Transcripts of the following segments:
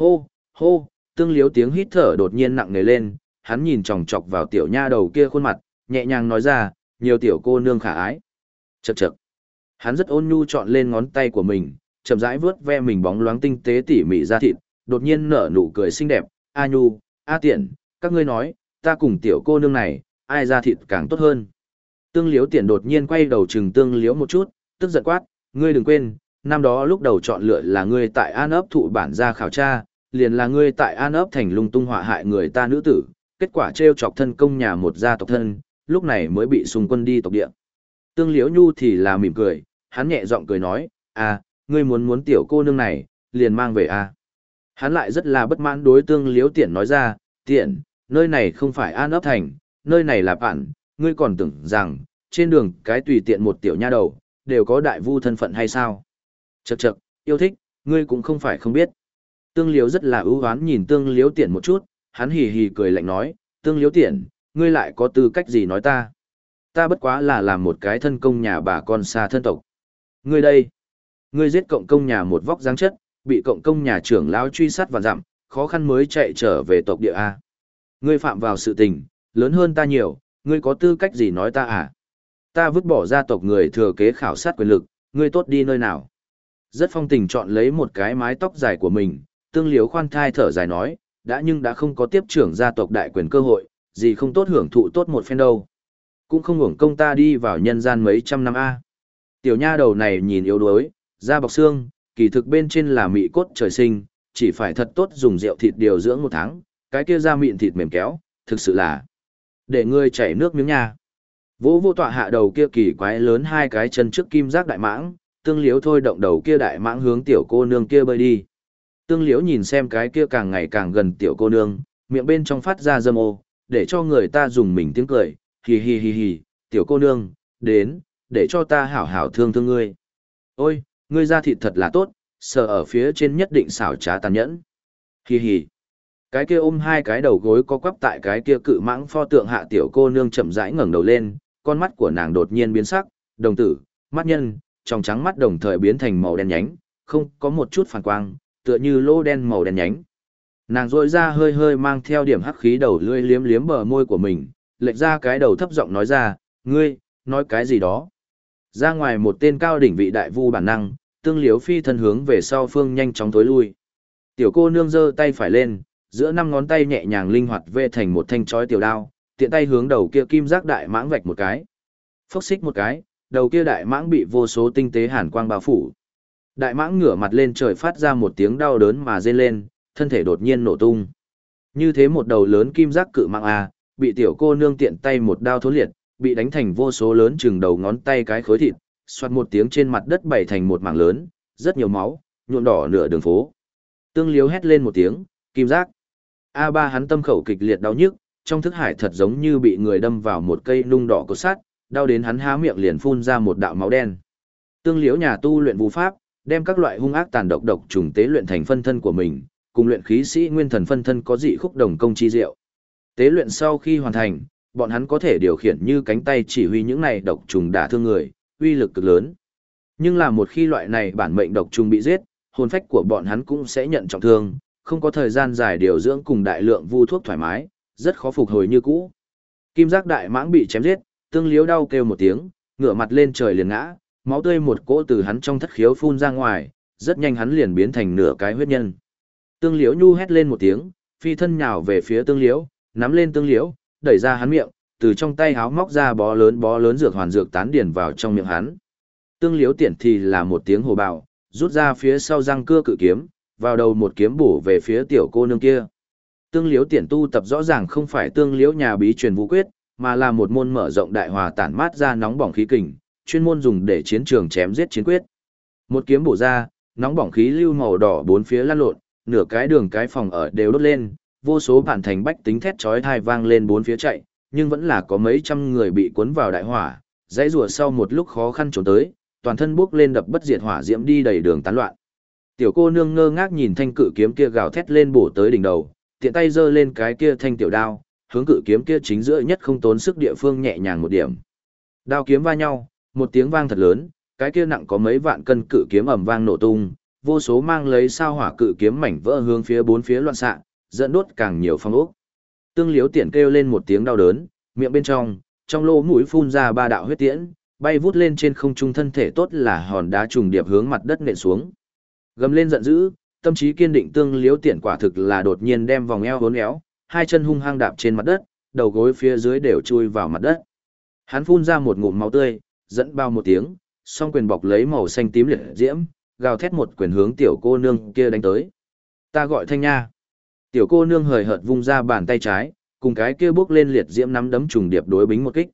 Hô, hô, tương liếu tiếng hít thở đột nhiên nặng nề lên, hắn nhìn chòng chọc vào tiểu nha đầu kia khuôn mặt, nhẹ nhàng nói ra, nhiều tiểu cô nương khả ái. Chậc chậc. Hắn rất ôn nhu chọn lên ngón tay của mình, chậm rãi vướt ve mình bóng loáng tinh tế tỉ mỉ ra thịt, đột nhiên nở nụ cười xinh đẹp, "A Nhu, A Tiện, các ngươi nói, ta cùng tiểu cô nương này, ai ra thịt càng tốt hơn?" Tương Liếu Tiện đột nhiên quay đầu chừng Tương Liếu một chút, tức giận quát, "Ngươi đừng quên, năm đó lúc đầu chọn lựa là ngươi tại An ấp thụ bản gia khảo tra, liền là ngươi tại An ấp thành lung tung họa hại người ta nữ tử, kết quả trêu chọc thân công nhà một gia tộc thân, lúc này mới bị xung quân đi tộc địa." Tương Liễu Nhu thì là mỉm cười, hắn nhẹ giọng cười nói, "À, ngươi muốn muốn tiểu cô nương này, liền mang về à?" Hắn lại rất là bất mãn đối Tương Liễu Tiện nói ra, "Tiện, nơi này không phải An ấp thành, nơi này là bản, ngươi còn tưởng rằng trên đường cái tùy tiện một tiểu nha đầu, đều có đại vu thân phận hay sao?" Chậc chậc, yêu thích, ngươi cũng không phải không biết. Tương liếu rất là ưu hoán nhìn Tương liếu Tiện một chút, hắn hì hì cười lạnh nói, Tương liếu Tiện, ngươi lại có tư cách gì nói ta? Ta bất quá là làm một cái thân công nhà bà con xa thân tộc. Ngươi đây, ngươi giết cộng công nhà một vóc dáng chất, bị cộng công nhà trưởng lão truy sát và dặm, khó khăn mới chạy trở về tộc địa A. Ngươi phạm vào sự tình, lớn hơn ta nhiều, ngươi có tư cách gì nói ta à? Ta vứt bỏ gia tộc người thừa kế khảo sát quyền lực, ngươi tốt đi nơi nào? Rất phong tình chọn lấy một cái mái tóc dài của mình, tương liếu khoan thai thở dài nói, đã nhưng đã không có tiếp trưởng gia tộc đại quyền cơ hội, gì không tốt hưởng thụ tốt một phen đâu. Cũng không hưởng công ta đi vào nhân gian mấy trăm năm A. Tiểu nha đầu này nhìn yếu đuối, da bọc xương, kỳ thực bên trên là mị cốt trời sinh, chỉ phải thật tốt dùng rượu thịt điều dưỡng một tháng, cái kia da mịn thịt mềm kéo, thực sự là để ngươi chảy nước miếng nha. Vỗ vô tọa hạ đầu kia kỳ quái lớn hai cái chân trước kim giác đại mãng, tương liếu thôi động đầu kia đại mãng hướng tiểu cô nương kia bơi đi. Tương Liễu nhìn xem cái kia càng ngày càng gần tiểu cô nương, miệng bên trong phát ra dâm ô, để cho người ta dùng mình tiếng cười, hì hì hì hì, tiểu cô nương, đến, để cho ta hảo hảo thương thương ngươi. Ôi, ngươi ra thịt thật là tốt, sờ ở phía trên nhất định xảo trá tàn nhẫn. Hì hì. Cái kia ôm hai cái đầu gối có quắp tại cái kia cự mãng pho tượng hạ tiểu cô nương chậm rãi ngẩng đầu lên, con mắt của nàng đột nhiên biến sắc, đồng tử, mắt nhân, trong trắng mắt đồng thời biến thành màu đen nhánh, không có một chút phản quang, tựa như lỗ đen màu đen nhánh. Nàng rôi ra hơi hơi mang theo điểm hắc khí đầu lưỡi liếm liếm bờ môi của mình, lệch ra cái đầu thấp giọng nói ra, ngươi, nói cái gì đó. Ra ngoài một tên cao đỉnh vị đại vu bản năng, tương liếu phi thân hướng về sau phương nhanh chóng tối lui. Tiểu cô nương giơ tay phải lên, giữa năm ngón tay nhẹ nhàng linh hoạt vê thành một thanh chói tiểu đao, tiện tay hướng đầu kia kim giác đại mãng vạch một cái. Phốc xích một cái, đầu kia đại mãng bị vô số tinh tế hàn quang bao phủ. Đại mãng ngửa mặt lên trời phát ra một tiếng đau đớn mà rên lên, thân thể đột nhiên nổ tung. Như thế một đầu lớn kim giác cự mạng a, bị tiểu cô nương tiện tay một đao thốn liệt, bị đánh thành vô số lớn chừng đầu ngón tay cái khối thịt, xoát một tiếng trên mặt đất bảy thành một mảng lớn, rất nhiều máu, nhuộm đỏ nửa đường phố. Tương Liếu hét lên một tiếng, kim giác. A ba hắn tâm khẩu kịch liệt đau nhức, trong thức hải thật giống như bị người đâm vào một cây nung đỏ cột sắt, đau đến hắn há miệng liền phun ra một đạo máu đen. Tương Liếu nhà tu luyện vũ pháp, đem các loại hung ác tàn độc độc trùng tế luyện thành phân thân của mình, cùng luyện khí sĩ nguyên thần phân thân có dị khúc đồng công chi diệu. Tế luyện sau khi hoàn thành, bọn hắn có thể điều khiển như cánh tay chỉ huy những này độc trùng đả thương người, uy lực cực lớn. Nhưng là một khi loại này bản mệnh độc trùng bị giết, hồn phách của bọn hắn cũng sẽ nhận trọng thương, không có thời gian dài điều dưỡng cùng đại lượng vu thuốc thoải mái, rất khó phục hồi như cũ. Kim giác đại mãng bị chém giết, tương liếu đau kêu một tiếng, ngửa mặt lên trời liền ngã, máu tươi một cỗ từ hắn trong thất khiếu phun ra ngoài, rất nhanh hắn liền biến thành nửa cái huyết nhân. Tương Liễu nhu hét lên một tiếng, phi thân nhào về phía tương Liễu, nắm lên tương liễu, đẩy ra hắn miệng, từ trong tay háo móc ra bó lớn bó lớn dược hoàn dược tán điển vào trong miệng hắn. Tương liễu tiện thì là một tiếng hồ bạo, rút ra phía sau răng cưa cự kiếm, vào đầu một kiếm bổ về phía tiểu cô nương kia. Tương liễu tiện tu tập rõ ràng không phải tương liễu nhà bí truyền vũ quyết, mà là một môn mở rộng đại hòa tản mát ra nóng bỏng khí kình, chuyên môn dùng để chiến trường chém giết chiến quyết. Một kiếm bổ ra, nóng bỏng khí lưu màu đỏ bốn phía lan lộn, nửa cái đường cái phòng ở đều đốt lên, vô số bản thành bách tính thét chói tai vang lên bốn phía chạy, nhưng vẫn là có mấy trăm người bị cuốn vào đại hỏa, dãy rùa sau một lúc khó khăn trốn tới, toàn thân bốc lên đập bất diệt hỏa diễm đi đầy đường tán loạn. Tiểu cô nương ngơ ngác nhìn thanh cự kiếm kia gào thét lên bổ tới đỉnh đầu, tiện tay giơ lên cái kia thanh tiểu đao, hướng cự kiếm kia chính giữa nhất không tốn sức địa phương nhẹ nhàng một điểm. Đao kiếm va nhau, một tiếng vang thật lớn, cái kia nặng có mấy vạn cân cự kiếm ầm vang nổ tung, vô số mang lấy sao hỏa cự kiếm mảnh vỡ hướng phía bốn phía loạn xạ, dẫn đốt càng nhiều phong ốc. Tương Liếu Tiễn kêu lên một tiếng đau đớn, miệng bên trong, trong lỗ mũi phun ra ba đạo huyết tiễn, bay vút lên trên không trung thân thể tốt là hòn đá trùng điệp hướng mặt đất nện xuống. Gầm lên giận dữ, tâm trí kiên định Tương Liếu Tiễn quả thực là đột nhiên đem vòng eo uốn éo, hai chân hung hăng đạp trên mặt đất, đầu gối phía dưới đều chui vào mặt đất. Hắn phun ra một ngụm máu tươi, dẫn bao một tiếng, song quyền bọc lấy màu xanh tím liệt diễm, gào thét một quyền hướng tiểu cô nương kia đánh tới. Ta gọi thanh nha. Tiểu cô nương hời hợt vung ra bàn tay trái, cùng cái kia bước lên liệt diễm nắm đấm trùng điệp đối bính một kích.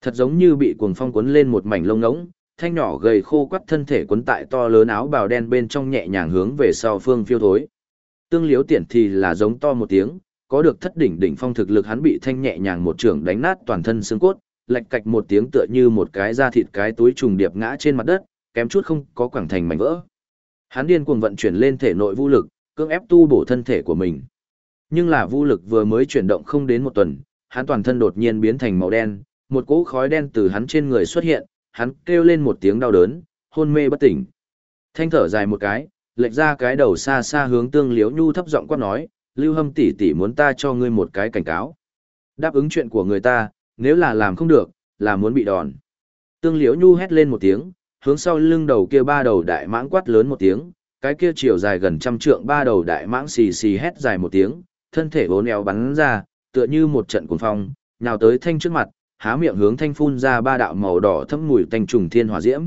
Thật giống như bị cuồng phong cuốn lên một mảnh lông ngỗng, thanh nhỏ gầy khô quắt thân thể cuốn tại to lớn áo bào đen bên trong nhẹ nhàng hướng về sau phương phiêu thối. Tương liếu tiện thì là giống to một tiếng, có được thất đỉnh đỉnh phong thực lực hắn bị thanh nhẹ nhàng một trường đánh nát toàn thân xương cốt, lạch cạch một tiếng tựa như một cái da thịt cái túi trùng điệp ngã trên mặt đất, kém chút không có quảng thành mảnh vỡ. Hắn điên cuồng vận chuyển lên thể nội vũ lực, cưỡng ép tu bổ thân thể của mình. Nhưng là vũ lực vừa mới chuyển động không đến một tuần, hắn toàn thân đột nhiên biến thành màu đen, một cỗ khói đen từ hắn trên người xuất hiện, hắn kêu lên một tiếng đau đớn, hôn mê bất tỉnh. Thanh thở dài một cái, lệch ra cái đầu xa xa hướng Tương Liễu Nhu thấp giọng quát nói, Lưu Hâm tỷ tỷ muốn ta cho ngươi một cái cảnh cáo. Đáp ứng chuyện của người ta, nếu là làm không được, là muốn bị đòn. Tương Liễu Nhu hét lên một tiếng, hướng sau lưng đầu kia ba đầu đại mãng quát lớn một tiếng, cái kia chiều dài gần trăm trượng ba đầu đại mãng xì xì hét dài một tiếng, thân thể bốn eo bắn ra, tựa như một trận cuồng phong, nhào tới thanh trước mặt, há miệng hướng thanh phun ra ba đạo màu đỏ thấm mùi tanh trùng thiên hỏa diễm.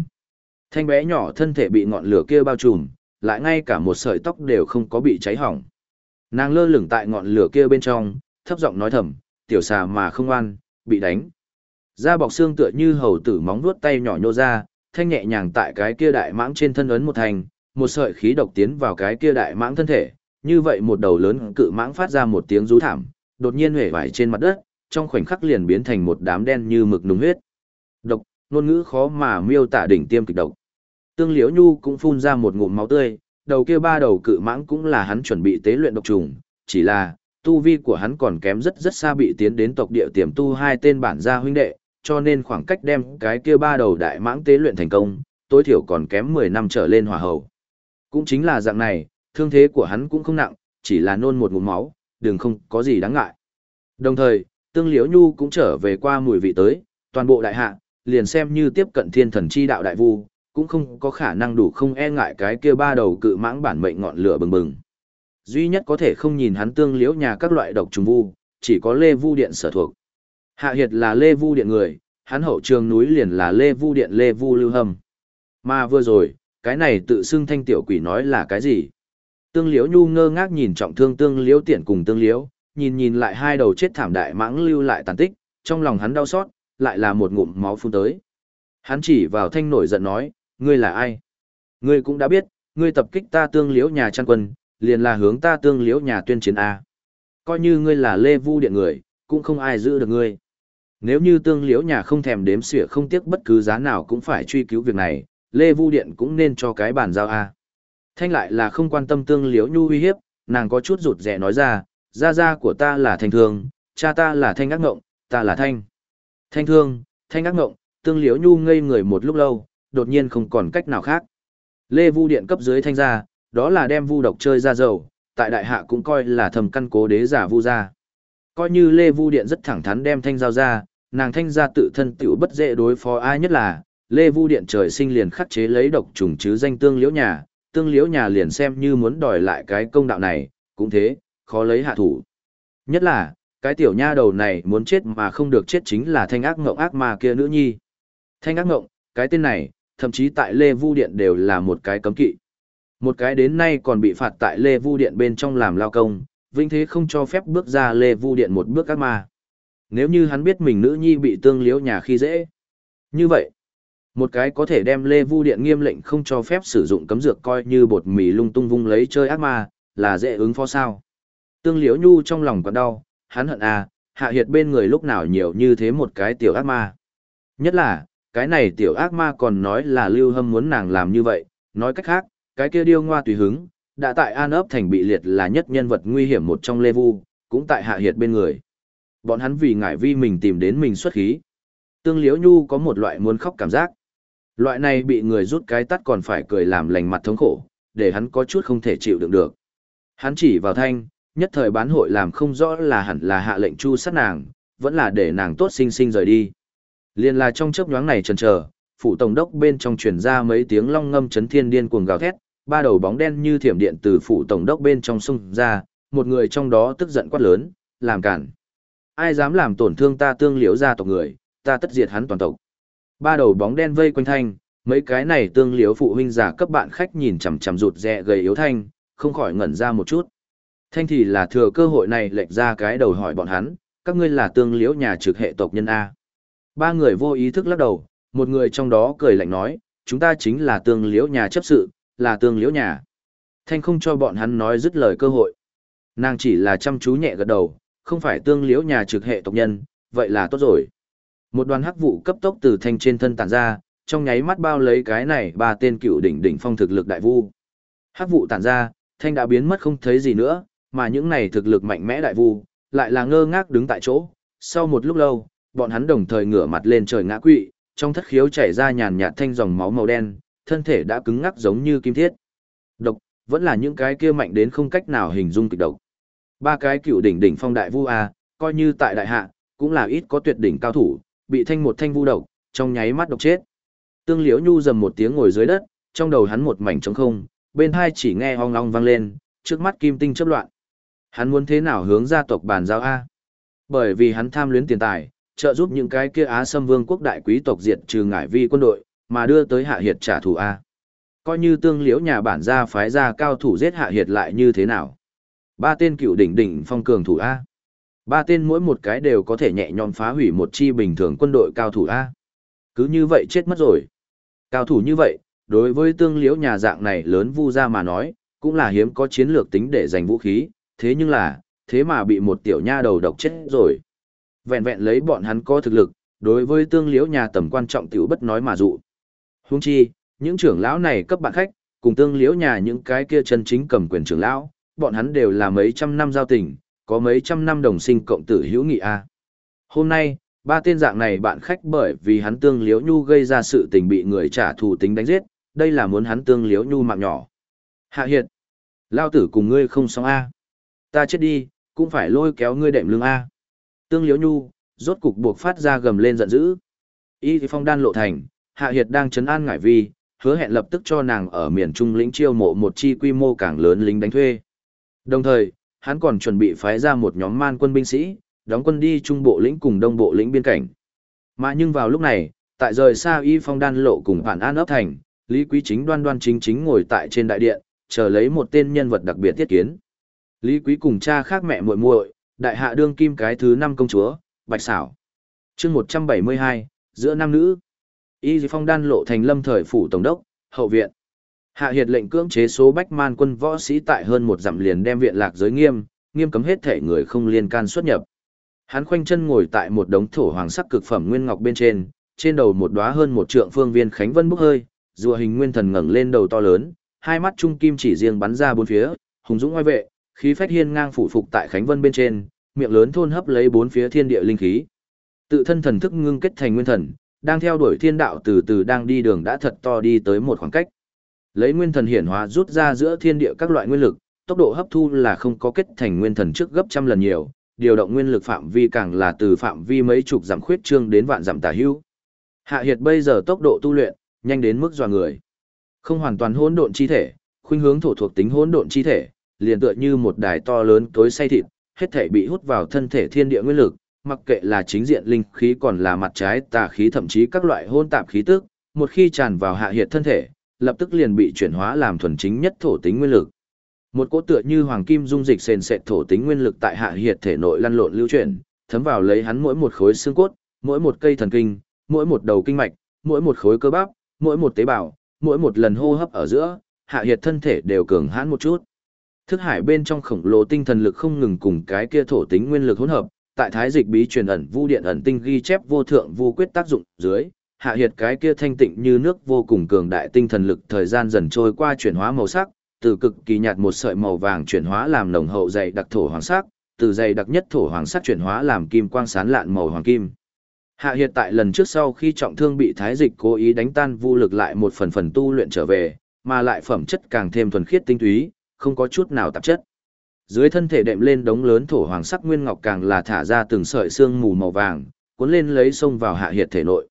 Thanh bé nhỏ thân thể bị ngọn lửa kia bao trùm, lại ngay cả một sợi tóc đều không có bị cháy hỏng. Nàng lơ lửng tại ngọn lửa kia bên trong, thấp giọng nói thầm, tiểu xà mà không ăn bị đánh. Da bọc xương tựa như hầu tử móng vuốt tay nhỏ nhô ra, thanh nhẹ nhàng tại cái kia đại mãng trên thân ấn một thành, một sợi khí độc tiến vào cái kia đại mãng thân thể, như vậy một đầu lớn cự mãng phát ra một tiếng rú thảm, đột nhiên hể vải trên mặt đất, trong khoảnh khắc liền biến thành một đám đen như mực nung huyết. Độc, ngôn ngữ khó mà miêu tả đỉnh tiêm kịch độc. Tương Liễu Nhu cũng phun ra một ngụm máu tươi, đầu kia ba đầu cự mãng cũng là hắn chuẩn bị tế luyện độc trùng, chỉ là tu vi của hắn còn kém rất rất xa bị tiến đến tộc địa tiềm tu hai tên bản gia huynh đệ, cho nên khoảng cách đem cái kia ba đầu đại mãng tế luyện thành công, tối thiểu còn kém 10 năm trở lên hòa hậu. Cũng chính là dạng này, thương thế của hắn cũng không nặng, chỉ là nôn một ngụm máu, đừng không có gì đáng ngại. Đồng thời, Tương Liễu Nhu cũng trở về qua mùi vị tới, toàn bộ đại hạ, liền xem như tiếp cận thiên thần chi đạo đại vu, cũng không có khả năng đủ không e ngại cái kia ba đầu cự mãng bản mệnh ngọn lửa bừng bừng. Duy nhất có thể không nhìn hắn tương liễu nhà các loại độc trùng vu, chỉ có Lê Vu Điện sở thuộc. Hạ Hiệt là Lê Vu Điện người, hắn hậu trường núi liền là Lê Vu Điện Lê Vu Lưu Hâm. Mà vừa rồi, cái này tự xưng thanh tiểu quỷ nói là cái gì? Tương Liễu Nhu ngơ ngác nhìn trọng thương Tương Liễu Tiện cùng Tương Liễu, nhìn nhìn lại hai đầu chết thảm đại mãng lưu lại tàn tích, trong lòng hắn đau xót, lại là một ngụm máu phun tới. Hắn chỉ vào thanh nổi giận nói, ngươi là ai? Ngươi cũng đã biết, ngươi tập kích ta Tương Liễu nhà chăn quân, liền là hướng ta Tương Liễu nhà tuyên chiến a. Coi như ngươi là Lê Vu Điện người, cũng không ai giữ được ngươi. Nếu như tương liễu nhà không thèm đếm xỉa không tiếc bất cứ giá nào cũng phải truy cứu việc này, Lê Vu Điện cũng nên cho cái bàn giao A. Thanh lại là không quan tâm tương liễu nhu uy hiếp, nàng có chút rụt rè nói ra, gia gia của ta là thanh thương, cha ta là thanh ác ngộng, ta là thanh. Thanh thương, thanh ác ngộng, tương liễu nhu ngây người một lúc lâu, đột nhiên không còn cách nào khác. Lê Vu Điện cấp dưới thanh gia, đó là đem vu độc chơi ra dầu, tại đại hạ cũng coi là thầm căn cố đế giả vu gia. Coi như Lê Vu Điện rất thẳng thắn đem thanh giao ra, nàng thanh gia tự thân tiểu bất dễ đối phó ai nhất là, Lê Vu Điện trời sinh liền khắc chế lấy độc trùng chứ danh tương liễu nhà, tương liễu nhà liền xem như muốn đòi lại cái công đạo này, cũng thế, khó lấy hạ thủ. Nhất là, cái tiểu nha đầu này muốn chết mà không được chết chính là thanh ác ngộng ác ma kia nữ nhi. Thanh ác ngộng, cái tên này, thậm chí tại Lê Vu Điện đều là một cái cấm kỵ. Một cái đến nay còn bị phạt tại Lê Vu Điện bên trong làm lao công, vinh thế không cho phép bước ra Lê Vu Điện một bước ác ma. Nếu như hắn biết mình nữ nhi bị tương liễu nhà khi dễ. Như vậy, một cái có thể đem Lê Vu Điện nghiêm lệnh không cho phép sử dụng cấm dược coi như bột mì lung tung vung lấy chơi ác ma, là dễ ứng phó sao. Tương liễu nhu trong lòng còn đau, hắn hận à, hạ hiệt bên người lúc nào nhiều như thế một cái tiểu ác ma. Nhất là, cái này tiểu ác ma còn nói là lưu hâm muốn nàng làm như vậy, nói cách khác, cái kia điêu ngoa tùy hứng, đã tại An ấp thành bị liệt là nhất nhân vật nguy hiểm một trong Lê Vu, cũng tại hạ hiệt bên người. Bọn hắn vì ngại vi mình tìm đến mình xuất khí. Tương Liễu Nhu có một loại muốn khóc cảm giác. Loại này bị người rút cái tắt còn phải cười làm lành mặt thống khổ, để hắn có chút không thể chịu đựng được. Hắn chỉ vào thanh, nhất thời bán hội làm không rõ là hẳn là hạ lệnh chu sát nàng, vẫn là để nàng tốt sinh sinh rời đi. Liên là trong chớp nhoáng này chần chờ, phủ tổng đốc bên trong truyền ra mấy tiếng long ngâm chấn thiên điên cuồng gào thét, ba đầu bóng đen như thiểm điện từ phủ tổng đốc bên trong xung ra, một người trong đó tức giận quát lớn, làm cản. Ai dám làm tổn thương ta tương liễu gia tộc người, ta tất diệt hắn toàn tộc. Ba đầu bóng đen vây quanh thanh, mấy cái này tương liễu phụ huynh giả cấp bạn khách nhìn chằm chằm rụt rè gầy yếu thanh, không khỏi ngẩn ra một chút. Thanh thì là thừa cơ hội này lệch ra cái đầu hỏi bọn hắn, các ngươi là tương liễu nhà trực hệ tộc nhân A. Ba người vô ý thức lắc đầu, một người trong đó cười lạnh nói, chúng ta chính là tương liễu nhà chấp sự, là tương liễu nhà. Thanh không cho bọn hắn nói dứt lời cơ hội. Nàng chỉ là chăm chú nhẹ gật đầu, không phải tương liễu nhà trực hệ tộc nhân, vậy là tốt rồi. Một đoàn hắc vụ cấp tốc từ thanh trên thân tản ra, trong nháy mắt bao lấy cái này ba tên cựu đỉnh đỉnh phong thực lực đại vu. Hắc vụ tản ra, thanh đã biến mất không thấy gì nữa, mà những này thực lực mạnh mẽ đại vu, lại là ngơ ngác đứng tại chỗ. Sau một lúc lâu, bọn hắn đồng thời ngửa mặt lên trời ngã quỵ, trong thất khiếu chảy ra nhàn nhạt thanh dòng máu màu đen, thân thể đã cứng ngắc giống như kim thiết. Độc, vẫn là những cái kia mạnh đến không cách nào hình dung kịch độc. Ba cái cựu đỉnh đỉnh phong đại vu a, coi như tại đại hạ, cũng là ít có tuyệt đỉnh cao thủ, bị thanh một thanh vu độc, trong nháy mắt độc chết. Tương Liễu Nhu dầm một tiếng ngồi dưới đất, trong đầu hắn một mảnh trống không, bên hai chỉ nghe ong ong vang lên, trước mắt kim tinh chớp loạn. Hắn muốn thế nào hướng gia tộc bàn giao a? Bởi vì hắn tham luyến tiền tài, trợ giúp những cái kia Á Sâm Vương quốc đại quý tộc diệt trừ ngải vi quân đội, mà đưa tới Hạ Hiệt trả thù a. Coi như tương liễu nhà bản gia phái ra cao thủ giết Hạ Hiệt lại như thế nào? Ba tên cựu đỉnh đỉnh phong cường thủ a. Ba tên mỗi một cái đều có thể nhẹ nhõm phá hủy một chi bình thường quân đội cao thủ a. Cứ như vậy chết mất rồi. Cao thủ như vậy, đối với tương liễu nhà dạng này lớn vu ra mà nói, cũng là hiếm có chiến lược tính để giành vũ khí, thế nhưng là, thế mà bị một tiểu nha đầu độc chết rồi. Vẹn vẹn lấy bọn hắn có thực lực, đối với tương liễu nhà tầm quan trọng tiểu bất nói mà dụ. Huống chi, những trưởng lão này cấp bạn khách, cùng tương liễu nhà những cái kia chân chính cầm quyền trưởng lão, bọn hắn đều là mấy trăm năm giao tình, có mấy trăm năm đồng sinh cộng tử hữu nghị a. Hôm nay, ba tên dạng này bạn khách bởi vì hắn tương liễu nhu gây ra sự tình bị người trả thù tính đánh giết, đây là muốn hắn tương liễu nhu mạng nhỏ. Hạ Hiệt, lao tử cùng ngươi không xong a. Ta chết đi, cũng phải lôi kéo ngươi đệm lưng a. Tương liễu nhu, rốt cục buộc phát ra gầm lên giận dữ. Y thì phong đan lộ thành, Hạ Hiệt đang chấn an ngải vi, hứa hẹn lập tức cho nàng ở miền Trung lĩnh chiêu mộ một chi quy mô càng lớn lính đánh thuê. Đồng thời, hắn còn chuẩn bị phái ra một nhóm man quân binh sĩ, đóng quân đi trung bộ lĩnh cùng đông bộ lĩnh biên cảnh. Mà nhưng vào lúc này, tại rời xa y phong đan lộ cùng Phản an ấp thành, Lý Quý Chính đoan đoan chính chính ngồi tại trên đại điện, chờ lấy một tên nhân vật đặc biệt thiết kiến. Lý Quý cùng cha khác mẹ muội muội, đại hạ đương kim cái thứ năm công chúa, Bạch Sảo. chương 172, giữa nam nữ. Y phong đan lộ thành lâm thời phủ tổng đốc, hậu viện. Hạ hiệt lệnh cưỡng chế số bách man quân võ sĩ tại hơn một dặm liền đem viện lạc giới nghiêm, nghiêm cấm hết thể người không liên can xuất nhập. Hắn khoanh chân ngồi tại một đống thổ hoàng sắc cực phẩm nguyên ngọc bên trên, trên đầu một đóa hơn một trượng phương viên khánh vân bốc hơi, rùa hình nguyên thần ngẩng lên đầu to lớn, hai mắt trung kim chỉ riêng bắn ra bốn phía, hùng dũng oai vệ, khí phách hiên ngang phủ phục tại khánh vân bên trên, miệng lớn thôn hấp lấy bốn phía thiên địa linh khí. Tự thân thần thức ngưng kết thành nguyên thần, đang theo đuổi thiên đạo từ từ đang đi đường đã thật to đi tới một khoảng cách. Lấy nguyên thần hiển hóa rút ra giữa thiên địa các loại nguyên lực, tốc độ hấp thu là không có kết thành nguyên thần trước gấp trăm lần nhiều, điều động nguyên lực phạm vi càng là từ phạm vi mấy chục giảm khuyết trương đến vạn giảm tả hữu. Hạ Hiệt bây giờ tốc độ tu luyện nhanh đến mức dọa người. Không hoàn toàn hỗn độn chi thể, khuynh hướng thổ thuộc tính hỗn độn chi thể, liền tựa như một đài to lớn tối say thịt, hết thể bị hút vào thân thể thiên địa nguyên lực, mặc kệ là chính diện linh khí còn là mặt trái tà khí thậm chí các loại hôn tạp khí tức, một khi tràn vào hạ hiệt thân thể, lập tức liền bị chuyển hóa làm thuần chính nhất thổ tính nguyên lực. Một cỗ tựa như hoàng kim dung dịch sền sệt thổ tính nguyên lực tại hạ hiệt thể nội lăn lộn lưu chuyển, thấm vào lấy hắn mỗi một khối xương cốt, mỗi một cây thần kinh, mỗi một đầu kinh mạch, mỗi một khối cơ bắp, mỗi một tế bào, mỗi một lần hô hấp ở giữa, hạ hiệt thân thể đều cường hãn một chút. Thức hải bên trong khổng lồ tinh thần lực không ngừng cùng cái kia thổ tính nguyên lực hỗn hợp, tại thái dịch bí truyền ẩn vu điện ẩn tinh ghi chép vô thượng vu quyết tác dụng dưới, hạ hiệt cái kia thanh tịnh như nước vô cùng cường đại tinh thần lực thời gian dần trôi qua chuyển hóa màu sắc, từ cực kỳ nhạt một sợi màu vàng chuyển hóa làm nồng hậu dày đặc thổ hoàng sắc, từ dày đặc nhất thổ hoàng sắc chuyển hóa làm kim quang sán lạn màu hoàng kim. Hạ Hiệt tại lần trước sau khi trọng thương bị thái dịch cố ý đánh tan vu lực lại một phần phần tu luyện trở về, mà lại phẩm chất càng thêm thuần khiết tinh túy, không có chút nào tạp chất. Dưới thân thể đệm lên đống lớn thổ hoàng sắc nguyên ngọc càng là thả ra từng sợi xương mù màu vàng, cuốn lên lấy xông vào hạ hiệt thể nội.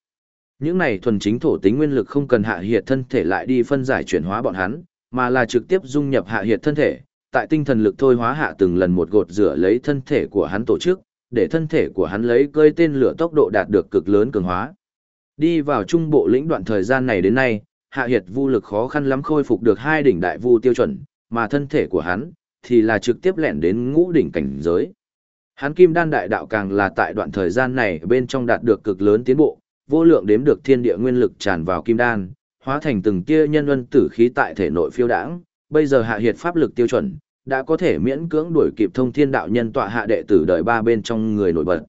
Những này thuần chính thổ tính nguyên lực không cần hạ hiệt thân thể lại đi phân giải chuyển hóa bọn hắn, mà là trực tiếp dung nhập hạ hiệt thân thể, tại tinh thần lực thôi hóa hạ từng lần một gột rửa lấy thân thể của hắn tổ chức, để thân thể của hắn lấy cơi tên lửa tốc độ đạt được cực lớn cường hóa. Đi vào trung bộ lĩnh đoạn thời gian này đến nay, hạ hiệt vu lực khó khăn lắm khôi phục được hai đỉnh đại vu tiêu chuẩn, mà thân thể của hắn thì là trực tiếp lẻn đến ngũ đỉnh cảnh giới. Hán kim đan đại đạo càng là tại đoạn thời gian này bên trong đạt được cực lớn tiến bộ, vô lượng đếm được thiên địa nguyên lực tràn vào kim đan, hóa thành từng tia nhân luân tử khí tại thể nội phiêu đãng, bây giờ hạ hiệt pháp lực tiêu chuẩn, đã có thể miễn cưỡng đuổi kịp thông thiên đạo nhân tọa hạ đệ tử đời ba bên trong người nổi bật.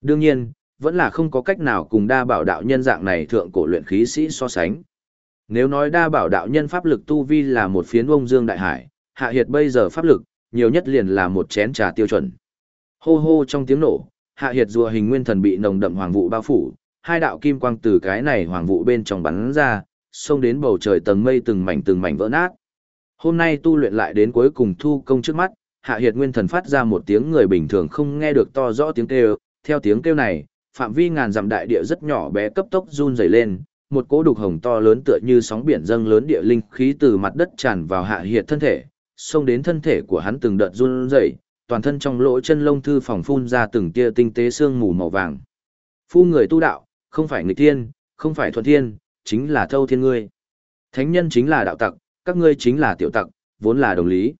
Đương nhiên, vẫn là không có cách nào cùng đa bảo đạo nhân dạng này thượng cổ luyện khí sĩ so sánh. Nếu nói đa bảo đạo nhân pháp lực tu vi là một phiến ông dương đại hải, hạ hiệt bây giờ pháp lực, nhiều nhất liền là một chén trà tiêu chuẩn. Hô hô trong tiếng nổ, hạ hiệt rùa hình nguyên thần bị nồng đậm hoàng vụ bao phủ, hai đạo kim quang từ cái này hoàng vụ bên trong bắn ra, xông đến bầu trời tầng mây từng mảnh từng mảnh vỡ nát. Hôm nay tu luyện lại đến cuối cùng thu công trước mắt, hạ hiệt nguyên thần phát ra một tiếng người bình thường không nghe được to rõ tiếng kêu, theo tiếng kêu này, phạm vi ngàn dặm đại địa rất nhỏ bé cấp tốc run rẩy lên, một cỗ đục hồng to lớn tựa như sóng biển dâng lớn địa linh khí từ mặt đất tràn vào hạ hiệt thân thể, xông đến thân thể của hắn từng đợt run rẩy, toàn thân trong lỗ chân lông thư phòng phun ra từng tia tinh tế xương mù màu vàng. Phu người tu đạo, không phải nghịch thiên, không phải thuận thiên, chính là thâu thiên ngươi. Thánh nhân chính là đạo tặc, các ngươi chính là tiểu tặc, vốn là đồng lý.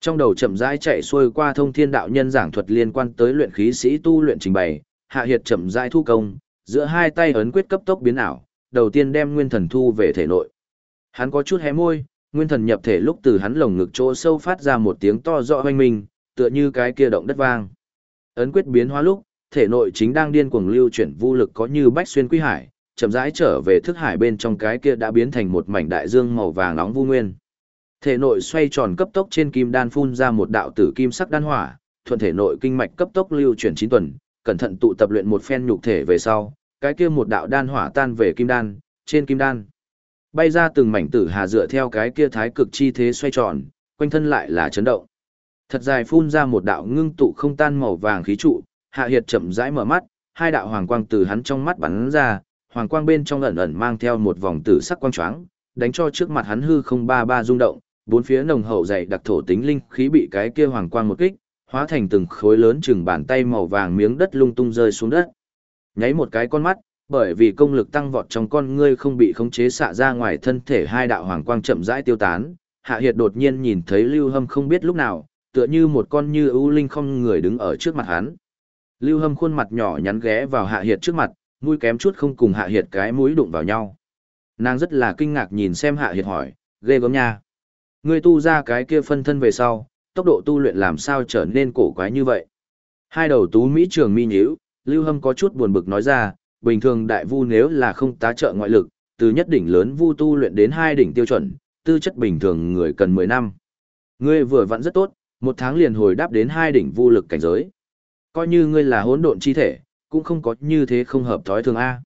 Trong đầu chậm rãi chạy xuôi qua thông thiên đạo nhân giảng thuật liên quan tới luyện khí sĩ tu luyện trình bày, hạ hiệt chậm rãi thu công, giữa hai tay ấn quyết cấp tốc biến ảo, đầu tiên đem nguyên thần thu về thể nội. Hắn có chút hé môi, nguyên thần nhập thể lúc từ hắn lồng ngực chỗ sâu phát ra một tiếng to rõ hoanh minh, tựa như cái kia động đất vang. Ấn quyết biến hóa lúc, thể nội chính đang điên cuồng lưu chuyển vô lực có như bách xuyên quy hải, chậm rãi trở về thức hải bên trong cái kia đã biến thành một mảnh đại dương màu vàng nóng vu nguyên. Thể nội xoay tròn cấp tốc trên kim đan phun ra một đạo tử kim sắc đan hỏa, thuận thể nội kinh mạch cấp tốc lưu chuyển chín tuần, cẩn thận tụ tập luyện một phen nhục thể về sau, cái kia một đạo đan hỏa tan về kim đan, trên kim đan. Bay ra từng mảnh tử hà dựa theo cái kia thái cực chi thế xoay tròn, quanh thân lại là chấn động. Thật dài phun ra một đạo ngưng tụ không tan màu vàng khí trụ, Hạ Hiệt chậm rãi mở mắt, hai đạo hoàng quang từ hắn trong mắt bắn ra, hoàng quang bên trong ẩn ẩn mang theo một vòng tử sắc quang choáng, đánh cho trước mặt hắn hư không ba ba rung động, bốn phía nồng hậu dày đặc thổ tính linh khí bị cái kia hoàng quang một kích, hóa thành từng khối lớn chừng bàn tay màu vàng miếng đất lung tung rơi xuống đất. Nháy một cái con mắt, bởi vì công lực tăng vọt trong con ngươi không bị khống chế xạ ra ngoài thân thể hai đạo hoàng quang chậm rãi tiêu tán, Hạ Hiệt đột nhiên nhìn thấy Lưu Hâm không biết lúc nào, tựa như một con như ưu linh không người đứng ở trước mặt hắn. Lưu Hâm khuôn mặt nhỏ nhắn ghé vào Hạ Hiệt trước mặt, mũi kém chút không cùng Hạ Hiệt cái mũi đụng vào nhau. Nàng rất là kinh ngạc nhìn xem Hạ Hiệt hỏi, ghê gớm nha. Ngươi tu ra cái kia phân thân về sau, tốc độ tu luyện làm sao trở nên cổ quái như vậy. Hai đầu tú Mỹ trường mi nhíu, Lưu Hâm có chút buồn bực nói ra, bình thường đại vu nếu là không tá trợ ngoại lực, từ nhất đỉnh lớn vu tu luyện đến hai đỉnh tiêu chuẩn, tư chất bình thường người cần 10 năm. Ngươi vừa vặn rất tốt, một tháng liền hồi đáp đến hai đỉnh vu lực cảnh giới. Coi như ngươi là hỗn độn chi thể, cũng không có như thế không hợp thói thường A.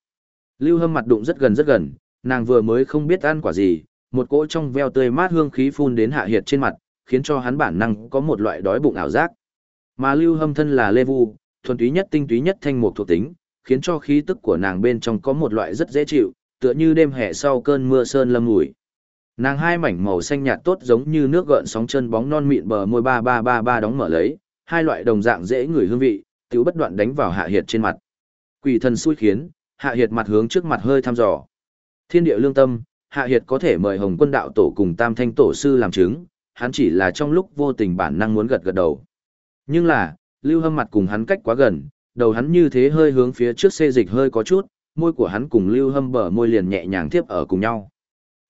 Lưu Hâm mặt đụng rất gần rất gần, nàng vừa mới không biết ăn quả gì, một cỗ trong veo tươi mát hương khí phun đến hạ hiệt trên mặt, khiến cho hắn bản năng có một loại đói bụng ảo giác. Mà Lưu Hâm thân là Lê Vu, thuần túy nhất tinh túy nhất thanh mục thuộc tính, khiến cho khí tức của nàng bên trong có một loại rất dễ chịu, tựa như đêm hè sau cơn mưa sơn lâm ngủi. Nàng hai mảnh màu xanh nhạt tốt giống như nước gợn sóng chân bóng non mịn bờ môi ba ba ba ba đóng mở lấy, hai loại đồng dạng dễ ngửi hương vị, tiểu bất đoạn đánh vào hạ hiệt trên mặt. Quỷ thần xui khiến, hạ hiệt mặt hướng trước mặt hơi thăm dò. Thiên địa lương tâm, hạ hiệt có thể mời Hồng Quân đạo tổ cùng Tam Thanh tổ sư làm chứng, hắn chỉ là trong lúc vô tình bản năng muốn gật gật đầu. Nhưng là, Lưu Hâm mặt cùng hắn cách quá gần, đầu hắn như thế hơi hướng phía trước xê dịch hơi có chút, môi của hắn cùng Lưu Hâm bờ môi liền nhẹ nhàng tiếp ở cùng nhau.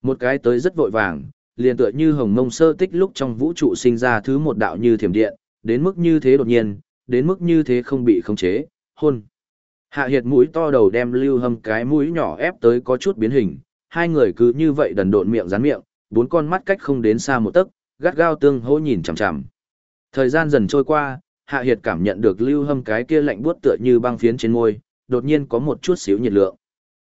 Một cái tới rất vội vàng, liền tựa như hồng mông sơ tích lúc trong vũ trụ sinh ra thứ một đạo như thiểm điện, đến mức như thế đột nhiên, đến mức như thế không bị khống chế, hôn. Hạ hiệt mũi to đầu đem lưu hâm cái mũi nhỏ ép tới có chút biến hình, hai người cứ như vậy đần độn miệng rán miệng, bốn con mắt cách không đến xa một tấc, gắt gao tương hô nhìn chằm chằm. Thời gian dần trôi qua, Hạ Hiệt cảm nhận được lưu hâm cái kia lạnh buốt tựa như băng phiến trên môi, đột nhiên có một chút xíu nhiệt lượng.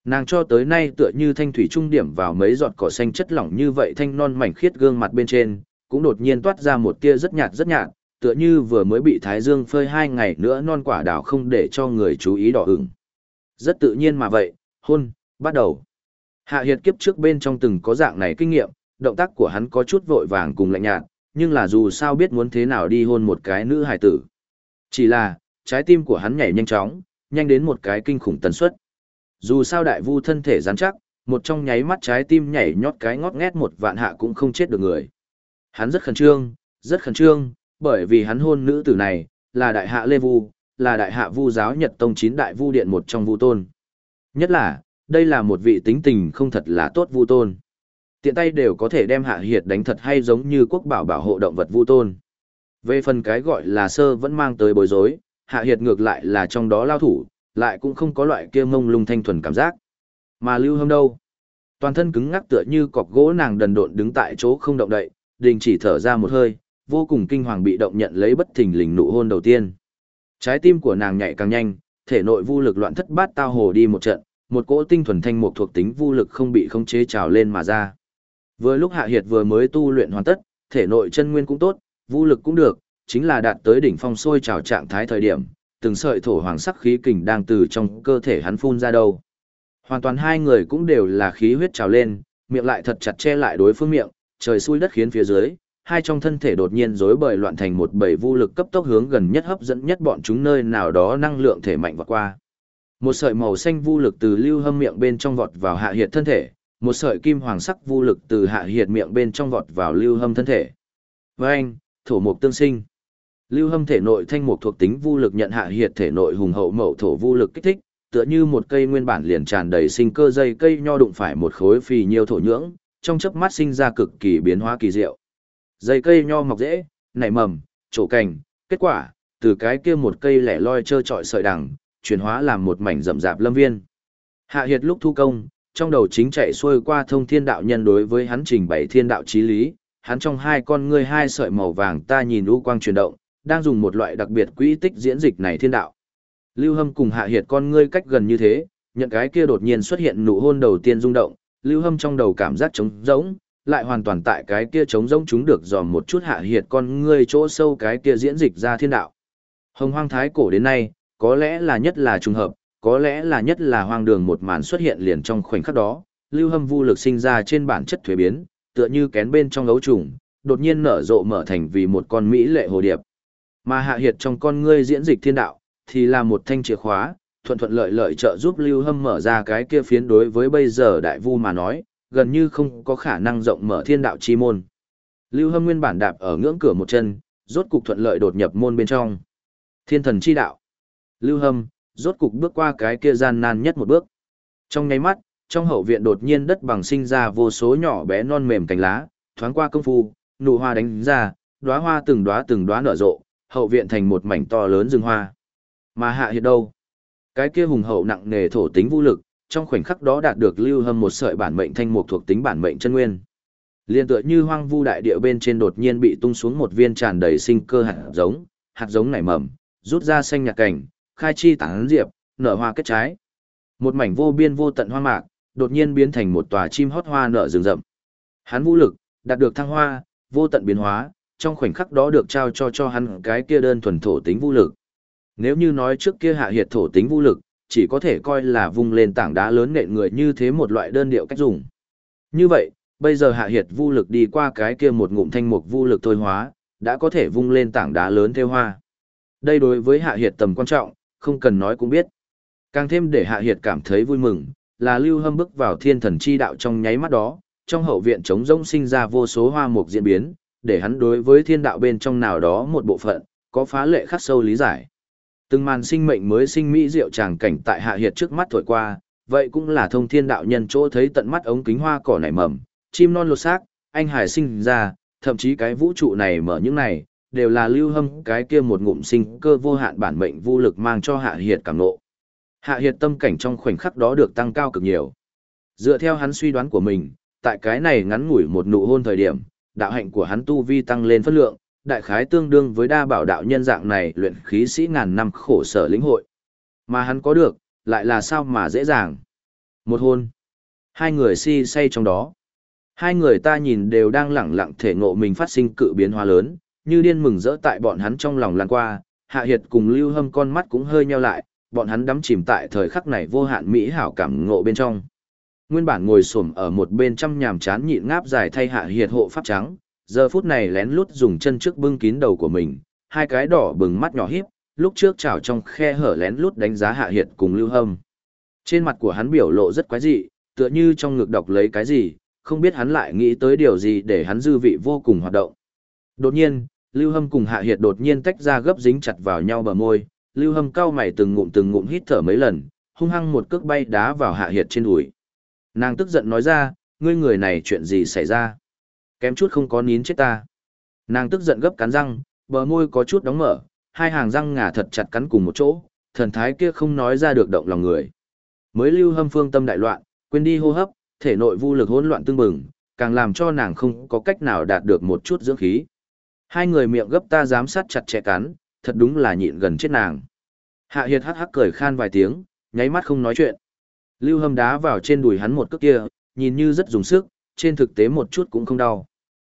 Nàng cho tới nay tựa như thanh thủy trung điểm vào mấy giọt cỏ xanh chất lỏng như vậy thanh non mảnh khiết gương mặt bên trên, cũng đột nhiên toát ra một tia rất nhạt rất nhạt, tựa như vừa mới bị thái dương phơi hai ngày nữa non quả đào không để cho người chú ý đỏ ửng. Rất tự nhiên mà vậy, hôn, bắt đầu. Hạ Hiệt kiếp trước bên trong từng có dạng này kinh nghiệm, động tác của hắn có chút vội vàng cùng lạnh nhạt, nhưng là dù sao biết muốn thế nào đi hôn một cái nữ hài tử. Chỉ là, trái tim của hắn nhảy nhanh chóng, nhanh đến một cái kinh khủng tần suất. Dù sao đại vu thân thể rắn chắc, một trong nháy mắt trái tim nhảy nhót cái ngót nghét một vạn hạ cũng không chết được người. Hắn rất khẩn trương, rất khẩn trương, bởi vì hắn hôn nữ tử này, là đại hạ Lê Vu, là đại hạ Vu giáo Nhật Tông chín đại vu điện một trong vu tôn. Nhất là, đây là một vị tính tình không thật là tốt vu tôn. Tiện tay đều có thể đem hạ hiệt đánh thật hay giống như quốc bảo bảo hộ động vật vu tôn. Về phần cái gọi là sơ vẫn mang tới bối rối, hạ hiệt ngược lại là trong đó lao thủ, lại cũng không có loại kia mông lung thanh thuần cảm giác. Mà lưu hâm đâu? Toàn thân cứng ngắc tựa như cọc gỗ nàng đần độn đứng tại chỗ không động đậy, đình chỉ thở ra một hơi, vô cùng kinh hoàng bị động nhận lấy bất thình lình nụ hôn đầu tiên. Trái tim của nàng nhảy càng nhanh, thể nội vu lực loạn thất bát tao hồ đi một trận, một cỗ tinh thuần thanh mục thuộc tính vu lực không bị khống chế trào lên mà ra. Vừa lúc Hạ Hiệt vừa mới tu luyện hoàn tất, thể nội chân nguyên cũng tốt, vũ lực cũng được, chính là đạt tới đỉnh phong sôi trào trạng thái thời điểm, từng sợi thổ hoàng sắc khí kình đang từ trong cơ thể hắn phun ra đâu. Hoàn toàn hai người cũng đều là khí huyết trào lên, miệng lại thật chặt che lại đối phương miệng, trời xui đất khiến phía dưới, hai trong thân thể đột nhiên rối bời loạn thành một bầy vũ lực cấp tốc hướng gần nhất hấp dẫn nhất bọn chúng nơi nào đó năng lượng thể mạnh vượt qua. Một sợi màu xanh vũ lực từ lưu hâm miệng bên trong vọt vào hạ hiệt thân thể, một sợi kim hoàng sắc vu lực từ hạ hiệt miệng bên trong vọt vào lưu hâm thân thể. Với anh, thổ mục tương sinh. Lưu hâm thể nội thanh mục thuộc tính vu lực nhận hạ hiệt thể nội hùng hậu mậu thổ vu lực kích thích, tựa như một cây nguyên bản liền tràn đầy sinh cơ dây cây nho đụng phải một khối phì nhiêu thổ nhưỡng, trong chớp mắt sinh ra cực kỳ biến hóa kỳ diệu. Dây cây nho mọc dễ, nảy mầm, trổ cành, kết quả, từ cái kia một cây lẻ loi trơ trọi sợi đằng, chuyển hóa làm một mảnh rậm rạp lâm viên. Hạ Hiệt lúc thu công, trong đầu chính chạy xuôi qua thông thiên đạo nhân đối với hắn trình bày thiên đạo chí lý, hắn trong hai con ngươi hai sợi màu vàng ta nhìn u quang chuyển động, đang dùng một loại đặc biệt quỹ tích diễn dịch này thiên đạo. Lưu Hâm cùng Hạ Hiệt con ngươi cách gần như thế, nhận cái kia đột nhiên xuất hiện nụ hôn đầu tiên rung động, Lưu Hâm trong đầu cảm giác trống rỗng, lại hoàn toàn tại cái kia trống rỗng chúng được dòm một chút Hạ Hiệt con ngươi chỗ sâu cái kia diễn dịch ra thiên đạo. Hồng Hoang Thái cổ đến nay, có lẽ là nhất là trùng hợp, có lẽ là nhất là hoang đường một màn xuất hiện liền trong khoảnh khắc đó, Lưu Hâm vu lực sinh ra trên bản chất thuế biến, tựa như kén bên trong gấu trùng, đột nhiên nở rộ mở thành vì một con mỹ lệ hồ điệp. Mà hạ hiệt trong con ngươi diễn dịch thiên đạo, thì là một thanh chìa khóa, thuận thuận lợi lợi trợ giúp Lưu Hâm mở ra cái kia phiến đối với bây giờ đại vu mà nói, gần như không có khả năng rộng mở thiên đạo chi môn. Lưu Hâm nguyên bản đạp ở ngưỡng cửa một chân, rốt cục thuận lợi đột nhập môn bên trong. Thiên thần chi đạo. Lưu Hâm, rốt cục bước qua cái kia gian nan nhất một bước. Trong nháy mắt, trong hậu viện đột nhiên đất bằng sinh ra vô số nhỏ bé non mềm cánh lá, thoáng qua công phu, nụ hoa đánh ra, đóa hoa từng đóa từng đóa nở rộ, hậu viện thành một mảnh to lớn rừng hoa. Mà hạ hiệt đâu? Cái kia hùng hậu nặng nề thổ tính vũ lực, trong khoảnh khắc đó đạt được lưu hâm một sợi bản mệnh thanh mục thuộc tính bản mệnh chân nguyên. Liên tựa như hoang vu đại địa bên trên đột nhiên bị tung xuống một viên tràn đầy sinh cơ hạt giống, hạt giống nảy mầm, rút ra xanh nhạt cảnh, khai chi tán diệp, nở hoa kết trái. Một mảnh vô biên vô tận hoa mạc, đột nhiên biến thành một tòa chim hót hoa nở rừng rậm. Hắn vũ lực, đạt được thăng hoa, vô tận biến hóa, trong khoảnh khắc đó được trao cho cho hắn cái kia đơn thuần thổ tính vũ lực. Nếu như nói trước kia hạ hiệt thổ tính vũ lực, chỉ có thể coi là vung lên tảng đá lớn nện người như thế một loại đơn điệu cách dùng. Như vậy, bây giờ hạ hiệt vũ lực đi qua cái kia một ngụm thanh mục vũ lực thôi hóa, đã có thể vung lên tảng đá lớn theo hoa. Đây đối với hạ hiệt tầm quan trọng, không cần nói cũng biết. Càng thêm để hạ hiệt cảm thấy vui mừng, là lưu hâm bước vào thiên thần chi đạo trong nháy mắt đó, trong hậu viện trống rỗng sinh ra vô số hoa mục diễn biến, để hắn đối với thiên đạo bên trong nào đó một bộ phận, có phá lệ khắc sâu lý giải. Từng màn sinh mệnh mới sinh mỹ diệu tràng cảnh tại hạ hiệt trước mắt thổi qua, vậy cũng là thông thiên đạo nhân chỗ thấy tận mắt ống kính hoa cỏ nảy mầm, chim non lột xác, anh hải sinh ra, thậm chí cái vũ trụ này mở những này, đều là lưu hâm cái kia một ngụm sinh cơ vô hạn bản mệnh vô lực mang cho hạ hiệt cảm nộ. Hạ hiệt tâm cảnh trong khoảnh khắc đó được tăng cao cực nhiều. Dựa theo hắn suy đoán của mình, tại cái này ngắn ngủi một nụ hôn thời điểm, đạo hạnh của hắn tu vi tăng lên phất lượng, đại khái tương đương với đa bảo đạo nhân dạng này luyện khí sĩ ngàn năm khổ sở lĩnh hội. Mà hắn có được, lại là sao mà dễ dàng. Một hôn. Hai người si say trong đó. Hai người ta nhìn đều đang lẳng lặng thể ngộ mình phát sinh cự biến hóa lớn, như điên mừng rỡ tại bọn hắn trong lòng lan qua, Hạ Hiệt cùng Lưu Hâm con mắt cũng hơi nheo lại, bọn hắn đắm chìm tại thời khắc này vô hạn mỹ hảo cảm ngộ bên trong. Nguyên bản ngồi xổm ở một bên trăm nhàm chán nhịn ngáp dài thay Hạ Hiệt hộ pháp trắng, giờ phút này lén lút dùng chân trước bưng kín đầu của mình, hai cái đỏ bừng mắt nhỏ híp, lúc trước chảo trong khe hở lén lút đánh giá Hạ Hiệt cùng Lưu Hâm. Trên mặt của hắn biểu lộ rất quái dị, tựa như trong ngực đọc lấy cái gì, không biết hắn lại nghĩ tới điều gì để hắn dư vị vô cùng hoạt động. Đột nhiên, Lưu Hâm cùng Hạ Hiệt đột nhiên tách ra gấp dính chặt vào nhau bờ môi, Lưu Hâm cau mày từng ngụm từng ngụm hít thở mấy lần, hung hăng một cước bay đá vào Hạ Hiệt trên đùi. Nàng tức giận nói ra, ngươi người này chuyện gì xảy ra? Kém chút không có nín chết ta. Nàng tức giận gấp cắn răng, bờ môi có chút đóng mở, hai hàng răng ngà thật chặt cắn cùng một chỗ, thần thái kia không nói ra được động lòng người. Mới Lưu Hâm phương tâm đại loạn, quên đi hô hấp, thể nội vô lực hỗn loạn tương bừng, càng làm cho nàng không có cách nào đạt được một chút dưỡng khí. Hai người miệng gấp ta giám sát chặt chẽ cắn, thật đúng là nhịn gần chết nàng. Hạ Hiệt hắc hắc cười khan vài tiếng, nháy mắt không nói chuyện. Lưu Hâm đá vào trên đùi hắn một cước kia, nhìn như rất dùng sức, trên thực tế một chút cũng không đau.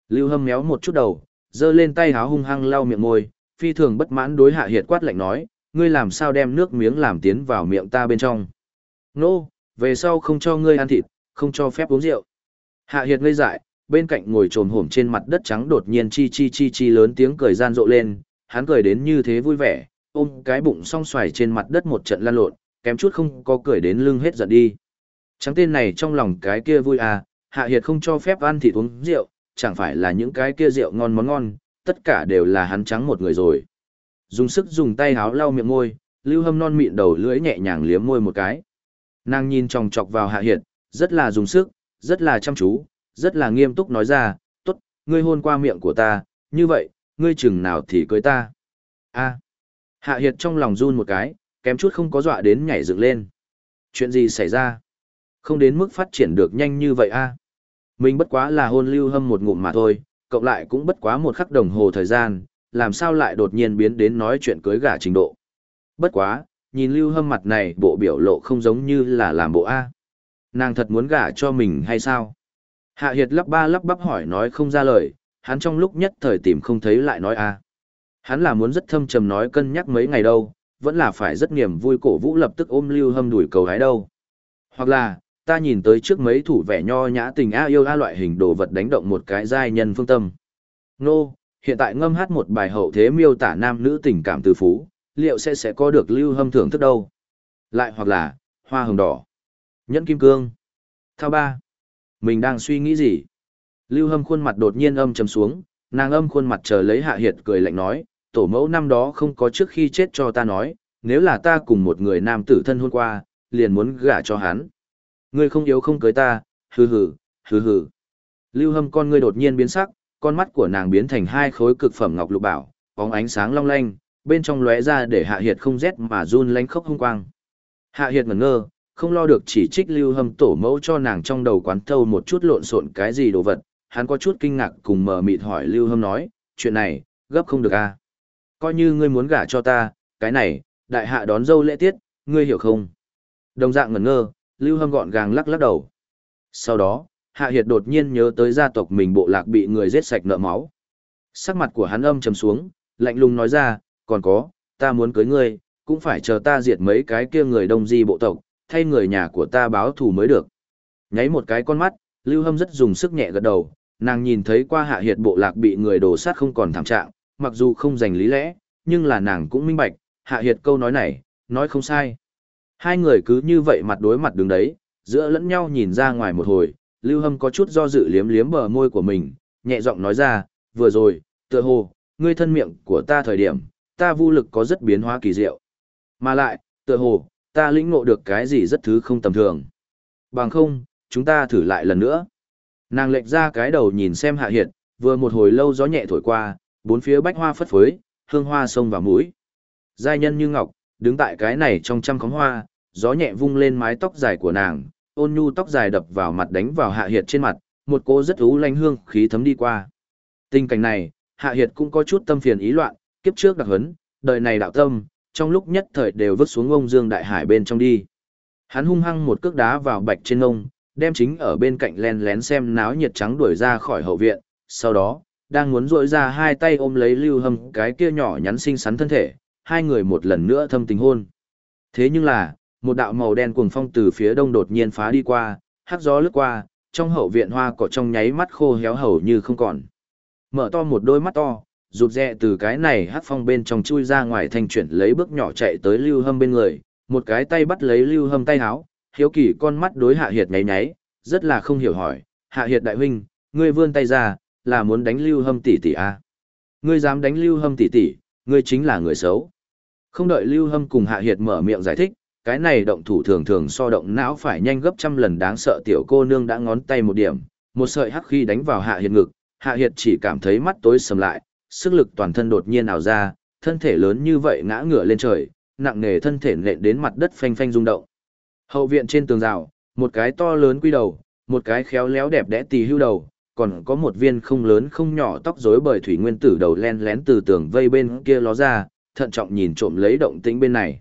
Lưu Hâm méo một chút đầu, giơ lên tay háo hung hăng lau miệng môi, phi thường bất mãn đối Hạ Hiệt quát lạnh nói, ngươi làm sao đem nước miếng làm tiến vào miệng ta bên trong. Nô, về sau không cho ngươi ăn thịt, không cho phép uống rượu. Hạ Hiệt ngây dại, bên cạnh ngồi trồm hổm trên mặt đất trắng đột nhiên chi chi chi chi lớn tiếng cười gian rộ lên, hắn cười đến như thế vui vẻ, ôm cái bụng song xoài trên mặt đất một trận lan lộn, kém chút không có cười đến lưng hết giận đi. Trắng tên này trong lòng cái kia vui à, Hạ Hiệt không cho phép ăn thịt uống rượu, chẳng phải là những cái kia rượu ngon món ngon, tất cả đều là hắn trắng một người rồi. Dùng sức dùng tay háo lau miệng môi, lưu hâm non mịn đầu lưỡi nhẹ nhàng liếm môi một cái. Nàng nhìn tròng chọc vào Hạ Hiệt, rất là dùng sức, rất là chăm chú, rất là nghiêm túc nói ra, tốt, ngươi hôn qua miệng của ta, như vậy, ngươi chừng nào thì cưới ta. a Hạ Hiệt trong lòng run một cái, kém chút không có dọa đến nhảy dựng lên. Chuyện gì xảy ra? Không đến mức phát triển được nhanh như vậy a Mình bất quá là hôn lưu hâm một ngụm mà thôi, cộng lại cũng bất quá một khắc đồng hồ thời gian, làm sao lại đột nhiên biến đến nói chuyện cưới gả trình độ. Bất quá, nhìn lưu hâm mặt này bộ biểu lộ không giống như là làm bộ A. Nàng thật muốn gả cho mình hay sao? Hạ Hiệt lắp ba lắp bắp hỏi nói không ra lời, hắn trong lúc nhất thời tìm không thấy lại nói a. Hắn là muốn rất thâm trầm nói cân nhắc mấy ngày đâu, vẫn là phải rất niềm vui cổ vũ lập tức ôm lưu hâm đuổi cầu hái đâu. Hoặc là, ta nhìn tới trước mấy thủ vẻ nho nhã tình a yêu a loại hình đồ vật đánh động một cái giai nhân phương tâm. Nô, hiện tại ngâm hát một bài hậu thế miêu tả nam nữ tình cảm từ phú, liệu sẽ sẽ có được lưu hâm thưởng thức đâu? Lại hoặc là, hoa hồng đỏ, nhẫn kim cương, thao ba. Mình đang suy nghĩ gì? Lưu Hâm khuôn mặt đột nhiên âm trầm xuống, nàng âm khuôn mặt chờ lấy Hạ Hiệt cười lạnh nói, tổ mẫu năm đó không có trước khi chết cho ta nói, nếu là ta cùng một người nam tử thân hôn qua, liền muốn gả cho hắn. Ngươi không yếu không cưới ta, hừ hừ, hừ hừ. Lưu Hâm con ngươi đột nhiên biến sắc, con mắt của nàng biến thành hai khối cực phẩm ngọc lục bảo, bóng ánh sáng long lanh, bên trong lóe ra để Hạ Hiệt không rét mà run lánh khốc hung quang. Hạ Hiệt ngẩn ngơ, không lo được chỉ trích lưu hâm tổ mẫu cho nàng trong đầu quán thâu một chút lộn xộn cái gì đồ vật, hắn có chút kinh ngạc cùng mờ mịt hỏi lưu hâm nói, chuyện này, gấp không được à. Coi như ngươi muốn gả cho ta, cái này, đại hạ đón dâu lễ tiết, ngươi hiểu không? Đồng dạng ngẩn ngơ, lưu hâm gọn gàng lắc lắc đầu. Sau đó, hạ hiệt đột nhiên nhớ tới gia tộc mình bộ lạc bị người giết sạch nợ máu. Sắc mặt của hắn âm trầm xuống, lạnh lùng nói ra, còn có, ta muốn cưới ngươi, cũng phải chờ ta diệt mấy cái kia người đông di bộ tộc, thay người nhà của ta báo thù mới được. Nháy một cái con mắt, Lưu Hâm rất dùng sức nhẹ gật đầu, nàng nhìn thấy qua hạ hiệt bộ lạc bị người đổ sát không còn thảm trạng, mặc dù không giành lý lẽ, nhưng là nàng cũng minh bạch, hạ hiệt câu nói này, nói không sai. Hai người cứ như vậy mặt đối mặt đứng đấy, giữa lẫn nhau nhìn ra ngoài một hồi, Lưu Hâm có chút do dự liếm liếm bờ môi của mình, nhẹ giọng nói ra, vừa rồi, tựa hồ, ngươi thân miệng của ta thời điểm, ta vô lực có rất biến hóa kỳ diệu. Mà lại, tựa hồ, ta lĩnh ngộ được cái gì rất thứ không tầm thường. Bằng không, chúng ta thử lại lần nữa. Nàng lệch ra cái đầu nhìn xem hạ hiệt, vừa một hồi lâu gió nhẹ thổi qua, bốn phía bách hoa phất phới, hương hoa sông vào mũi. Giai nhân như ngọc, đứng tại cái này trong trăm khóm hoa, gió nhẹ vung lên mái tóc dài của nàng, ôn nhu tóc dài đập vào mặt đánh vào hạ hiệt trên mặt, một cô rất ú lanh hương khí thấm đi qua. Tình cảnh này, hạ hiệt cũng có chút tâm phiền ý loạn, kiếp trước đặc hấn, đời này đạo tâm, trong lúc nhất thời đều vứt xuống ông Dương Đại Hải bên trong đi. Hắn hung hăng một cước đá vào bạch trên ông đem chính ở bên cạnh len lén xem náo nhiệt trắng đuổi ra khỏi hậu viện, sau đó, đang muốn rỗi ra hai tay ôm lấy lưu hâm cái kia nhỏ nhắn xinh xắn thân thể, hai người một lần nữa thâm tình hôn. Thế nhưng là, một đạo màu đen cuồng phong từ phía đông đột nhiên phá đi qua, hắc gió lướt qua, trong hậu viện hoa cỏ trong nháy mắt khô héo hầu như không còn. Mở to một đôi mắt to, rụt rè từ cái này hát phong bên trong chui ra ngoài thanh chuyển lấy bước nhỏ chạy tới lưu hâm bên người, một cái tay bắt lấy lưu hâm tay háo, hiếu kỳ con mắt đối hạ hiệt nháy nháy, rất là không hiểu hỏi, hạ hiệt đại huynh, ngươi vươn tay ra, là muốn đánh lưu hâm tỷ tỷ à? Ngươi dám đánh lưu hâm tỷ tỷ, ngươi chính là người xấu. Không đợi lưu hâm cùng hạ hiệt mở miệng giải thích, cái này động thủ thường thường so động não phải nhanh gấp trăm lần đáng sợ tiểu cô nương đã ngón tay một điểm, một sợi hắc khi đánh vào hạ hiệt ngực, hạ hiệt chỉ cảm thấy mắt tối sầm lại, sức lực toàn thân đột nhiên ảo ra, thân thể lớn như vậy ngã ngửa lên trời, nặng nề thân thể nện đến mặt đất phanh phanh rung động. Hậu viện trên tường rào, một cái to lớn quy đầu, một cái khéo léo đẹp đẽ tì hưu đầu, còn có một viên không lớn không nhỏ tóc rối bởi thủy nguyên tử đầu len lén từ tường vây bên kia ló ra, thận trọng nhìn trộm lấy động tĩnh bên này.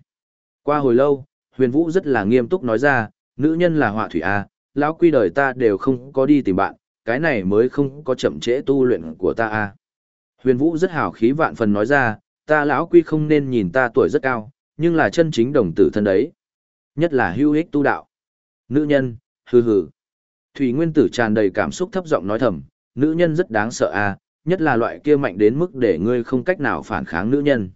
Qua hồi lâu, huyền vũ rất là nghiêm túc nói ra, nữ nhân là họa thủy A, lão quy đời ta đều không có đi tìm bạn, cái này mới không có chậm trễ tu luyện của ta A. Huyền vũ rất hào khí vạn phần nói ra, ta lão quy không nên nhìn ta tuổi rất cao, nhưng là chân chính đồng tử thân đấy. Nhất là hưu ích tu đạo. Nữ nhân, hừ hừ. Thủy Nguyên Tử tràn đầy cảm xúc thấp giọng nói thầm, nữ nhân rất đáng sợ a, nhất là loại kia mạnh đến mức để ngươi không cách nào phản kháng nữ nhân.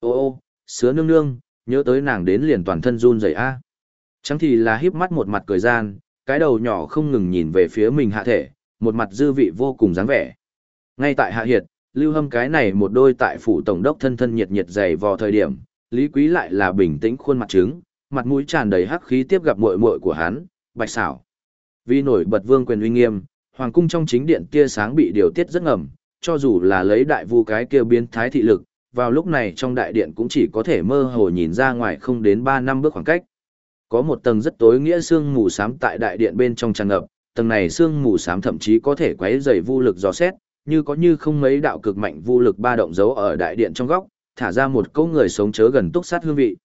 Ô ô, sứa nương nương, nhớ tới nàng đến liền toàn thân run rẩy a. Chẳng thì là híp mắt một mặt cười gian, cái đầu nhỏ không ngừng nhìn về phía mình hạ thể, một mặt dư vị vô cùng dáng vẻ. Ngay tại hạ hiệt, lưu hâm cái này một đôi tại phủ tổng đốc thân thân nhiệt nhiệt dày vò thời điểm, Lý Quý lại là bình tĩnh khuôn mặt trứng, mặt mũi tràn đầy hắc khí tiếp gặp muội muội của hắn, Bạch Sảo. Vì nổi bật vương quyền uy nghiêm, hoàng cung trong chính điện kia sáng bị điều tiết rất ngầm, cho dù là lấy đại vu cái kia biến thái thị lực, vào lúc này trong đại điện cũng chỉ có thể mơ hồ nhìn ra ngoài không đến 3 năm bước khoảng cách. Có một tầng rất tối nghĩa xương mù xám tại đại điện bên trong tràn ngập, tầng này xương mù xám thậm chí có thể quấy rầy vu lực dò xét, như có như không mấy đạo cực mạnh vô lực ba động dấu ở đại điện trong góc, thả ra một câu người sống chớ gần túc sát hương vị.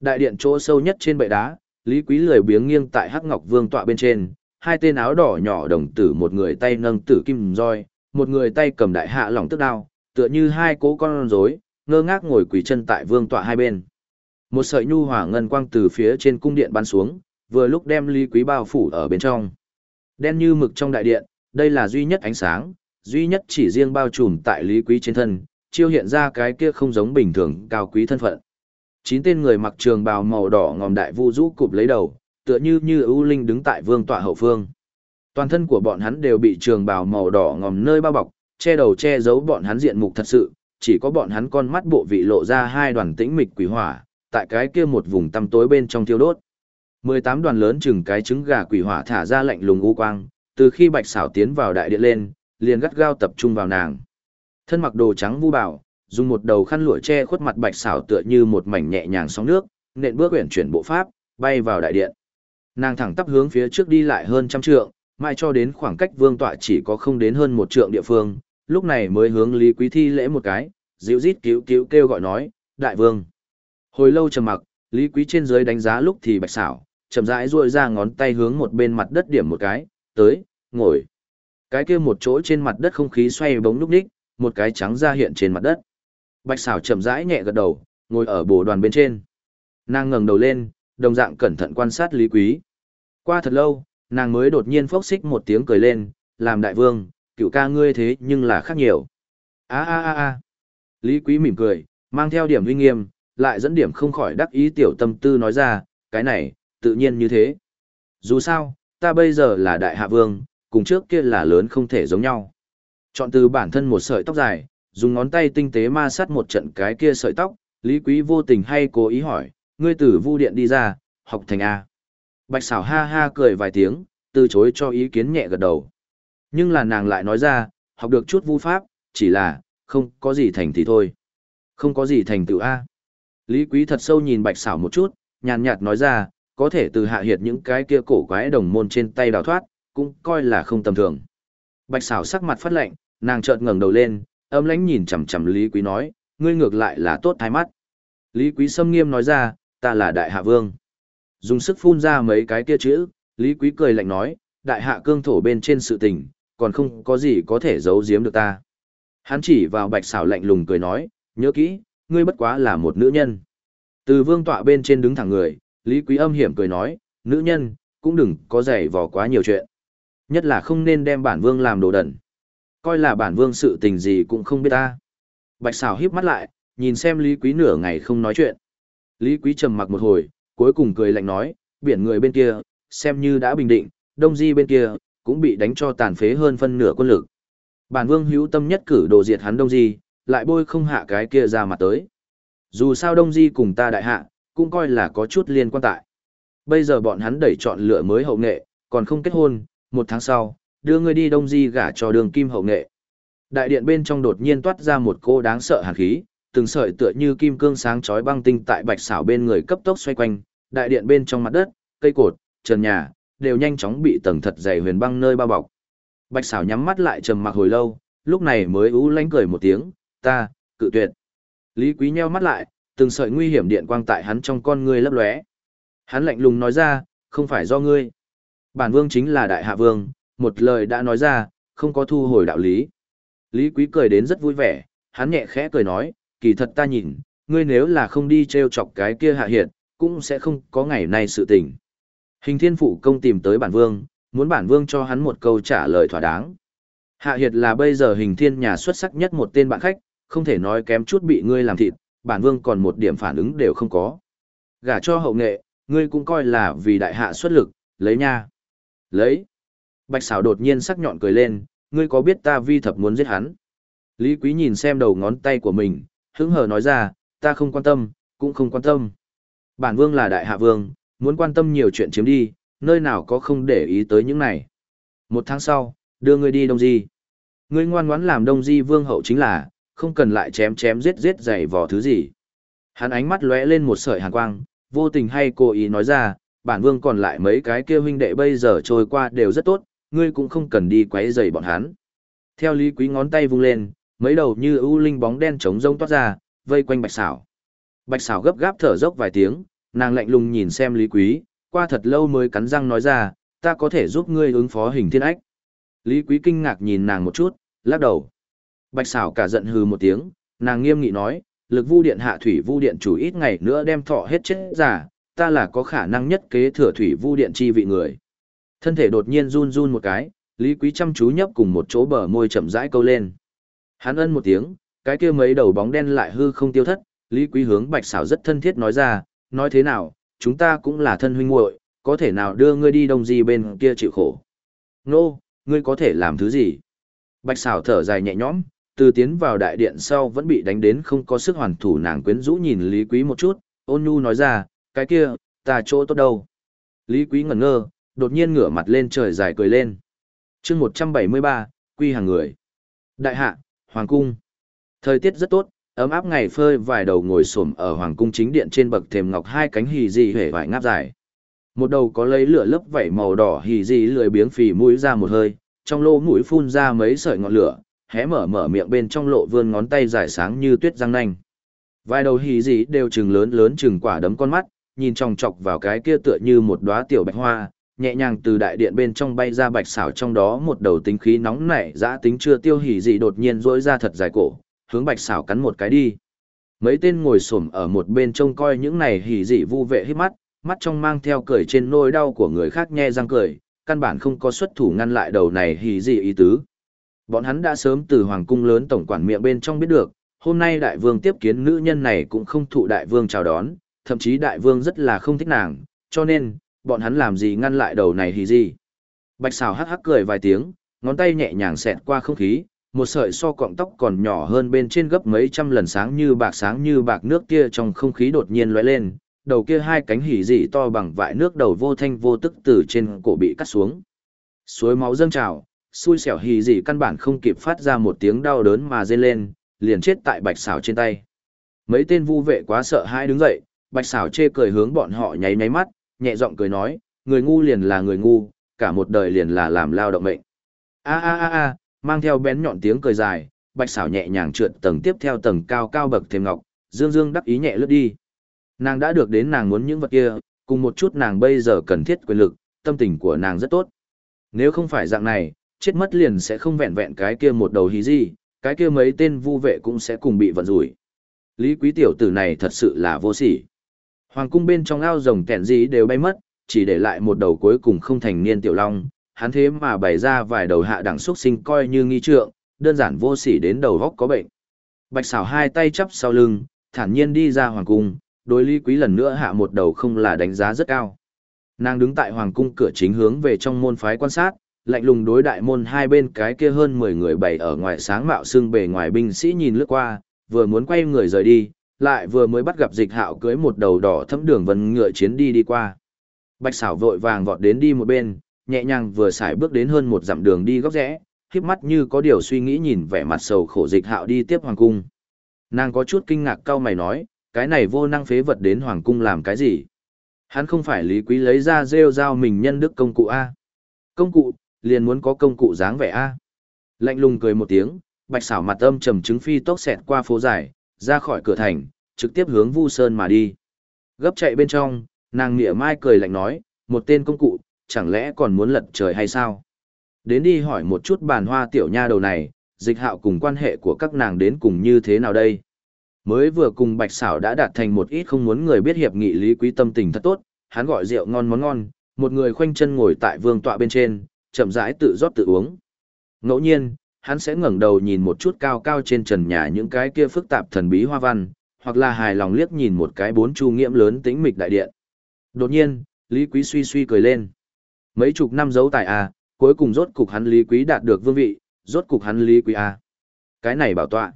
Đại điện chỗ sâu nhất trên bệ đá, Lý Quý lười biếng nghiêng tại Hắc Ngọc Vương tọa bên trên, hai tên áo đỏ nhỏ đồng tử một người tay nâng tử kim roi, một người tay cầm đại hạ lỏng tức đao, tựa như hai cố con rối, ngơ ngác ngồi quỳ chân tại vương tọa hai bên. Một sợi nhu hỏa ngân quang từ phía trên cung điện bắn xuống, vừa lúc đem Lý Quý bao phủ ở bên trong. Đen như mực trong đại điện, đây là duy nhất ánh sáng, duy nhất chỉ riêng bao trùm tại Lý Quý trên thân, chiêu hiện ra cái kia không giống bình thường cao quý thân phận. Chín tên người mặc trường bào màu đỏ ngòm đại vu rũ cụp lấy đầu, tựa như như ưu linh đứng tại vương tọa hậu phương. Toàn thân của bọn hắn đều bị trường bào màu đỏ ngòm nơi bao bọc, che đầu che giấu bọn hắn diện mục thật sự, chỉ có bọn hắn con mắt bộ vị lộ ra hai đoàn tĩnh mịch quỷ hỏa, tại cái kia một vùng tăm tối bên trong thiêu đốt. 18 đoàn lớn chừng cái trứng gà quỷ hỏa thả ra lạnh lùng u quang, từ khi Bạch Xảo tiến vào đại điện lên, liền gắt gao tập trung vào nàng. Thân mặc đồ trắng vu bảo, dùng một đầu khăn lụa che khuất mặt Bạch Xảo tựa như một mảnh nhẹ nhàng sóng nước, nện bước uyển chuyển bộ pháp, bay vào đại điện. Nàng thẳng tắp hướng phía trước đi lại hơn trăm trượng, mai cho đến khoảng cách vương tọa chỉ có không đến hơn một trượng địa phương, lúc này mới hướng Lý Quý thi lễ một cái, dịu rít cứu cứu kêu gọi nói, đại vương. Hồi lâu trầm mặc, Lý Quý trên dưới đánh giá lúc thì bạch xảo, chậm rãi duỗi ra ngón tay hướng một bên mặt đất điểm một cái, tới, ngồi. Cái kia một chỗ trên mặt đất không khí xoay bóng lúc ních, một cái trắng ra hiện trên mặt đất. Bạch xảo chậm rãi nhẹ gật đầu, ngồi ở bồ đoàn bên trên. Nàng ngẩng đầu lên, đồng dạng cẩn thận quan sát Lý Quý. Qua thật lâu, nàng mới đột nhiên phốc xích một tiếng cười lên, làm đại vương, cựu ca ngươi thế nhưng là khác nhiều. a a a a Lý Quý mỉm cười, mang theo điểm uy nghiêm, lại dẫn điểm không khỏi đắc ý tiểu tâm tư nói ra, cái này, tự nhiên như thế. Dù sao, ta bây giờ là đại hạ vương, cùng trước kia là lớn không thể giống nhau. Chọn từ bản thân một sợi tóc dài, dùng ngón tay tinh tế ma sát một trận cái kia sợi tóc, Lý Quý vô tình hay cố ý hỏi, ngươi từ vu điện đi ra, học thành A. Bạch xảo ha ha cười vài tiếng, từ chối cho ý kiến nhẹ gật đầu. Nhưng là nàng lại nói ra, học được chút vu pháp, chỉ là, không có gì thành thì thôi. Không có gì thành tựu A. Lý Quý thật sâu nhìn bạch xảo một chút, nhàn nhạt nói ra, có thể từ hạ hiệt những cái kia cổ quái đồng môn trên tay đào thoát, cũng coi là không tầm thường. Bạch xảo sắc mặt phát lạnh, nàng chợt ngẩng đầu lên, âm lãnh nhìn chằm chằm Lý Quý nói, ngươi ngược lại là tốt thái mắt. Lý Quý sâm nghiêm nói ra, ta là đại hạ vương. Dùng sức phun ra mấy cái kia chữ, Lý Quý cười lạnh nói, đại hạ cương thổ bên trên sự tình, còn không có gì có thể giấu giếm được ta. Hắn chỉ vào bạch xảo lạnh lùng cười nói, nhớ kỹ, ngươi bất quá là một nữ nhân. Từ vương tọa bên trên đứng thẳng người, Lý Quý âm hiểm cười nói, nữ nhân, cũng đừng có giày vò quá nhiều chuyện. Nhất là không nên đem bản vương làm đồ đẩn. Coi là bản vương sự tình gì cũng không biết ta. Bạch xảo híp mắt lại, nhìn xem Lý Quý nửa ngày không nói chuyện. Lý Quý trầm mặc một hồi, cuối cùng cười lạnh nói, biển người bên kia, xem như đã bình định, đông di bên kia, cũng bị đánh cho tàn phế hơn phân nửa quân lực. Bản vương hữu tâm nhất cử đồ diệt hắn đông di, lại bôi không hạ cái kia ra mặt tới. Dù sao đông di cùng ta đại hạ, cũng coi là có chút liên quan tại. Bây giờ bọn hắn đẩy chọn lựa mới hậu nghệ, còn không kết hôn, một tháng sau, đưa ngươi đi đông di gả cho đường kim hậu nghệ. Đại điện bên trong đột nhiên toát ra một cô đáng sợ hàn khí, từng sợi tựa như kim cương sáng chói băng tinh tại bạch xảo bên người cấp tốc xoay quanh, đại điện bên trong mặt đất, cây cột, trần nhà, đều nhanh chóng bị tầng thật dày huyền băng nơi bao bọc. Bạch xảo nhắm mắt lại trầm mặc hồi lâu, lúc này mới ú lánh cười một tiếng, ta, cự tuyệt. Lý Quý nheo mắt lại, từng sợi nguy hiểm điện quang tại hắn trong con ngươi lấp lóe. Hắn lạnh lùng nói ra, không phải do ngươi. Bản vương chính là đại hạ vương, một lời đã nói ra, không có thu hồi đạo lý. Lý Quý cười đến rất vui vẻ, hắn nhẹ khẽ cười nói, kỳ thật ta nhìn, ngươi nếu là không đi treo chọc cái kia hạ hiệt, cũng sẽ không có ngày nay sự tình. Hình thiên phụ công tìm tới bản vương, muốn bản vương cho hắn một câu trả lời thỏa đáng. Hạ hiệt là bây giờ hình thiên nhà xuất sắc nhất một tên bạn khách, không thể nói kém chút bị ngươi làm thịt, bản vương còn một điểm phản ứng đều không có. Gả cho hậu nghệ, ngươi cũng coi là vì đại hạ xuất lực, lấy nha. Lấy. Bạch xảo đột nhiên sắc nhọn cười lên, ngươi có biết ta vi thập muốn giết hắn. Lý quý nhìn xem đầu ngón tay của mình, hứng hờ nói ra, ta không quan tâm, cũng không quan tâm. Bản vương là đại hạ vương, muốn quan tâm nhiều chuyện chiếm đi, nơi nào có không để ý tới những này. Một tháng sau, đưa ngươi đi Đông Di. Ngươi ngoan ngoãn làm Đông Di vương hậu chính là, không cần lại chém chém giết giết dày vò thứ gì. Hắn ánh mắt lóe lên một sợi hàn quang, vô tình hay cố ý nói ra, bản vương còn lại mấy cái kia huynh đệ bây giờ trôi qua đều rất tốt, ngươi cũng không cần đi quấy rầy bọn hắn. Theo Lý Quý ngón tay vung lên, mấy đầu như ưu linh bóng đen trống rông toát ra, vây quanh Bạch Sảo. Bạch Sảo gấp gáp thở dốc vài tiếng, nàng lạnh lùng nhìn xem Lý Quý, qua thật lâu mới cắn răng nói ra, ta có thể giúp ngươi ứng phó hình thiên ách. Lý Quý kinh ngạc nhìn nàng một chút, lắc đầu. Bạch Sảo cả giận hừ một tiếng, nàng nghiêm nghị nói, lực vu điện hạ thủy vu điện chủ ít ngày nữa đem thọ hết chết giả, ta là có khả năng nhất kế thừa thủy vu điện chi vị người. Thân thể đột nhiên run run một cái, Lý Quý chăm chú nhấp cùng một chỗ bờ môi chậm rãi câu lên. Hắn ân một tiếng, cái kia mấy đầu bóng đen lại hư không tiêu thất, Lý Quý hướng Bạch Sảo rất thân thiết nói ra, nói thế nào, chúng ta cũng là thân huynh muội, có thể nào đưa ngươi đi đông gì bên kia chịu khổ. Nô, no, ngươi có thể làm thứ gì? Bạch Sảo thở dài nhẹ nhõm, từ tiến vào đại điện sau vẫn bị đánh đến không có sức hoàn thủ nàng quyến rũ nhìn Lý Quý một chút, ôn nhu nói ra, cái kia, ta chỗ tốt đâu. Lý Quý ngẩn ngơ, đột nhiên ngửa mặt lên trời dài cười lên. chương 173, quy hàng người. Đại hạ, Hoàng cung. Thời tiết rất tốt, ấm áp ngày phơi vài đầu ngồi xổm ở Hoàng cung chính điện trên bậc thềm ngọc hai cánh hì dị hể vải ngáp dài. Một đầu có lấy lửa lấp vảy màu đỏ hì dị lười biếng phì mũi ra một hơi, trong lỗ mũi phun ra mấy sợi ngọn lửa, hé mở mở miệng bên trong lộ vươn ngón tay dài sáng như tuyết răng nanh. Vài đầu hì dị đều trừng lớn lớn trừng quả đấm con mắt, nhìn chòng chọc vào cái kia tựa như một đóa tiểu bạch hoa, nhẹ nhàng từ đại điện bên trong bay ra bạch xảo trong đó một đầu tính khí nóng nảy dã tính chưa tiêu hỉ gì đột nhiên rỗi ra thật dài cổ hướng bạch xảo cắn một cái đi. Mấy tên ngồi xổm ở một bên trông coi những này hỉ dị vu vệ hít mắt mắt trong mang theo cười trên nỗi đau của người khác nhe răng cười căn bản không có xuất thủ ngăn lại đầu này hỉ dị ý tứ. Bọn hắn đã sớm từ hoàng cung lớn tổng quản miệng bên trong biết được hôm nay đại vương tiếp kiến nữ nhân này cũng không thụ đại vương chào đón thậm chí đại vương rất là không thích nàng cho nên bọn hắn làm gì ngăn lại đầu này hì gì. Bạch xào hắc hắc cười vài tiếng, ngón tay nhẹ nhàng xẹt qua không khí, một sợi so cọng tóc còn nhỏ hơn bên trên gấp mấy trăm lần sáng như bạc sáng như bạc nước kia trong không khí đột nhiên lóe lên, đầu kia hai cánh hỉ dị to bằng vại nước đầu vô thanh vô tức từ trên cổ bị cắt xuống. Suối máu dâng trào, xui xẻo hỉ dị căn bản không kịp phát ra một tiếng đau đớn mà rên lên, liền chết tại bạch xảo trên tay. Mấy tên vu vệ quá sợ hãi đứng dậy, bạch xảo chê cười hướng bọn họ nháy nháy mắt, nhẹ giọng cười nói, người ngu liền là người ngu, cả một đời liền là làm lao động mệnh. A a a a, mang theo bén nhọn tiếng cười dài, bạch xảo nhẹ nhàng trượt tầng tiếp theo tầng cao cao bậc thêm ngọc, dương dương đắc ý nhẹ lướt đi. Nàng đã được đến nàng muốn những vật kia, cùng một chút nàng bây giờ cần thiết quyền lực, tâm tình của nàng rất tốt. Nếu không phải dạng này, chết mất liền sẽ không vẹn vẹn cái kia một đầu hí gì, cái kia mấy tên vu vệ cũng sẽ cùng bị vận rủi. Lý quý tiểu tử này thật sự là vô sỉ. Hoàng cung bên trong ao rồng kẹn gì đều bay mất, chỉ để lại một đầu cuối cùng không thành niên tiểu long, hắn thế mà bày ra vài đầu hạ đẳng xuất sinh coi như nghi trượng, đơn giản vô sỉ đến đầu góc có bệnh. Bạch xảo hai tay chắp sau lưng, thản nhiên đi ra hoàng cung, đối lý quý lần nữa hạ một đầu không là đánh giá rất cao. Nàng đứng tại hoàng cung cửa chính hướng về trong môn phái quan sát, lạnh lùng đối đại môn hai bên cái kia hơn 10 người bày ở ngoài sáng mạo xương bề ngoài binh sĩ nhìn lướt qua, vừa muốn quay người rời đi, lại vừa mới bắt gặp dịch hạo cưới một đầu đỏ thấm đường vân ngựa chiến đi đi qua. Bạch xảo vội vàng vọt đến đi một bên, nhẹ nhàng vừa xài bước đến hơn một dặm đường đi góc rẽ, khiếp mắt như có điều suy nghĩ nhìn vẻ mặt sầu khổ dịch hạo đi tiếp hoàng cung. Nàng có chút kinh ngạc cau mày nói, cái này vô năng phế vật đến hoàng cung làm cái gì? Hắn không phải lý quý lấy ra rêu dao mình nhân đức công cụ A. Công cụ, liền muốn có công cụ dáng vẻ A. Lạnh lùng cười một tiếng, bạch xảo mặt âm trầm chứng phi tốc xẹt qua phố dài, ra khỏi cửa thành, trực tiếp hướng Vu Sơn mà đi. Gấp chạy bên trong, nàng nghĩa mai cười lạnh nói, một tên công cụ, chẳng lẽ còn muốn lật trời hay sao? Đến đi hỏi một chút bàn hoa tiểu nha đầu này, dịch hạo cùng quan hệ của các nàng đến cùng như thế nào đây? Mới vừa cùng bạch xảo đã đạt thành một ít không muốn người biết hiệp nghị lý quý tâm tình thật tốt, hắn gọi rượu ngon món ngon, một người khoanh chân ngồi tại vương tọa bên trên, chậm rãi tự rót tự uống. Ngẫu nhiên, hắn sẽ ngẩng đầu nhìn một chút cao cao trên trần nhà những cái kia phức tạp thần bí hoa văn, hoặc là hài lòng liếc nhìn một cái bốn chu nghiễm lớn tĩnh mịch đại điện. Đột nhiên, Lý Quý suy suy cười lên. Mấy chục năm giấu tài à, cuối cùng rốt cục hắn Lý Quý đạt được vương vị, rốt cục hắn Lý Quý à. Cái này bảo tọa.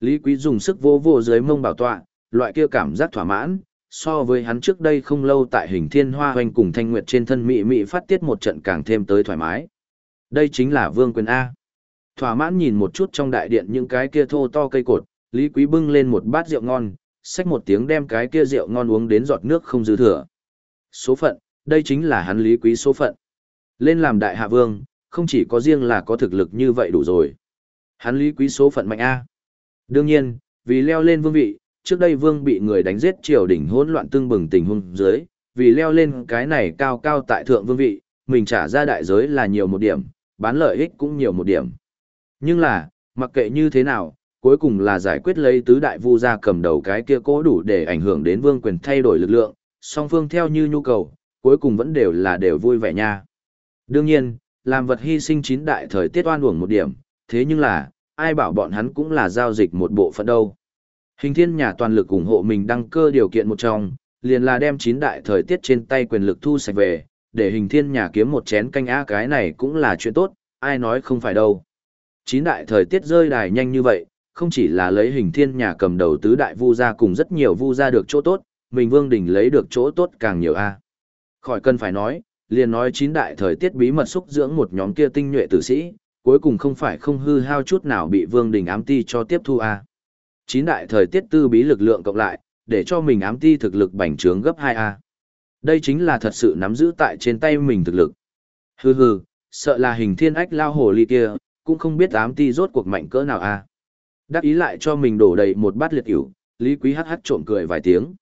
Lý Quý dùng sức vô vô dưới mông bảo tọa, loại kia cảm giác thỏa mãn, so với hắn trước đây không lâu tại hình thiên hoa hoành cùng thanh nguyệt trên thân mị mị phát tiết một trận càng thêm tới thoải mái. Đây chính là vương quyền A. Thỏa mãn nhìn một chút trong đại điện những cái kia thô to cây cột, Lý Quý bưng lên một bát rượu ngon, xách một tiếng đem cái kia rượu ngon uống đến giọt nước không dư thừa. Số phận, đây chính là hắn Lý Quý số phận. Lên làm đại hạ vương, không chỉ có riêng là có thực lực như vậy đủ rồi. Hắn Lý Quý số phận mạnh A. Đương nhiên, vì leo lên vương vị, trước đây vương bị người đánh giết triều đình hỗn loạn tương bừng tình huống dưới, vì leo lên cái này cao cao tại thượng vương vị, mình trả ra đại giới là nhiều một điểm, bán lợi ích cũng nhiều một điểm. Nhưng là, mặc kệ như thế nào, cuối cùng là giải quyết lấy tứ đại vu gia cầm đầu cái kia cố đủ để ảnh hưởng đến vương quyền thay đổi lực lượng, song phương theo như nhu cầu, cuối cùng vẫn đều là đều vui vẻ nha. Đương nhiên, làm vật hy sinh chín đại thời tiết oan uổng một điểm, thế nhưng là, ai bảo bọn hắn cũng là giao dịch một bộ phận đâu. Hình thiên nhà toàn lực ủng hộ mình đăng cơ điều kiện một trong, liền là đem chín đại thời tiết trên tay quyền lực thu sạch về, để hình thiên nhà kiếm một chén canh á cái này cũng là chuyện tốt, ai nói không phải đâu. Chín đại thời tiết rơi đài nhanh như vậy, không chỉ là lấy hình thiên nhà cầm đầu tứ đại vu gia cùng rất nhiều vu gia được chỗ tốt, mình vương đỉnh lấy được chỗ tốt càng nhiều a. Khỏi cần phải nói, liền nói chín đại thời tiết bí mật xúc dưỡng một nhóm kia tinh nhuệ tử sĩ, cuối cùng không phải không hư hao chút nào bị vương đình ám ti cho tiếp thu a. Chín đại thời tiết tư bí lực lượng cộng lại, để cho mình ám ti thực lực bành trướng gấp 2A. Đây chính là thật sự nắm giữ tại trên tay mình thực lực. Hừ hừ, sợ là hình thiên ách lao hồ ly kia, cũng không biết ám ti rốt cuộc mạnh cỡ nào à. a. Đắc ý lại cho mình đổ đầy một bát liệt ỉu, Lý Quý hắc hắc trộm cười vài tiếng.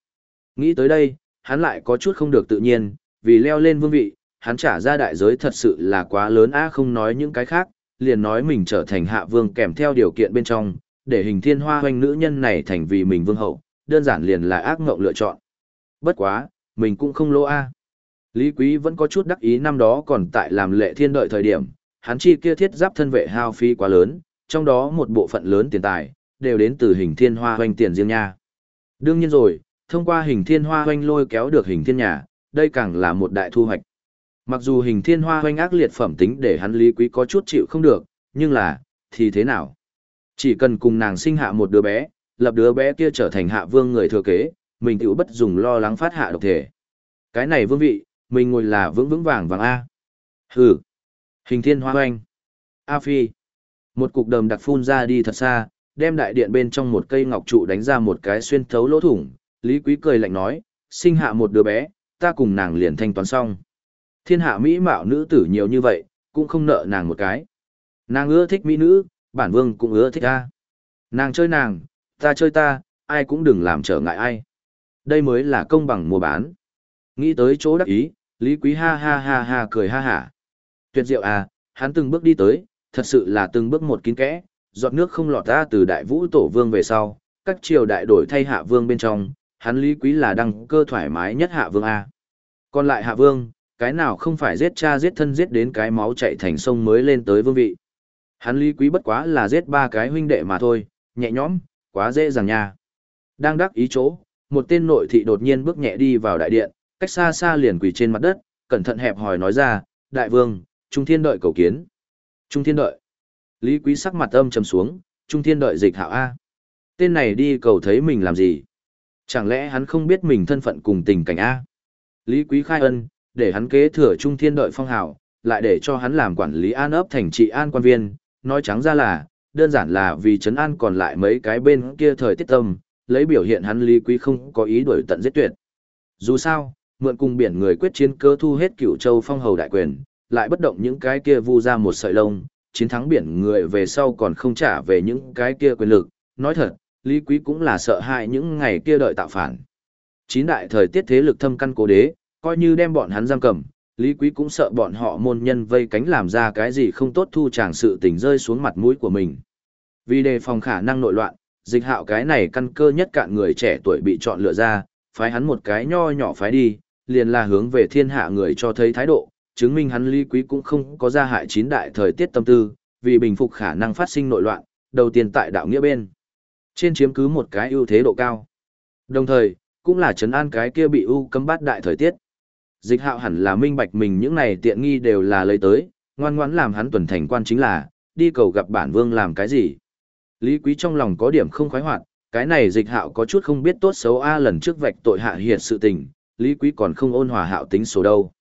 Nghĩ tới đây, hắn lại có chút không được tự nhiên, vì leo lên vương vị, hắn trả ra đại giới thật sự là quá lớn a không nói những cái khác, liền nói mình trở thành hạ vương kèm theo điều kiện bên trong, để hình thiên hoa hoanh nữ nhân này thành vì mình vương hậu, đơn giản liền là ác ngộng lựa chọn. Bất quá, mình cũng không lỗ a. Lý Quý vẫn có chút đắc ý năm đó còn tại làm lệ thiên đợi thời điểm, hắn chi kia thiết giáp thân vệ hao phí quá lớn, trong đó một bộ phận lớn tiền tài, đều đến từ hình thiên hoa hoanh tiền riêng nha. Đương nhiên rồi, thông qua hình thiên hoa hoanh lôi kéo được hình thiên nhà, đây càng là một đại thu hoạch. Mặc dù hình thiên hoa hoanh ác liệt phẩm tính để hắn lý quý có chút chịu không được, nhưng là, thì thế nào? Chỉ cần cùng nàng sinh hạ một đứa bé, lập đứa bé kia trở thành hạ vương người thừa kế, mình tự bất dùng lo lắng phát hạ độc thể. Cái này vương vị, mình ngồi là vững vững vàng vàng A. Hừ. Hình thiên hoa hoanh. A phi. Một cục đầm đặc phun ra đi thật xa, đem đại điện bên trong một cây ngọc trụ đánh ra một cái xuyên thấu lỗ thủng. Lý Quý cười lạnh nói, sinh hạ một đứa bé, ta cùng nàng liền thanh toán xong. Thiên hạ mỹ mạo nữ tử nhiều như vậy, cũng không nợ nàng một cái. Nàng ưa thích mỹ nữ, bản vương cũng ưa thích ta. Nàng chơi nàng, ta chơi ta, ai cũng đừng làm trở ngại ai. Đây mới là công bằng mua bán. Nghĩ tới chỗ đắc ý, Lý Quý ha ha ha ha cười ha hả. Tuyệt diệu à, hắn từng bước đi tới, thật sự là từng bước một kín kẽ, giọt nước không lọt ra từ đại vũ tổ vương về sau, các triều đại đổi thay hạ vương bên trong, hắn Lý Quý là đăng cơ thoải mái nhất hạ vương A. Còn lại hạ vương, cái nào không phải giết cha giết thân giết đến cái máu chạy thành sông mới lên tới vương vị. Hắn Lý Quý bất quá là giết ba cái huynh đệ mà thôi, nhẹ nhõm, quá dễ dàng nha. Đang đắc ý chỗ, một tên nội thị đột nhiên bước nhẹ đi vào đại điện, cách xa xa liền quỳ trên mặt đất, cẩn thận hẹp hỏi nói ra, đại vương, Trung Thiên đợi cầu kiến. Trung Thiên đợi. Lý Quý sắc mặt âm trầm xuống, Trung Thiên đợi dịch hạo A. Tên này đi cầu thấy mình làm gì? Chẳng lẽ hắn không biết mình thân phận cùng tình cảnh A? Lý Quý khai ân, để hắn kế thừa Trung Thiên đợi phong hào, lại để cho hắn làm quản lý an ấp thành trị an quan viên, nói trắng ra là, đơn giản là vì trấn an còn lại mấy cái bên kia thời tiết tâm, lấy biểu hiện hắn Lý Quý không có ý đuổi tận giết tuyệt. Dù sao, mượn cùng biển người quyết chiến cơ thu hết cửu châu phong hầu đại quyền, lại bất động những cái kia vu ra một sợi lông, chiến thắng biển người về sau còn không trả về những cái kia quyền lực. Nói thật, Lý Quý cũng là sợ hại những ngày kia đợi tạo phản. Chín đại thời tiết thế lực thâm căn cố đế, coi như đem bọn hắn giam cầm, Lý Quý cũng sợ bọn họ môn nhân vây cánh làm ra cái gì không tốt thu chàng sự tình rơi xuống mặt mũi của mình. Vì đề phòng khả năng nội loạn, dịch hạo cái này căn cơ nhất cạn người trẻ tuổi bị chọn lựa ra, phái hắn một cái nho nhỏ phái đi, liền là hướng về thiên hạ người cho thấy thái độ, chứng minh hắn Lý Quý cũng không có ra hại chín đại thời tiết tâm tư, vì bình phục khả năng phát sinh nội loạn, đầu tiên tại đạo nghĩa bên. Trên chiếm cứ một cái ưu thế độ cao. Đồng thời, cũng là trấn an cái kia bị ưu cấm bát đại thời tiết. Dịch hạo hẳn là minh bạch mình những này tiện nghi đều là lấy tới, ngoan ngoãn làm hắn tuần thành quan chính là, đi cầu gặp bản vương làm cái gì. Lý Quý trong lòng có điểm không khoái hoạt, cái này dịch hạo có chút không biết tốt xấu A lần trước vạch tội hạ hiệt sự tình, Lý Quý còn không ôn hòa hạo tính số đâu.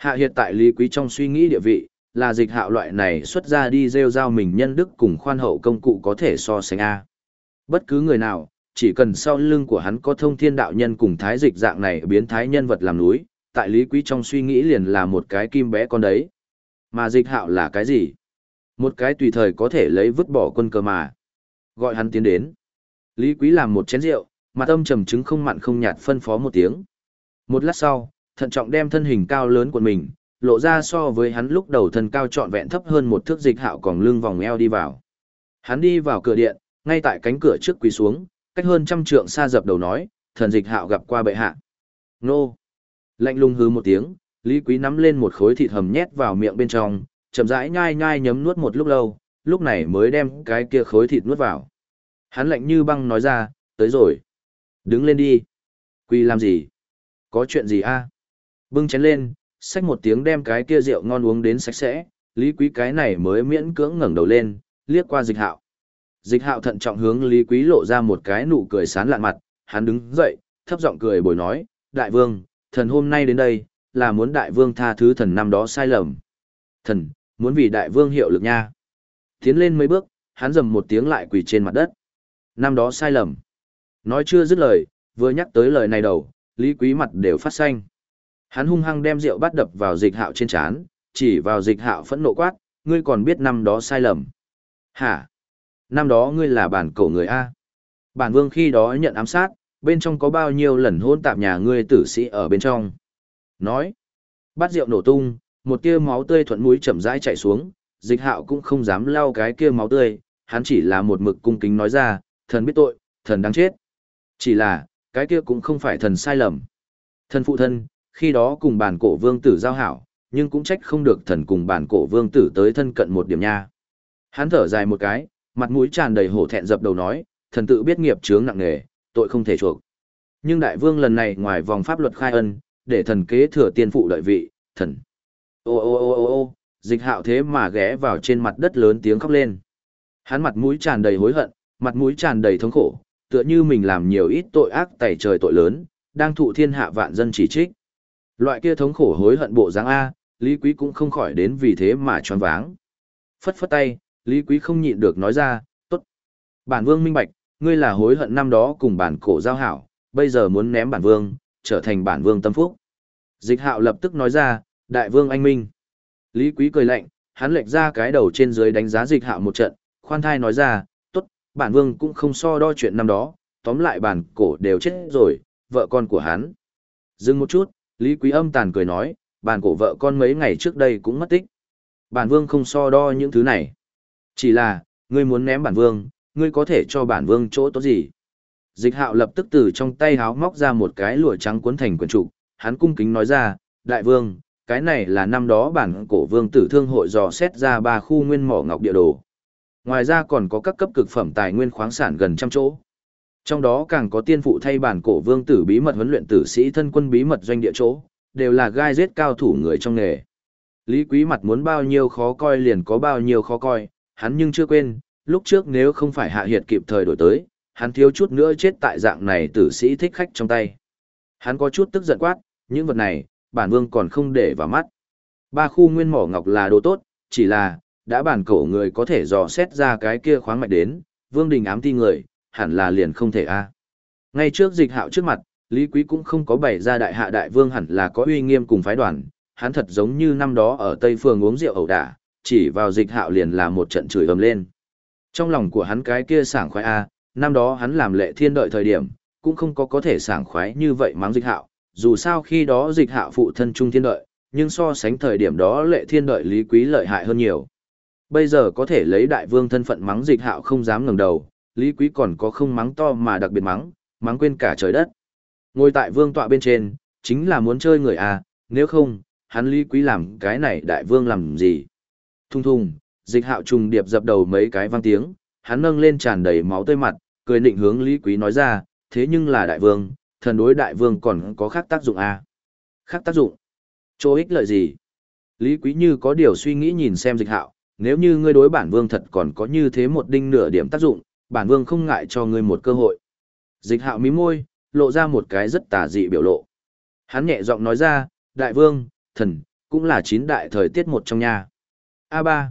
Hạ hiệt tại Lý Quý trong suy nghĩ địa vị, là dịch hạo loại này xuất ra đi rêu rao mình nhân đức cùng khoan hậu công cụ có thể so sánh A. Bất cứ người nào, chỉ cần sau lưng của hắn có thông thiên đạo nhân cùng thái dịch dạng này biến thái nhân vật làm núi, tại Lý Quý trong suy nghĩ liền là một cái kim bé con đấy. Mà dịch hạo là cái gì? Một cái tùy thời có thể lấy vứt bỏ quân cờ mà. Gọi hắn tiến đến. Lý Quý làm một chén rượu, mặt âm trầm chứng không mặn không nhạt phân phó một tiếng. Một lát sau, thận trọng đem thân hình cao lớn của mình, lộ ra so với hắn lúc đầu thân cao trọn vẹn thấp hơn một thước dịch hạo còn lưng vòng eo đi vào. Hắn đi vào cửa điện, ngay tại cánh cửa trước quỳ xuống, cách hơn trăm trượng xa dập đầu nói, thần dịch hạo gặp qua bệ hạ. Nô! Lạnh lùng hứ một tiếng, Lý Quý nắm lên một khối thịt hầm nhét vào miệng bên trong, chậm rãi nhai nhai nhấm nuốt một lúc lâu, lúc này mới đem cái kia khối thịt nuốt vào. Hắn lạnh như băng nói ra, tới rồi. Đứng lên đi. Quỳ làm gì? Có chuyện gì a? Bưng chén lên, xách một tiếng đem cái kia rượu ngon uống đến sạch sẽ, Lý Quý cái này mới miễn cưỡng ngẩng đầu lên, liếc qua dịch hạo. Dịch hạo thận trọng hướng Lý Quý lộ ra một cái nụ cười sán lạn mặt, hắn đứng dậy, thấp giọng cười bồi nói, đại vương, thần hôm nay đến đây, là muốn đại vương tha thứ thần năm đó sai lầm. Thần, muốn vì đại vương hiệu lực nha. Tiến lên mấy bước, hắn dầm một tiếng lại quỳ trên mặt đất. Năm đó sai lầm. Nói chưa dứt lời, vừa nhắc tới lời này đầu, Lý Quý mặt đều phát xanh. Hắn hung hăng đem rượu bắt đập vào dịch hạo trên chán, chỉ vào dịch hạo phẫn nộ quát, ngươi còn biết năm đó sai lầm. Hả? Năm đó ngươi là bản cổ người A. Bản vương khi đó nhận ám sát, bên trong có bao nhiêu lần hôn tạp nhà ngươi tử sĩ ở bên trong. Nói, bát rượu nổ tung, một tia máu tươi thuận mũi chậm rãi chạy xuống, dịch hạo cũng không dám lau cái kia máu tươi, hắn chỉ là một mực cung kính nói ra, thần biết tội, thần đáng chết. Chỉ là, cái kia cũng không phải thần sai lầm. Thần phụ thân, khi đó cùng bản cổ vương tử giao hảo, nhưng cũng trách không được thần cùng bản cổ vương tử tới thân cận một điểm nha. Hắn thở dài một cái, mặt mũi tràn đầy hổ thẹn dập đầu nói, thần tự biết nghiệp chướng nặng nề, tội không thể chuộc. Nhưng đại vương lần này ngoài vòng pháp luật khai ân, để thần kế thừa tiên phụ đợi vị, thần. Ô ô ô ô ô, dịch hạo thế mà ghé vào trên mặt đất lớn tiếng khóc lên. Hắn mặt mũi tràn đầy hối hận, mặt mũi tràn đầy thống khổ, tựa như mình làm nhiều ít tội ác tẩy trời tội lớn, đang thụ thiên hạ vạn dân chỉ trích. Loại kia thống khổ hối hận bộ dáng A, Lý Quý cũng không khỏi đến vì thế mà choáng váng. Phất phất tay, Lý Quý không nhịn được nói ra, tốt. Bản vương minh bạch, ngươi là hối hận năm đó cùng bản cổ giao hảo, bây giờ muốn ném bản vương, trở thành bản vương tâm phúc. Dịch hạo lập tức nói ra, đại vương anh minh. Lý Quý cười lạnh, hắn lệch ra cái đầu trên dưới đánh giá dịch hạo một trận, khoan thai nói ra, tốt, bản vương cũng không so đo chuyện năm đó, tóm lại bản cổ đều chết rồi, vợ con của hắn. Dừng một chút, Lý Quý âm tàn cười nói, bản cổ vợ con mấy ngày trước đây cũng mất tích. Bản vương không so đo những thứ này. Chỉ là, ngươi muốn ném bản vương, ngươi có thể cho bản vương chỗ tốt gì. Dịch hạo lập tức từ trong tay háo móc ra một cái lụa trắng cuốn thành quần trụ, hắn cung kính nói ra, đại vương, cái này là năm đó bản cổ vương tử thương hội dò xét ra ba khu nguyên mỏ ngọc địa đồ. Ngoài ra còn có các cấp cực phẩm tài nguyên khoáng sản gần trăm chỗ. Trong đó càng có tiên phụ thay bản cổ vương tử bí mật huấn luyện tử sĩ thân quân bí mật doanh địa chỗ, đều là gai giết cao thủ người trong nghề. Lý Quý mặt muốn bao nhiêu khó coi liền có bao nhiêu khó coi, hắn nhưng chưa quên, lúc trước nếu không phải hạ hiệt kịp thời đổi tới, hắn thiếu chút nữa chết tại dạng này tử sĩ thích khách trong tay. Hắn có chút tức giận quát, những vật này, bản vương còn không để vào mắt. Ba khu nguyên mỏ ngọc là đồ tốt, chỉ là, đã bản cổ người có thể dò xét ra cái kia khoáng mạch đến, vương đình ám ti người, hẳn là liền không thể a. Ngay trước dịch hạo trước mặt, Lý Quý cũng không có bày ra đại hạ đại vương hẳn là có uy nghiêm cùng phái đoàn, hắn thật giống như năm đó ở Tây Phương uống rượu ẩu đả, chỉ vào dịch hạo liền là một trận chửi ầm lên. Trong lòng của hắn cái kia sảng khoái a, năm đó hắn làm lệ thiên đợi thời điểm, cũng không có có thể sảng khoái như vậy mắng dịch hạo, dù sao khi đó dịch hạo phụ thân trung thiên đợi, nhưng so sánh thời điểm đó lệ thiên đợi lý quý lợi hại hơn nhiều. Bây giờ có thể lấy đại vương thân phận mắng dịch hạo không dám ngẩng đầu, lý quý còn có không mắng to mà đặc biệt mắng, mắng quên cả trời đất. Ngồi tại vương tọa bên trên, chính là muốn chơi người à, nếu không, hắn lý quý làm cái này đại vương làm gì. Thung thung, dịch hạo trùng điệp dập đầu mấy cái vang tiếng, hắn nâng lên tràn đầy máu tươi mặt, cười định hướng lý quý nói ra, thế nhưng là đại vương, thần đối đại vương còn có khác tác dụng à? Khác tác dụng? Chỗ ích lợi gì? Lý quý như có điều suy nghĩ nhìn xem dịch hạo, nếu như ngươi đối bản vương thật còn có như thế một đinh nửa điểm tác dụng, bản vương không ngại cho ngươi một cơ hội. Dịch hạo mí môi, lộ ra một cái rất tà dị biểu lộ. Hắn nhẹ giọng nói ra, đại vương, thần, cũng là chín đại thời tiết một trong nhà. A3.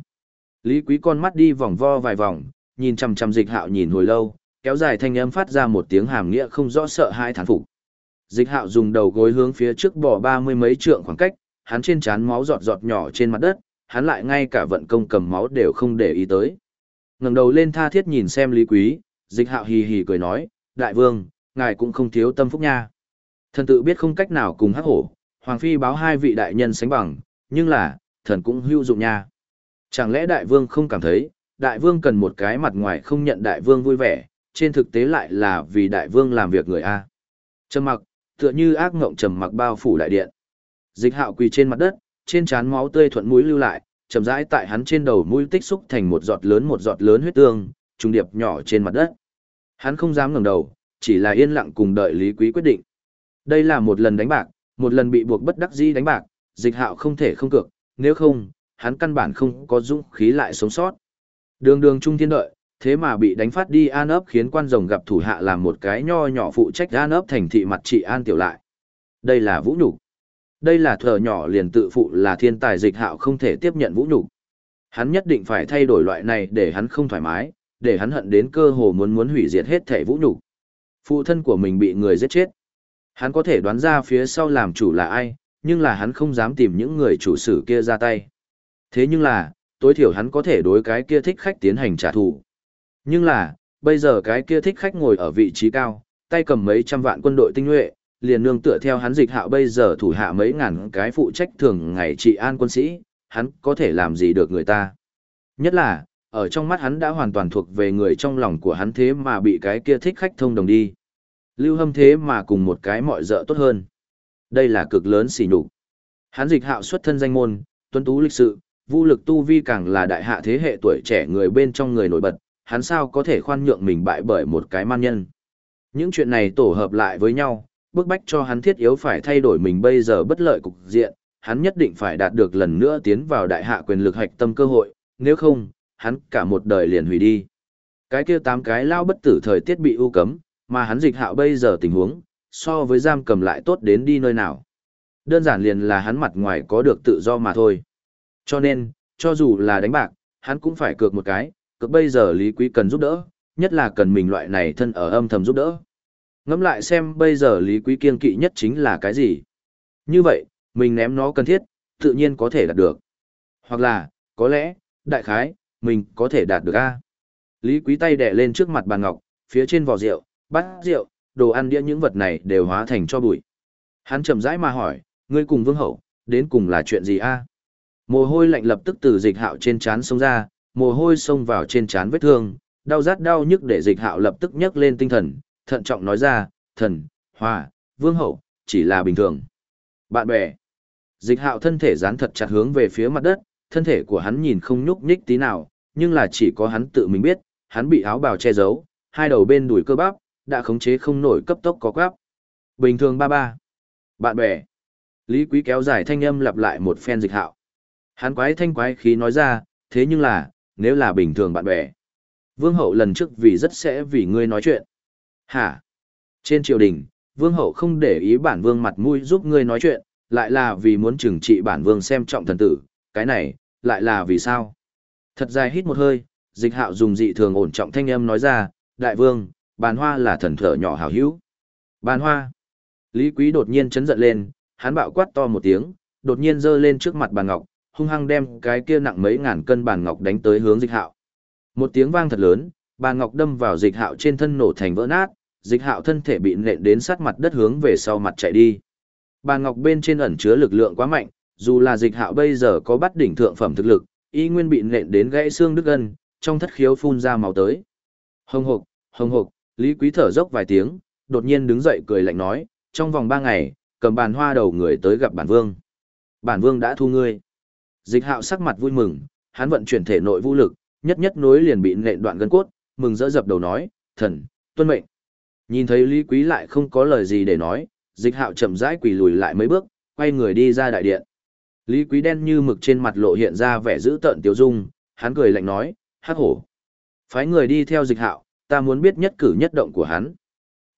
Lý quý con mắt đi vòng vo vài vòng, nhìn chằm chằm dịch hạo nhìn hồi lâu, kéo dài thanh âm phát ra một tiếng hàm nghĩa không rõ sợ hai thán phục. Dịch hạo dùng đầu gối hướng phía trước bỏ ba mươi mấy trượng khoảng cách, hắn trên trán máu giọt giọt nhỏ trên mặt đất, hắn lại ngay cả vận công cầm máu đều không để ý tới ngẩng đầu lên tha thiết nhìn xem Lý Quý, dịch hạo hì hì cười nói, đại vương, ngài cũng không thiếu tâm phúc nha. Thần tự biết không cách nào cùng hắc hổ, Hoàng Phi báo hai vị đại nhân sánh bằng, nhưng là, thần cũng hữu dụng nha. Chẳng lẽ đại vương không cảm thấy, đại vương cần một cái mặt ngoài không nhận đại vương vui vẻ, trên thực tế lại là vì đại vương làm việc người A. Trầm mặc, tựa như ác ngộng trầm mặc bao phủ đại điện. Dịch hạo quỳ trên mặt đất, trên trán máu tươi thuận mũi lưu lại, chậm rãi tại hắn trên đầu mũi tích xúc thành một giọt lớn một giọt lớn huyết tương, trùng điệp nhỏ trên mặt đất. Hắn không dám ngẩng đầu, chỉ là yên lặng cùng đợi Lý Quý quyết định. Đây là một lần đánh bạc, một lần bị buộc bất đắc dĩ đánh bạc, dịch hạo không thể không cược, nếu không, hắn căn bản không có dũng khí lại sống sót. Đường đường trung thiên đợi, thế mà bị đánh phát đi an ấp khiến quan rồng gặp thủ hạ làm một cái nho nhỏ phụ trách an ấp thành thị mặt trị an tiểu lại. Đây là vũ nhục. Đây là thờ nhỏ liền tự phụ là thiên tài dịch hạo không thể tiếp nhận vũ nhục. Hắn nhất định phải thay đổi loại này để hắn không thoải mái, để hắn hận đến cơ hồ muốn muốn hủy diệt hết thể vũ nhục. Phụ thân của mình bị người giết chết. Hắn có thể đoán ra phía sau làm chủ là ai, nhưng là hắn không dám tìm những người chủ sử kia ra tay. Thế nhưng là, tối thiểu hắn có thể đối cái kia thích khách tiến hành trả thù. Nhưng là, bây giờ cái kia thích khách ngồi ở vị trí cao, tay cầm mấy trăm vạn quân đội tinh nhuệ, liền nương tựa theo hắn dịch hạo bây giờ thủ hạ mấy ngàn cái phụ trách thường ngày trị an quân sĩ, hắn có thể làm gì được người ta. Nhất là, ở trong mắt hắn đã hoàn toàn thuộc về người trong lòng của hắn thế mà bị cái kia thích khách thông đồng đi. Lưu hâm thế mà cùng một cái mọi dợ tốt hơn. Đây là cực lớn xỉ nhục. Hắn dịch hạo xuất thân danh môn, tuân tú lịch sự, vũ lực tu vi càng là đại hạ thế hệ tuổi trẻ người bên trong người nổi bật, hắn sao có thể khoan nhượng mình bại bởi một cái man nhân. Những chuyện này tổ hợp lại với nhau, bức bách cho hắn thiết yếu phải thay đổi mình bây giờ bất lợi cục diện, hắn nhất định phải đạt được lần nữa tiến vào đại hạ quyền lực hạch tâm cơ hội, nếu không, hắn cả một đời liền hủy đi. Cái kia tám cái lao bất tử thời tiết bị ưu cấm, mà hắn dịch hạo bây giờ tình huống, so với giam cầm lại tốt đến đi nơi nào. Đơn giản liền là hắn mặt ngoài có được tự do mà thôi. Cho nên, cho dù là đánh bạc, hắn cũng phải cược một cái, cực bây giờ Lý Quý cần giúp đỡ, nhất là cần mình loại này thân ở âm thầm giúp đỡ. Ngẫm lại xem bây giờ Lý Quý kiên kỵ nhất chính là cái gì. Như vậy, mình ném nó cần thiết, tự nhiên có thể đạt được. Hoặc là, có lẽ, đại khái, mình có thể đạt được A. Lý Quý tay đẻ lên trước mặt bàn ngọc, phía trên vò rượu, bát rượu, đồ ăn đĩa những vật này đều hóa thành cho bụi. Hắn chậm rãi mà hỏi, Ngươi cùng vương hậu, đến cùng là chuyện gì a? Mồ hôi lạnh lập tức từ dịch hạo trên trán xông ra, mồ hôi xông vào trên trán vết thương, đau rát đau nhức để dịch hạo lập tức nhấc lên tinh thần, thận trọng nói ra, thần, hòa, vương hậu, chỉ là bình thường. Bạn bè, dịch hạo thân thể dán thật chặt hướng về phía mặt đất, thân thể của hắn nhìn không nhúc nhích tí nào, nhưng là chỉ có hắn tự mình biết, hắn bị áo bào che giấu, hai đầu bên đùi cơ bắp, đã khống chế không nổi cấp tốc có quáp. Bình thường ba ba. Bạn bè. Lý Quý kéo dài thanh âm lặp lại một phen dịch hạo. Hắn quái thanh quái khí nói ra, thế nhưng là, nếu là bình thường bạn bè. Vương hậu lần trước vì rất sẽ vì ngươi nói chuyện. Hả? Trên triều đình, vương hậu không để ý bản vương mặt mũi giúp ngươi nói chuyện, lại là vì muốn trừng trị bản vương xem trọng thần tử, cái này, lại là vì sao? Thật dài hít một hơi, dịch hạo dùng dị thường ổn trọng thanh âm nói ra, đại vương, bàn hoa là thần thở nhỏ hào hữu. Bàn hoa. Lý quý đột nhiên chấn giận lên, hắn bạo quát to một tiếng, đột nhiên giơ lên trước mặt bàn ngọc, hung hăng đem cái kia nặng mấy ngàn cân bàn ngọc đánh tới hướng dịch hạo. Một tiếng vang thật lớn, bàn ngọc đâm vào dịch hạo trên thân nổ thành vỡ nát, dịch hạo thân thể bị nện đến sát mặt đất hướng về sau mặt chạy đi. Bàn ngọc bên trên ẩn chứa lực lượng quá mạnh, dù là dịch hạo bây giờ có bắt đỉnh thượng phẩm thực lực, y nguyên bị nện đến gãy xương đứt gân, trong thất khiếu phun ra máu tới. Hồng hộc, hồng hộc, Lý Quý thở dốc vài tiếng, đột nhiên đứng dậy cười lạnh nói, trong vòng ba ngày, cầm bàn hoa đầu người tới gặp bản vương. Bản vương đã thu ngươi. Dịch hạo sắc mặt vui mừng, hắn vận chuyển thể nội vũ lực, nhất nhất nối liền bị nện đoạn gân cốt, mừng rỡ dập đầu nói, thần, tuân mệnh. Nhìn thấy Lý Quý lại không có lời gì để nói, dịch hạo chậm rãi quỳ lùi lại mấy bước, quay người đi ra đại điện. Lý Quý đen như mực trên mặt lộ hiện ra vẻ dữ tợn tiêu dung, hắn cười lạnh nói, hắc hổ. Phái người đi theo dịch hạo, ta muốn biết nhất cử nhất động của hắn.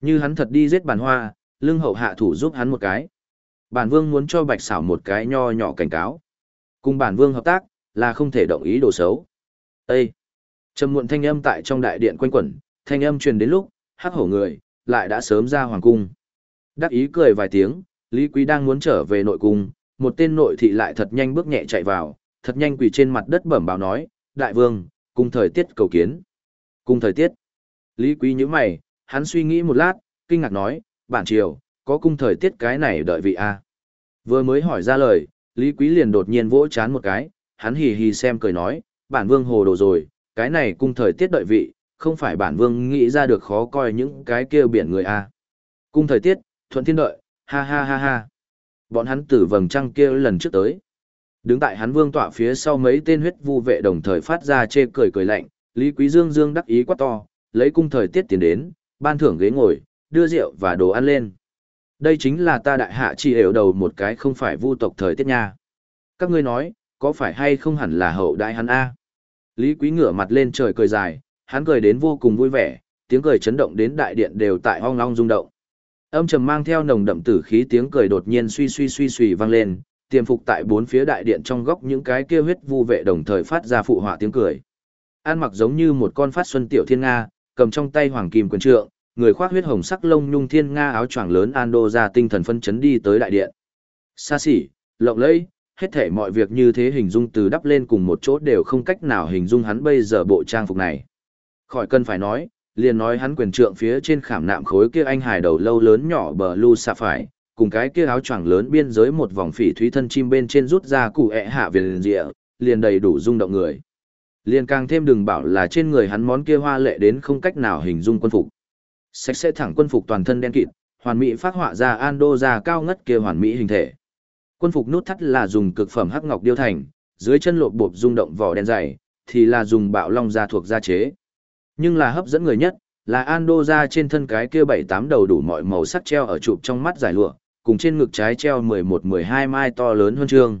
Như hắn thật đi giết bản hoa, lưng hậu hạ thủ giúp hắn một cái. Bản vương muốn cho bạch xảo một cái nho nhỏ cảnh cáo. Cùng bản vương hợp tác, là không thể động ý đồ xấu. Ê! Trầm muộn thanh âm tại trong đại điện quanh quẩn, thanh âm truyền đến lúc, hắc hổ người, lại đã sớm ra hoàng cung. Đắc ý cười vài tiếng, Lý Quý đang muốn trở về nội cung, một tên nội thị lại thật nhanh bước nhẹ chạy vào, thật nhanh quỳ trên mặt đất bẩm báo nói, đại vương, cùng thời tiết cầu kiến. Cùng thời tiết. Lý Quý nhíu mày, hắn suy nghĩ một lát, kinh ngạc nói, bản triều, có cung thời tiết cái này đợi vị a. Vừa mới hỏi ra lời, Lý Quý liền đột nhiên vỗ chán một cái, hắn hì hì xem cười nói, bản vương hồ đồ rồi, cái này cung thời tiết đợi vị, không phải bản vương nghĩ ra được khó coi những cái kia biển người à. a. Cung thời tiết, thuận thiên đợi, ha ha ha ha. Bọn hắn tử vầng trăng kia lần trước tới. Đứng tại hắn vương tọa phía sau mấy tên huyết vu vệ đồng thời phát ra chê cười cười lạnh, Lý Quý Dương Dương đắc ý quá to, lấy cung thời tiết tiền đến, ban thưởng ghế ngồi, đưa rượu và đồ ăn lên. Đây chính là ta đại hạ chỉ hiểu đầu một cái không phải vu tộc thời tiết nha. Các ngươi nói, có phải hay không hẳn là hậu đại hắn A? Lý Quý ngửa mặt lên trời cười dài, hắn cười đến vô cùng vui vẻ, tiếng cười chấn động đến đại điện đều tại ong ong rung động. Âm trầm mang theo nồng đậm tử khí tiếng cười đột nhiên suy suy suy suy vang lên, tiềm phục tại bốn phía đại điện trong góc những cái kia huyết vu vệ đồng thời phát ra phụ họa tiếng cười. An mặc giống như một con phát xuân tiểu thiên nga, cầm trong tay hoàng kim quyền trượng, người khoác huyết hồng sắc lông nhung thiên nga áo choàng lớn Ando ra tinh thần phân chấn đi tới đại điện. Xa xỉ, lộng lẫy, hết thể mọi việc như thế hình dung từ đắp lên cùng một chỗ đều không cách nào hình dung hắn bây giờ bộ trang phục này. Khỏi cần phải nói, liền nói hắn quyền trượng phía trên khảm nạm khối kia anh hài đầu lâu lớn nhỏ bờ lu xạ phải, cùng cái kia áo choàng lớn biên giới một vòng phỉ thúy thân chim bên trên rút ra cụ ẹ hạ về liền rịa, liền đầy đủ rung động người. Liền càng thêm đừng bảo là trên người hắn món kia hoa lệ đến không cách nào hình dung quân phục. Sạch sẽ thẳng quân phục toàn thân đen kịt, hoàn mỹ phát họa ra Ando ra cao ngất kia hoàn mỹ hình thể. Quân phục nút thắt là dùng cực phẩm hắc ngọc điêu thành, dưới chân lộp bộp rung động vỏ đen dày, thì là dùng bạo long da thuộc da chế. Nhưng là hấp dẫn người nhất, là Ando ra trên thân cái kia bảy tám đầu đủ mọi màu sắc treo ở chụp trong mắt giải lụa, cùng trên ngực trái treo 11-12 mai to lớn hơn chương.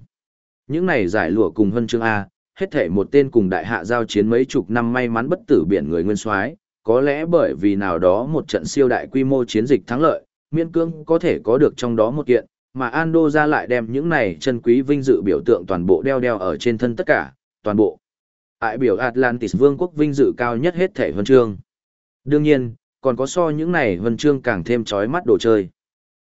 Những này giải lụa cùng hơn chương A, hết thể một tên cùng đại hạ giao chiến mấy chục năm may mắn bất tử biển người nguyên soái có lẽ bởi vì nào đó một trận siêu đại quy mô chiến dịch thắng lợi, miên cương có thể có được trong đó một kiện, mà Ando ra lại đem những này chân quý vinh dự biểu tượng toàn bộ đeo đeo ở trên thân tất cả, toàn bộ. Ải biểu Atlantis vương quốc vinh dự cao nhất hết thể huân chương. Đương nhiên, còn có so những này huân chương càng thêm chói mắt đồ chơi.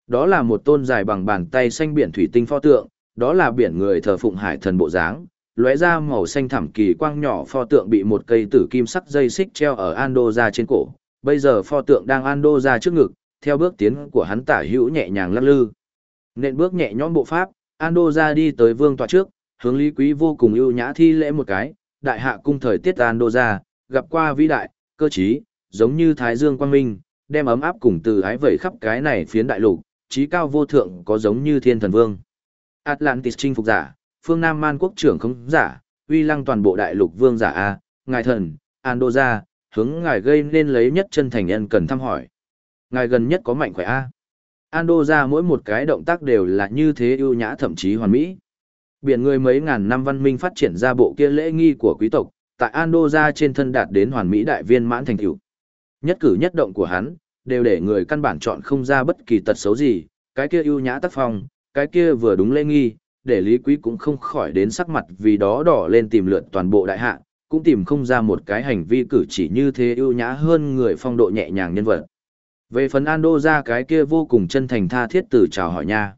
Đó là một tôn dài bằng bàn tay xanh biển thủy tinh pho tượng, đó là biển người thờ phụng hải thần bộ dáng, lóe ra màu xanh thẳm kỳ quang nhỏ pho tượng bị một cây tử kim sắc dây xích treo ở Ando ra trên cổ. Bây giờ pho tượng đang Ando ra trước ngực, theo bước tiến của hắn tả hữu nhẹ nhàng lắc lư. Nện bước nhẹ nhõm bộ pháp, Ando ra đi tới vương tọa trước, hướng Lý Quý vô cùng ưu nhã thi lễ một cái, đại hạ cung thời tiết Ando ra, gặp qua vĩ đại, cơ trí, giống như Thái Dương Quang Minh, đem ấm áp cùng từ ái vẩy khắp cái này phiến đại lục, trí cao vô thượng có giống như thiên thần vương. Atlantis chinh phục giả, phương Nam man quốc trưởng không giả, uy lăng toàn bộ đại lục vương giả A, ngài thần, Ando ra, hướng ngài gây nên lấy nhất chân thành nhân cần thăm hỏi. Ngài gần nhất có mạnh khỏe A. Ando ra mỗi một cái động tác đều là như thế ưu nhã thậm chí hoàn mỹ. Biển người mấy ngàn năm văn minh phát triển ra bộ kia lễ nghi của quý tộc, tại Ando ra trên thân đạt đến hoàn mỹ đại viên mãn thành tựu. Nhất cử nhất động của hắn, đều để người căn bản chọn không ra bất kỳ tật xấu gì, cái kia ưu nhã tác phong, cái kia vừa đúng lễ nghi, để Lý Quý cũng không khỏi đến sắc mặt vì đó đỏ lên tìm lượn toàn bộ đại hạ, cũng tìm không ra một cái hành vi cử chỉ như thế ưu nhã hơn người phong độ nhẹ nhàng nhân vật. Về phần Ando ra cái kia vô cùng chân thành tha thiết từ chào hỏi nha.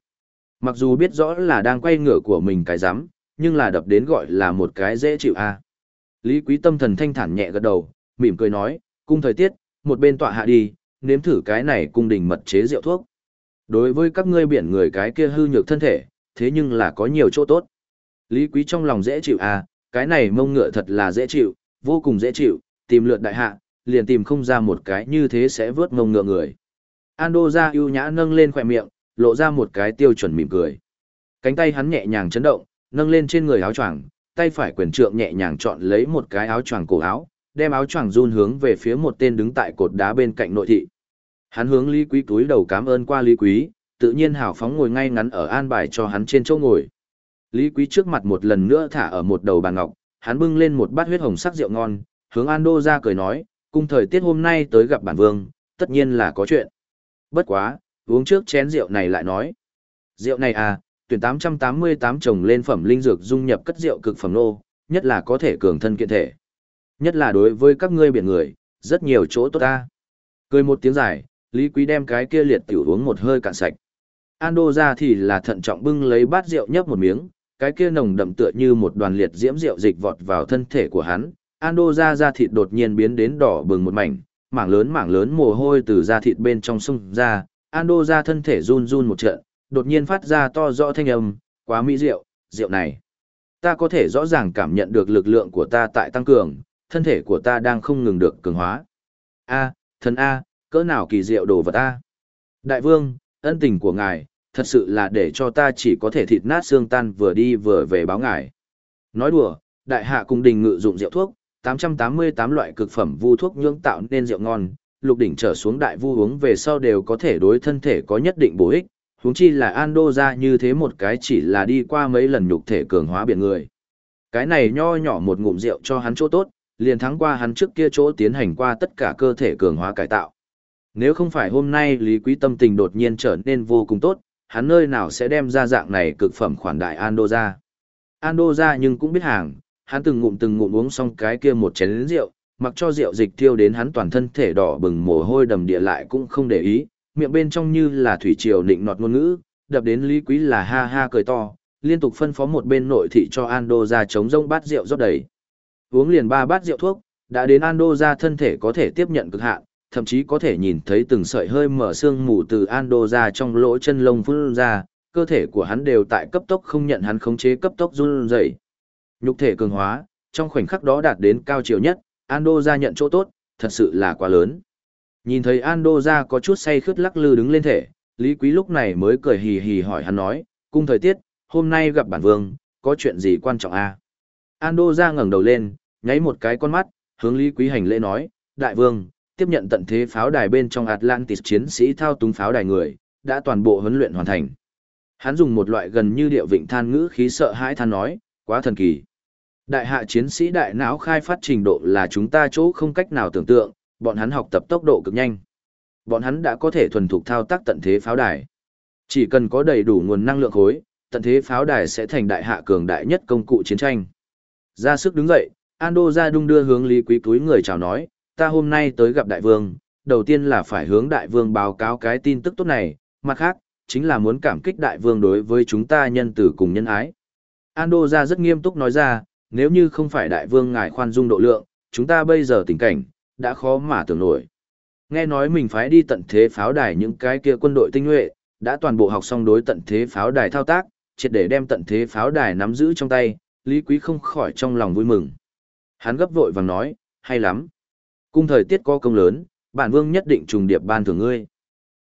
Mặc dù biết rõ là đang quay ngựa của mình cái rắm nhưng là đập đến gọi là một cái dễ chịu a. Lý Quý tâm thần thanh thản nhẹ gật đầu, mỉm cười nói, cung thời tiết, một bên tọa hạ đi, nếm thử cái này cung đình mật chế rượu thuốc. Đối với các ngươi biển người cái kia hư nhược thân thể, thế nhưng là có nhiều chỗ tốt. Lý Quý trong lòng dễ chịu à, cái này mông ngựa thật là dễ chịu, vô cùng dễ chịu, tìm lượt đại hạ, liền tìm không ra một cái như thế sẽ vớt mông ngựa người. Ando ra ưu nhã nâng lên khỏe miệng, lộ ra một cái tiêu chuẩn mỉm cười. Cánh tay hắn nhẹ nhàng chấn động, nâng lên trên người áo choàng, tay phải quyền trượng nhẹ nhàng chọn lấy một cái áo choàng cổ áo, đem áo choàng run hướng về phía một tên đứng tại cột đá bên cạnh nội thị. Hắn hướng Lý Quý túi đầu cảm ơn qua Lý Quý, tự nhiên hào phóng ngồi ngay ngắn ở an bài cho hắn trên chỗ ngồi. Lý Quý trước mặt một lần nữa thả ở một đầu bàn ngọc, hắn bưng lên một bát huyết hồng sắc rượu ngon, hướng An đô ra cười nói, cung thời tiết hôm nay tới gặp bản vương, tất nhiên là có chuyện. Bất quá, uống trước chén rượu này lại nói. Rượu này à, tuyển 888 trồng lên phẩm linh dược dung nhập cất rượu cực phẩm nô, nhất là có thể cường thân kiện thể. Nhất là đối với các ngươi biển người, rất nhiều chỗ tốt ta. Cười một tiếng dài, Lý Quý đem cái kia liệt tiểu uống một hơi cạn sạch. Ando ra thì là thận trọng bưng lấy bát rượu nhấp một miếng, cái kia nồng đậm tựa như một đoàn liệt diễm rượu dịch vọt vào thân thể của hắn. Ando ra da thịt đột nhiên biến đến đỏ bừng một mảnh, mảng lớn mảng lớn mồ hôi từ da thịt bên trong sông ra. Ando ra thân thể run run một trận, đột nhiên phát ra to rõ thanh âm, quá mỹ rượu, rượu này. Ta có thể rõ ràng cảm nhận được lực lượng của ta tại tăng cường, thân thể của ta đang không ngừng được cường hóa. A, thần A, cỡ nào kỳ diệu đồ vật A. Đại vương, ân tình của ngài, thật sự là để cho ta chỉ có thể thịt nát xương tan vừa đi vừa về báo ngài. Nói đùa, đại hạ cung đình ngự dụng rượu thuốc, 888 loại cực phẩm vu thuốc nhưỡng tạo nên rượu ngon, lục đỉnh trở xuống đại vu uống về sau đều có thể đối thân thể có nhất định bổ ích, huống chi là Ando ra như thế một cái chỉ là đi qua mấy lần nhục thể cường hóa biển người. Cái này nho nhỏ một ngụm rượu cho hắn chỗ tốt, liền thắng qua hắn trước kia chỗ tiến hành qua tất cả cơ thể cường hóa cải tạo. Nếu không phải hôm nay Lý Quý tâm tình đột nhiên trở nên vô cùng tốt, hắn nơi nào sẽ đem ra dạng này cực phẩm khoản đại Ando ra. Ando ra nhưng cũng biết hàng, hắn từng ngụm từng ngụm uống xong cái kia một chén rượu, mặc cho rượu dịch tiêu đến hắn toàn thân thể đỏ bừng mồ hôi đầm địa lại cũng không để ý, miệng bên trong như là thủy triều nịnh nọt ngôn ngữ, đập đến Lý Quý là ha ha cười to, liên tục phân phó một bên nội thị cho Ando ra chống rông bát rượu rót đầy. Uống liền ba bát rượu thuốc, đã đến Ando ra thân thể có thể tiếp nhận cực hạn, thậm chí có thể nhìn thấy từng sợi hơi mở xương mù từ Ando ra trong lỗ chân lông phun ra, cơ thể của hắn đều tại cấp tốc không nhận hắn khống chế cấp tốc run rẩy. Nhục thể cường hóa, trong khoảnh khắc đó đạt đến cao chiều nhất, Ando ra nhận chỗ tốt, thật sự là quá lớn. Nhìn thấy Ando ra có chút say khướt lắc lư đứng lên thể, Lý Quý lúc này mới cười hì hì hỏi hắn nói, cung thời tiết, hôm nay gặp bản vương, có chuyện gì quan trọng à? Ando ra ngẩng đầu lên, nháy một cái con mắt, hướng Lý Quý hành lễ nói, đại vương, tiếp nhận tận thế pháo đài bên trong Atlantis chiến sĩ thao túng pháo đài người, đã toàn bộ huấn luyện hoàn thành. Hắn dùng một loại gần như điệu vịnh than ngữ khí sợ hãi than nói, quá thần kỳ. Đại hạ chiến sĩ đại não khai phát trình độ là chúng ta chỗ không cách nào tưởng tượng, bọn hắn học tập tốc độ cực nhanh. Bọn hắn đã có thể thuần thục thao tác tận thế pháo đài. Chỉ cần có đầy đủ nguồn năng lượng khối, tận thế pháo đài sẽ thành đại hạ cường đại nhất công cụ chiến tranh. Ra sức đứng dậy, Ando ra đung đưa hướng Lý Quý túi người chào nói, ta hôm nay tới gặp đại vương, đầu tiên là phải hướng đại vương báo cáo cái tin tức tốt này, mặt khác, chính là muốn cảm kích đại vương đối với chúng ta nhân tử cùng nhân ái. Ando ra rất nghiêm túc nói ra, nếu như không phải đại vương ngài khoan dung độ lượng, chúng ta bây giờ tình cảnh, đã khó mà tưởng nổi. Nghe nói mình phải đi tận thế pháo đài những cái kia quân đội tinh nhuệ, đã toàn bộ học xong đối tận thế pháo đài thao tác, triệt để đem tận thế pháo đài nắm giữ trong tay, Lý Quý không khỏi trong lòng vui mừng. Hắn gấp vội vàng nói, hay lắm. Cung thời tiết có công lớn, bản vương nhất định trùng điệp ban thưởng ngươi.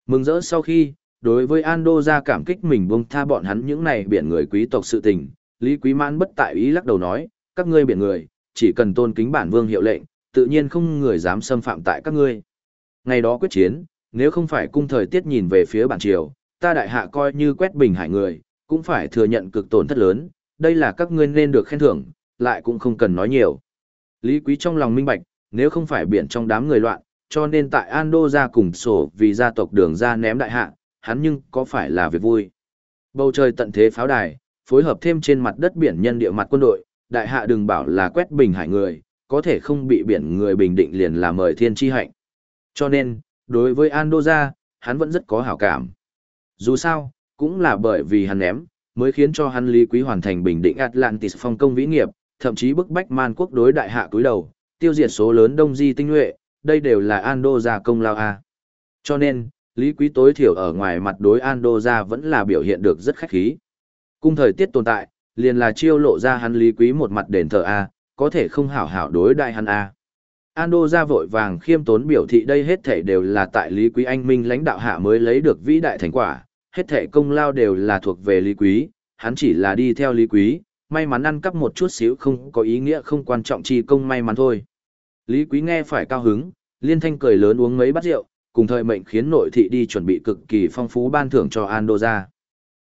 Mừng rỡ sau khi, đối với Ando ra cảm kích mình buông tha bọn hắn những này biển người quý tộc sự tình, Lý Quý Mãn bất tại ý lắc đầu nói, các ngươi biển người, chỉ cần tôn kính bản vương hiệu lệnh, tự nhiên không người dám xâm phạm tại các ngươi. Ngày đó quyết chiến, nếu không phải cung thời tiết nhìn về phía bản triều, ta đại hạ coi như quét bình hải người, cũng phải thừa nhận cực tổn thất lớn, đây là các ngươi nên được khen thưởng, lại cũng không cần nói nhiều. Lý Quý trong lòng minh bạch, nếu không phải biển trong đám người loạn, cho nên tại Ando ra cùng sổ vì gia tộc đường ra ném đại hạ, hắn nhưng có phải là việc vui. Bầu trời tận thế pháo đài, phối hợp thêm trên mặt đất biển nhân địa mặt quân đội, đại hạ đừng bảo là quét bình hải người, có thể không bị biển người bình định liền là mời thiên chi hạnh. Cho nên, đối với Andoja, hắn vẫn rất có hảo cảm. Dù sao, cũng là bởi vì hắn ném, mới khiến cho hắn Lý Quý hoàn thành bình định Atlantis phong công vĩ nghiệp, thậm chí bức bách man quốc đối đại hạ cúi đầu, tiêu diệt số lớn đông di tinh nhuệ, đây đều là Andoja công lao a. Cho nên, Lý Quý tối thiểu ở ngoài mặt đối Andoja vẫn là biểu hiện được rất khách khí. Cung thời tiết tồn tại, liền là chiêu lộ ra hắn Lý Quý một mặt đền thờ a, có thể không hảo hảo đối đại hắn a. Ando ra vội vàng khiêm tốn biểu thị đây hết thể đều là tại Lý Quý Anh Minh lãnh đạo hạ mới lấy được vĩ đại thành quả, hết thể công lao đều là thuộc về Lý Quý, hắn chỉ là đi theo Lý Quý, may mắn ăn cắp một chút xíu không có ý nghĩa không quan trọng chi công may mắn thôi. Lý Quý nghe phải cao hứng, liên thanh cười lớn uống mấy bát rượu, cùng thời mệnh khiến nội thị đi chuẩn bị cực kỳ phong phú ban thưởng cho Ando ra.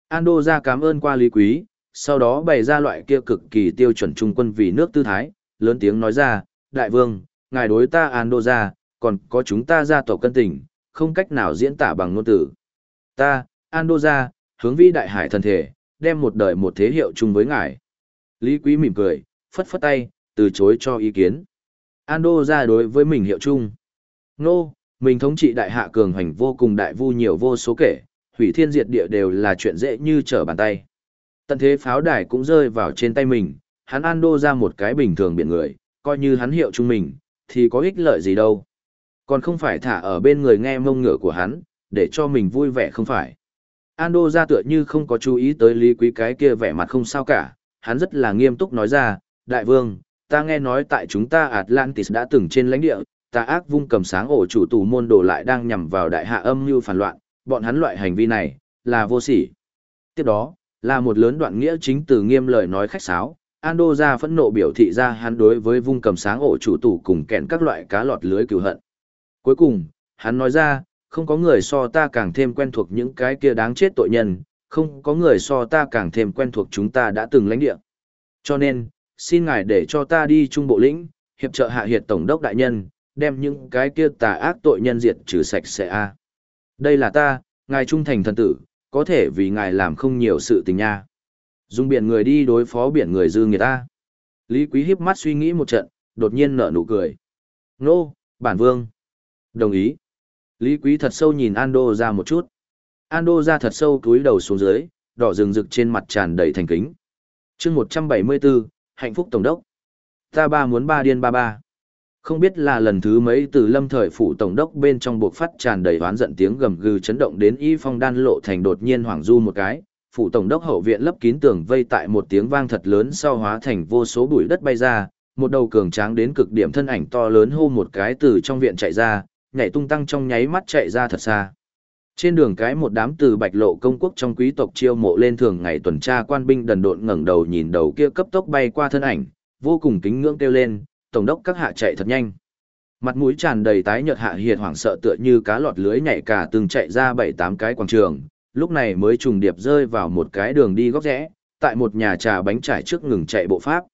Ando ra cảm ơn qua Lý Quý, sau đó bày ra loại kia cực kỳ tiêu chuẩn trung quân vì nước tư thái, lớn tiếng nói ra, đại vương, ngài đối ta Ando ra, còn có chúng ta gia tộc cân tình, không cách nào diễn tả bằng ngôn từ. Ta, Ando ra, hướng vi đại hải thần thể, đem một đời một thế hiệu chung với ngài. Lý Quý mỉm cười, phất phất tay, từ chối cho ý kiến. Ando ra đối với mình hiệu chung. Nô, mình thống trị đại hạ cường hành vô cùng đại vu nhiều vô số kể, hủy thiên diệt địa đều là chuyện dễ như trở bàn tay. Tận thế pháo đài cũng rơi vào trên tay mình, hắn An đô ra một cái bình thường biển người, coi như hắn hiệu chung mình, thì có ích lợi gì đâu. Còn không phải thả ở bên người nghe mông ngựa của hắn, để cho mình vui vẻ không phải. Ando ra tựa như không có chú ý tới lý quý cái kia vẻ mặt không sao cả, hắn rất là nghiêm túc nói ra, đại vương, ta nghe nói tại chúng ta Atlantis đã từng trên lãnh địa, ta ác vung cầm sáng ổ chủ tù môn đồ lại đang nhằm vào đại hạ âm như phản loạn, bọn hắn loại hành vi này, là vô sỉ. Tiếp đó, là một lớn đoạn nghĩa chính từ nghiêm lời nói khách sáo, Ando ra phẫn nộ biểu thị ra hắn đối với vung cầm sáng ổ chủ tủ cùng kẹn các loại cá lọt lưới cửu hận. Cuối cùng, hắn nói ra, không có người so ta càng thêm quen thuộc những cái kia đáng chết tội nhân, không có người so ta càng thêm quen thuộc chúng ta đã từng lãnh địa. Cho nên, xin ngài để cho ta đi trung bộ lĩnh, hiệp trợ hạ hiệt tổng đốc đại nhân, đem những cái kia tà ác tội nhân diệt trừ sạch sẽ a. Đây là ta, ngài trung thành thần tử, có thể vì ngài làm không nhiều sự tình nha. Dùng biển người đi đối phó biển người dư người ta. Lý Quý híp mắt suy nghĩ một trận, đột nhiên nở nụ cười. Nô, bản vương. Đồng ý. Lý Quý thật sâu nhìn Ando ra một chút. Ando ra thật sâu túi đầu xuống dưới, đỏ rừng rực trên mặt tràn đầy thành kính. chương 174, hạnh phúc tổng đốc. Ta ba muốn ba điên ba ba. Không biết là lần thứ mấy từ lâm thời phủ tổng đốc bên trong buộc phát tràn đầy oán giận tiếng gầm gừ chấn động đến y phong đan lộ thành đột nhiên hoảng du một cái, phủ tổng đốc hậu viện lấp kín tường vây tại một tiếng vang thật lớn sau hóa thành vô số bụi đất bay ra, một đầu cường tráng đến cực điểm thân ảnh to lớn hô một cái từ trong viện chạy ra, nhảy tung tăng trong nháy mắt chạy ra thật xa. Trên đường cái một đám từ bạch lộ công quốc trong quý tộc chiêu mộ lên thường ngày tuần tra quan binh đần độn ngẩng đầu nhìn đầu kia cấp tốc bay qua thân ảnh, vô cùng kính ngưỡng kêu lên, tổng đốc các hạ chạy thật nhanh. Mặt mũi tràn đầy tái nhợt hạ hiệt hoảng sợ tựa như cá lọt lưới nhảy cả từng chạy ra bảy tám cái quảng trường, lúc này mới trùng điệp rơi vào một cái đường đi góc rẽ, tại một nhà trà bánh trải trước ngừng chạy bộ pháp.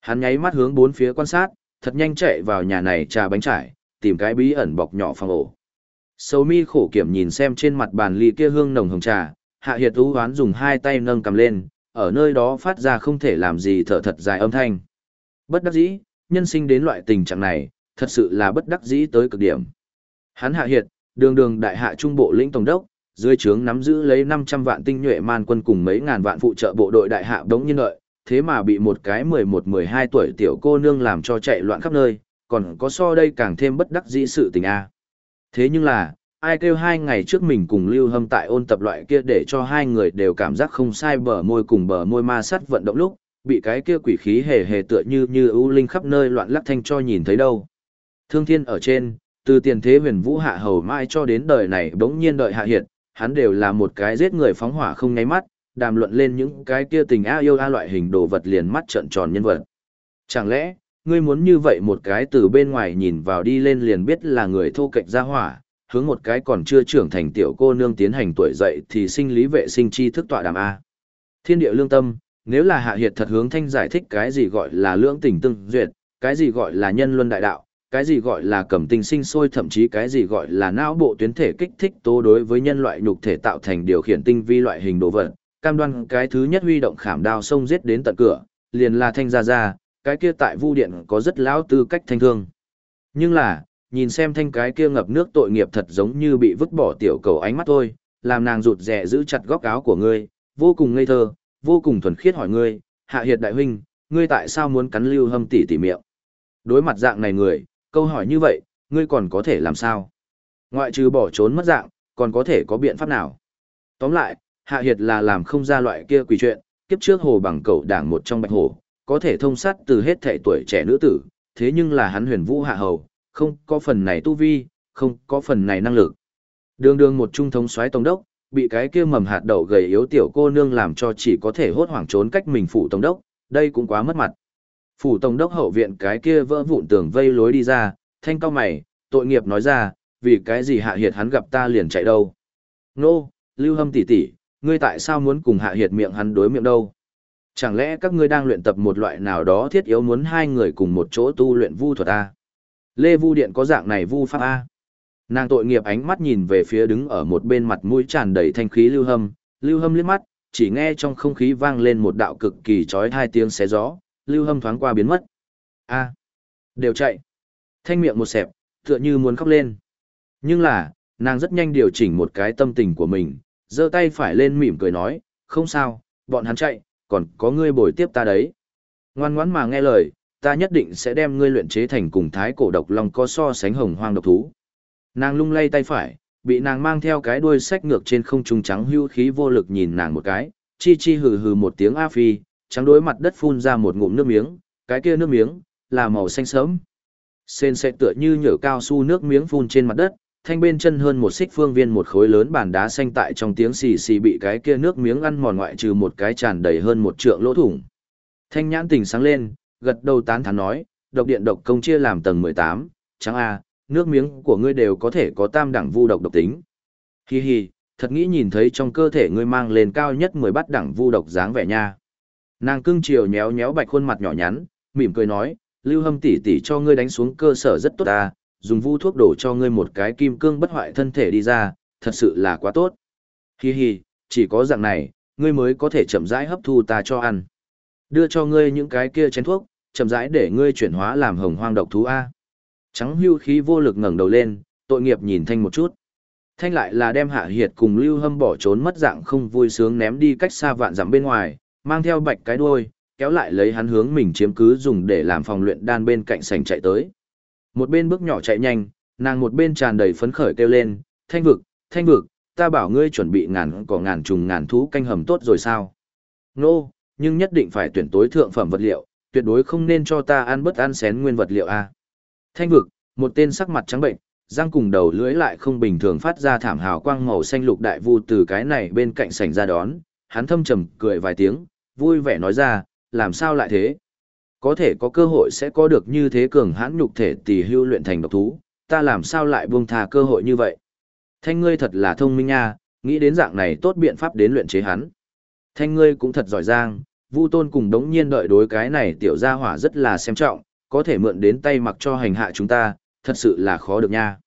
Hắn nháy mắt hướng bốn phía quan sát, thật nhanh chạy vào nhà này trà bánh trải, tìm cái bí ẩn bọc nhỏ phòng ổ. Sầu mi khổ kiểm nhìn xem trên mặt bàn ly kia hương nồng hồng trà, hạ hiệt ú hoán dùng hai tay nâng cầm lên, ở nơi đó phát ra không thể làm gì thở thật dài âm thanh. Bất đắc dĩ, nhân sinh đến loại tình trạng này, thật sự là bất đắc dĩ tới cực điểm. Hắn hạ hiệt, đường đường đại hạ trung bộ lĩnh tổng đốc, dưới trướng nắm giữ lấy 500 vạn tinh nhuệ man quân cùng mấy ngàn vạn phụ trợ bộ đội đại hạ đống nhân lợi, thế mà bị một cái 11-12 tuổi tiểu cô nương làm cho chạy loạn khắp nơi, còn có so đây càng thêm bất đắc dĩ sự tình a. Thế nhưng là, ai kêu hai ngày trước mình cùng lưu hâm tại ôn tập loại kia để cho hai người đều cảm giác không sai bờ môi cùng bờ môi ma sát vận động lúc, bị cái kia quỷ khí hề hề tựa như như ưu linh khắp nơi loạn lắc thanh cho nhìn thấy đâu. Thương thiên ở trên, từ tiền thế huyền vũ hạ hầu mai cho đến đời này bỗng nhiên đợi hạ hiện, hắn đều là một cái giết người phóng hỏa không ngáy mắt, đàm luận lên những cái kia tình a yêu a loại hình đồ vật liền mắt trợn tròn nhân vật. Chẳng lẽ, ngươi muốn như vậy một cái từ bên ngoài nhìn vào đi lên liền biết là người thô kệch ra hỏa, hướng một cái còn chưa trưởng thành tiểu cô nương tiến hành tuổi dậy thì sinh lý vệ sinh tri thức tọa đàm A. Thiên địa lương tâm, nếu là hạ hiệt thật hướng thanh giải thích cái gì gọi là lưỡng tình tương duyệt, cái gì gọi là nhân luân đại đạo, cái gì gọi là cẩm tình sinh sôi thậm chí cái gì gọi là não bộ tuyến thể kích thích tố đối với nhân loại nhục thể tạo thành điều khiển tinh vi loại hình đồ vật, cam đoan cái thứ nhất huy động khảm đao sông giết đến tận cửa, liền là thanh gia gia, cái kia tại vu điện có rất lão tư cách thanh thương. Nhưng là, nhìn xem thanh cái kia ngập nước tội nghiệp thật giống như bị vứt bỏ tiểu cầu ánh mắt thôi, làm nàng rụt rè giữ chặt góc áo của ngươi, vô cùng ngây thơ, vô cùng thuần khiết hỏi ngươi, hạ hiệt đại huynh, ngươi tại sao muốn cắn lưu hâm tỷ tỷ miệng? Đối mặt dạng này người, câu hỏi như vậy, ngươi còn có thể làm sao? Ngoại trừ bỏ trốn mất dạng, còn có thể có biện pháp nào? Tóm lại, hạ hiệt là làm không ra loại kia quỷ chuyện, kiếp trước hồ bằng cậu đảng một trong bạch hồ, có thể thông sát từ hết thể tuổi trẻ nữ tử, thế nhưng là hắn huyền vũ hạ hầu, không có phần này tu vi, không có phần này năng lực. Đường đường một trung thống soái tổng đốc, bị cái kia mầm hạt đậu gầy yếu tiểu cô nương làm cho chỉ có thể hốt hoảng trốn cách mình phủ tổng đốc, đây cũng quá mất mặt. Phủ tổng đốc hậu viện cái kia vỡ vụn tường vây lối đi ra, thanh cao mày, tội nghiệp nói ra, vì cái gì hạ hiệt hắn gặp ta liền chạy đâu. Nô, lưu hâm tỷ tỷ, ngươi tại sao muốn cùng hạ hiệt miệng hắn đối miệng đâu? Chẳng lẽ các ngươi đang luyện tập một loại nào đó thiết yếu muốn hai người cùng một chỗ tu luyện vu thuật A? Lê Vu Điện có dạng này vu pháp A. Nàng tội nghiệp ánh mắt nhìn về phía đứng ở một bên mặt mũi tràn đầy thanh khí lưu hâm, lưu hâm liếc mắt, chỉ nghe trong không khí vang lên một đạo cực kỳ chói hai tiếng xé gió, lưu hâm thoáng qua biến mất. A. Đều chạy. Thanh miệng một xẹp, tựa như muốn khóc lên. Nhưng là, nàng rất nhanh điều chỉnh một cái tâm tình của mình, giơ tay phải lên mỉm cười nói, không sao, bọn hắn chạy, còn có ngươi bồi tiếp ta đấy. Ngoan ngoãn mà nghe lời, ta nhất định sẽ đem ngươi luyện chế thành cùng thái cổ độc long có so sánh hồng hoang độc thú. Nàng lung lay tay phải, bị nàng mang theo cái đuôi sách ngược trên không trung trắng hưu khí vô lực nhìn nàng một cái, chi chi hừ hừ một tiếng a phi, trắng đối mặt đất phun ra một ngụm nước miếng, cái kia nước miếng là màu xanh sớm. Sên sẽ tựa như nhở cao su nước miếng phun trên mặt đất, thanh bên chân hơn một xích phương viên một khối lớn bàn đá xanh tại trong tiếng xì xì bị cái kia nước miếng ăn mòn ngoại trừ một cái tràn đầy hơn một trượng lỗ thủng. Thanh nhãn tỉnh sáng lên, gật đầu tán thán nói, độc điện độc công chia làm tầng 18, trắng A, nước miếng của ngươi đều có thể có tam đẳng vu độc độc tính. Hi hi, thật nghĩ nhìn thấy trong cơ thể ngươi mang lên cao nhất 10 bát đẳng vu độc dáng vẻ nha. Nàng cưng chiều nhéo nhéo bạch khuôn mặt nhỏ nhắn, mỉm cười nói, lưu hâm tỷ tỷ cho ngươi đánh xuống cơ sở rất tốt ta, dùng vu thuốc đổ cho ngươi một cái kim cương bất hoại thân thể đi ra, thật sự là quá tốt. Hi hi, chỉ có dạng này, ngươi mới có thể chậm rãi hấp thu ta cho ăn. Đưa cho ngươi những cái kia chén thuốc, chậm rãi để ngươi chuyển hóa làm hồng hoang độc thú A. Trắng hưu khí vô lực ngẩng đầu lên, tội nghiệp nhìn thanh một chút. Thanh lại là đem hạ hiệt cùng lưu hâm bỏ trốn mất dạng không vui sướng ném đi cách xa vạn dặm bên ngoài, mang theo bạch cái đuôi, kéo lại lấy hắn hướng mình chiếm cứ dùng để làm phòng luyện đan bên cạnh sảnh chạy tới. Một bên bước nhỏ chạy nhanh, nàng một bên tràn đầy phấn khởi kêu lên, thanh vực, thanh vực, ta bảo ngươi chuẩn bị ngàn cỏ ngàn trùng ngàn thú canh hầm tốt rồi sao? Nô, nhưng nhất định phải tuyển tối thượng phẩm vật liệu, tuyệt đối không nên cho ta ăn bất ăn xén nguyên vật liệu a. Thanh vực, một tên sắc mặt trắng bệnh, răng cùng đầu lưỡi lại không bình thường phát ra thảm hào quang màu xanh lục đại vu từ cái này bên cạnh sảnh ra đón, hắn thâm trầm cười vài tiếng, vui vẻ nói ra, làm sao lại thế? Có thể có cơ hội sẽ có được như thế cường hãn nhục thể tỷ hưu luyện thành độc thú, ta làm sao lại buông tha cơ hội như vậy? Thanh ngươi thật là thông minh nha, nghĩ đến dạng này tốt biện pháp đến luyện chế hắn. Thanh ngươi cũng thật giỏi giang, Vu Tôn cùng đống nhiên đợi đối cái này tiểu gia hỏa rất là xem trọng, có thể mượn đến tay mặc cho hành hạ chúng ta, thật sự là khó được nha.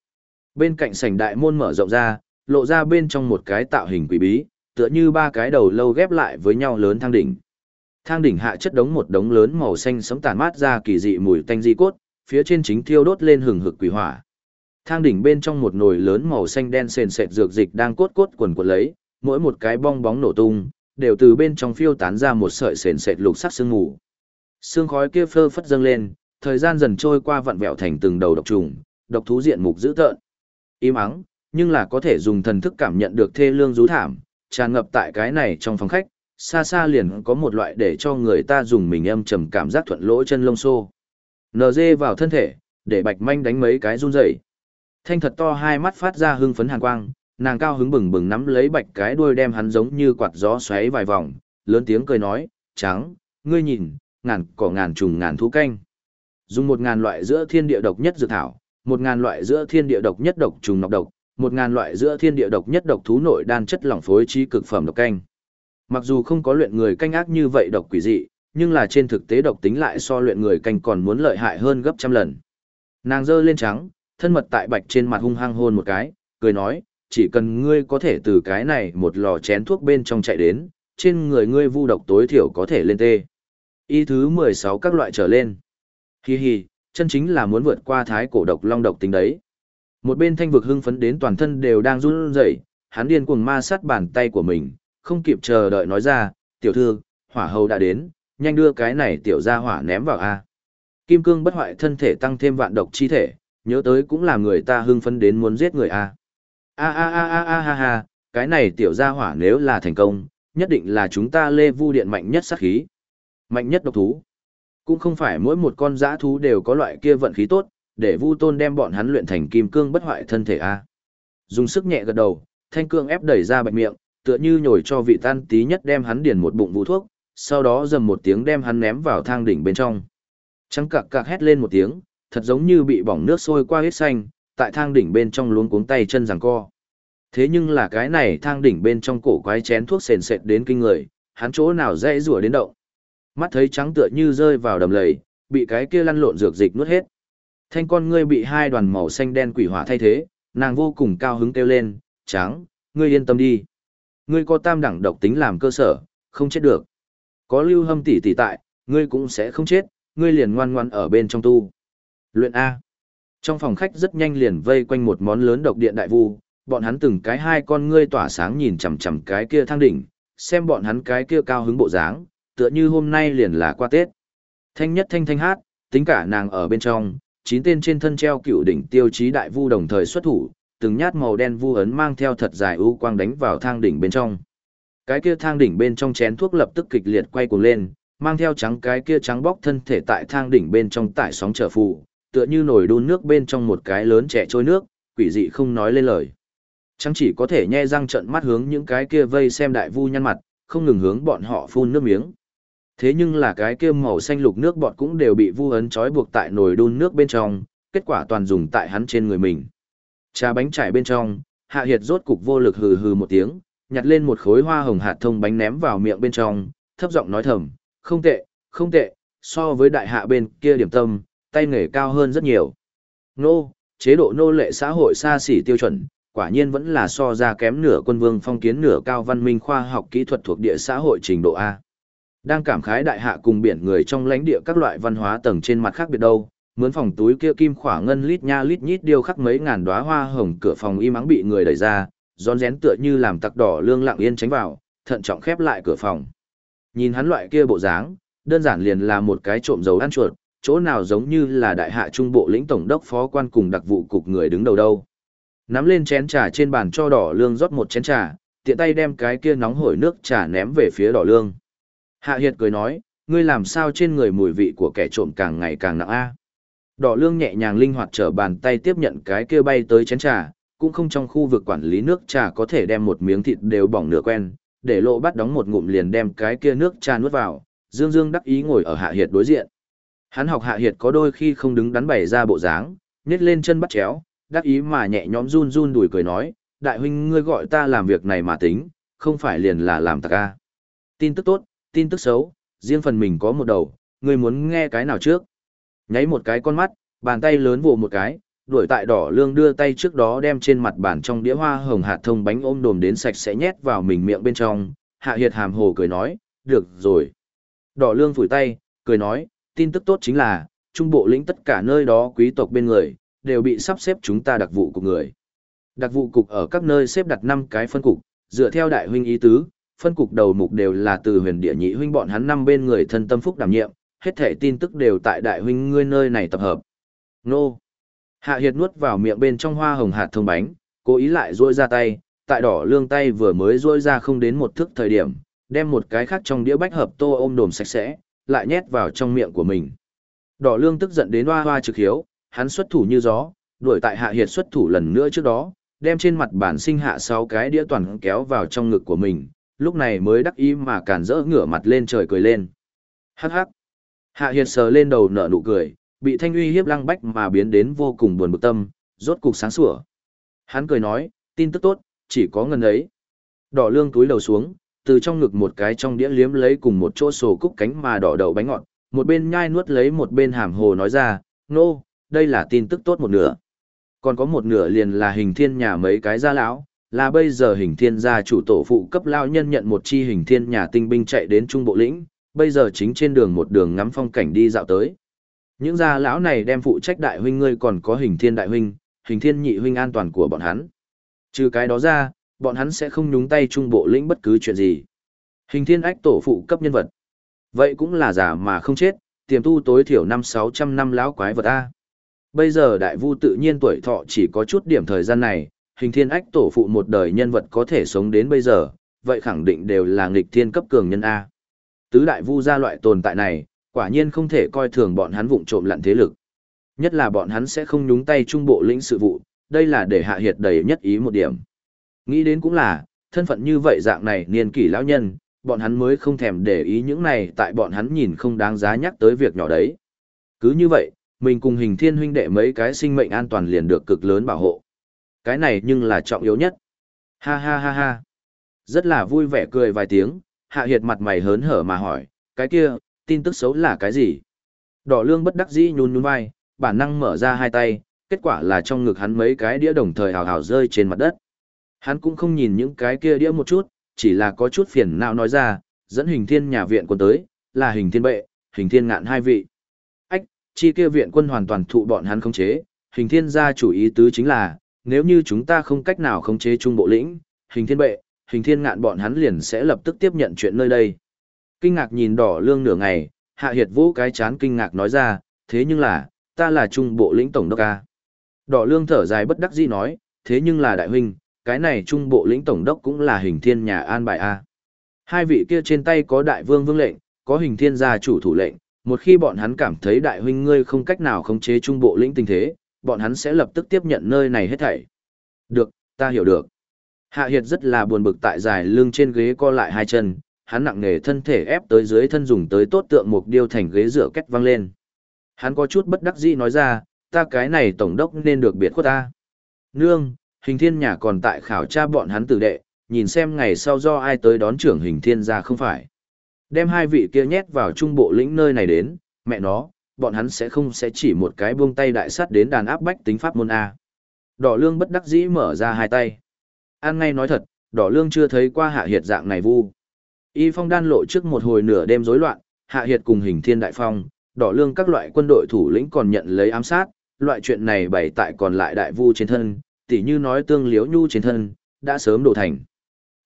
Bên cạnh sảnh đại môn mở rộng ra, lộ ra bên trong một cái tạo hình quỷ bí, tựa như ba cái đầu lâu ghép lại với nhau lớn thang đỉnh. Thang đỉnh hạ chất đống một đống lớn màu xanh sẫm tàn mát ra kỳ dị mùi tanh di cốt, phía trên chính thiêu đốt lên hừng hực quỷ hỏa. Thang đỉnh bên trong một nồi lớn màu xanh đen sền sệt dược dịch đang cốt cốt quần quần lấy, mỗi một cái bong bóng nổ tung, đều từ bên trong phiêu tán ra một sợi sền sệt lục sắc sương mù. Sương khói kia phơ phất dâng lên, thời gian dần trôi qua vặn vẹo thành từng đầu độc trùng, độc thú diện mục dữ tợn. Im ắng, nhưng là có thể dùng thần thức cảm nhận được thê lương rú thảm, tràn ngập tại cái này trong phòng khách, xa xa liền có một loại để cho người ta dùng mình âm trầm cảm giác thuận lỗ chân lông xô. NG vào thân thể, để bạch manh đánh mấy cái run rẩy. Thanh thật to hai mắt phát ra hưng phấn hàn quang, nàng cao hứng bừng bừng nắm lấy bạch cái đuôi đem hắn giống như quạt gió xoáy vài vòng, lớn tiếng cười nói, trắng, ngươi nhìn, ngàn cỏ ngàn trùng ngàn thú canh. Dùng một ngàn loại giữa thiên địa độc nhất dược thảo, một ngàn loại giữa thiên địa độc nhất độc trùng nọc độc, một ngàn loại giữa thiên địa độc nhất độc thú nội đan chất lỏng phối trí cực phẩm độc canh. Mặc dù không có luyện người canh ác như vậy độc quỷ dị, nhưng là trên thực tế độc tính lại so luyện người canh còn muốn lợi hại hơn gấp trăm lần. Nàng giơ lên trắng, thân mật tại bạch trên mặt hung hăng hôn một cái, cười nói, chỉ cần ngươi có thể từ cái này một lò chén thuốc bên trong chạy đến, trên người ngươi vu độc tối thiểu có thể lên tê. Y thứ 16 các loại trở lên. Hi hi, chân chính là muốn vượt qua thái cổ độc long độc tính đấy. Một bên thanh vực hưng phấn đến toàn thân đều đang run rẩy, hắn điên cuồng ma sát bàn tay của mình, không kịp chờ đợi nói ra, tiểu thư, hỏa hầu đã đến, nhanh đưa cái này tiểu ra hỏa ném vào A. Kim cương bất hoại thân thể tăng thêm vạn độc chi thể, nhớ tới cũng là người ta hưng phấn đến muốn giết người A. A a a a a ha ha, cái này tiểu ra hỏa nếu là thành công, nhất định là chúng ta lê vu điện mạnh nhất sát khí. Mạnh nhất độc thú. Cũng không phải mỗi một con giã thú đều có loại kia vận khí tốt, để vu tôn đem bọn hắn luyện thành kim cương bất hoại thân thể A. Dùng sức nhẹ gật đầu, thanh cương ép đẩy ra bạch miệng, tựa như nhồi cho vị tan tí nhất đem hắn điền một bụng vũ thuốc, sau đó dầm một tiếng đem hắn ném vào thang đỉnh bên trong. Trắng cặc cặc hét lên một tiếng, thật giống như bị bỏng nước sôi qua hết xanh, tại thang đỉnh bên trong luống cuống tay chân giằng co. Thế nhưng là cái này thang đỉnh bên trong cổ quái chén thuốc sền sệt đến kinh người, hắn chỗ nào dễ rủa đến động. Mắt thấy trắng tựa như rơi vào đầm lầy, bị cái kia lăn lộn dược dịch nuốt hết. Thanh con ngươi bị hai đoàn màu xanh đen quỷ hỏa thay thế, nàng vô cùng cao hứng kêu lên, trắng, ngươi yên tâm đi. Ngươi có tam đẳng độc tính làm cơ sở, không chết được. Có lưu hâm tỷ tỷ tại, ngươi cũng sẽ không chết, ngươi liền ngoan ngoan ở bên trong tu. Luyện A. Trong phòng khách rất nhanh liền vây quanh một món lớn độc điện đại vu, bọn hắn từng cái hai con ngươi tỏa sáng nhìn chằm chằm cái kia thang đỉnh, xem bọn hắn cái kia cao hứng bộ dáng, tựa như hôm nay liền là qua Tết. Thanh nhất thanh thanh hát, tính cả nàng ở bên trong, chín tên trên thân treo cựu đỉnh tiêu chí đại vu đồng thời xuất thủ, từng nhát màu đen vu ấn mang theo thật dài u quang đánh vào thang đỉnh bên trong. Cái kia thang đỉnh bên trong chén thuốc lập tức kịch liệt quay cuồng lên, mang theo trắng cái kia trắng bóc thân thể tại thang đỉnh bên trong tải sóng trở phụ, tựa như nồi đun nước bên trong một cái lớn trẻ trôi nước, quỷ dị không nói lên lời. Trắng chỉ có thể nhe răng trận mắt hướng những cái kia vây xem đại vu nhăn mặt, không ngừng hướng bọn họ phun nước miếng. Thế nhưng là cái kia màu xanh lục nước bọt cũng đều bị vu ấn trói buộc tại nồi đun nước bên trong, kết quả toàn dùng tại hắn trên người mình. Trà bánh trải bên trong, Hạ Hiệt rốt cục vô lực hừ hừ một tiếng, nhặt lên một khối hoa hồng hạt thông bánh ném vào miệng bên trong, thấp giọng nói thầm, không tệ, không tệ, so với đại hạ bên kia điểm tâm, tay nghề cao hơn rất nhiều. Nô, chế độ nô lệ xã hội xa xỉ tiêu chuẩn, quả nhiên vẫn là so ra kém nửa quân vương phong kiến nửa cao văn minh khoa học kỹ thuật thuộc địa xã hội trình độ A. Đang cảm khái đại hạ cùng biển người trong lãnh địa các loại văn hóa tầng trên mặt khác biệt đâu, mướn phòng túi kia kim khỏa ngân lít nha lít nhít điêu khắc mấy ngàn đóa hoa hồng cửa phòng im ắng bị người đẩy ra, rón rén tựa như làm tặc đỏ lương lặng yên tránh vào, thận trọng khép lại cửa phòng. Nhìn hắn loại kia bộ dáng, đơn giản liền là một cái trộm dầu ăn chuột, chỗ nào giống như là đại hạ trung bộ lĩnh tổng đốc phó quan cùng đặc vụ cục người đứng đầu đâu. Nắm lên chén trà trên bàn cho đỏ lương rót một chén trà, tiện tay đem cái kia nóng hổi nước trà ném về phía đỏ lương. Hạ Hiệt cười nói, ngươi làm sao trên người mùi vị của kẻ trộm càng ngày càng nặng a? Đỏ lương nhẹ nhàng linh hoạt trở bàn tay tiếp nhận cái kia bay tới chén trà, cũng không trong khu vực quản lý nước trà có thể đem một miếng thịt đều bỏng nửa quen, để lộ bắt đóng một ngụm liền đem cái kia nước trà nuốt vào, dương dương đắc ý ngồi ở hạ hiệt đối diện. Hắn học hạ hiệt có đôi khi không đứng đắn bày ra bộ dáng, nhét lên chân bắt chéo, đắc ý mà nhẹ nhõm run run đùi cười nói, đại huynh ngươi gọi ta làm việc này mà tính, không phải liền là làm tạc ca. Tin tức tốt, tin tức xấu, riêng phần mình có một đầu, ngươi muốn nghe cái nào trước. Nháy một cái con mắt, bàn tay lớn vồ một cái, đuổi tại đỏ lương đưa tay trước đó đem trên mặt bàn trong đĩa hoa hồng hạt thông bánh ôm đồm đến sạch sẽ nhét vào mình miệng bên trong, hạ hiệt hàm hồ cười nói, được rồi. Đỏ lương phủi tay, cười nói, tin tức tốt chính là, trung bộ lĩnh tất cả nơi đó quý tộc bên người, đều bị sắp xếp chúng ta đặc vụ của người. Đặc vụ cục ở các nơi xếp đặt 5 cái phân cục, dựa theo đại huynh ý tứ, phân cục đầu mục đều là từ huyền địa nhị huynh bọn hắn năm bên người thân tâm phúc đảm nhiệm, hết thể tin tức đều tại đại huynh ngươi nơi này tập hợp. Nô! Hạ Hiệt nuốt vào miệng bên trong hoa hồng hạt thông bánh, cố ý lại rôi ra tay, tại đỏ lương tay vừa mới rôi ra không đến một thước thời điểm, đem một cái khác trong đĩa bách hợp tô ôm đồm sạch sẽ, lại nhét vào trong miệng của mình. Đỏ lương tức giận đến hoa hoa trực hiếu, hắn xuất thủ như gió, đuổi tại hạ hiệt xuất thủ lần nữa trước đó, đem trên mặt bản sinh hạ sáu cái đĩa toàn kéo vào trong ngực của mình, lúc này mới đắc ý mà cản rỡ ngửa mặt lên trời cười lên. Hắc hắc. Hạ hiệt sờ lên đầu nở nụ cười, bị thanh uy hiếp lăng bách mà biến đến vô cùng buồn bực tâm, rốt cục sáng sủa. Hắn cười nói, tin tức tốt, chỉ có ngần ấy. Đỏ lương túi đầu xuống, từ trong ngực một cái trong đĩa liếm lấy cùng một chỗ sổ cúc cánh mà đỏ đậu bánh ngọt, một bên nhai nuốt lấy một bên hàm hồ nói ra, nô, no, đây là tin tức tốt một nửa. Còn có một nửa liền là hình thiên nhà mấy cái gia lão, là bây giờ hình thiên gia chủ tổ phụ cấp lao nhân nhận một chi hình thiên nhà tinh binh chạy đến trung bộ lĩnh, bây giờ chính trên đường một đường ngắm phong cảnh đi dạo tới. Những gia lão này đem phụ trách đại huynh ngươi còn có hình thiên đại huynh, hình thiên nhị huynh an toàn của bọn hắn. Trừ cái đó ra, bọn hắn sẽ không nhúng tay trung bộ lĩnh bất cứ chuyện gì. Hình thiên ách tổ phụ cấp nhân vật. Vậy cũng là giả mà không chết, tiềm tu tối thiểu năm sáu trăm năm lão quái vật A. Bây giờ đại vu tự nhiên tuổi thọ chỉ có chút điểm thời gian này, hình thiên ách tổ phụ một đời nhân vật có thể sống đến bây giờ, vậy khẳng định đều là nghịch thiên cấp cường nhân A. Tứ đại vu gia loại tồn tại này, quả nhiên không thể coi thường bọn hắn vụng trộm lặn thế lực. Nhất là bọn hắn sẽ không nhúng tay trung bộ lĩnh sự vụ, đây là để hạ hiệt đầy nhất ý một điểm. Nghĩ đến cũng là, thân phận như vậy dạng này niên kỷ lão nhân, bọn hắn mới không thèm để ý những này tại bọn hắn nhìn không đáng giá nhắc tới việc nhỏ đấy. Cứ như vậy, mình cùng hình thiên huynh đệ mấy cái sinh mệnh an toàn liền được cực lớn bảo hộ. Cái này nhưng là trọng yếu nhất. Ha ha ha ha. Rất là vui vẻ cười vài tiếng, hạ hiệt mặt mày hớn hở mà hỏi, cái kia, tin tức xấu là cái gì? Đỏ lương bất đắc dĩ nhún nhún vai, bản năng mở ra hai tay, kết quả là trong ngực hắn mấy cái đĩa đồng thời hào hào rơi trên mặt đất. Hắn cũng không nhìn những cái kia đĩa một chút, chỉ là có chút phiền não nói ra, dẫn hình thiên nhà viện quân tới, là hình thiên bệ, hình thiên ngạn hai vị. Ách, chi kia viện quân hoàn toàn thụ bọn hắn khống chế, hình thiên gia chủ ý tứ chính là, nếu như chúng ta không cách nào khống chế trung bộ lĩnh, hình thiên bệ, hình thiên ngạn bọn hắn liền sẽ lập tức tiếp nhận chuyện nơi đây. Kinh ngạc nhìn đỏ lương nửa ngày, hạ hiệt vũ cái chán kinh ngạc nói ra, thế nhưng là, ta là trung bộ lĩnh tổng đốc ca. Đỏ lương thở dài bất đắc dĩ nói, thế nhưng là đại huynh, cái này trung bộ lĩnh tổng đốc cũng là hình thiên nhà an bài A. Hai vị kia trên tay có đại vương vương lệnh, có hình thiên gia chủ thủ lệnh, một khi bọn hắn cảm thấy đại huynh ngươi không cách nào khống chế trung bộ lĩnh tình thế, bọn hắn sẽ lập tức tiếp nhận nơi này hết thảy. Được, ta hiểu được. Hạ Hiệt rất là buồn bực tại dài lưng trên ghế co lại hai chân, hắn nặng nề thân thể ép tới dưới thân dùng tới tốt tượng mục điêu thành ghế dựa kết văng lên. Hắn có chút bất đắc dĩ nói ra, ta cái này tổng đốc nên được biệt khuất ta. Nương, hình thiên nhà còn tại khảo tra bọn hắn tử đệ, nhìn xem ngày sau do ai tới đón trưởng hình thiên ra không phải. Đem hai vị kia nhét vào trung bộ lĩnh nơi này đến, mẹ nó, bọn hắn sẽ không sẽ chỉ một cái buông tay đại sắt đến đàn áp bách tính pháp môn A. Đỏ lương bất đắc dĩ mở ra hai tay. An ngay nói thật, đỏ lương chưa thấy qua hạ hiệt dạng này vu. Y phong đan lộ trước một hồi nửa đêm rối loạn, hạ hiệt cùng hình thiên đại phong, đỏ lương các loại quân đội thủ lĩnh còn nhận lấy ám sát, loại chuyện này bày tại còn lại đại vu trên thân, tỉ như nói tương liếu nhu trên thân, đã sớm đổ thành.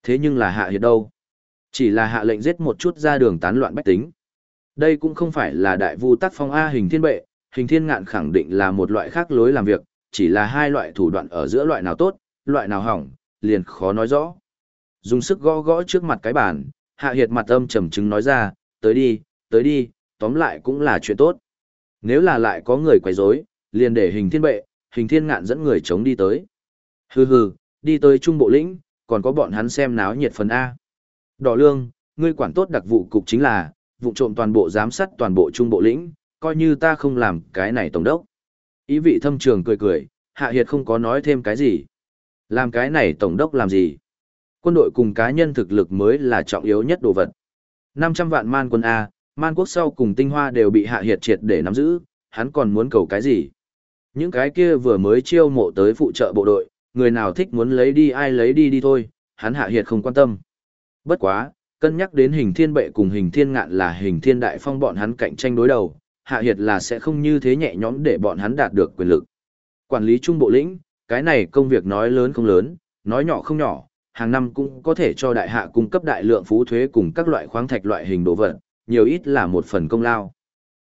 Thế nhưng là hạ hiệt đâu? Chỉ là hạ lệnh giết một chút ra đường tán loạn bách tính. Đây cũng không phải là đại vu tác phong A hình thiên bệ, hình thiên ngạn khẳng định là một loại khác lối làm việc, chỉ là hai loại thủ đoạn ở giữa loại nào tốt, loại nào hỏng, liền khó nói rõ. Dùng sức gõ gõ trước mặt cái bàn, hạ hiệt mặt âm trầm chứng nói ra, tới đi, tới đi, tóm lại cũng là chuyện tốt. Nếu là lại có người quấy rối, liền để hình thiên bệ, hình thiên ngạn dẫn người chống đi tới. Hừ hừ, đi tới trung bộ lĩnh, còn có bọn hắn xem náo nhiệt phần A. Đỏ lương, ngươi quản tốt đặc vụ cục chính là, vụ trộm toàn bộ giám sát toàn bộ trung bộ lĩnh, coi như ta không làm cái này tổng đốc. Ý vị thâm trường cười cười, hạ hiệt không có nói thêm cái gì. Làm cái này tổng đốc làm gì? Quân đội cùng cá nhân thực lực mới là trọng yếu nhất đồ vật. 500 vạn man quân A, man quốc sau cùng tinh hoa đều bị hạ hiệt triệt để nắm giữ, hắn còn muốn cầu cái gì? Những cái kia vừa mới chiêu mộ tới phụ trợ bộ đội, người nào thích muốn lấy đi ai lấy đi đi thôi, hắn hạ hiệt không quan tâm. Bất quá, cân nhắc đến hình thiên bệ cùng hình thiên ngạn là hình thiên đại phong bọn hắn cạnh tranh đối đầu, hạ hiệt là sẽ không như thế nhẹ nhõm để bọn hắn đạt được quyền lực. Quản lý trung bộ lĩnh, cái này công việc nói lớn không lớn, nói nhỏ không nhỏ, hàng năm cũng có thể cho đại hạ cung cấp đại lượng phú thuế cùng các loại khoáng thạch loại hình đồ vật, nhiều ít là một phần công lao.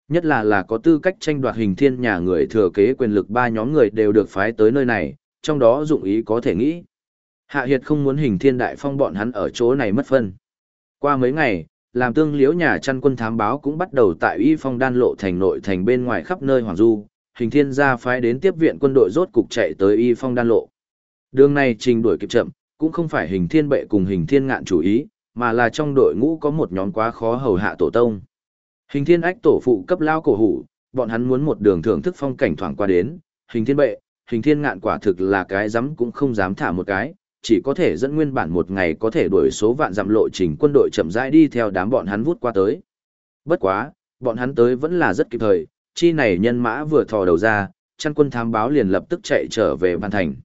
Nhất là là có tư cách tranh đoạt hình thiên nhà người thừa kế quyền lực ba nhóm người đều được phái tới nơi này, trong đó dụng ý có thể nghĩ. Hạ Hiệt không muốn hình thiên đại phong bọn hắn ở chỗ này mất phân. Qua mấy ngày, làm tương liễu nhà chăn quân thám báo cũng bắt đầu tại y phong đan lộ thành nội thành bên ngoài khắp nơi hoàng du, hình thiên gia phái đến tiếp viện quân đội rốt cục chạy tới y phong đan lộ. Đường này trình đuổi kịp chậm, cũng không phải hình thiên bệ cùng hình thiên ngạn chủ ý, mà là trong đội ngũ có một nhóm quá khó hầu hạ tổ tông. Hình thiên ách tổ phụ cấp lao cổ hủ, bọn hắn muốn một đường thưởng thức phong cảnh thoảng qua đến, hình thiên bệ, hình thiên ngạn quả thực là cái dám cũng không dám thả một cái, chỉ có thể dẫn nguyên bản một ngày có thể đuổi số vạn dặm lộ trình quân đội chậm rãi đi theo đám bọn hắn vút qua tới. Bất quá, bọn hắn tới vẫn là rất kịp thời, chi này nhân mã vừa thò đầu ra, chăn quân thám báo liền lập tức chạy trở về ban Thành.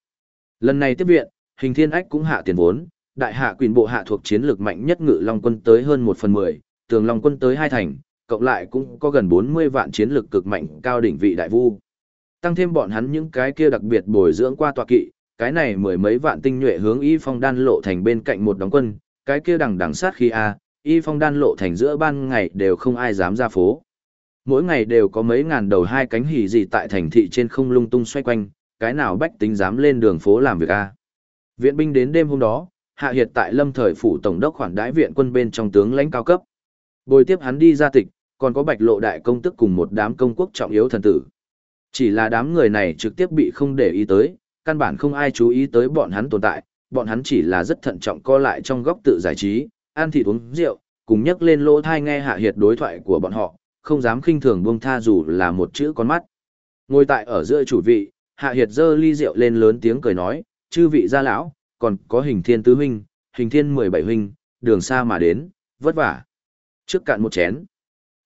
Lần này tiếp viện, hình thiên ách cũng hạ tiền vốn, đại hạ quyền bộ hạ thuộc chiến lược mạnh nhất ngự long quân tới hơn 1 phần 10, tường long quân tới hai thành, cộng lại cũng có gần 40 vạn chiến lược cực mạnh cao đỉnh vị đại vu. Tăng thêm bọn hắn những cái kia đặc biệt bồi dưỡng qua tọa kỵ, cái này mười mấy vạn tinh nhuệ hướng y phong đan lộ thành bên cạnh một đóng quân, cái kia đằng đằng sát khi a, y phong đan lộ thành giữa ban ngày đều không ai dám ra phố. Mỗi ngày đều có mấy ngàn đầu hai cánh hỉ gì tại thành thị trên không lung tung xoay quanh, cái nào bách tính dám lên đường phố làm việc a. Viện binh đến đêm hôm đó, hạ hiệt tại lâm thời phủ tổng đốc khoản đãi viện quân bên trong tướng lãnh cao cấp. Bồi tiếp hắn đi ra tịch, còn có bạch lộ đại công tức cùng một đám công quốc trọng yếu thần tử. Chỉ là đám người này trực tiếp bị không để ý tới, căn bản không ai chú ý tới bọn hắn tồn tại, bọn hắn chỉ là rất thận trọng co lại trong góc tự giải trí, ăn thịt uống rượu, cùng nhấc lên lỗ thai nghe hạ hiệt đối thoại của bọn họ, không dám khinh thường buông tha dù là một chữ con mắt. Ngồi tại ở giữa chủ vị, hạ hiệt dơ ly rượu lên lớn tiếng cười nói, chư vị gia lão, còn có hình thiên tứ huynh, hình thiên mười bảy huynh, đường xa mà đến, vất vả. Trước cạn một chén.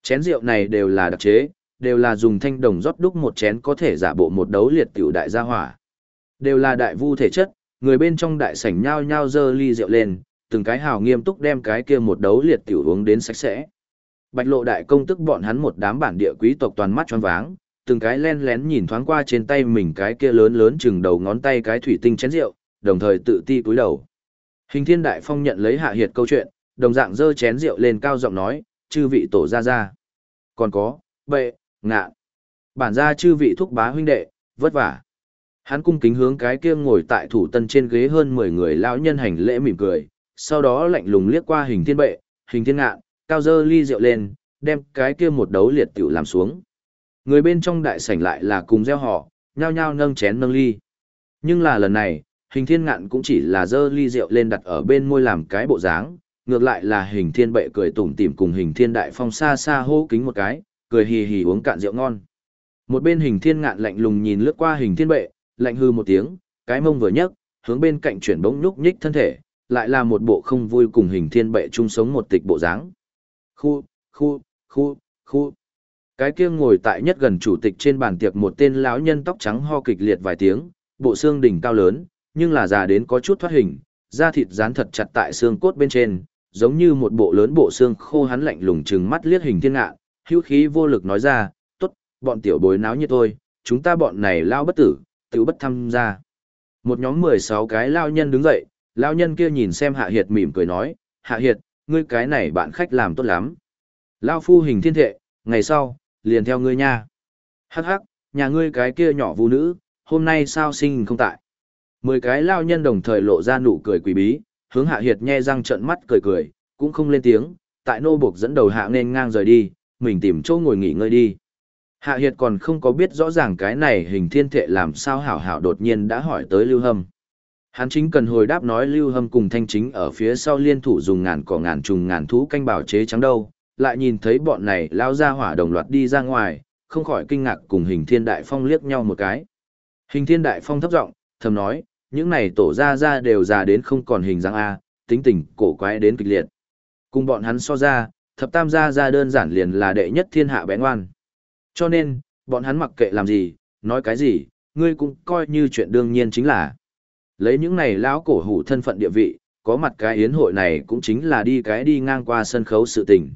Chén rượu này đều là đặc chế, đều là dùng thanh đồng rót đúc một chén có thể giả bộ một đấu liệt tiểu đại gia hỏa. Đều là đại vu thể chất, người bên trong đại sảnh nhao nhao dơ ly rượu lên, từng cái hào nghiêm túc đem cái kia một đấu liệt tiểu uống đến sạch sẽ. Bạch lộ đại công tức bọn hắn một đám bản địa quý tộc toàn mắt tròn váng, từng cái len lén nhìn thoáng qua trên tay mình cái kia lớn lớn chừng đầu ngón tay cái thủy tinh chén rượu, đồng thời tự ti cúi đầu. Hình thiên đại phong nhận lấy hạ hiệt câu chuyện, đồng dạng dơ chén rượu lên cao giọng nói, chư vị tổ ra ra. Còn có, bệ, ngạ. Bản ra chư vị thúc bá huynh đệ, vất vả. Hắn cung kính hướng cái kia ngồi tại thủ tân trên ghế hơn 10 người lão nhân hành lễ mỉm cười, sau đó lạnh lùng liếc qua hình thiên bệ, hình thiên ngạn cao dơ ly rượu lên, đem cái kia một đấu liệt tiểu làm xuống. Người bên trong đại sảnh lại là cùng gieo họ, nhao nhao nâng chén nâng ly. Nhưng là lần này, hình thiên ngạn cũng chỉ là dơ ly rượu lên đặt ở bên môi làm cái bộ dáng, ngược lại là hình thiên bệ cười tủm tỉm cùng hình thiên đại phong xa xa hô kính một cái, cười hì hì uống cạn rượu ngon. Một bên hình thiên ngạn lạnh lùng nhìn lướt qua hình thiên bệ, lạnh hư một tiếng, cái mông vừa nhấc, hướng bên cạnh chuyển bỗng nhúc nhích thân thể, lại là một bộ không vui cùng hình thiên bệ chung sống một tịch bộ dáng. Khu, khu, khu, khu. Cái kia ngồi tại nhất gần chủ tịch trên bàn tiệc một tên lão nhân tóc trắng ho kịch liệt vài tiếng, bộ xương đỉnh cao lớn, nhưng là già đến có chút thoát hình, da thịt dán thật chặt tại xương cốt bên trên, giống như một bộ lớn bộ xương khô hắn lạnh lùng trừng mắt liếc hình thiên ngạ, hữu khí vô lực nói ra, tốt, bọn tiểu bối náo như tôi, chúng ta bọn này lao bất tử, tự bất tham gia. Một nhóm 16 cái lao nhân đứng dậy, lao nhân kia nhìn xem Hạ Hiệt mỉm cười nói, Hạ Hiệt, ngươi cái này bạn khách làm tốt lắm. Lao phu hình thiên thệ, ngày sau, liền theo ngươi nha. Hắc hắc, nhà ngươi cái kia nhỏ vũ nữ, hôm nay sao sinh không tại. Mười cái lao nhân đồng thời lộ ra nụ cười quỷ bí, hướng Hạ Hiệt nhe răng trợn mắt cười cười, cũng không lên tiếng, tại nô buộc dẫn đầu hạ nên ngang rời đi, mình tìm chỗ ngồi nghỉ ngơi đi. Hạ Hiệt còn không có biết rõ ràng cái này hình thiên thệ làm sao hảo hảo đột nhiên đã hỏi tới Lưu Hâm. Hắn chính cần hồi đáp nói Lưu Hâm cùng Thanh Chính ở phía sau liên thủ dùng ngàn cỏ ngàn trùng ngàn thú canh bảo chế trắng đâu, lại nhìn thấy bọn này lao ra hỏa đồng loạt đi ra ngoài, không khỏi kinh ngạc cùng hình thiên đại phong liếc nhau một cái. Hình thiên đại phong thấp giọng thầm nói, những này tổ ra ra đều già đến không còn hình dáng A, tính tình cổ quái đến kịch liệt. Cùng bọn hắn so ra, thập tam gia ra đơn giản liền là đệ nhất thiên hạ bé ngoan. Cho nên, bọn hắn mặc kệ làm gì, nói cái gì, ngươi cũng coi như chuyện đương nhiên chính là. Lấy những này lão cổ hủ thân phận địa vị, có mặt cái yến hội này cũng chính là đi cái đi ngang qua sân khấu sự tình.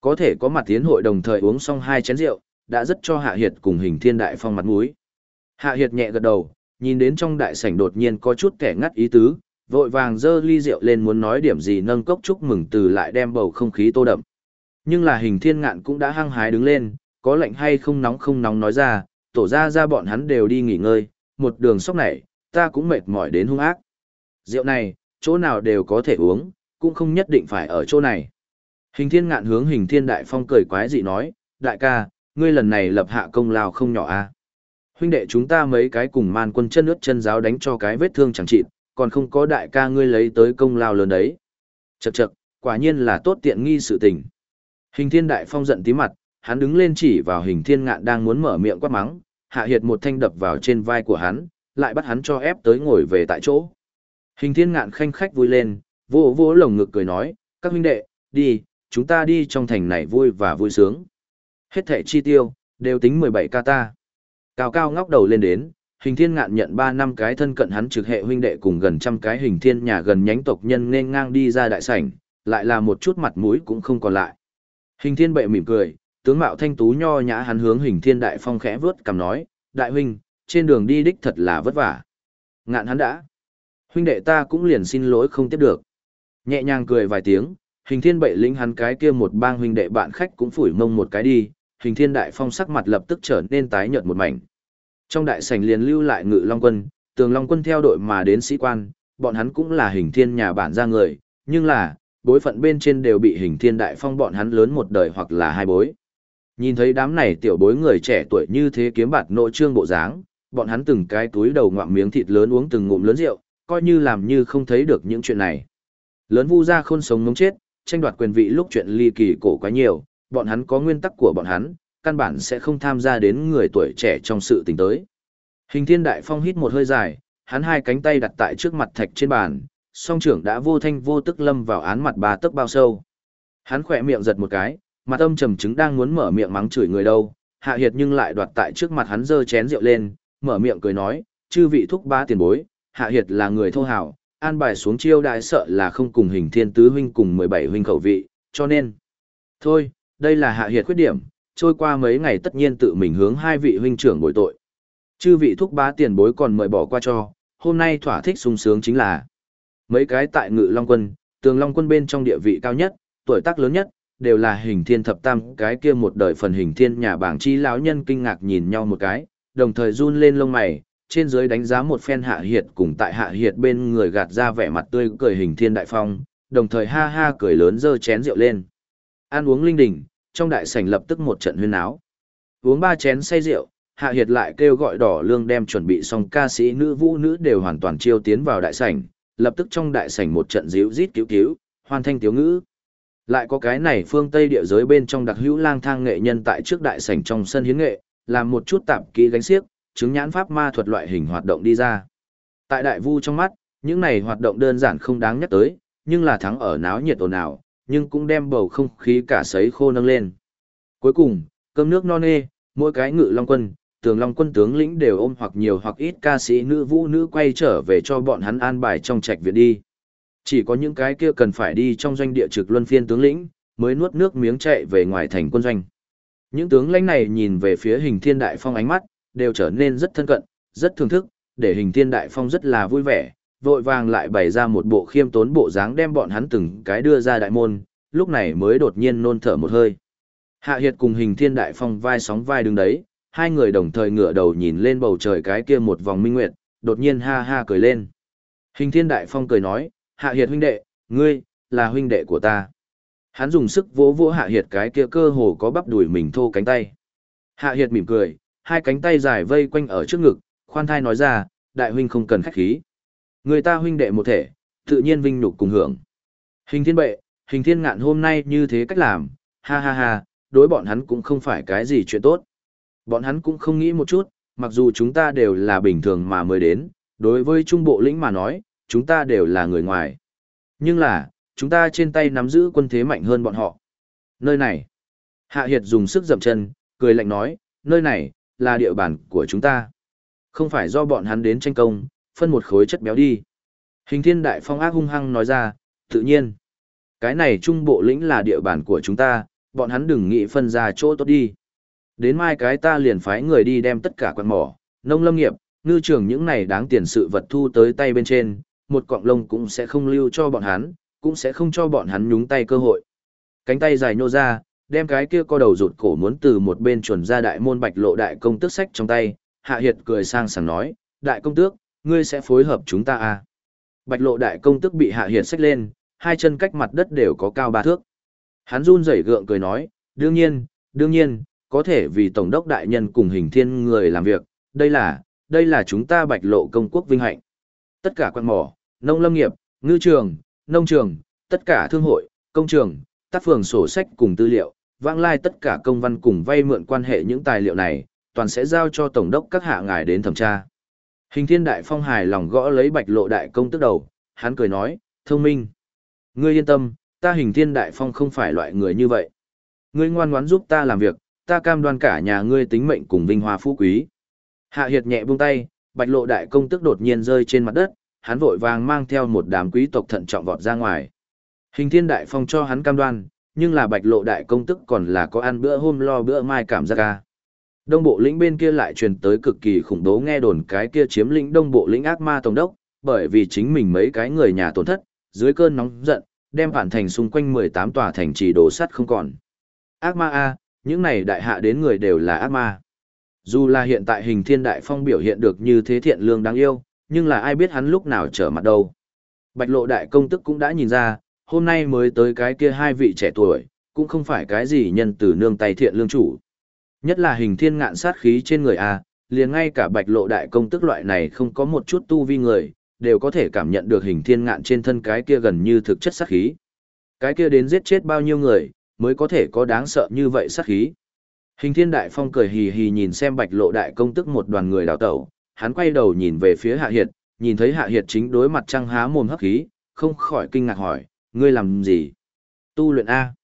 Có thể có mặt yến hội đồng thời uống xong hai chén rượu, đã rất cho Hạ Hiệt cùng hình thiên đại phong mặt mũi. Hạ Hiệt nhẹ gật đầu, nhìn đến trong đại sảnh đột nhiên có chút kẻ ngắt ý tứ, vội vàng dơ ly rượu lên muốn nói điểm gì nâng cốc chúc mừng từ lại đem bầu không khí tô đậm. Nhưng là hình thiên ngạn cũng đã hăng hái đứng lên, có lạnh hay không nóng không nóng nói ra, tổ ra ra bọn hắn đều đi nghỉ ngơi, một đường sóc này, ta cũng mệt mỏi đến hung ác. Rượu này, chỗ nào đều có thể uống, cũng không nhất định phải ở chỗ này. Hình thiên ngạn hướng hình thiên đại phong cười quái dị nói, đại ca, ngươi lần này lập hạ công lao không nhỏ a. À? Huynh đệ chúng ta mấy cái cùng man quân chân ướt chân giáo đánh cho cái vết thương chẳng trị, còn không có đại ca ngươi lấy tới công lao lớn đấy. Chậc chậc, quả nhiên là tốt tiện nghi sự tình. Hình thiên đại phong giận tí mặt, hắn đứng lên chỉ vào hình thiên ngạn đang muốn mở miệng quát mắng, hạ hiệt một thanh đập vào trên vai của hắn, lại bắt hắn cho ép tới ngồi về tại chỗ. Hình thiên ngạn khanh khách vui lên, vô vô lồng ngực cười nói, các huynh đệ, đi, chúng ta đi trong thành này vui và vui sướng. Hết thẻ chi tiêu, đều tính 17 ca ta. Cao cao ngóc đầu lên đến, hình thiên ngạn nhận 3 năm cái thân cận hắn trực hệ huynh đệ cùng gần trăm cái hình thiên nhà gần nhánh tộc nhân nên ngang đi ra đại sảnh, lại là một chút mặt mũi cũng không còn lại. Hình thiên bệ mỉm cười, tướng mạo thanh tú nho nhã hắn hướng hình thiên đại phong khẽ vớt cầm nói, đại huynh, trên đường đi đích thật là vất vả. Ngạn hắn đã. Huynh đệ ta cũng liền xin lỗi không tiếp được. Nhẹ nhàng cười vài tiếng, hình thiên bậy lĩnh hắn cái kia một bang huynh đệ bạn khách cũng phủi mông một cái đi, hình thiên đại phong sắc mặt lập tức trở nên tái nhợt một mảnh. Trong đại sảnh liền lưu lại ngự long quân, tường long quân theo đội mà đến sĩ quan, bọn hắn cũng là hình thiên nhà bản ra người, nhưng là, bối phận bên trên đều bị hình thiên đại phong bọn hắn lớn một đời hoặc là hai bối. Nhìn thấy đám này tiểu bối người trẻ tuổi như thế kiếm bạt nội trương bộ dáng, bọn hắn từng cái túi đầu ngoạm miếng thịt lớn uống từng ngụm lớn rượu, coi như làm như không thấy được những chuyện này. Lớn vu ra khôn sống ngống chết, tranh đoạt quyền vị lúc chuyện ly kỳ cổ quá nhiều, bọn hắn có nguyên tắc của bọn hắn, căn bản sẽ không tham gia đến người tuổi trẻ trong sự tình tới. Hình thiên đại phong hít một hơi dài, hắn hai cánh tay đặt tại trước mặt thạch trên bàn, song trưởng đã vô thanh vô tức lâm vào án mặt bà tức bao sâu. Hắn khỏe miệng giật một cái, mặt âm trầm chứng đang muốn mở miệng mắng chửi người đâu, hạ hiệt nhưng lại đoạt tại trước mặt hắn dơ chén rượu lên, mở miệng cười nói, chư vị thúc ba tiền bối, hạ hiệt là người thô hào, an bài xuống chiêu đại sợ là không cùng hình thiên tứ huynh cùng 17 huynh khẩu vị, cho nên. Thôi, đây là hạ hiệt khuyết điểm, trôi qua mấy ngày tất nhiên tự mình hướng hai vị huynh trưởng bồi tội. Chư vị thúc bá tiền bối còn mời bỏ qua cho, hôm nay thỏa thích sung sướng chính là mấy cái tại ngự long quân, tường long quân bên trong địa vị cao nhất, tuổi tác lớn nhất, đều là hình thiên thập tam cái kia một đời phần hình thiên nhà bảng chi lão nhân kinh ngạc nhìn nhau một cái, đồng thời run lên lông mày, trên dưới đánh giá một phen hạ hiệt cùng tại hạ hiệt bên người gạt ra vẻ mặt tươi cười hình thiên đại phong, đồng thời ha ha cười lớn dơ chén rượu lên. Ăn uống linh đình, trong đại sảnh lập tức một trận huyên áo. Uống ba chén say rượu, hạ hiệt lại kêu gọi đỏ lương đem chuẩn bị xong ca sĩ nữ vũ nữ đều hoàn toàn chiêu tiến vào đại sảnh, lập tức trong đại sảnh một trận ríu rít cứu cứu, hoàn thanh tiếu ngữ. Lại có cái này phương Tây địa giới bên trong đặc hữu lang thang nghệ nhân tại trước đại sảnh trong sân hiến nghệ, làm một chút tạp kỹ gánh xiếc, chứng nhãn pháp ma thuật loại hình hoạt động đi ra. Tại đại vu trong mắt, những này hoạt động đơn giản không đáng nhắc tới, nhưng là thắng ở náo nhiệt ồn ào, nhưng cũng đem bầu không khí cả sấy khô nâng lên. Cuối cùng, cơm nước no nê, mỗi cái ngự long quân, tường long quân tướng lĩnh đều ôm hoặc nhiều hoặc ít ca sĩ nữ vũ nữ quay trở về cho bọn hắn an bài trong trạch viện đi. Chỉ có những cái kia cần phải đi trong doanh địa trực luân phiên tướng lĩnh, mới nuốt nước miếng chạy về ngoài thành quân doanh. Những tướng lãnh này nhìn về phía hình thiên đại phong ánh mắt, đều trở nên rất thân cận, rất thưởng thức, để hình thiên đại phong rất là vui vẻ, vội vàng lại bày ra một bộ khiêm tốn bộ dáng đem bọn hắn từng cái đưa ra đại môn, lúc này mới đột nhiên nôn thở một hơi. Hạ Hiệt cùng hình thiên đại phong vai sóng vai đứng đấy, hai người đồng thời ngửa đầu nhìn lên bầu trời cái kia một vòng minh nguyệt, đột nhiên ha ha cười lên. Hình thiên đại phong cười nói, Hạ Hiệt huynh đệ, ngươi, là huynh đệ của ta. Hắn dùng sức vỗ vỗ Hạ Hiệt cái kia cơ hồ có bắp đùi mình thô cánh tay. Hạ Hiệt mỉm cười, hai cánh tay dài vây quanh ở trước ngực, khoan thai nói ra, đại huynh không cần khách khí. Người ta huynh đệ một thể, tự nhiên vinh nhục cùng hưởng. Hình thiên bệ, hình thiên ngạn hôm nay như thế cách làm, ha ha ha, đối bọn hắn cũng không phải cái gì chuyện tốt. Bọn hắn cũng không nghĩ một chút, mặc dù chúng ta đều là bình thường mà mới đến, đối với trung bộ lĩnh mà nói, chúng ta đều là người ngoài. Nhưng là, chúng ta trên tay nắm giữ quân thế mạnh hơn bọn họ. Nơi này, Hạ Hiệt dùng sức dậm chân, cười lạnh nói, nơi này, là địa bàn của chúng ta. Không phải do bọn hắn đến tranh công, phân một khối chất béo đi. Hình thiên đại phong ác hung hăng nói ra, tự nhiên. Cái này trung bộ lĩnh là địa bàn của chúng ta, bọn hắn đừng nghĩ phân ra chỗ tốt đi. Đến mai cái ta liền phái người đi đem tất cả quan mỏ, nông lâm nghiệp, ngư trường những này đáng tiền sự vật thu tới tay bên trên, một cọng lông cũng sẽ không lưu cho bọn hắn, cũng sẽ không cho bọn hắn nhúng tay cơ hội. Cánh tay dài nhô ra, đem cái kia co đầu rụt cổ muốn từ một bên chuẩn ra đại môn bạch lộ đại công tước sách trong tay, hạ hiệt cười sang sảng nói, đại công tước, ngươi sẽ phối hợp chúng ta à? Bạch lộ đại công tước bị hạ hiệt sách lên, hai chân cách mặt đất đều có cao ba thước. Hắn run rẩy gượng cười nói, đương nhiên, đương nhiên, có thể vì Tổng đốc đại nhân cùng hình thiên người làm việc, đây là, đây là chúng ta bạch lộ công quốc vinh hạnh. Tất cả quan mỏ, nông lâm nghiệp, ngư trường, nông trường, tất cả thương hội, công trường, tác phường sổ sách cùng tư liệu, vãng lai tất cả công văn cùng vay mượn quan hệ những tài liệu này, toàn sẽ giao cho Tổng đốc các hạ ngài đến thẩm tra. Hình thiên đại phong hài lòng gõ lấy bạch lộ đại công tức đầu, hắn cười nói, thông minh. Ngươi yên tâm, ta hình thiên đại phong không phải loại người như vậy. Ngươi ngoan ngoãn giúp ta làm việc, ta cam đoan cả nhà ngươi tính mệnh cùng vinh hoa phú quý. Hạ Hiệt nhẹ buông tay, Bạch Lộ đại công tức đột nhiên rơi trên mặt đất, hắn vội vàng mang theo một đám quý tộc thận trọng vọt ra ngoài. Hình Thiên đại phong cho hắn cam đoan, nhưng là Bạch Lộ đại công tức còn là có ăn bữa hôm lo bữa mai cảm giác ca. Đông bộ lĩnh bên kia lại truyền tới cực kỳ khủng bố nghe đồn cái kia chiếm lĩnh đông bộ lĩnh ác ma tổng đốc, bởi vì chính mình mấy cái người nhà tổn thất, dưới cơn nóng giận, đem phản thành xung quanh 18 tòa thành trì đổ sắt không còn. Ác ma A, những này đại hạ đến người đều là ác ma. Dù là hiện tại hình thiên đại phong biểu hiện được như thế thiện lương đáng yêu, nhưng là ai biết hắn lúc nào trở mặt đâu. Bạch lộ đại công tức cũng đã nhìn ra, hôm nay mới tới cái kia hai vị trẻ tuổi, cũng không phải cái gì nhân từ nương tay thiện lương chủ. Nhất là hình thiên ngạn sát khí trên người A, liền ngay cả bạch lộ đại công tức loại này không có một chút tu vi người, đều có thể cảm nhận được hình thiên ngạn trên thân cái kia gần như thực chất sát khí. Cái kia đến giết chết bao nhiêu người, mới có thể có đáng sợ như vậy sát khí. Hình thiên đại phong cười hì hì nhìn xem bạch lộ đại công tức một đoàn người đào tẩu, hắn quay đầu nhìn về phía hạ hiệt, nhìn thấy hạ hiệt chính đối mặt trăng há mồm hấp khí, không khỏi kinh ngạc hỏi, ngươi làm gì? Tu luyện A.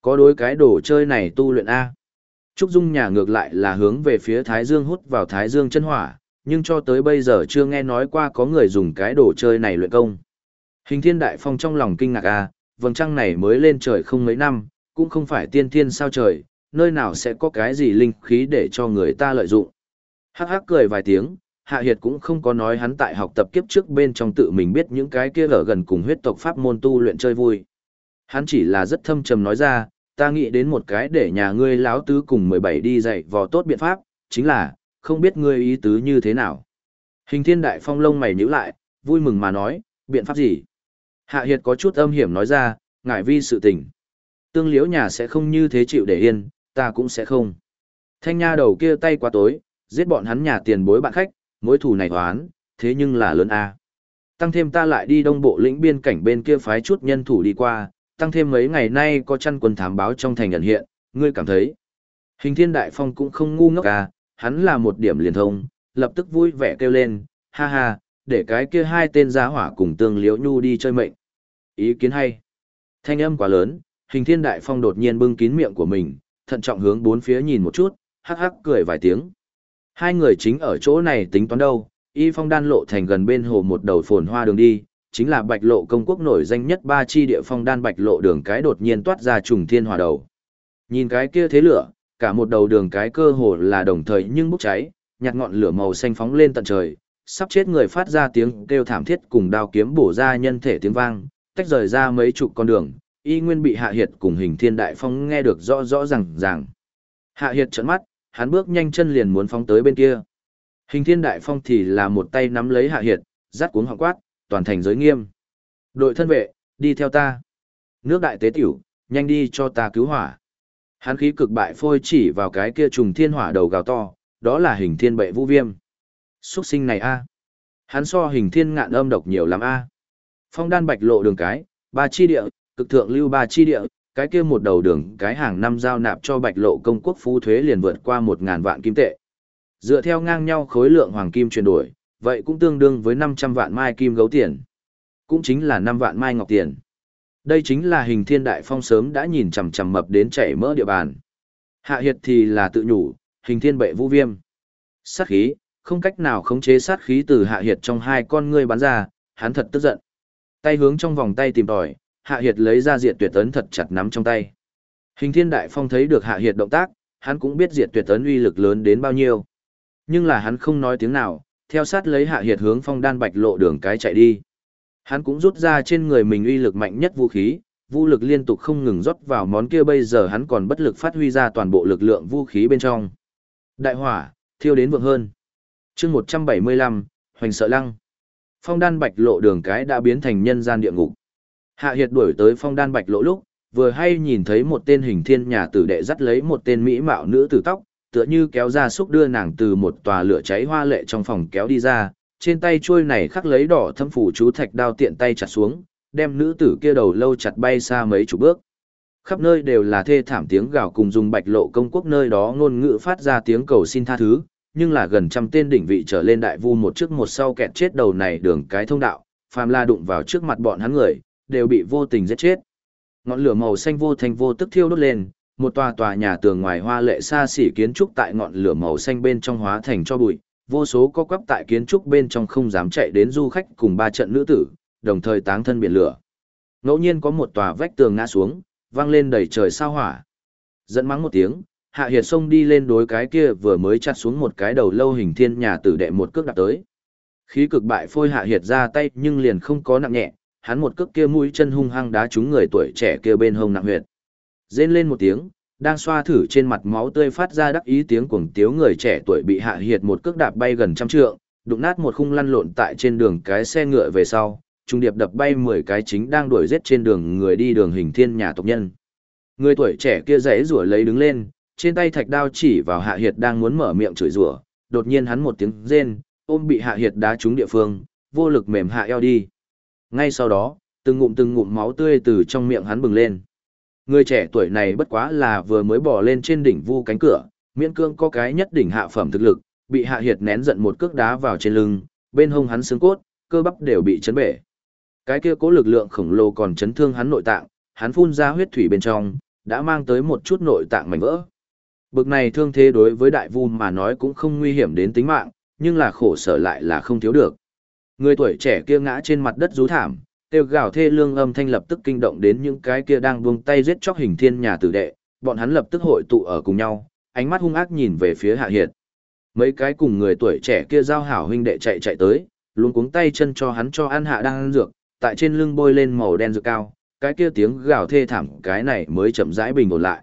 Có đối cái đồ chơi này tu luyện A. Trúc Dung nhà ngược lại là hướng về phía Thái Dương hút vào Thái Dương chân hỏa, nhưng cho tới bây giờ chưa nghe nói qua có người dùng cái đồ chơi này luyện công. Hình thiên đại phong trong lòng kinh ngạc A, vầng trăng này mới lên trời không mấy năm, cũng không phải tiên thiên sao trời, nơi nào sẽ có cái gì linh khí để cho người ta lợi dụng. Hắc hắc cười vài tiếng, Hạ Hiệt cũng không có nói hắn tại học tập kiếp trước bên trong tự mình biết những cái kia ở gần cùng huyết tộc pháp môn tu luyện chơi vui. Hắn chỉ là rất thâm trầm nói ra, ta nghĩ đến một cái để nhà ngươi láo tứ cùng 17 đi dạy vò tốt biện pháp, chính là, không biết ngươi ý tứ như thế nào. Hình thiên đại phong lông mày nhíu lại, vui mừng mà nói, biện pháp gì? Hạ Hiệt có chút âm hiểm nói ra, ngại vi sự tình. Tương liễu nhà sẽ không như thế chịu để yên, ta cũng sẽ không. Thanh nha đầu kia tay quá tối, giết bọn hắn nhà tiền bối bạn khách, mối thù này hoán, thế nhưng là lớn a. Tăng thêm ta lại đi đông bộ lĩnh biên cảnh bên kia phái chút nhân thủ đi qua, tăng thêm mấy ngày nay có chăn quân thám báo trong thành nhận hiện, ngươi cảm thấy. Hình thiên đại phong cũng không ngu ngốc à, hắn là một điểm liền thông, lập tức vui vẻ kêu lên, ha ha, để cái kia hai tên giá hỏa cùng tương liễu nhu đi chơi mệnh. Ý kiến hay. Thanh âm quá lớn, hình thiên đại phong đột nhiên bưng kín miệng của mình, thận trọng hướng bốn phía nhìn một chút, hắc hắc cười vài tiếng. Hai người chính ở chỗ này tính toán đâu, y phong đan lộ thành gần bên hồ một đầu phồn hoa đường đi, chính là bạch lộ công quốc nổi danh nhất ba chi địa phong đan bạch lộ đường cái đột nhiên toát ra trùng thiên hòa đầu. Nhìn cái kia thế lửa, cả một đầu đường cái cơ hồ là đồng thời nhưng bốc cháy, nhạt ngọn lửa màu xanh phóng lên tận trời, sắp chết người phát ra tiếng kêu thảm thiết cùng đao kiếm bổ ra nhân thể tiếng vang, tách rời ra mấy chục con đường, y nguyên bị hạ hiệt cùng hình thiên đại phong nghe được rõ rõ ràng ràng. Hạ hiệt trợn mắt, hắn bước nhanh chân liền muốn phóng tới bên kia. Hình thiên đại phong thì là một tay nắm lấy hạ hiệt, dắt cuống họng quát, toàn thành giới nghiêm. Đội thân vệ, đi theo ta. Nước đại tế tiểu, nhanh đi cho ta cứu hỏa. Hắn khí cực bại phôi chỉ vào cái kia trùng thiên hỏa đầu gào to, đó là hình thiên bệ vũ viêm. Xuất sinh này a Hắn so hình thiên ngạn âm độc nhiều lắm a Phong đan bạch lộ đường cái, ba chi địa, cực thượng lưu ba chi địa, cái kia một đầu đường cái hàng năm giao nạp cho bạch lộ công quốc phú thuế liền vượt qua một ngàn vạn kim tệ. Dựa theo ngang nhau khối lượng hoàng kim chuyển đổi, vậy cũng tương đương với năm trăm vạn mai kim gấu tiền. Cũng chính là năm vạn mai ngọc tiền. Đây chính là hình thiên đại phong sớm đã nhìn chằm chằm mập đến chảy mỡ địa bàn. Hạ hiệt thì là tự nhủ, hình thiên bệ vũ viêm. Sát khí, không cách nào khống chế sát khí từ hạ hiệt trong hai con ngươi bắn ra, hắn thật tức giận. Tay hướng trong vòng tay tìm tòi, Hạ Hiệt lấy ra diệt tuyệt ấn thật chặt nắm trong tay. Hình Thiên Đại Phong thấy được Hạ Hiệt động tác, hắn cũng biết diệt tuyệt ấn uy lực lớn đến bao nhiêu. Nhưng là hắn không nói tiếng nào, theo sát lấy Hạ Hiệt hướng phong đan bạch lộ đường cái chạy đi. Hắn cũng rút ra trên người mình uy lực mạnh nhất vũ khí, vũ lực liên tục không ngừng rót vào món kia bây giờ hắn còn bất lực phát huy ra toàn bộ lực lượng vũ khí bên trong. Đại hỏa, thiêu đến vượng hơn. chương 175, Hoành Sợ Lăng. Phong đan bạch lộ đường cái đã biến thành nhân gian địa ngục. Hạ Hiệt đuổi tới phong đan bạch lộ lúc, vừa hay nhìn thấy một tên hình thiên nhà tử đệ dắt lấy một tên mỹ mạo nữ tử tóc, tựa như kéo ra xúc đưa nàng từ một tòa lửa cháy hoa lệ trong phòng kéo đi ra, trên tay chuôi này khắc lấy đỏ thâm phủ chú thạch đao tiện tay chặt xuống, đem nữ tử kia đầu lâu chặt bay xa mấy chục bước. Khắp nơi đều là thê thảm tiếng gào cùng dùng bạch lộ công quốc nơi đó ngôn ngữ phát ra tiếng cầu xin tha thứ, nhưng là gần trăm tên đỉnh vị trở lên đại vu một trước một sau kẹt chết đầu này đường cái thông đạo, phàm la đụng vào trước mặt bọn hắn người, đều bị vô tình giết chết. Ngọn lửa màu xanh vô thành vô tức thiêu đốt lên, một tòa tòa nhà tường ngoài hoa lệ xa xỉ kiến trúc tại ngọn lửa màu xanh bên trong hóa thành cho bụi, vô số có quắp tại kiến trúc bên trong không dám chạy đến du khách cùng ba trận nữ tử, đồng thời táng thân biển lửa. Ngẫu nhiên có một tòa vách tường ngã xuống, vang lên đầy trời sao hỏa. Dẫn mắng một tiếng, Hạ Hiệt xông đi lên đối cái kia vừa mới chặt xuống một cái đầu lâu hình thiên nhà tử đệ một cước đạp tới. Khí cực bại phôi Hạ Hiệt ra tay nhưng liền không có nặng nhẹ, hắn một cước kia mũi chân hung hăng đá trúng người tuổi trẻ kia bên hông nặng huyệt. Rên lên một tiếng, đang xoa thử trên mặt máu tươi phát ra đắc ý tiếng cuồng tiếu người trẻ tuổi bị Hạ Hiệt một cước đạp bay gần trăm trượng, đụng nát một khung lăn lộn tại trên đường cái xe ngựa về sau, trung điệp đập bay 10 cái chính đang đuổi giết trên đường người đi đường hình thiên nhà tộc nhân. Người tuổi trẻ kia rẽ rủa lấy đứng lên, trên tay thạch đao chỉ vào Hạ Hiệt đang muốn mở miệng chửi rủa, đột nhiên hắn một tiếng rên, ôm bị Hạ Hiệt đá trúng địa phương, vô lực mềm hạ eo đi. Ngay sau đó, từng ngụm từng ngụm máu tươi từ trong miệng hắn bừng lên. Người trẻ tuổi này bất quá là vừa mới bỏ lên trên đỉnh vu cánh cửa, miễn cương có cái nhất đỉnh hạ phẩm thực lực, bị Hạ Hiệt nén giận một cước đá vào trên lưng, bên hông hắn xương cốt, cơ bắp đều bị chấn bể. Cái kia cố lực lượng khổng lồ còn chấn thương hắn nội tạng, hắn phun ra huyết thủy bên trong, đã mang tới một chút nội tạng mảnh vỡ. Bực này thương thế đối với đại vu mà nói cũng không nguy hiểm đến tính mạng, nhưng là khổ sở lại là không thiếu được. Người tuổi trẻ kia ngã trên mặt đất rú thảm, kêu gào thê lương âm thanh lập tức kinh động đến những cái kia đang buông tay giết chóc hình thiên nhà tử đệ, bọn hắn lập tức hội tụ ở cùng nhau, ánh mắt hung ác nhìn về phía Hạ Hiệt. Mấy cái cùng người tuổi trẻ kia giao hảo huynh đệ chạy chạy tới, luôn cuống tay chân cho hắn cho ăn hạ đang ăn dược, tại trên lưng bôi lên màu đen dược cao, cái kia tiếng gào thê thảm cái này mới chậm rãi bình ổn lại.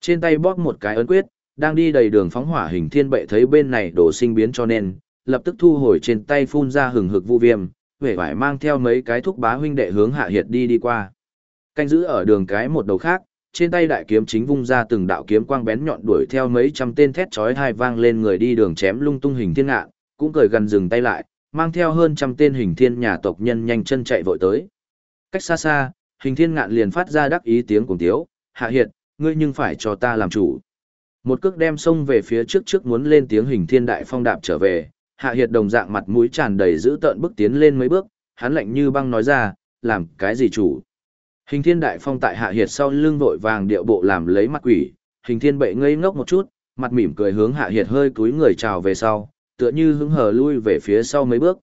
Trên tay bóp một cái ấn quyết, đang đi đầy đường phóng hỏa hình thiên bệ thấy bên này đổ sinh biến cho nên, lập tức thu hồi trên tay phun ra hừng hực vu viêm, vẻ vải mang theo mấy cái thúc bá huynh đệ hướng hạ hiệt đi đi qua. Canh giữ ở đường cái một đầu khác, trên tay đại kiếm chính vung ra từng đạo kiếm quang bén nhọn đuổi theo mấy trăm tên thét chói tai vang lên người đi đường chém lung tung hình thiên ngạn, cũng cười gần dừng tay lại, mang theo hơn trăm tên hình thiên nhà tộc nhân nhanh chân chạy vội tới. Cách xa xa, hình thiên ngạn liền phát ra đắc ý tiếng cùng tiếu, hạ hiệt, ngươi nhưng phải cho ta làm chủ. Một cước đem xông về phía trước trước muốn lên tiếng hình thiên đại phong đạp trở về, hạ hiệt đồng dạng mặt mũi tràn đầy giữ tợn bước tiến lên mấy bước, hắn lạnh như băng nói ra, làm cái gì chủ. Hình thiên đại phong tại hạ hiệt sau lưng vội vàng điệu bộ làm lấy mặt quỷ, hình thiên bệ ngây ngốc một chút, mặt mỉm cười hướng hạ hiệt hơi cúi người chào về sau, tựa như hứng hờ lui về phía sau mấy bước.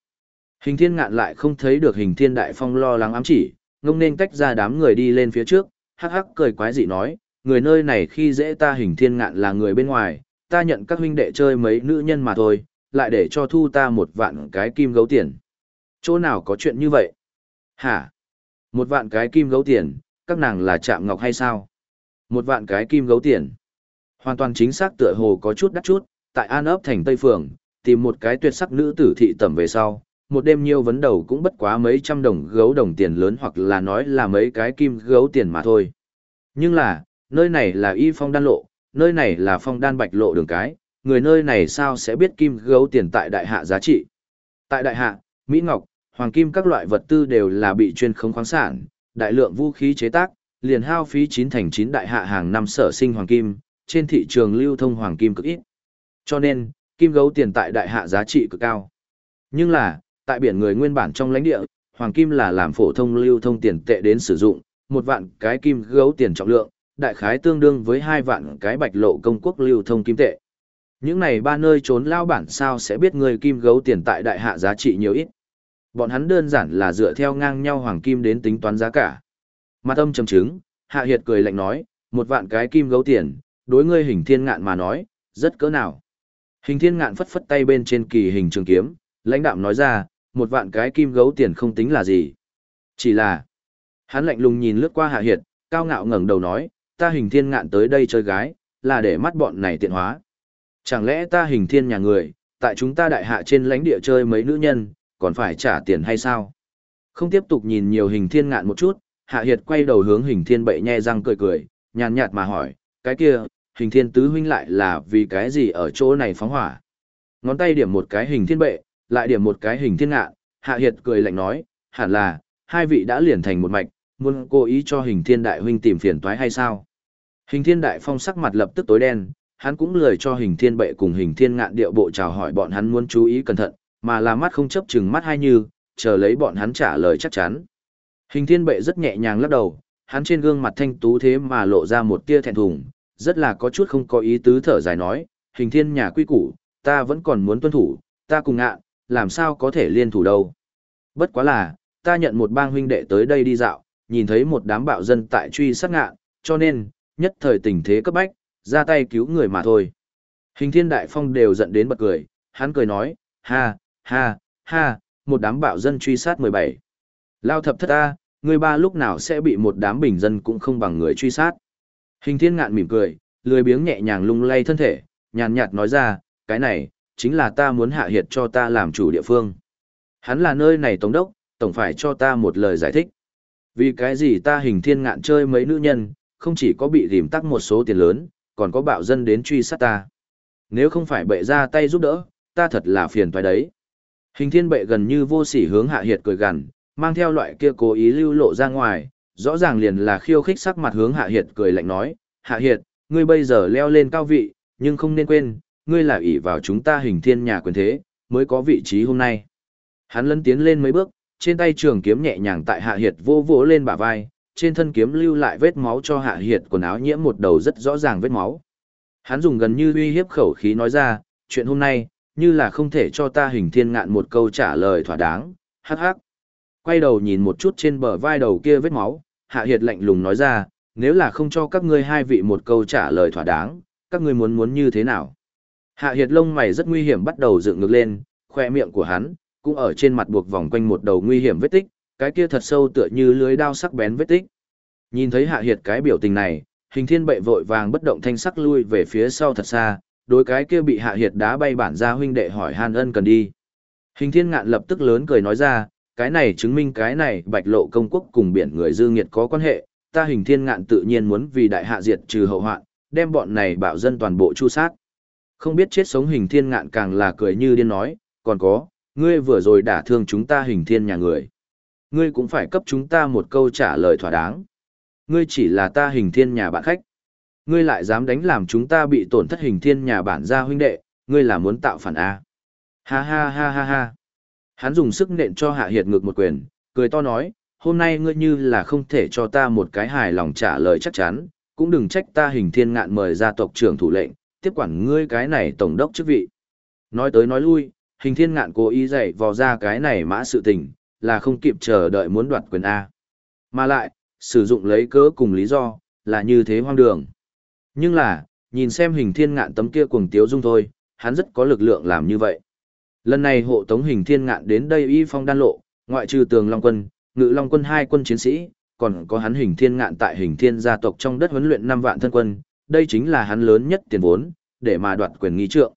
Hình thiên ngạn lại không thấy được hình thiên đại phong lo lắng ám chỉ, ngông nên tách ra đám người đi lên phía trước, hắc hắc cười quái dị nói, người nơi này khi dễ ta hình thiên ngạn là người bên ngoài, ta nhận các huynh đệ chơi mấy nữ nhân mà thôi, lại để cho thu ta một vạn cái kim gấu tiền. Chỗ nào có chuyện như vậy? Hả? Một vạn cái kim gấu tiền, các nàng là chạm ngọc hay sao? Một vạn cái kim gấu tiền. Hoàn toàn chính xác tựa hồ có chút đắt chút, tại An ấp thành Tây Phường, tìm một cái tuyệt sắc nữ tử thị tẩm về sau, một đêm nhiều vấn đầu cũng bất quá mấy trăm đồng gấu đồng tiền lớn hoặc là nói là mấy cái kim gấu tiền mà thôi. Nhưng là, nơi này là y phong đan lộ, nơi này là phong đan bạch lộ đường cái, người nơi này sao sẽ biết kim gấu tiền tại đại hạ giá trị. Tại đại hạ, Mỹ Ngọc, Hoàng Kim các loại vật tư đều là bị chuyên không khoáng sản, đại lượng vũ khí chế tác, liền hao phí chín thành chín đại hạ hàng năm sở sinh Hoàng Kim, trên thị trường lưu thông Hoàng Kim cực ít. Cho nên, kim gấu tiền tại đại hạ giá trị cực cao. Nhưng là, tại biển người nguyên bản trong lãnh địa, Hoàng Kim là làm phổ thông lưu thông tiền tệ đến sử dụng, một vạn cái kim gấu tiền trọng lượng, đại khái tương đương với hai vạn cái bạch lộ công quốc lưu thông kim tệ. Những này ba nơi trốn lao bản sao sẽ biết người kim gấu tiền tại đại hạ giá trị nhiều ít. Bọn hắn đơn giản là dựa theo ngang nhau hoàng kim đến tính toán giá cả. Mặt âm trầm chứng, hạ hiệt cười lạnh nói, một vạn cái kim gấu tiền, đối ngươi hình thiên ngạn mà nói, rất cỡ nào. Hình thiên ngạn phất phất tay bên trên kỳ hình trường kiếm, lãnh đạm nói ra, một vạn cái kim gấu tiền không tính là gì. Chỉ là, hắn lạnh lùng nhìn lướt qua hạ hiệt, cao ngạo ngẩng đầu nói, ta hình thiên ngạn tới đây chơi gái, là để mắt bọn này tiện hóa. Chẳng lẽ ta hình thiên nhà người, tại chúng ta đại hạ trên lãnh địa chơi mấy nữ nhân, còn phải trả tiền hay sao? Không tiếp tục nhìn nhiều hình thiên ngạn một chút, Hạ Hiệt quay đầu hướng hình thiên bệ nhe răng cười cười, nhàn nhạt mà hỏi, cái kia, hình thiên tứ huynh lại là vì cái gì ở chỗ này phóng hỏa? Ngón tay điểm một cái hình thiên bệ, lại điểm một cái hình thiên ngạn, Hạ Hiệt cười lạnh nói, hẳn là, hai vị đã liền thành một mạch, muốn cố ý cho hình thiên đại huynh tìm phiền toái hay sao? Hình thiên đại phong sắc mặt lập tức tối đen, hắn cũng lười cho hình thiên bệ cùng hình thiên ngạn điệu bộ chào hỏi bọn hắn muốn chú ý cẩn thận, mà là mắt không chấp chừng mắt hay như, chờ lấy bọn hắn trả lời chắc chắn. Hình thiên bệ rất nhẹ nhàng lắc đầu, hắn trên gương mặt thanh tú thế mà lộ ra một tia thẹn thùng, rất là có chút không có ý tứ thở dài nói, hình thiên nhà quy củ, ta vẫn còn muốn tuân thủ, ta cùng ngạn, làm sao có thể liên thủ đâu. Bất quá là, ta nhận một bang huynh đệ tới đây đi dạo, nhìn thấy một đám bạo dân tại truy sát ngạn, cho nên, nhất thời tình thế cấp bách, ra tay cứu người mà thôi. Hình thiên đại phong đều giận đến bật cười, hắn cười nói, ha, ha, ha, một đám bạo dân truy sát 17. Lao thập thất ta, người ba lúc nào sẽ bị một đám bình dân cũng không bằng người truy sát. Hình thiên ngạn mỉm cười, lười biếng nhẹ nhàng lung lay thân thể, nhàn nhạt nói ra, cái này, chính là ta muốn hạ hiệt cho ta làm chủ địa phương. Hắn là nơi này tổng đốc, tổng phải cho ta một lời giải thích. Vì cái gì ta hình thiên ngạn chơi mấy nữ nhân, không chỉ có bị rìm tắc một số tiền lớn, còn có bạo dân đến truy sát ta. Nếu không phải bệ ra tay giúp đỡ, ta thật là phiền toái đấy. Hình thiên bệ gần như vô sỉ hướng hạ hiệt cười gằn, mang theo loại kia cố ý lưu lộ ra ngoài, rõ ràng liền là khiêu khích sắc mặt hướng hạ hiệt cười lạnh nói, hạ hiệt, ngươi bây giờ leo lên cao vị, nhưng không nên quên, ngươi là ỷ vào chúng ta hình thiên nhà quyền thế, mới có vị trí hôm nay. Hắn lấn tiến lên mấy bước, trên tay trường kiếm nhẹ nhàng tại hạ hiệt vô vỗ lên bả vai, trên thân kiếm lưu lại vết máu cho hạ hiệt quần áo nhiễm một đầu rất rõ ràng vết máu. Hắn dùng gần như uy hiếp khẩu khí nói ra, chuyện hôm nay, như là không thể cho ta hình thiên ngạn một câu trả lời thỏa đáng, hắc hắc. Quay đầu nhìn một chút trên bờ vai đầu kia vết máu, hạ hiệt lạnh lùng nói ra, nếu là không cho các ngươi hai vị một câu trả lời thỏa đáng, các ngươi muốn muốn như thế nào? Hạ hiệt lông mày rất nguy hiểm bắt đầu dựng ngược lên, khoe miệng của hắn, cũng ở trên mặt buộc vòng quanh một đầu nguy hiểm vết tích, cái kia thật sâu tựa như lưới đao sắc bén vết tích. Nhìn thấy hạ hiệt cái biểu tình này, hình thiên bệ vội vàng bất động thanh sắc lui về phía sau thật xa, đối cái kia bị hạ hiệt đá bay bản ra huynh đệ hỏi Hàn ân cần đi. Hình thiên ngạn lập tức lớn cười nói ra, cái này chứng minh cái này bạch lộ công quốc cùng biển người dư nghiệt có quan hệ, ta hình thiên ngạn tự nhiên muốn vì đại hạ diệt trừ hậu hoạn, đem bọn này bạo dân toàn bộ chu sát. Không biết chết sống hình thiên ngạn càng là cười như điên nói, còn có, ngươi vừa rồi đả thương chúng ta hình thiên nhà người. Ngươi cũng phải cấp chúng ta một câu trả lời thỏa đáng. Ngươi chỉ là ta hình thiên nhà bạn khách. Ngươi lại dám đánh làm chúng ta bị tổn thất hình thiên nhà bản gia huynh đệ, ngươi là muốn tạo phản A. Ha ha ha ha ha. Hắn dùng sức nện cho hạ hiệt ngược một quyền, cười to nói, hôm nay ngươi như là không thể cho ta một cái hài lòng trả lời chắc chắn, cũng đừng trách ta hình thiên ngạn mời gia tộc trưởng thủ lệnh, tiếp quản ngươi cái này tổng đốc chức vị. Nói tới nói lui, hình thiên ngạn cố ý dạy vò ra cái này mã sự tình, là không kịp chờ đợi muốn đoạt quyền A. Mà lại, sử dụng lấy cớ cùng lý do, là như thế hoang đường. Nhưng là, nhìn xem hình thiên ngạn tấm kia cuồng tiếu dung thôi, hắn rất có lực lượng làm như vậy. Lần này hộ tống hình thiên ngạn đến đây y phong đan lộ, ngoại trừ tường Long quân, ngự Long quân hai quân chiến sĩ, còn có hắn hình thiên ngạn tại hình thiên gia tộc trong đất huấn luyện 5 vạn thân quân, đây chính là hắn lớn nhất tiền vốn, để mà đoạt quyền nghi trượng.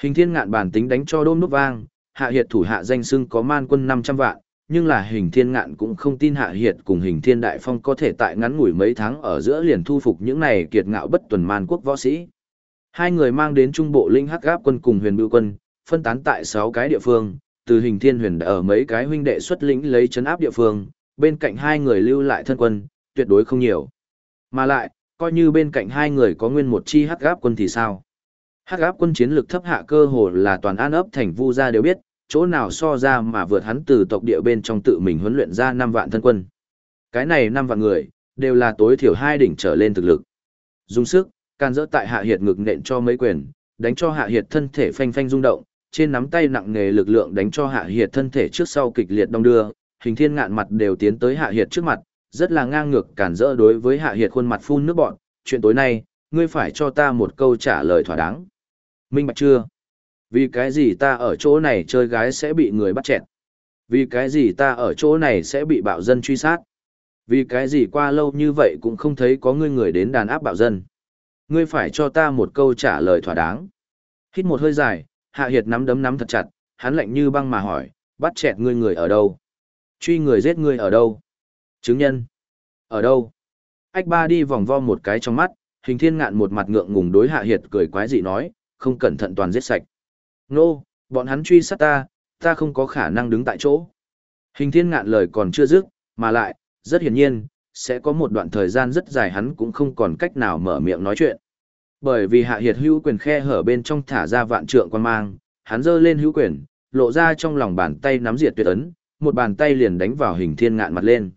Hình thiên ngạn bản tính đánh cho đôm nút vang, hạ hiệt thủ hạ danh xưng có man quân 500 vạn, nhưng là hình thiên ngạn cũng không tin hạ hiệt cùng hình thiên đại phong có thể tại ngắn ngủi mấy tháng ở giữa liền thu phục những này kiệt ngạo bất tuần man quốc võ sĩ. Hai người mang đến trung bộ linh hắc gáp quân cùng huyền bưu quân, phân tán tại 6 cái địa phương, từ hình thiên huyền đã ở mấy cái huynh đệ xuất lĩnh lấy chấn áp địa phương, bên cạnh hai người lưu lại thân quân, tuyệt đối không nhiều. Mà lại, coi như bên cạnh hai người có nguyên một chi hắc gáp quân thì sao? Hắc gáp quân chiến lược thấp hạ cơ hồ là toàn an ấp thành vu gia đều biết, chỗ nào so ra mà vượt hắn từ tộc địa bên trong tự mình huấn luyện ra 5 vạn thân quân. Cái này 5 vạn người, đều là tối thiểu hai đỉnh trở lên thực lực. Dùng sức, can dỡ tại hạ hiệt ngực nện cho mấy quyền, đánh cho hạ hiệt thân thể phanh phanh rung động, trên nắm tay nặng nghề lực lượng đánh cho hạ hiệt thân thể trước sau kịch liệt đông đưa, hình thiên ngạn mặt đều tiến tới hạ hiệt trước mặt, rất là ngang ngược cản rỡ đối với hạ hiệt khuôn mặt phun nước bọn, chuyện tối nay, ngươi phải cho ta một câu trả lời thỏa đáng. Minh bạch chưa? Vì cái gì ta ở chỗ này chơi gái sẽ bị người bắt chẹt? Vì cái gì ta ở chỗ này sẽ bị bạo dân truy sát? Vì cái gì qua lâu như vậy cũng không thấy có ngươi người đến đàn áp bạo dân? Ngươi phải cho ta một câu trả lời thỏa đáng. Hít một hơi dài, Hạ Hiệt nắm đấm nắm thật chặt, hắn lạnh như băng mà hỏi, bắt chẹt ngươi người ở đâu? Truy người giết ngươi ở đâu? Chứng nhân? Ở đâu? Ách ba đi vòng vo một cái trong mắt, hình thiên ngạn một mặt ngượng ngùng đối hạ hiệt cười quái dị nói, không cẩn thận toàn giết sạch. Nô, bọn hắn truy sát ta, ta không có khả năng đứng tại chỗ. Hình thiên ngạn lời còn chưa dứt, mà lại, rất hiển nhiên, sẽ có một đoạn thời gian rất dài hắn cũng không còn cách nào mở miệng nói chuyện. Bởi vì hạ hiệt hữu quyền khe hở bên trong thả ra vạn trượng quan mang, hắn giơ lên hữu quyền, lộ ra trong lòng bàn tay nắm diệt tuyệt ấn, một bàn tay liền đánh vào hình thiên ngạn mặt lên.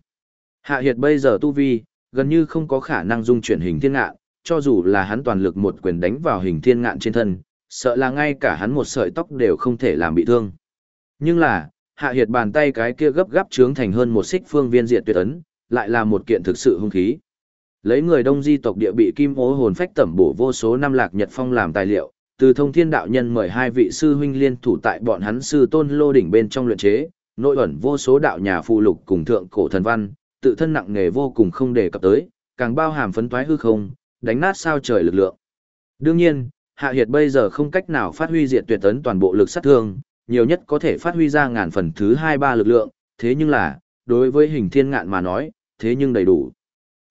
Hạ hiệt bây giờ tu vi, gần như không có khả năng dung chuyển hình thiên ngạn, cho dù là hắn toàn lực một quyền đánh vào hình thiên ngạn trên thân, sợ là ngay cả hắn một sợi tóc đều không thể làm bị thương. Nhưng là, hạ hiệt bàn tay cái kia gấp gáp trướng thành hơn một xích phương viên diệt tuyệt ấn, lại là một kiện thực sự hung khí. Lấy người đông di tộc địa bị kim ố hồn phách tẩm bổ vô số năm lạc nhật phong làm tài liệu, từ thông thiên đạo nhân mời hai vị sư huynh liên thủ tại bọn hắn sư tôn lô đỉnh bên trong luyện chế, nội ẩn vô số đạo nhà phù lục cùng thượng cổ thần văn, tự thân nặng nghề vô cùng không đề cập tới, càng bao hàm phấn toái hư không, đánh nát sao trời lực lượng. Đương nhiên, Hạ Hiệt bây giờ không cách nào phát huy diệt tuyệt tấn toàn bộ lực sát thương, nhiều nhất có thể phát huy ra ngàn phần thứ hai ba lực lượng, thế nhưng là, đối với hình thiên ngạn mà nói, thế nhưng đầy đủ.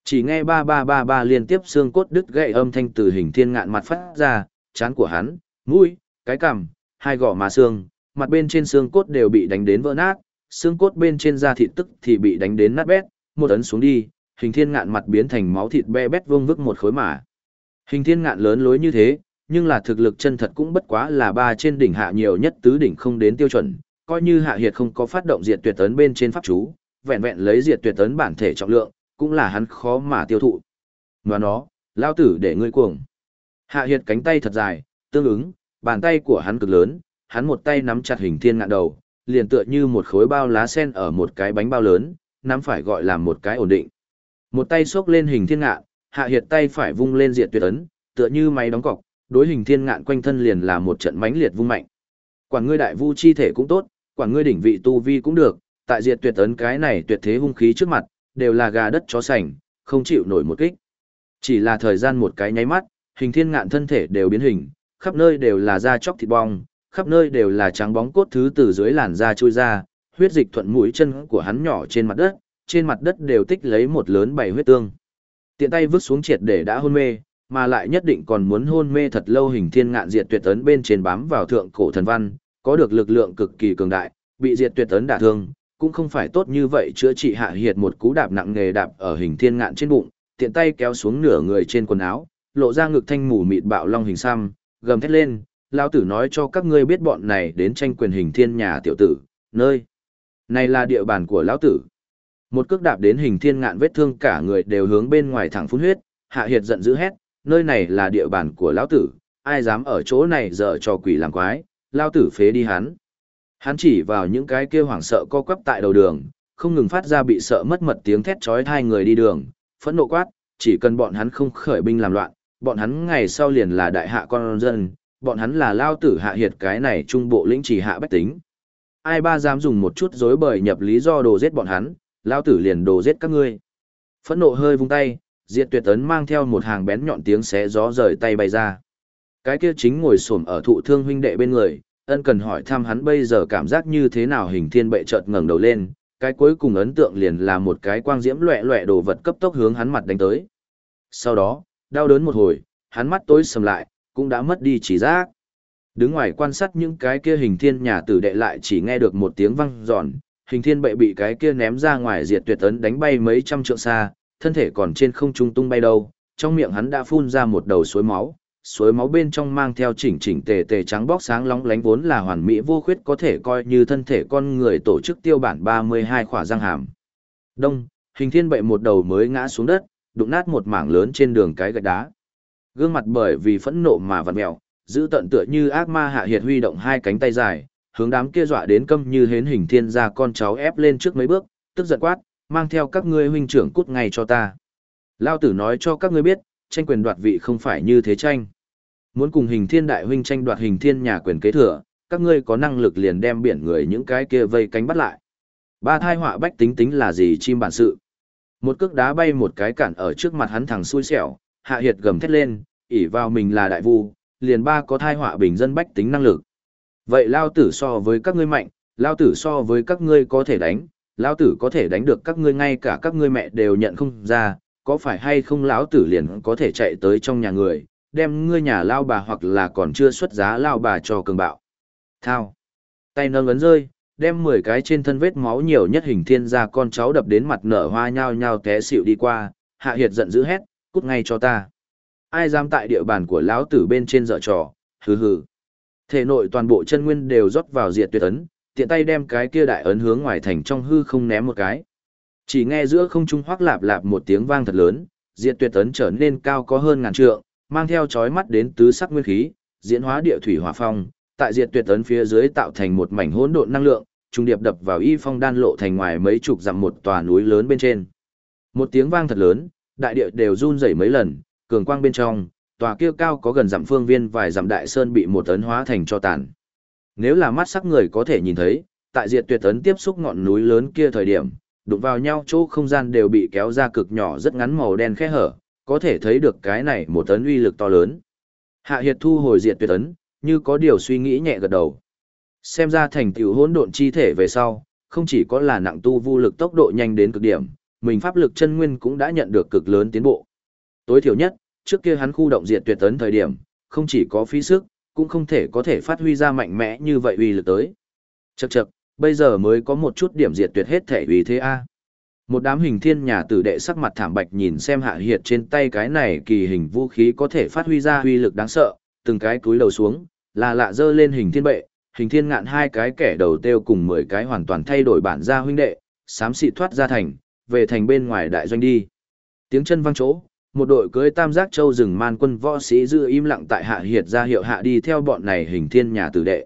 Chỉ nghe ba ba ba ba liên tiếp xương cốt đứt gãy âm thanh từ hình thiên ngạn mặt phát ra, chán của hắn, mũi, cái cằm, hai gò má xương, mặt bên trên xương cốt đều bị đánh đến vỡ nát, xương cốt bên trên da thịt tức thì bị đánh đến nát bét, một ấn xuống đi, hình thiên ngạn mặt biến thành máu thịt be bét vương vức một khối mà. Hình thiên ngạn lớn lối như thế, nhưng là thực lực chân thật cũng bất quá là ba trên đỉnh hạ nhiều nhất tứ đỉnh không đến tiêu chuẩn, coi như hạ hiệt không có phát động diệt tuyệt tấn bên trên pháp chú, vẹn vẹn lấy diệt tuyệt tấn bản thể trọng lượng, cũng là hắn khó mà tiêu thụ. Mà nó, lao tử để ngươi cuồng. Hạ hiệt cánh tay thật dài, tương ứng, bàn tay của hắn cực lớn, hắn một tay nắm chặt hình thiên ngạn đầu, liền tựa như một khối bao lá sen ở một cái bánh bao lớn, nắm phải gọi là một cái ổn định. Một tay xốc lên hình thiên ngạn, hạ hiệt tay phải vung lên diệt tuyệt ấn, tựa như máy đóng cọc, đối hình thiên ngạn quanh thân liền là một trận mãnh liệt vung mạnh. Quản ngươi đại vu chi thể cũng tốt, quản ngươi đỉnh vị tu vi cũng được, tại diệt tuyệt ấn cái này tuyệt thế hung khí trước mặt, đều là gà đất chó sành, không chịu nổi một kích. Chỉ là thời gian một cái nháy mắt, hình thiên ngạn thân thể đều biến hình, khắp nơi đều là da chóc thịt bong, khắp nơi đều là trắng bóng cốt thứ từ dưới làn da trôi ra, huyết dịch thuận mũi chân của hắn nhỏ trên mặt đất, trên mặt đất đều tích lấy một lớn bảy huyết tương. Tiện tay vứt xuống triệt để đã hôn mê, mà lại nhất định còn muốn hôn mê thật lâu hình thiên ngạn diệt tuyệt ấn bên trên bám vào thượng cổ thần văn, có được lực lượng cực kỳ cường đại, bị diệt tuyệt ấn đả thương, cũng không phải tốt như vậy chữa trị hạ hiệt một cú đạp nặng nghề đạp ở hình thiên ngạn trên bụng, tiện tay kéo xuống nửa người trên quần áo, lộ ra ngực thanh mù mịt bạo long hình xăm, gầm thét lên, lão tử nói cho các ngươi biết bọn này đến tranh quyền hình thiên nhà tiểu tử, nơi này là địa bàn của lão tử. Một cước đạp đến hình thiên ngạn vết thương cả người đều hướng bên ngoài thẳng phun huyết, hạ hiệt giận dữ hét, nơi này là địa bàn của lão tử, ai dám ở chỗ này dở cho quỷ làm quái, lão tử phế đi hắn. Hắn chỉ vào những cái kia hoảng sợ co quắp tại đầu đường, không ngừng phát ra bị sợ mất mật tiếng thét chói hai người đi đường, phẫn nộ quát, chỉ cần bọn hắn không khởi binh làm loạn, bọn hắn ngày sau liền là đại hạ con dân, bọn hắn là lao tử hạ hiệt cái này trung bộ lĩnh chỉ hạ bách tính. Ai ba dám dùng một chút dối bời nhập lý do đồ giết bọn hắn, lao tử liền đồ giết các ngươi. Phẫn nộ hơi vung tay, diệt tuyệt tấn mang theo một hàng bén nhọn tiếng xé gió rời tay bay ra. Cái kia chính ngồi xổm ở thụ thương huynh đệ bên người, ân cần hỏi thăm hắn bây giờ cảm giác như thế nào hình thiên bệ chợt ngẩng đầu lên, cái cuối cùng ấn tượng liền là một cái quang diễm loẹ loẹ đồ vật cấp tốc hướng hắn mặt đánh tới. Sau đó, đau đớn một hồi, hắn mắt tối sầm lại, cũng đã mất đi chỉ giác. Đứng ngoài quan sát những cái kia hình thiên nhà tử đệ lại chỉ nghe được một tiếng vang giòn, hình thiên bệ bị cái kia ném ra ngoài diệt tuyệt ấn đánh bay mấy trăm trượng xa, thân thể còn trên không trung tung bay đâu, trong miệng hắn đã phun ra một đầu suối máu, suối máu bên trong mang theo chỉnh chỉnh tề tề trắng bóc sáng lóng lánh vốn là hoàn mỹ vô khuyết có thể coi như thân thể con người tổ chức tiêu bản 32 khỏa răng hàm. Đông, hình thiên bệ một đầu mới ngã xuống đất, đụng nát một mảng lớn trên đường cái gạch đá. Gương mặt bởi vì phẫn nộ mà vặn mèo, giữ tận tựa như ác ma hạ hiệt huy động hai cánh tay dài, hướng đám kia dọa đến câm như hến hình thiên ra con cháu ép lên trước mấy bước, tức giận quát, mang theo các ngươi huynh trưởng cút ngay cho ta. Lao tử nói cho các ngươi biết, tranh quyền đoạt vị không phải như thế tranh. Muốn cùng hình thiên đại huynh tranh đoạt hình thiên nhà quyền kế thừa, các ngươi có năng lực liền đem biển người những cái kia vây cánh bắt lại. Ba thai họa bách tính tính là gì chim bản sự. Một cước đá bay một cái cản ở trước mặt hắn thằng xui xẻo, hạ hiệt gầm thét lên, ỉ vào mình là đại vu, liền ba có thai họa bình dân bách tính năng lực. Vậy lao tử so với các ngươi mạnh, Lao tử so với các ngươi có thể đánh, lão tử có thể đánh được các ngươi ngay cả các ngươi mẹ đều nhận không ra, có phải hay không lão tử liền có thể chạy tới trong nhà người, đem ngươi nhà lao bà hoặc là còn chưa xuất giá lao bà cho cường bạo. Thao. Tay nâng ấn rơi, đem 10 cái trên thân vết máu nhiều nhất hình thiên ra con cháu đập đến mặt nở hoa nhao nhao té xịu đi qua, hạ hiệt giận dữ hét, cút ngay cho ta. Ai dám tại địa bàn của lão tử bên trên dở trò, hừ hừ. Thể nội toàn bộ chân nguyên đều rót vào diệt tuyệt ấn, tiện tay đem cái kia đại ấn hướng ngoài thành trong hư không ném một cái. Chỉ nghe giữa không trung hoắc lạp lạp một tiếng vang thật lớn, diệt tuyệt ấn trở nên cao có hơn ngàn trượng, mang theo chói mắt đến tứ sắc nguyên khí, diễn hóa địa thủy hỏa phong, tại diệt tuyệt ấn phía dưới tạo thành một mảnh hỗn độn năng lượng, trung điệp đập vào y phong đan lộ thành ngoài mấy chục dặm một tòa núi lớn bên trên. Một tiếng vang thật lớn, đại địa đều run rẩy mấy lần, cường quang bên trong, tòa kia cao có gần dặm phương viên vài dặm đại sơn bị một ấn hóa thành cho tàn. Nếu là mắt sắc người có thể nhìn thấy, tại diệt tuyệt ấn tiếp xúc ngọn núi lớn kia thời điểm, đụng vào nhau chỗ không gian đều bị kéo ra cực nhỏ rất ngắn màu đen khe hở, có thể thấy được cái này một tấn uy lực to lớn. Hạ Hiệt thu hồi diệt tuyệt ấn, như có điều suy nghĩ nhẹ gật đầu. Xem ra thành tựu hỗn độn chi thể về sau, không chỉ có là nặng tu vô lực tốc độ nhanh đến cực điểm, mình pháp lực chân nguyên cũng đã nhận được cực lớn tiến bộ. Tối thiểu nhất, trước kia hắn khu động diệt tuyệt ấn thời điểm, không chỉ có phí sức, cũng không thể có thể phát huy ra mạnh mẽ như vậy uy lực tới. Chậc chậc, bây giờ mới có một chút điểm diệt tuyệt hết thể uy thế a. Một đám hình thiên nhà tử đệ sắc mặt thảm bạch nhìn xem hạ hiệt trên tay cái này kỳ hình vũ khí có thể phát huy ra uy lực đáng sợ, từng cái cúi đầu xuống, là lạ dơ lên hình thiên bệ, hình thiên ngạn hai cái kẻ đầu tiêu cùng mười cái hoàn toàn thay đổi bản gia huynh đệ, sám xị thoát ra thành, về thành bên ngoài đại doanh đi. Tiếng chân vang chỗ, một đội cưới tam giác châu rừng man quân võ sĩ giữ im lặng tại hạ hiệt ra hiệu hạ đi theo bọn này hình thiên nhà tử đệ.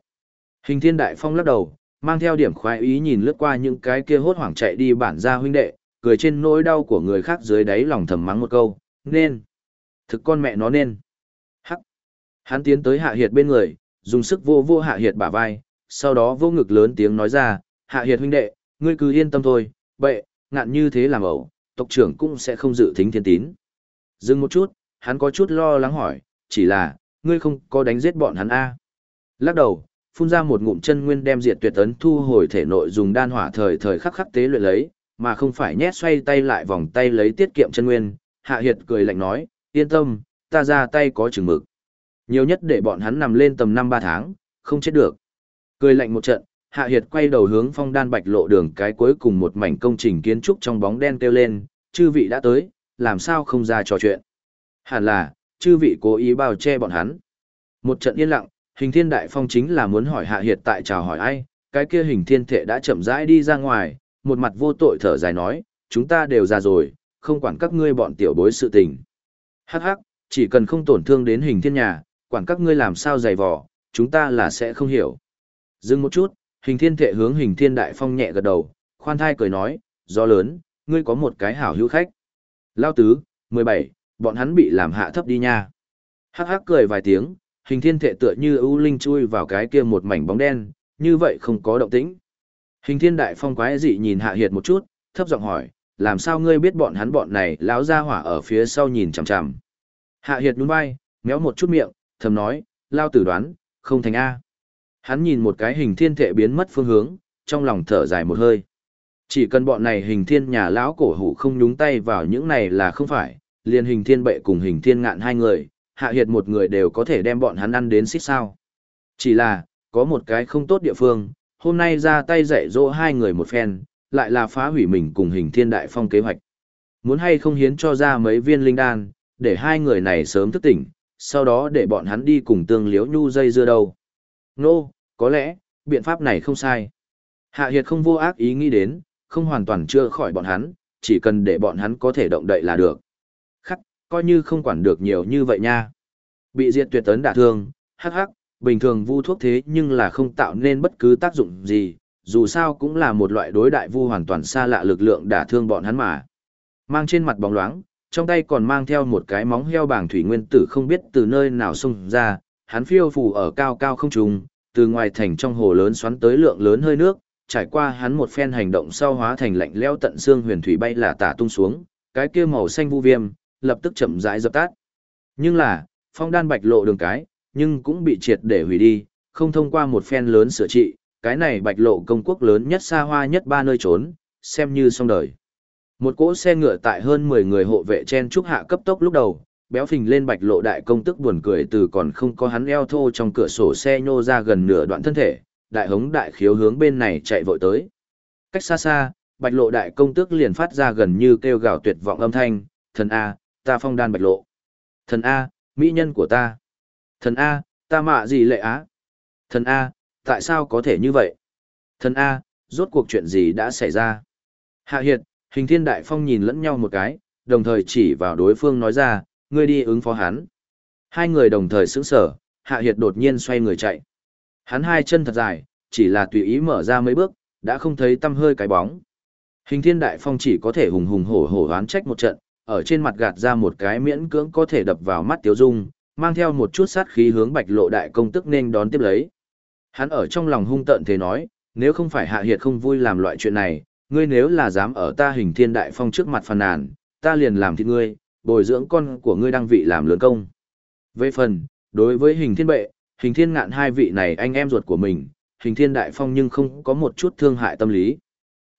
Hình thiên đại phong lắc đầu, mang theo điểm khoái ý nhìn lướt qua những cái kia hốt hoảng chạy đi bản gia huynh đệ, cười trên nỗi đau của người khác dưới đáy lòng thầm mắng một câu, nên. Thực con mẹ nó nên. Hắc. Hắn tiến tới hạ hiệt bên người, dùng sức vô vô hạ hiệt bả vai, sau đó vô ngực lớn tiếng nói ra, hạ hiệt huynh đệ, ngươi cứ yên tâm thôi, bệ, ngạn như thế làm ẩu, tộc trưởng cũng sẽ không dự thính thiên tín. Dừng một chút, hắn có chút lo lắng hỏi, chỉ là, ngươi không có đánh giết bọn hắn a Lắc đầu, phun ra một ngụm chân nguyên đem diệt tuyệt ấn thu hồi thể nội dùng đan hỏa thời thời khắc khắc tế luyện lấy, mà không phải nhét xoay tay lại vòng tay lấy tiết kiệm chân nguyên. Hạ Hiệt cười lạnh nói, yên tâm, ta ra tay có chừng mực. Nhiều nhất để bọn hắn nằm lên tầm năm ba tháng, không chết được. Cười lạnh một trận, Hạ Hiệt quay đầu hướng phong đan bạch lộ đường cái cuối cùng một mảnh công trình kiến trúc trong bóng đen kêu lên, chư vị đã tới, làm sao không ra trò chuyện. Hẳn là, chư vị cố ý bao che bọn hắn. Một trận yên lặng, hình thiên đại phong chính là muốn hỏi Hạ Hiệt tại chào hỏi ai, cái kia hình thiên thệ đã chậm rãi đi ra ngoài, một mặt vô tội thở dài nói, chúng ta đều già rồi, không quản các ngươi bọn tiểu bối sự tình. Hắc hắc, chỉ cần không tổn thương đến hình thiên nhà, quản các ngươi làm sao dày vò, chúng ta là sẽ không hiểu. Dừng một chút, hình thiên thệ hướng hình thiên đại phong nhẹ gật đầu, khoan thai cười nói, do lớn, ngươi có một cái hảo hữu khách. Lao tứ, 17, bọn hắn bị làm hạ thấp đi nha. Hắc hắc cười vài tiếng, hình thiên thệ tựa như ưu linh chui vào cái kia một mảnh bóng đen, như vậy không có động tĩnh. Hình thiên đại phong quái dị nhìn hạ hiệt một chút, thấp giọng hỏi, làm sao ngươi biết bọn hắn bọn này lão ra hỏa ở phía sau nhìn chằm chằm. Hạ hiệt nhún vai, méo một chút miệng, thầm nói, lao tử đoán, không thành A. Hắn nhìn một cái hình thiên thệ biến mất phương hướng, trong lòng thở dài một hơi. Chỉ cần bọn này hình thiên nhà lão cổ hủ không nhúng tay vào những này là không phải, liền hình thiên bệ cùng hình thiên ngạn hai người, hạ hiệt một người đều có thể đem bọn hắn ăn đến xích sao. Chỉ là, có một cái không tốt địa phương, hôm nay ra tay dạy dỗ hai người một phen, lại là phá hủy mình cùng hình thiên đại phong kế hoạch. Muốn hay không hiến cho ra mấy viên linh đan, để hai người này sớm thức tỉnh, sau đó để bọn hắn đi cùng tương liếu nhu dây dưa đâu. Nô, no, có lẽ, biện pháp này không sai. Hạ Hiệt không vô ác ý nghĩ đến, không hoàn toàn chưa khỏi bọn hắn, chỉ cần để bọn hắn có thể động đậy là được. Khắc, coi như không quản được nhiều như vậy nha. Bị diệt tuyệt tấn đả thương, hắc hắc, bình thường vu thuốc thế nhưng là không tạo nên bất cứ tác dụng gì, dù sao cũng là một loại đối đại vu hoàn toàn xa lạ lực lượng đả thương bọn hắn mà. Mang trên mặt bóng loáng, trong tay còn mang theo một cái móng heo bảng thủy nguyên tử không biết từ nơi nào xông ra, hắn phiêu phù ở cao cao không trùng, từ ngoài thành trong hồ lớn xoắn tới lượng lớn hơi nước, trải qua hắn một phen hành động sau hóa thành lạnh leo tận xương huyền thủy bay là tả tung xuống, cái kia màu xanh vu viêm, lập tức chậm rãi dập tắt. Nhưng là, phong đan bạch lộ đường cái, nhưng cũng bị triệt để hủy đi, không thông qua một phen lớn sửa trị, cái này bạch lộ công quốc lớn nhất xa hoa nhất ba nơi trốn, xem như xong đời. Một cỗ xe ngựa tại hơn 10 người hộ vệ chen trúc hạ cấp tốc lúc đầu, béo phình lên bạch lộ đại công tức buồn cười từ còn không có hắn eo thô trong cửa sổ xe nhô ra gần nửa đoạn thân thể, đại hống đại khiếu hướng bên này chạy vội tới. Cách xa xa, bạch lộ đại công tước liền phát ra gần như kêu gào tuyệt vọng âm thanh, thần A, ta phong đan bạch lộ. Thần A, mỹ nhân của ta. Thần A, ta mạ gì lệ á. Thần A, tại sao có thể như vậy? Thần A, rốt cuộc chuyện gì đã xảy ra? Hạ Hiệt, hình thiên đại phong nhìn lẫn nhau một cái, đồng thời chỉ vào đối phương nói ra, ngươi đi ứng phó hắn. Hai người đồng thời sững sở, Hạ Hiệt đột nhiên xoay người chạy. Hắn hai chân thật dài, chỉ là tùy ý mở ra mấy bước, đã không thấy tâm hơi cái bóng. Hình thiên đại phong chỉ có thể hùng hùng hổ hổ oán trách một trận, ở trên mặt gạt ra một cái miễn cưỡng có thể đập vào mắt Tiếu Dung, mang theo một chút sát khí hướng bạch lộ đại công tức nên đón tiếp lấy. Hắn ở trong lòng hung tợn thế nói, nếu không phải hạ hiệt không vui làm loại chuyện này, ngươi nếu là dám ở ta hình thiên đại phong trước mặt phàn nàn, ta liền làm thịt ngươi, bồi dưỡng con của ngươi đang vị làm lớn công. Về phần, đối với hình thiên bệ, hình thiên ngạn hai vị này anh em ruột của mình, hình thiên đại phong nhưng không có một chút thương hại tâm lý.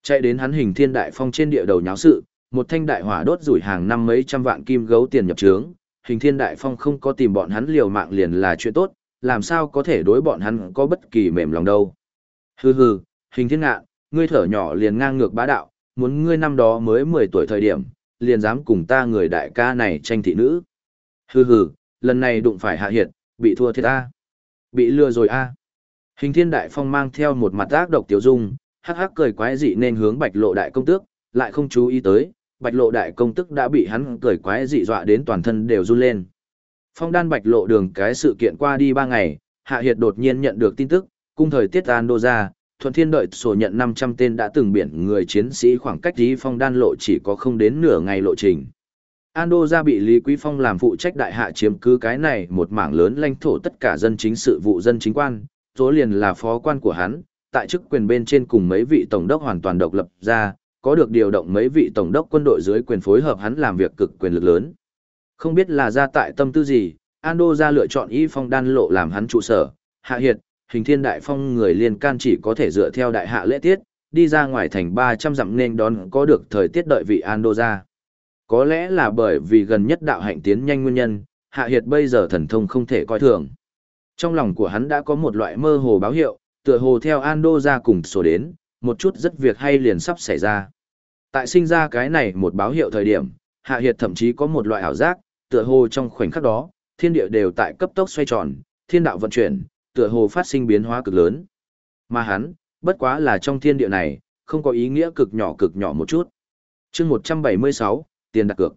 Chạy đến hắn hình thiên đại phong trên địa đầu nháo sự, một thanh đại hỏa đốt rủi hàng năm mấy trăm vạn kim gấu tiền nhập trướng, hình thiên đại phong không có tìm bọn hắn liều mạng liền là chuyện tốt, làm sao có thể đối bọn hắn có bất kỳ mềm lòng đâu. Hừ hừ, hình thiên ngạn, ngươi thở nhỏ liền ngang ngược bá đạo, muốn ngươi năm đó mới 10 tuổi thời điểm, liền dám cùng ta người đại ca này tranh thị nữ. Hừ hừ, lần này đụng phải hạ hiệt, bị thua thiệt ta. Bị lừa rồi a. Hình thiên đại phong mang theo một mặt ác độc tiểu dung, hắc hắc cười quái dị nên hướng bạch lộ đại công tước, lại không chú ý tới, bạch lộ đại công tức đã bị hắn cười quái dị dọa đến toàn thân đều run lên. Phong đan bạch lộ đường cái sự kiện qua đi ba ngày, Hạ Hiệt đột nhiên nhận được tin tức, cung thời tiết an đô ra, thuận thiên đợi sổ nhận 500 tên đã từng biển người chiến sĩ khoảng cách tí phong đan lộ chỉ có không đến nửa ngày lộ trình. Ando ra bị Lý Quý Phong làm phụ trách đại hạ chiếm cứ cái này một mảng lớn lãnh thổ tất cả dân chính sự vụ dân chính quan, số liền là phó quan của hắn, tại chức quyền bên trên cùng mấy vị tổng đốc hoàn toàn độc lập ra, có được điều động mấy vị tổng đốc quân đội dưới quyền phối hợp hắn làm việc cực quyền lực lớn. Không biết là ra tại tâm tư gì, Ando ra lựa chọn y phong đan lộ làm hắn trụ sở, hạ hiệt, hình thiên đại phong người liên can chỉ có thể dựa theo đại hạ lễ tiết, đi ra ngoài thành 300 dặm nên đón có được thời tiết đợi vị Ando ra. Có lẽ là bởi vì gần nhất đạo hạnh tiến nhanh nguyên nhân, hạ hiệt bây giờ thần thông không thể coi thường. Trong lòng của hắn đã có một loại mơ hồ báo hiệu, tựa hồ theo Ando ra cùng sổ đến, một chút rất việc hay liền sắp xảy ra. Tại sinh ra cái này một báo hiệu thời điểm, Hạ Hiệt thậm chí có một loại ảo giác, tựa hồ trong khoảnh khắc đó, thiên địa đều tại cấp tốc xoay tròn, thiên đạo vận chuyển, tựa hồ phát sinh biến hóa cực lớn. Mà hắn, bất quá là trong thiên địa này, không có ý nghĩa cực nhỏ cực nhỏ một chút. chương 176, tiền đặt cược.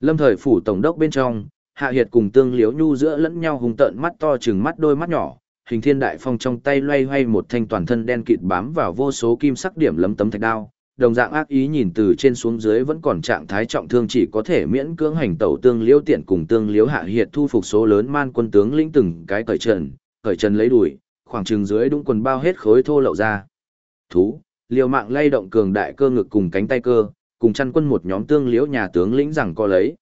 Lâm thời phủ tổng đốc bên trong, Hạ Hiệt cùng Tương Liếu Nhu giữa lẫn nhau hùng tợn mắt to chừng mắt đôi mắt nhỏ, hình thiên đại phong trong tay loay hoay một thanh toàn thân đen kịt bám vào vô số kim sắc điểm lấm tấm thạch đao, đồng dạng ác ý nhìn từ trên xuống dưới vẫn còn trạng thái trọng thương chỉ có thể miễn cưỡng hành tẩu tương liễu tiện cùng tương liễu hạ hiệt thu phục số lớn man quân tướng lĩnh từng cái cởi trần, cởi trần lấy đuổi, khoảng chừng dưới đúng quần bao hết khối thô lậu ra. Thú, liều mạng lay động cường đại cơ ngực cùng cánh tay cơ, cùng chăn quân một nhóm tương liễu nhà tướng lĩnh rằng co lấy.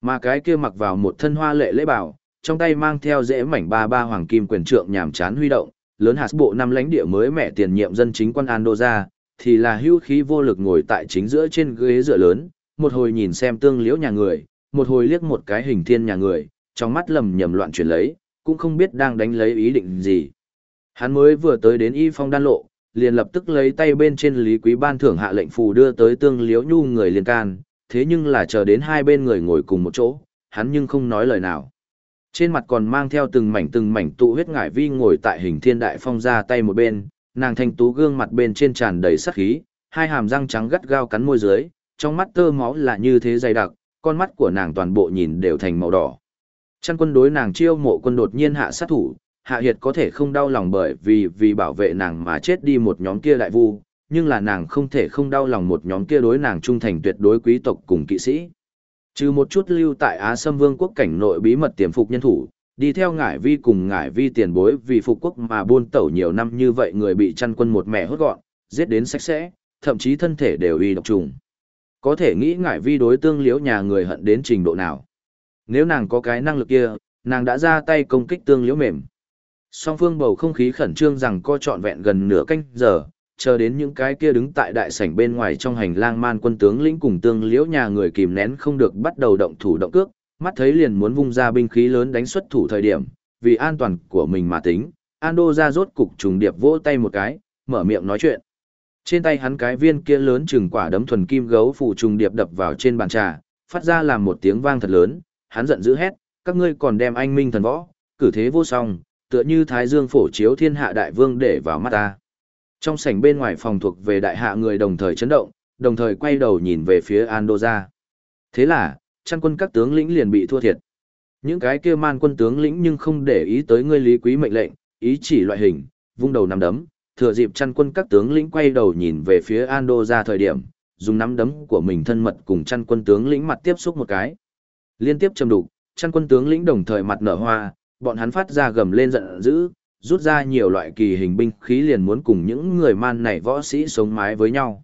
Mà cái kia mặc vào một thân hoa lệ lễ bảo, trong tay mang theo dễ mảnh ba ba hoàng kim quyền trượng nhàm chán huy động, lớn hạt bộ năm lãnh địa mới mẹ tiền nhiệm dân chính quân An Đô ra, thì là hưu khí vô lực ngồi tại chính giữa trên ghế dựa lớn, một hồi nhìn xem tương liễu nhà người, một hồi liếc một cái hình thiên nhà người, trong mắt lầm nhầm loạn chuyển lấy, cũng không biết đang đánh lấy ý định gì. Hắn mới vừa tới đến y phong đan lộ, liền lập tức lấy tay bên trên lý quý ban thưởng hạ lệnh phù đưa tới tương liễu nhu người liên can, thế nhưng là chờ đến hai bên người ngồi cùng một chỗ, hắn nhưng không nói lời nào. Trên mặt còn mang theo từng mảnh từng mảnh tụ huyết ngải vi ngồi tại hình thiên đại phong ra tay một bên, nàng thanh tú gương mặt bên trên tràn đầy sắc khí, hai hàm răng trắng gắt gao cắn môi dưới, trong mắt tơ máu là như thế dày đặc, con mắt của nàng toàn bộ nhìn đều thành màu đỏ. Chăn quân đối nàng chiêu mộ quân đột nhiên hạ sát thủ, hạ hiệt có thể không đau lòng bởi vì vì bảo vệ nàng mà chết đi một nhóm kia đại vu, nhưng là nàng không thể không đau lòng một nhóm kia đối nàng trung thành tuyệt đối quý tộc cùng kỵ sĩ. Trừ một chút lưu tại Á Sâm Vương quốc cảnh nội bí mật tiềm phục nhân thủ, đi theo ngải vi cùng ngải vi tiền bối vì phục quốc mà buôn tẩu nhiều năm như vậy người bị chăn quân một mẹ hốt gọn, giết đến sạch sẽ, thậm chí thân thể đều y độc trùng. Có thể nghĩ ngải vi đối tương liễu nhà người hận đến trình độ nào. Nếu nàng có cái năng lực kia, nàng đã ra tay công kích tương liễu mềm. Song phương bầu không khí khẩn trương rằng co trọn vẹn gần nửa canh giờ, chờ đến những cái kia đứng tại đại sảnh bên ngoài trong hành lang man quân tướng lĩnh cùng tương liễu nhà người kìm nén không được bắt đầu động thủ động cước, mắt thấy liền muốn vung ra binh khí lớn đánh xuất thủ thời điểm, vì an toàn của mình mà tính, Ando ra rốt cục trùng điệp vỗ tay một cái, mở miệng nói chuyện. Trên tay hắn cái viên kia lớn chừng quả đấm thuần kim gấu phủ trùng điệp đập vào trên bàn trà, phát ra làm một tiếng vang thật lớn, hắn giận dữ hét, các ngươi còn đem anh minh thần võ, cử thế vô song, tựa như thái dương phổ chiếu thiên hạ đại vương để vào mắt ta. Trong sảnh bên ngoài phòng thuộc về đại hạ người đồng thời chấn động, đồng thời quay đầu nhìn về phía Andoja. Thế là, chăn quân các tướng lĩnh liền bị thua thiệt. Những cái kia man quân tướng lĩnh nhưng không để ý tới ngươi lý quý mệnh lệnh, ý chỉ loại hình, vung đầu nắm đấm, thừa dịp chăn quân các tướng lĩnh quay đầu nhìn về phía Andoja thời điểm, dùng nắm đấm của mình thân mật cùng chăn quân tướng lĩnh mặt tiếp xúc một cái. Liên tiếp châm đục, chăn quân tướng lĩnh đồng thời mặt nở hoa, bọn hắn phát ra gầm lên giận dữ, rút ra nhiều loại kỳ hình binh khí liền muốn cùng những người man này võ sĩ sống mái với nhau.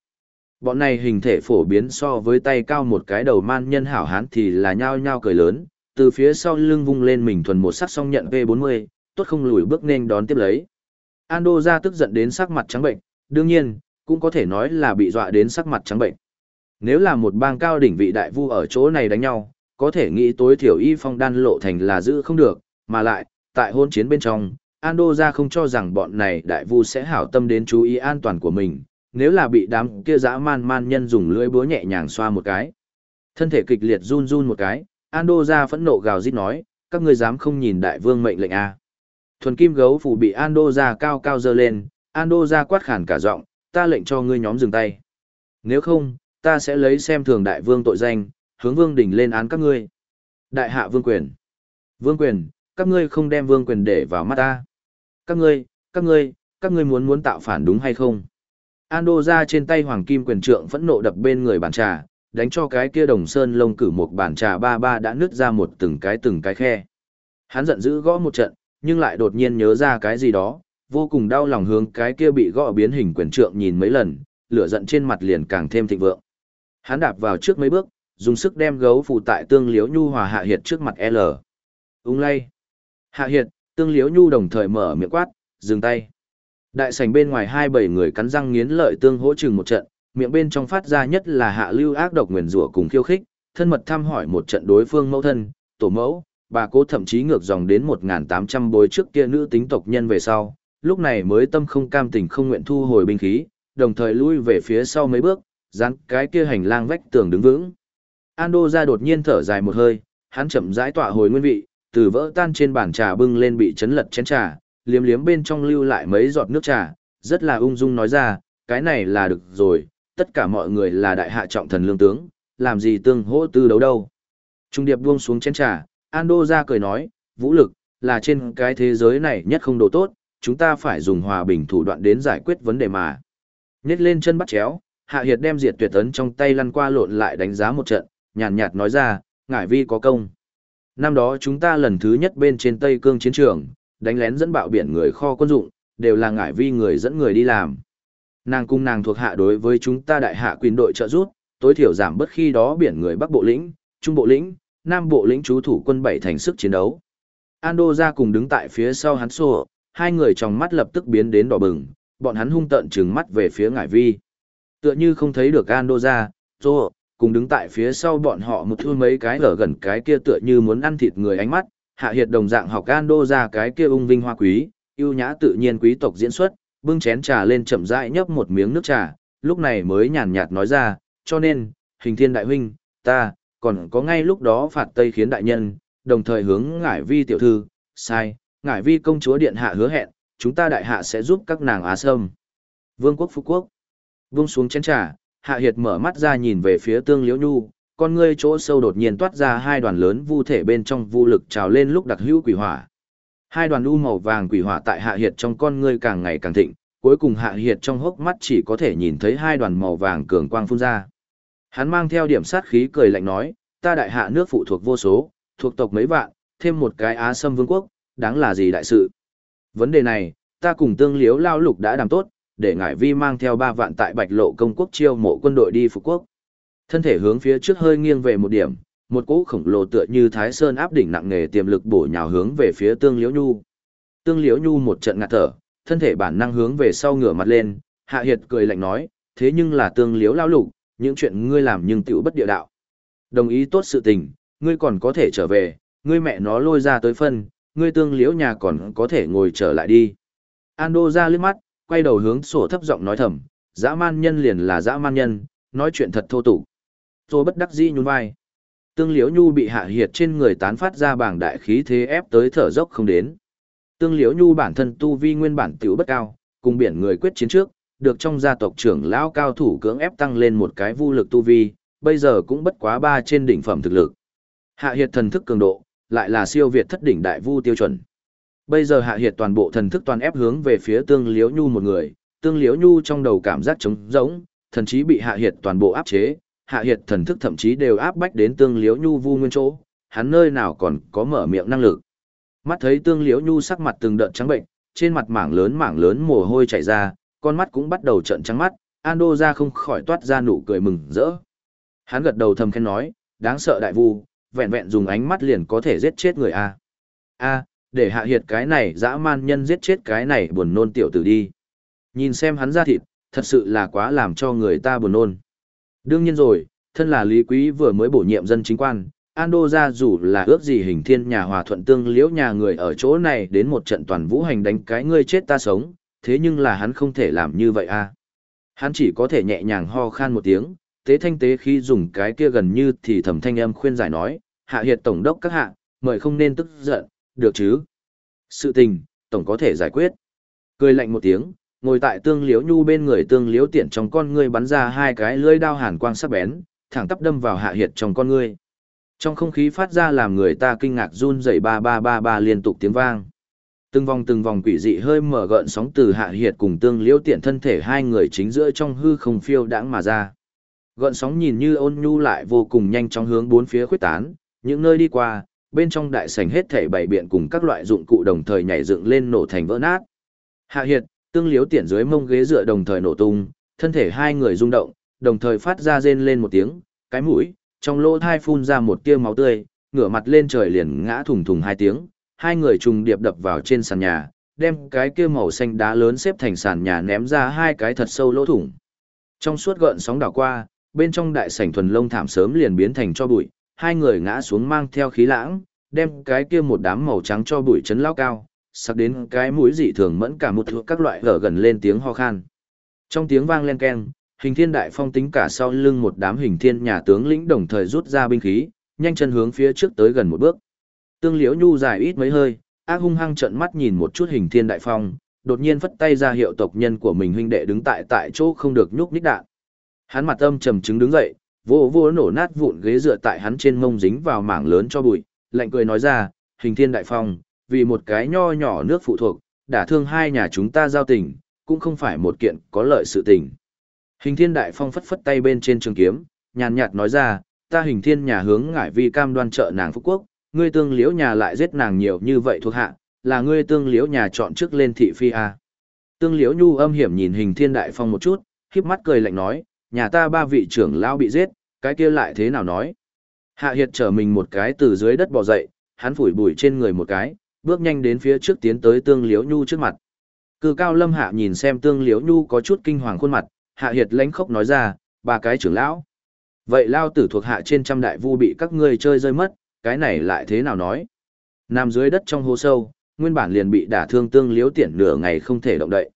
Bọn này hình thể phổ biến so với tay cao một cái đầu man nhân hảo hán thì là nhao nhao cười lớn, từ phía sau lưng vung lên mình thuần một sắc song nhận V40, tốt không lùi bước nên đón tiếp lấy. Ando ra tức giận đến sắc mặt trắng bệnh, đương nhiên, cũng có thể nói là bị dọa đến sắc mặt trắng bệnh. Nếu là một bang cao đỉnh vị đại vu ở chỗ này đánh nhau, có thể nghĩ tối thiểu y phong đan lộ thành là giữ không được, mà lại, tại hôn chiến bên trong, Ando ra không cho rằng bọn này đại vu sẽ hảo tâm đến chú ý an toàn của mình, nếu là bị đám kia dã man man nhân dùng lưỡi búa nhẹ nhàng xoa một cái. Thân thể kịch liệt run run một cái, Ando ra phẫn nộ gào rít nói, các ngươi dám không nhìn đại vương mệnh lệnh a? À? Thuần kim gấu phủ bị Ando ra cao cao dơ lên, Ando ra quát khản cả giọng, ta lệnh cho ngươi nhóm dừng tay. Nếu không, ta sẽ lấy xem thường đại vương tội danh, hướng vương đỉnh lên án các ngươi. Đại hạ vương quyền. Vương quyền, các ngươi không đem vương quyền để vào mắt ta. Các ngươi, các ngươi, các ngươi muốn muốn tạo phản đúng hay không? Ando ra trên tay hoàng kim quyền trượng phẫn nộ đập bên người bàn trà, đánh cho cái kia đồng sơn lông cử một bàn trà ba ba đã nứt ra một từng cái từng cái khe. Hắn giận dữ gõ một trận, nhưng lại đột nhiên nhớ ra cái gì đó, vô cùng đau lòng hướng cái kia bị gõ biến hình quyền trượng nhìn mấy lần, lửa giận trên mặt liền càng thêm thịnh vượng. Hắn đạp vào trước mấy bước, dùng sức đem gấu phụ tại tương liếu nhu hòa hạ hiệt trước mặt L. Úng lay. Hạ hiệt, tương liếu nhu đồng thời mở miệng quát, dừng tay. Đại sảnh bên ngoài hai bảy người cắn răng nghiến lợi tương hỗ trừng một trận, miệng bên trong phát ra nhất là hạ lưu ác độc nguyền rủa cùng khiêu khích, thân mật thăm hỏi một trận đối phương mẫu thân, tổ mẫu, bà cố thậm chí ngược dòng đến 1.800 bối trước kia nữ tính tộc nhân về sau, lúc này mới tâm không cam tình không nguyện thu hồi binh khí, đồng thời lui về phía sau mấy bước, dán cái kia hành lang vách tường đứng vững. Ando ra đột nhiên thở dài một hơi, hắn chậm rãi tọa hồi nguyên vị, từ vỡ tan trên bàn trà bưng lên bị chấn lật chén trà, liếm liếm bên trong lưu lại mấy giọt nước trà, rất là ung dung nói ra, cái này là được rồi, tất cả mọi người là đại hạ trọng thần lương tướng, làm gì tương hỗ tư đấu đâu. Trung điệp buông xuống chén trà, Ando ra cười nói, vũ lực, là trên cái thế giới này nhất không đồ tốt, chúng ta phải dùng hòa bình thủ đoạn đến giải quyết vấn đề mà. Nhét lên chân bắt chéo, Hạ Hiệt đem diệt tuyệt ấn trong tay lăn qua lộn lại đánh giá một trận, nhàn nhạt nói ra, ngải vi có công. Năm đó chúng ta lần thứ nhất bên trên Tây Cương chiến trường, đánh lén dẫn bạo biển người kho quân dụng, đều là ngải vi người dẫn người đi làm. Nàng cung nàng thuộc hạ đối với chúng ta đại hạ quyền đội trợ giúp, tối thiểu giảm bất khi đó biển người Bắc Bộ lĩnh, Trung Bộ lĩnh, Nam Bộ lĩnh chú thủ quân bảy thành sức chiến đấu. Ando ra cùng đứng tại phía sau hắn xô, hai người trong mắt lập tức biến đến đỏ bừng, bọn hắn hung tợn trừng mắt về phía ngải vi. Tựa như không thấy được Ando ra, xô, cùng đứng tại phía sau bọn họ một thua mấy cái ở gần cái kia tựa như muốn ăn thịt người ánh mắt, hạ hiệt đồng dạng học Ando ra cái kia ung vinh hoa quý, yêu nhã tự nhiên quý tộc diễn xuất, bưng chén trà lên chậm rãi nhấp một miếng nước trà, lúc này mới nhàn nhạt nói ra, cho nên, hình thiên đại huynh, ta, còn có ngay lúc đó phạt Tây khiến đại nhân, đồng thời hướng ngải vi tiểu thư, sai, ngải vi công chúa điện hạ hứa hẹn, chúng ta đại hạ sẽ giúp các nàng Á Sâm. Vương quốc Phú Quốc. Vung xuống chén trà, hạ hiệt mở mắt ra nhìn về phía tương liễu nhu, con ngươi chỗ sâu đột nhiên toát ra hai đoàn lớn vu thể bên trong vu lực trào lên lúc đặc hữu quỷ hỏa. Hai đoàn u màu vàng quỷ hỏa tại hạ hiệt trong con ngươi càng ngày càng thịnh, cuối cùng hạ hiệt trong hốc mắt chỉ có thể nhìn thấy hai đoàn màu vàng cường quang phun ra. Hắn mang theo điểm sát khí cười lạnh nói, ta đại hạ nước phụ thuộc vô số, thuộc tộc mấy vạn, thêm một cái Á Sâm Vương quốc, đáng là gì đại sự. Vấn đề này, ta cùng tương liếu lao lục đã đàm tốt, để ngải vi mang theo ba vạn tại bạch lộ công quốc chiêu mộ quân đội đi phục quốc. Thân thể hướng phía trước hơi nghiêng về một điểm, một cỗ khổng lồ tựa như thái sơn áp đỉnh nặng nề tiềm lực bổ nhào hướng về phía tương liễu nhu Tương Liễu Nhu một trận ngạt thở, thân thể bản năng hướng về sau ngửa mặt lên, Hạ Hiệt cười lạnh nói, thế nhưng là Tương Liễu lao lục, những chuyện ngươi làm nhưng tựu bất địa đạo. Đồng ý tốt sự tình, ngươi còn có thể trở về, ngươi mẹ nó lôi ra tới phân, ngươi Tương Liễu nhà còn có thể ngồi trở lại đi. An đô ra liếc mắt, quay đầu hướng sổ thấp giọng nói thầm, dã man nhân liền là dã man nhân, nói chuyện thật thô tục. Tô bất đắc dĩ nhún vai. Tương Liễu Nhu bị hạ hiệt trên người tán phát ra bảng đại khí thế ép tới thở dốc không đến. Tương Liễu Nhu bản thân tu vi nguyên bản tiểu bất cao, cùng biển người quyết chiến trước, được trong gia tộc trưởng lão cao thủ cưỡng ép tăng lên một cái vu lực tu vi, bây giờ cũng bất quá ba trên đỉnh phẩm thực lực. Hạ hiệt thần thức cường độ, lại là siêu việt thất đỉnh đại vu tiêu chuẩn. Bây giờ hạ hiệt toàn bộ thần thức toàn ép hướng về phía Tương Liễu Nhu một người, Tương Liễu Nhu trong đầu cảm giác trống rỗng, thần chí bị hạ hiệt toàn bộ áp chế, hạ hiệt thần thức thậm chí đều áp bách đến Tương Liễu Nhu vu nguyên chỗ, hắn nơi nào còn có mở miệng năng lực. Mắt thấy Tương Liễu Nhu sắc mặt từng đợt trắng bệnh, trên mặt mảng lớn mảng lớn mồ hôi chảy ra, con mắt cũng bắt đầu trợn trắng mắt, Ando ra không khỏi toát ra nụ cười mừng rỡ. Hắn gật đầu thầm khen nói, đáng sợ đại vu, vẹn vẹn dùng ánh mắt liền có thể giết chết người a. A, để hạ hiệt cái này dã man nhân giết chết cái này buồn nôn tiểu tử đi. Nhìn xem hắn ra thịt, thật sự là quá làm cho người ta buồn nôn. Đương nhiên rồi, thân là Lý Quý vừa mới bổ nhiệm dân chính quan, Ando ra dù là ước gì hình thiên nhà hòa thuận tương liễu nhà người ở chỗ này đến một trận toàn vũ hành đánh cái ngươi chết ta sống, thế nhưng là hắn không thể làm như vậy a. Hắn chỉ có thể nhẹ nhàng ho khan một tiếng, tế thanh tế khi dùng cái kia gần như thì thầm thanh âm khuyên giải nói, hạ hiệt tổng đốc các hạ, mời không nên tức giận, được chứ? Sự tình, tổng có thể giải quyết. Cười lạnh một tiếng, ngồi tại tương liễu nhu bên người tương liễu tiện trong con ngươi bắn ra hai cái lưỡi đao hàn quang sắc bén, thẳng tắp đâm vào hạ hiệt trong con ngươi. Trong không khí phát ra làm người ta kinh ngạc run rẩy ba ba ba ba liên tục tiếng vang. Từng vòng từng vòng quỷ dị hơi mở gợn sóng từ hạ hiệt cùng tương liễu tiện thân thể hai người chính giữa trong hư không phiêu đãng mà ra. Gợn sóng nhìn như ôn nhu lại vô cùng nhanh chóng hướng bốn phía khuyết tán, những nơi đi qua, bên trong đại sảnh hết thảy bảy biện cùng các loại dụng cụ đồng thời nhảy dựng lên nổ thành vỡ nát. Hạ Hiệt, tương liếu Tiễn dưới mông ghế dựa đồng thời nổ tung, thân thể hai người rung động, đồng thời phát ra rên lên một tiếng, cái mũi, trong lỗ thai phun ra một tia máu tươi, ngửa mặt lên trời liền ngã thùng thùng hai tiếng, hai người trùng điệp đập vào trên sàn nhà, đem cái kia màu xanh đá lớn xếp thành sàn nhà ném ra hai cái thật sâu lỗ thủng. Trong suốt gợn sóng đảo qua, bên trong đại sảnh thuần lông thảm sớm liền biến thành cho bụi, hai người ngã xuống mang theo khí lãng, đem cái kia một đám màu trắng cho bụi chấn lao cao, sắc đến cái mũi dị thường mẫn cả một thuộc các loại gở gần lên tiếng ho khan. Trong tiếng vang len keng, hình thiên đại phong tính cả sau lưng một đám hình thiên nhà tướng lĩnh đồng thời rút ra binh khí, nhanh chân hướng phía trước tới gần một bước. Tương liễu nhu dài ít mấy hơi, ác hung hăng trợn mắt nhìn một chút hình thiên đại phong, đột nhiên phất tay ra hiệu tộc nhân của mình huynh đệ đứng tại tại chỗ không được nhúc nhích đạn. Hắn mặt âm trầm chứng đứng dậy, vô vô nổ nát vụn ghế dựa tại hắn trên mông dính vào mảng lớn cho bụi, lạnh cười nói ra, hình thiên đại phong, vì một cái nho nhỏ nước phụ thuộc, đã thương hai nhà chúng ta giao tình, cũng không phải một kiện có lợi sự tình. Hình thiên đại phong phất phất tay bên trên trường kiếm, nhàn nhạt nói ra, ta hình thiên nhà hướng ngải vi cam đoan trợ nàng phúc quốc, ngươi tương liễu nhà lại giết nàng nhiều như vậy thuộc hạ, là ngươi tương liễu nhà chọn trước lên thị phi a. Tương liễu nhu âm hiểm nhìn hình thiên đại phong một chút, khiếp mắt cười lạnh nói, nhà ta ba vị trưởng lão bị giết, cái kia lại thế nào nói. Hạ Hiệt trở mình một cái từ dưới đất bò dậy, hắn phủi bụi trên người một cái, bước nhanh đến phía trước tiến tới Tương Liễu Nhu trước mặt. Cư cao lâm hạ nhìn xem Tương Liễu Nhu có chút kinh hoàng khuôn mặt, Hạ Hiệt lánh khóc nói ra, ba cái trưởng lão. Vậy lao tử thuộc hạ trên trăm đại vu bị các ngươi chơi rơi mất, cái này lại thế nào nói. Nằm dưới đất trong hố sâu, nguyên bản liền bị đả thương Tương Liễu tiện nửa ngày không thể động đậy.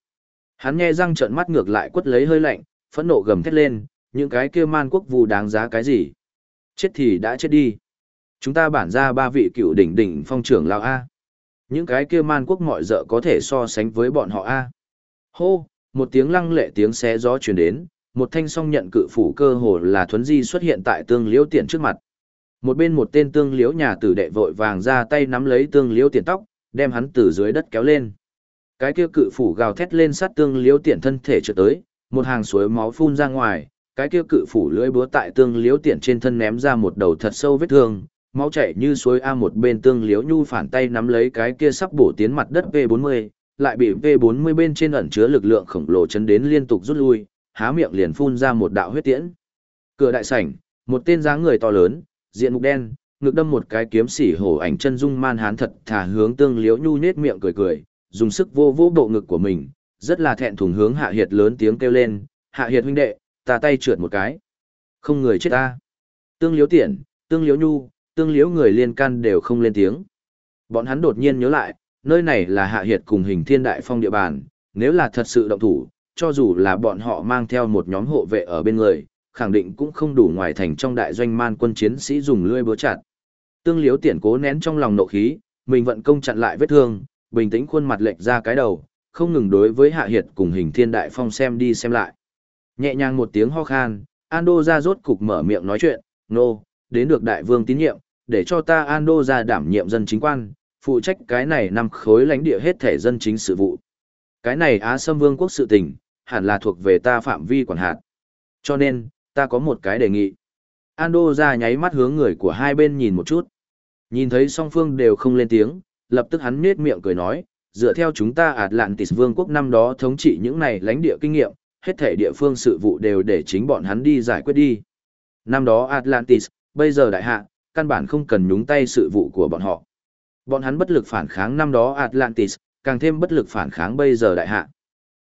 Hắn nghe răng trợn mắt ngược lại quất lấy hơi lạnh, phẫn nộ gầm thét lên, những cái kia man quốc vù đáng giá cái gì? Chết thì đã chết đi. Chúng ta bản ra ba vị cựu đỉnh đỉnh phong trưởng lão A. Những cái kia man quốc mọi dợ có thể so sánh với bọn họ A. Hô, một tiếng lăng lệ tiếng xé gió truyền đến, một thanh song nhận cự phủ cơ hồ là thuấn di xuất hiện tại tương liễu tiện trước mặt. Một bên một tên tương liễu nhà tử đệ vội vàng ra tay nắm lấy tương liễu tiện tóc, đem hắn từ dưới đất kéo lên. Cái kia cự phủ gào thét lên sát tương liễu tiện thân thể trở tới, một hàng suối máu phun ra ngoài, cái kia cự phủ lưỡi búa tại tương liễu tiện trên thân ném ra một đầu thật sâu vết thương, máu chảy như suối a một bên tương liễu nhu phản tay nắm lấy cái kia sắp bổ tiến mặt đất V40, lại bị V40 bên trên ẩn chứa lực lượng khổng lồ chấn đến liên tục rút lui, há miệng liền phun ra một đạo huyết tiễn. Cửa đại sảnh, một tên dáng người to lớn, diện mục đen, ngực đâm một cái kiếm xỉ hổ ảnh chân dung man hán thật thả hướng tương liễu nhu nết miệng cười cười, dùng sức vô vô bộ ngực của mình, rất là thẹn thùng hướng Hạ Hiệt lớn tiếng kêu lên, Hạ Hiệt huynh đệ, ta tay trượt một cái. Không người chết ta. Tương liếu tiện, tương liếu nhu, tương liếu người liên can đều không lên tiếng. Bọn hắn đột nhiên nhớ lại, nơi này là Hạ Hiệt cùng hình thiên đại phong địa bàn, nếu là thật sự động thủ, cho dù là bọn họ mang theo một nhóm hộ vệ ở bên người, khẳng định cũng không đủ ngoài thành trong đại doanh man quân chiến sĩ dùng lưỡi búa chặt. Tương liếu tiện cố nén trong lòng nộ khí, mình vận công chặn lại vết thương, bình tĩnh khuôn mặt lệch ra cái đầu, không ngừng đối với Hạ Hiệt cùng hình thiên đại phong xem đi xem lại. Nhẹ nhàng một tiếng ho khan, Ando ra rốt cục mở miệng nói chuyện, nô, no, đến được đại vương tín nhiệm, để cho ta Ando ra đảm nhiệm dân chính quan, phụ trách cái này nằm khối lãnh địa hết thể dân chính sự vụ. Cái này Á Sâm Vương quốc sự tình, hẳn là thuộc về ta phạm vi quản hạt. Cho nên, ta có một cái đề nghị. Ando ra nháy mắt hướng người của hai bên nhìn một chút. Nhìn thấy song phương đều không lên tiếng, lập tức hắn nết miệng cười nói, dựa theo chúng ta Atlantis Vương quốc năm đó thống trị những này lãnh địa kinh nghiệm, hết thể địa phương sự vụ đều để chính bọn hắn đi giải quyết đi. Năm đó Atlantis, bây giờ đại hạ, căn bản không cần nhúng tay sự vụ của bọn họ. Bọn hắn bất lực phản kháng năm đó Atlantis, càng thêm bất lực phản kháng bây giờ đại hạ.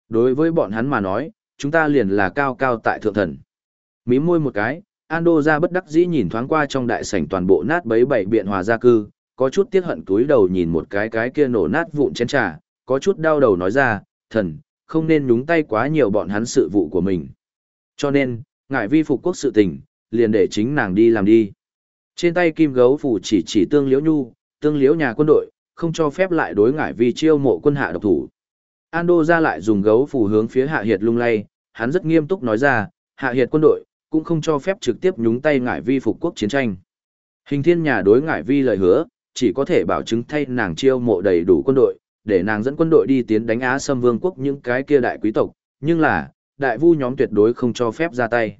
Đối với bọn hắn mà nói, chúng ta liền là cao cao tại thượng thần. Mí môi một cái, Ando ra bất đắc dĩ nhìn thoáng qua trong đại sảnh toàn bộ nát bấy bảy biện hòa gia cư, có chút tiếc hận túi đầu nhìn một cái cái kia nổ nát vụn chén trà, có chút đau đầu nói ra, thần, không nên nhúng tay quá nhiều bọn hắn sự vụ của mình. Cho nên, ngại vi phục quốc sự tình, liền để chính nàng đi làm đi. Trên tay kim gấu phủ chỉ chỉ tương liễu nhu, tương liễu nhà quân đội, không cho phép lại đối ngại vi chiêu mộ quân hạ độc thủ. Ando ra lại dùng gấu phủ hướng phía hạ hiệt lung lay, hắn rất nghiêm túc nói ra, hạ hiệt quân đội, cũng không cho phép trực tiếp nhúng tay ngại vi phục quốc chiến tranh. Hình thiên nhà đối ngại vi lời hứa, chỉ có thể bảo chứng thay nàng chiêu mộ đầy đủ quân đội, để nàng dẫn quân đội đi tiến đánh Á Sâm Vương quốc những cái kia đại quý tộc, nhưng là, đại vu nhóm tuyệt đối không cho phép ra tay.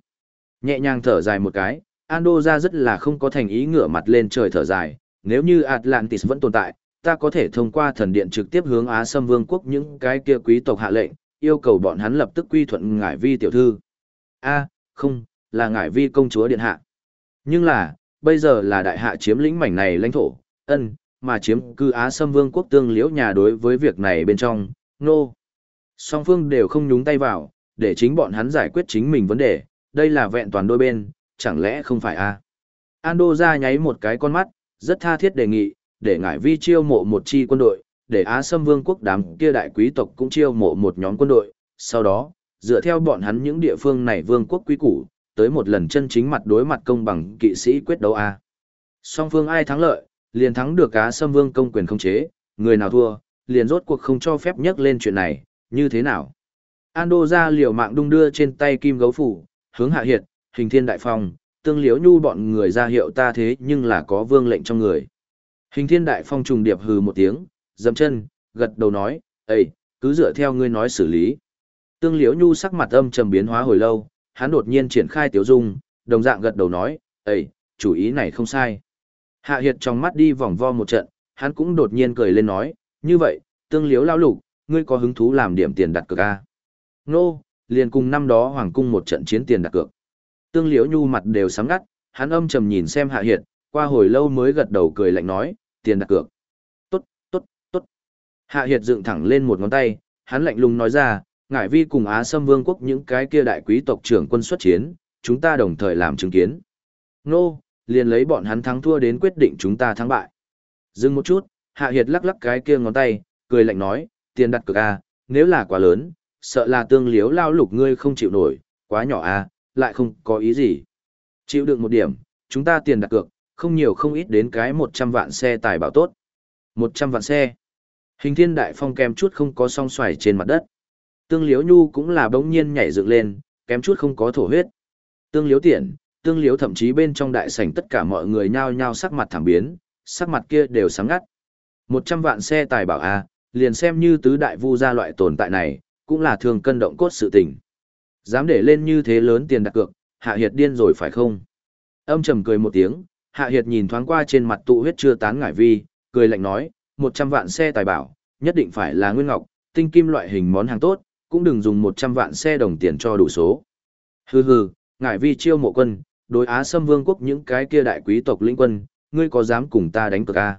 Nhẹ nhàng thở dài một cái, Ando ra rất là không có thành ý ngửa mặt lên trời thở dài, nếu như Atlantis vẫn tồn tại, ta có thể thông qua thần điện trực tiếp hướng Á Sâm Vương quốc những cái kia quý tộc hạ lệnh, yêu cầu bọn hắn lập tức quy thuận ngải vi tiểu thư. A, không, là ngải vi công chúa điện hạ. Nhưng là, bây giờ là đại hạ chiếm lĩnh mảnh này lãnh thổ, ân, mà chiếm cư Á Sâm Vương quốc tương liễu nhà đối với việc này bên trong, nô. No. Song phương đều không nhúng tay vào, để chính bọn hắn giải quyết chính mình vấn đề, đây là vẹn toàn đôi bên, chẳng lẽ không phải a? À? Ando ra nháy một cái con mắt, rất tha thiết đề nghị, để ngải vi chiêu mộ một chi quân đội, để Á Sâm Vương quốc đám kia đại quý tộc cũng chiêu mộ một nhóm quân đội, sau đó, dựa theo bọn hắn những địa phương này vương quốc quý củ, tới một lần chân chính mặt đối mặt công bằng kỵ sĩ quyết đấu a. Song phương ai thắng lợi, liền thắng được cá xâm Vương công quyền không chế, người nào thua, liền rốt cuộc không cho phép nhắc lên chuyện này, như thế nào? Ando ra liều mạng đung đưa trên tay kim gấu phủ, hướng hạ hiệt, hình thiên đại phong, tương liếu nhu bọn người ra hiệu ta thế nhưng là có vương lệnh trong người. Hình thiên đại phong trùng điệp hừ một tiếng, dầm chân, gật đầu nói, Ê, cứ dựa theo ngươi nói xử lý. Tương liếu nhu sắc mặt âm trầm biến hóa hồi lâu, hắn đột nhiên triển khai tiểu dung, đồng dạng gật đầu nói, Ê, chủ ý này không sai. Hạ Hiệt trong mắt đi vòng vo một trận, hắn cũng đột nhiên cười lên nói, như vậy, tương liếu lao lục, ngươi có hứng thú làm điểm tiền đặt cược à? Nô, liền cùng năm đó hoàng cung một trận chiến tiền đặt cược. Tương liếu nhu mặt đều sáng ngắt, hắn âm trầm nhìn xem Hạ Hiệt, qua hồi lâu mới gật đầu cười lạnh nói, tiền đặt cược. Tốt, tốt, tốt. Hạ Hiệt dựng thẳng lên một ngón tay, hắn lạnh lùng nói ra, ngải vi cùng Á Sâm Vương quốc những cái kia đại quý tộc trưởng quân xuất chiến, chúng ta đồng thời làm chứng kiến. Nô, liền lấy bọn hắn thắng thua đến quyết định chúng ta thắng bại. Dừng một chút, Hạ Hiệt lắc lắc cái kia ngón tay, cười lạnh nói, tiền đặt cược à, nếu là quá lớn, sợ là tương liếu lao lục ngươi không chịu nổi, quá nhỏ à, lại không có ý gì. Chịu được một điểm, chúng ta tiền đặt cược, không nhiều không ít đến cái 100 vạn xe tài bảo tốt. 100 vạn xe. Hình thiên đại phong kém chút không có song xoài trên mặt đất. Tương liếu nhu cũng là bỗng nhiên nhảy dựng lên, kém chút không có thổ huyết. Tương liếu tiện, tương liếu thậm chí bên trong đại sảnh tất cả mọi người nhao nhao sắc mặt thảm biến, sắc mặt kia đều sáng ngắt. Một trăm vạn xe tài bảo A, liền xem như tứ đại vu gia loại tồn tại này, cũng là thường cân động cốt sự tình. Dám để lên như thế lớn tiền đặt cược, hạ hiệt điên rồi phải không? Âm trầm cười một tiếng, hạ hiệt nhìn thoáng qua trên mặt tụ huyết chưa tán ngải vi, cười lạnh nói, một trăm vạn xe tài bảo, nhất định phải là nguyên ngọc, tinh kim loại hình món hàng tốt, cũng đừng dùng một trăm vạn xe đồng tiền cho đủ số. Hừ hừ, ngải vi chiêu mộ quân, đối Á Sâm Vương quốc những cái kia đại quý tộc lĩnh quân, ngươi có dám cùng ta đánh cược a?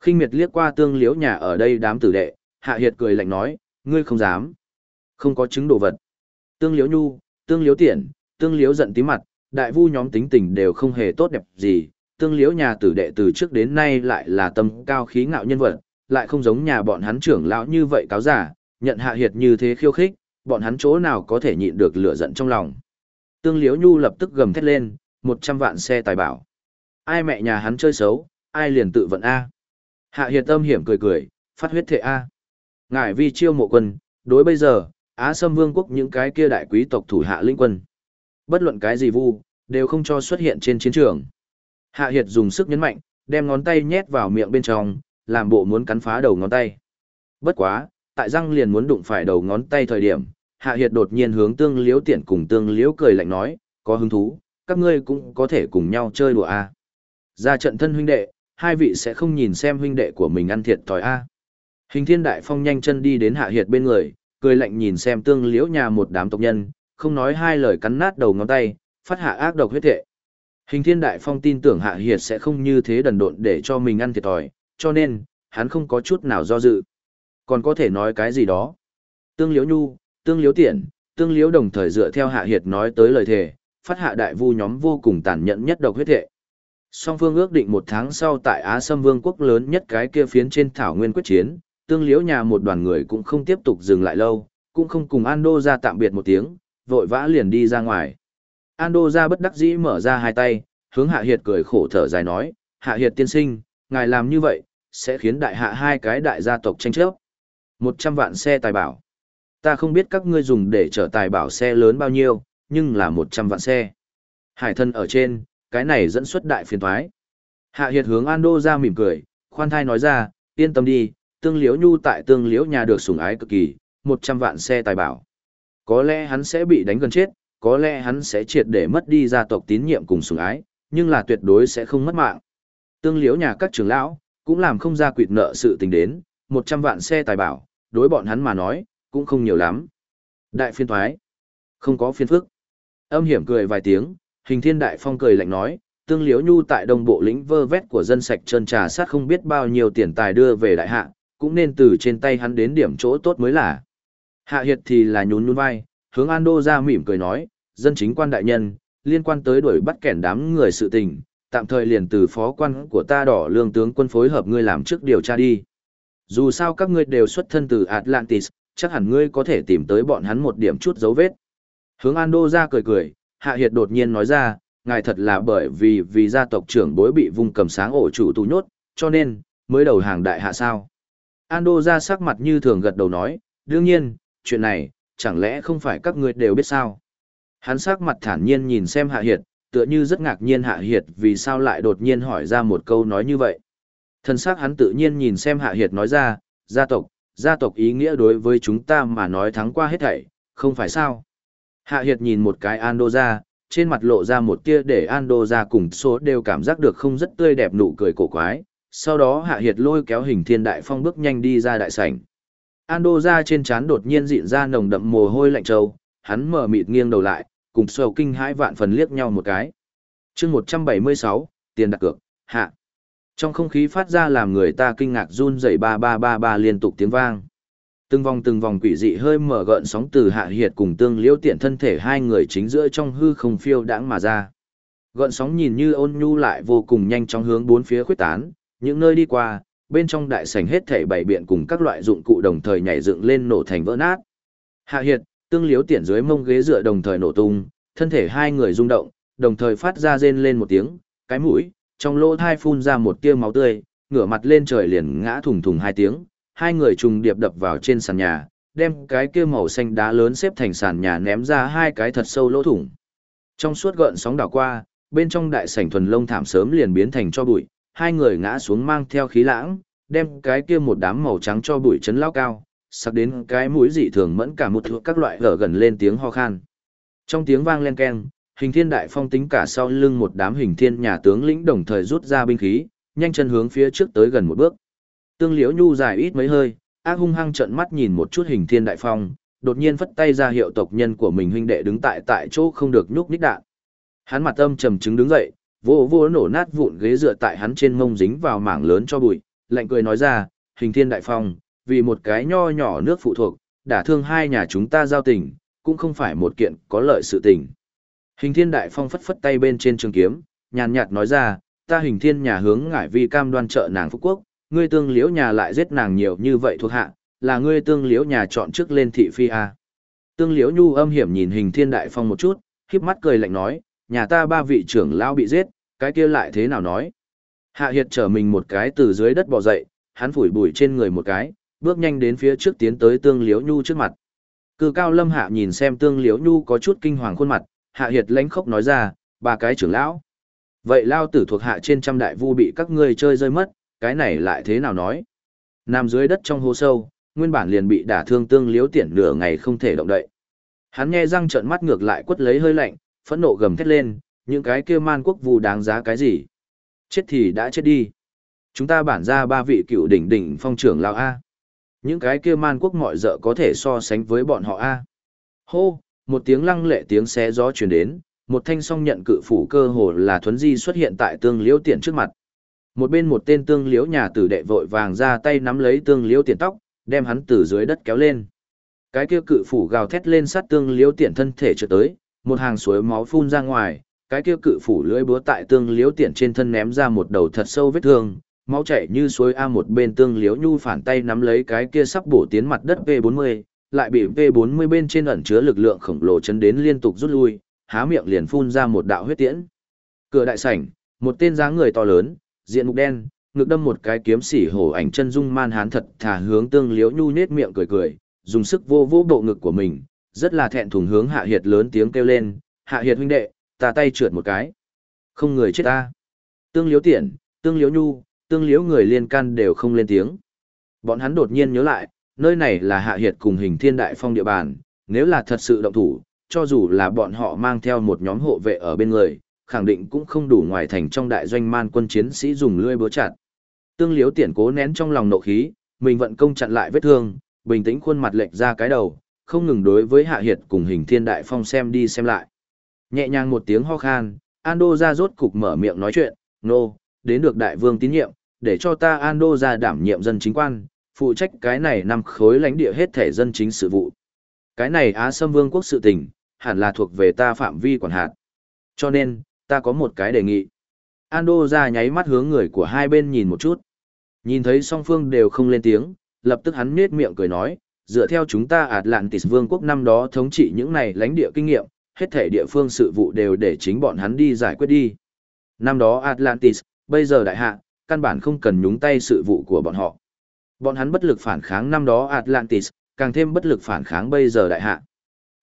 Khinh miệt liếc qua tương liễu nhà ở đây đám tử đệ, Hạ Hiệt cười lạnh nói, ngươi không dám. Không có chứng đồ vật. Tương liếu nhu, tương liếu tiện, tương liếu giận tí mặt, đại vu nhóm tính tình đều không hề tốt đẹp gì. Tương liếu nhà tử đệ từ trước đến nay lại là tâm cao khí ngạo nhân vật, lại không giống nhà bọn hắn trưởng lão như vậy cáo giả, nhận Hạ Hiệt như thế khiêu khích, bọn hắn chỗ nào có thể nhịn được lửa giận trong lòng. Tương Liễu nhu lập tức gầm thét lên, một trăm vạn xe tài bảo. Ai mẹ nhà hắn chơi xấu, ai liền tự vận A. Hạ Hiệt âm hiểm cười cười, phát huyết thệ A. Ngải vi chiêu mộ quân, đối bây giờ, Á Sâm Vương quốc những cái kia đại quý tộc thủ hạ linh quân. Bất luận cái gì vu, đều không cho xuất hiện trên chiến trường. Hạ Hiệt dùng sức nhấn mạnh, đem ngón tay nhét vào miệng bên trong, làm bộ muốn cắn phá đầu ngón tay. Bất quá, tại răng liền muốn đụng phải đầu ngón tay thời điểm, Hạ Hiệt đột nhiên hướng Tương Liễu Tiện cùng Tương Liễu cười lạnh nói, có hứng thú, các ngươi cũng có thể cùng nhau chơi đùa a. Ra trận thân huynh đệ, hai vị sẽ không nhìn xem huynh đệ của mình ăn thiệt thòi a. Hình Thiên Đại Phong nhanh chân đi đến Hạ Hiệt bên người, cười lạnh nhìn xem Tương Liễu nhà một đám tộc nhân, không nói hai lời cắn nát đầu ngón tay, phát hạ ác độc huyết thệ. Hình Thiên Đại Phong tin tưởng Hạ Hiệt sẽ không như thế đần độn để cho mình ăn thiệt thòi, cho nên, hắn không có chút nào do dự. Còn có thể nói cái gì đó. Tương Liễu Nhu, Tương Liễu Tiện, Tương Liễu đồng thời dựa theo Hạ Hiệt nói tới lời thề, phát hạ đại vu nhóm vô cùng tàn nhẫn nhất độc huyết thệ. Song phương ước định một tháng sau tại Á Sâm Vương quốc lớn nhất cái kia phiến trên thảo nguyên quyết chiến, tương liễu nhà một đoàn người cũng không tiếp tục dừng lại lâu, cũng không cùng An Đô ra tạm biệt một tiếng, vội vã liền đi ra ngoài. An Đô ra bất đắc dĩ mở ra hai tay, hướng Hạ Hiệt cười khổ thở dài nói, Hạ Hiệt tiên sinh, ngài làm như vậy, sẽ khiến đại hạ hai cái đại gia tộc tranh chấp. Một trăm vạn xe tài bảo. Ta không biết các ngươi dùng để chở tài bảo xe lớn bao nhiêu, nhưng là một trăm vạn xe. Hải thân ở trên, cái này dẫn xuất đại phiền thoái. Hạ Hiệt hướng Ando ra mỉm cười, khoan thai nói ra, yên tâm đi, tương liễu nhu tại tương liễu nhà được sủng ái cực kỳ, một trăm vạn xe tài bảo. Có lẽ hắn sẽ bị đánh gần chết, có lẽ hắn sẽ triệt để mất đi gia tộc tín nhiệm cùng sủng ái, nhưng là tuyệt đối sẽ không mất mạng. Tương liễu nhà các trưởng lão, cũng làm không ra quỵt nợ sự tình đến, một trăm vạn xe tài bảo, đối bọn hắn mà nói, cũng không nhiều lắm. Đại phiên thoái, không có phiên phức. Âm hiểm cười vài tiếng, hình thiên đại phong cười lạnh nói, tương liễu nhu tại đông bộ lĩnh vơ vét của dân sạch trơn trà sát không biết bao nhiêu tiền tài đưa về đại hạ, cũng nên từ trên tay hắn đến điểm chỗ tốt mới là. Hạ Hiệt thì là nhún nhún vai, hướng an đô ra mỉm cười nói, dân chính quan đại nhân, liên quan tới đuổi bắt kẻn đám người sự tình, tạm thời liền từ phó quan của ta đỏ lương tướng quân phối hợp ngươi làm trước điều tra đi. Dù sao các ngươi đều xuất thân từ Atlantis, chắc hẳn ngươi có thể tìm tới bọn hắn một điểm chút dấu vết. Hướng An Đô ra cười cười, Hạ Hiệt đột nhiên nói ra, ngài thật là bởi vì vì gia tộc trưởng bối bị vùng cầm sáng ổ chủ tù nhốt, cho nên, mới đầu hàng đại hạ sao. An Đô ra sắc mặt như thường gật đầu nói, đương nhiên, chuyện này, chẳng lẽ không phải các ngươi đều biết sao? Hắn sắc mặt thản nhiên nhìn xem Hạ Hiệt, tựa như rất ngạc nhiên Hạ Hiệt vì sao lại đột nhiên hỏi ra một câu nói như vậy. Thân sắc hắn tự nhiên nhìn xem Hạ Hiệt nói ra, gia tộc, gia tộc ý nghĩa đối với chúng ta mà nói thắng qua hết thảy, không phải sao? Hạ Hiệt nhìn một cái Ando ra, trên mặt lộ ra một tia để Ando ra cùng số đều cảm giác được không rất tươi đẹp nụ cười cổ quái, sau đó hạ hiệt lôi kéo hình thiên đại phong bước nhanh đi ra đại sảnh. Ando ra trên trán đột nhiên dịn ra nồng đậm mồ hôi lạnh trâu, hắn mở mịt nghiêng đầu lại, cùng sầu kinh hãi vạn phần liếc nhau một cái. chương 176, tiền đặt cược, hạ. Trong không khí phát ra làm người ta kinh ngạc run rẩy ba ba ba ba liên tục tiếng vang. Từng vòng từng vòng quỷ dị hơi mở gợn sóng từ hạ hiệt cùng tương liễu tiện thân thể hai người chính giữa trong hư không phiêu đãng mà ra. Gợn sóng nhìn như ôn nhu lại vô cùng nhanh chóng hướng bốn phía khuyết tán, những nơi đi qua, bên trong đại sảnh hết thảy bảy biện cùng các loại dụng cụ đồng thời nhảy dựng lên nổ thành vỡ nát. Hạ Hiệt, tương liếu tiện dưới mông ghế dựa đồng thời nổ tung, thân thể hai người rung động, đồng thời phát ra rên lên một tiếng, cái mũi, trong lỗ thai phun ra một tia máu tươi, ngửa mặt lên trời liền ngã thùng thùng hai tiếng, hai người trùng điệp đập vào trên sàn nhà, đem cái kia màu xanh đá lớn xếp thành sàn nhà ném ra hai cái thật sâu lỗ thủng. Trong suốt gợn sóng đảo qua, bên trong đại sảnh thuần lông thảm sớm liền biến thành cho bụi, hai người ngã xuống mang theo khí lãng, đem cái kia một đám màu trắng cho bụi chấn lao cao, sặc đến cái mũi dị thường mẫn cả một thuộc các loại gở gần lên tiếng ho khan. Trong tiếng vang len keng, hình thiên đại phong tính cả sau lưng một đám hình thiên nhà tướng lĩnh đồng thời rút ra binh khí, nhanh chân hướng phía trước tới gần một bước. Tương liễu nhu dài ít mấy hơi, ác hung hăng trợn mắt nhìn một chút hình thiên đại phong, đột nhiên phất tay ra hiệu tộc nhân của mình huynh đệ đứng tại tại chỗ không được nhúc nhích đạn. Hắn mặt âm trầm chứng đứng dậy, vô vô nổ nát vụn ghế dựa tại hắn trên mông dính vào mảng lớn cho bụi, lạnh cười nói ra, hình thiên đại phong, vì một cái nho nhỏ nước phụ thuộc, đả thương hai nhà chúng ta giao tình, cũng không phải một kiện có lợi sự tình. Hình thiên đại phong phất phất tay bên trên trường kiếm, nhàn nhạt nói ra, ta hình thiên nhà hướng ngải vi cam đoan trợ nàng phúc quốc, ngươi tương liễu nhà lại giết nàng nhiều như vậy thuộc hạ, là ngươi tương liễu nhà chọn trước lên thị phi a. Tương liễu nhu âm hiểm nhìn hình thiên đại phong một chút, khiếp mắt cười lạnh nói, nhà ta ba vị trưởng lão bị giết, cái kia lại thế nào nói. Hạ hiệt trở mình một cái từ dưới đất bò dậy, hắn phủi bụi trên người một cái, bước nhanh đến phía trước tiến tới tương liễu nhu trước mặt. Cử cao lâm hạ nhìn xem tương liễu nhu có chút kinh hoàng khuôn mặt, hạ hiệt lãnh khốc nói ra, ba cái trưởng lão. Vậy lao tử thuộc hạ trên trăm đại vu bị các ngươi chơi rơi mất, cái này lại thế nào nói? Nằm dưới đất trong hố sâu, nguyên bản liền bị đả thương tương liếu tiện nửa ngày không thể động đậy. Hắn nghe răng trợn mắt ngược lại quất lấy hơi lạnh, phẫn nộ gầm thét lên, những cái kia man quốc vu đáng giá cái gì? Chết thì đã chết đi. Chúng ta bản ra ba vị cựu đỉnh đỉnh phong trưởng lão A. Những cái kia man quốc mọi dợ có thể so sánh với bọn họ A. Hô, một tiếng lăng lệ tiếng xé gió truyền đến, một thanh song nhận cự phủ cơ hồ là thuấn di xuất hiện tại tương liễu tiện trước mặt. Một bên một tên tương liễu nhà tử đệ vội vàng ra tay nắm lấy tương liễu tiện tóc, đem hắn từ dưới đất kéo lên. Cái kia cự phủ gào thét lên sát tương liễu tiện thân thể trở tới, một hàng suối máu phun ra ngoài, cái kia cự phủ lưỡi búa tại tương liễu tiện trên thân ném ra một đầu thật sâu vết thương, máu chảy như suối a một bên tương liễu nhu phản tay nắm lấy cái kia sắp bổ tiến mặt đất V40, lại bị V40 bên trên ẩn chứa lực lượng khổng lồ chấn đến liên tục rút lui, há miệng liền phun ra một đạo huyết tiễn. Cửa đại sảnh, một tên dáng người to lớn, diện mục đen, ngực đâm một cái kiếm xỉ hổ ảnh chân dung man hán thật thả hướng tương liễu nhu nết miệng cười cười, dùng sức vô vô bộ ngực của mình, rất là thẹn thùng hướng hạ hiệt lớn tiếng kêu lên, hạ hiệt huynh đệ, ta tay trượt một cái. Không người chết ta. Tương liễu tiện, tương liễu nhu, tương liễu người liên can đều không lên tiếng. Bọn hắn đột nhiên nhớ lại, nơi này là hạ hiệt cùng hình thiên đại phong địa bàn, nếu là thật sự động thủ, cho dù là bọn họ mang theo một nhóm hộ vệ ở bên người, khẳng định cũng không đủ ngoài thành trong đại doanh man quân chiến sĩ dùng lưỡi búa chặt. Tương Liếu Tiễn cố nén trong lòng nộ khí, mình vận công chặn lại vết thương, bình tĩnh khuôn mặt lệch ra cái đầu, không ngừng đối với Hạ Hiệt cùng Hình Thiên Đại Phong xem đi xem lại. Nhẹ nhàng một tiếng ho khan, Ando ra rốt cục mở miệng nói chuyện, "Nô, đến được đại vương tín nhiệm, để cho ta Ando ra đảm nhiệm dân chính quan, phụ trách cái này năm khối lãnh địa hết thể dân chính sự vụ. Cái này Á Sâm Vương quốc sự tình, hẳn là thuộc về ta phạm vi quản hạt. Cho nên, ta có một cái đề nghị. Ando ra nháy mắt hướng người của hai bên nhìn một chút. Nhìn thấy song phương đều không lên tiếng, lập tức hắn nết miệng cười nói, dựa theo chúng ta Atlantis Vương quốc năm đó thống trị những này lãnh địa kinh nghiệm, hết thể địa phương sự vụ đều để chính bọn hắn đi giải quyết đi. Năm đó Atlantis, bây giờ đại hạ, căn bản không cần nhúng tay sự vụ của bọn họ. Bọn hắn bất lực phản kháng năm đó Atlantis, càng thêm bất lực phản kháng bây giờ đại hạ.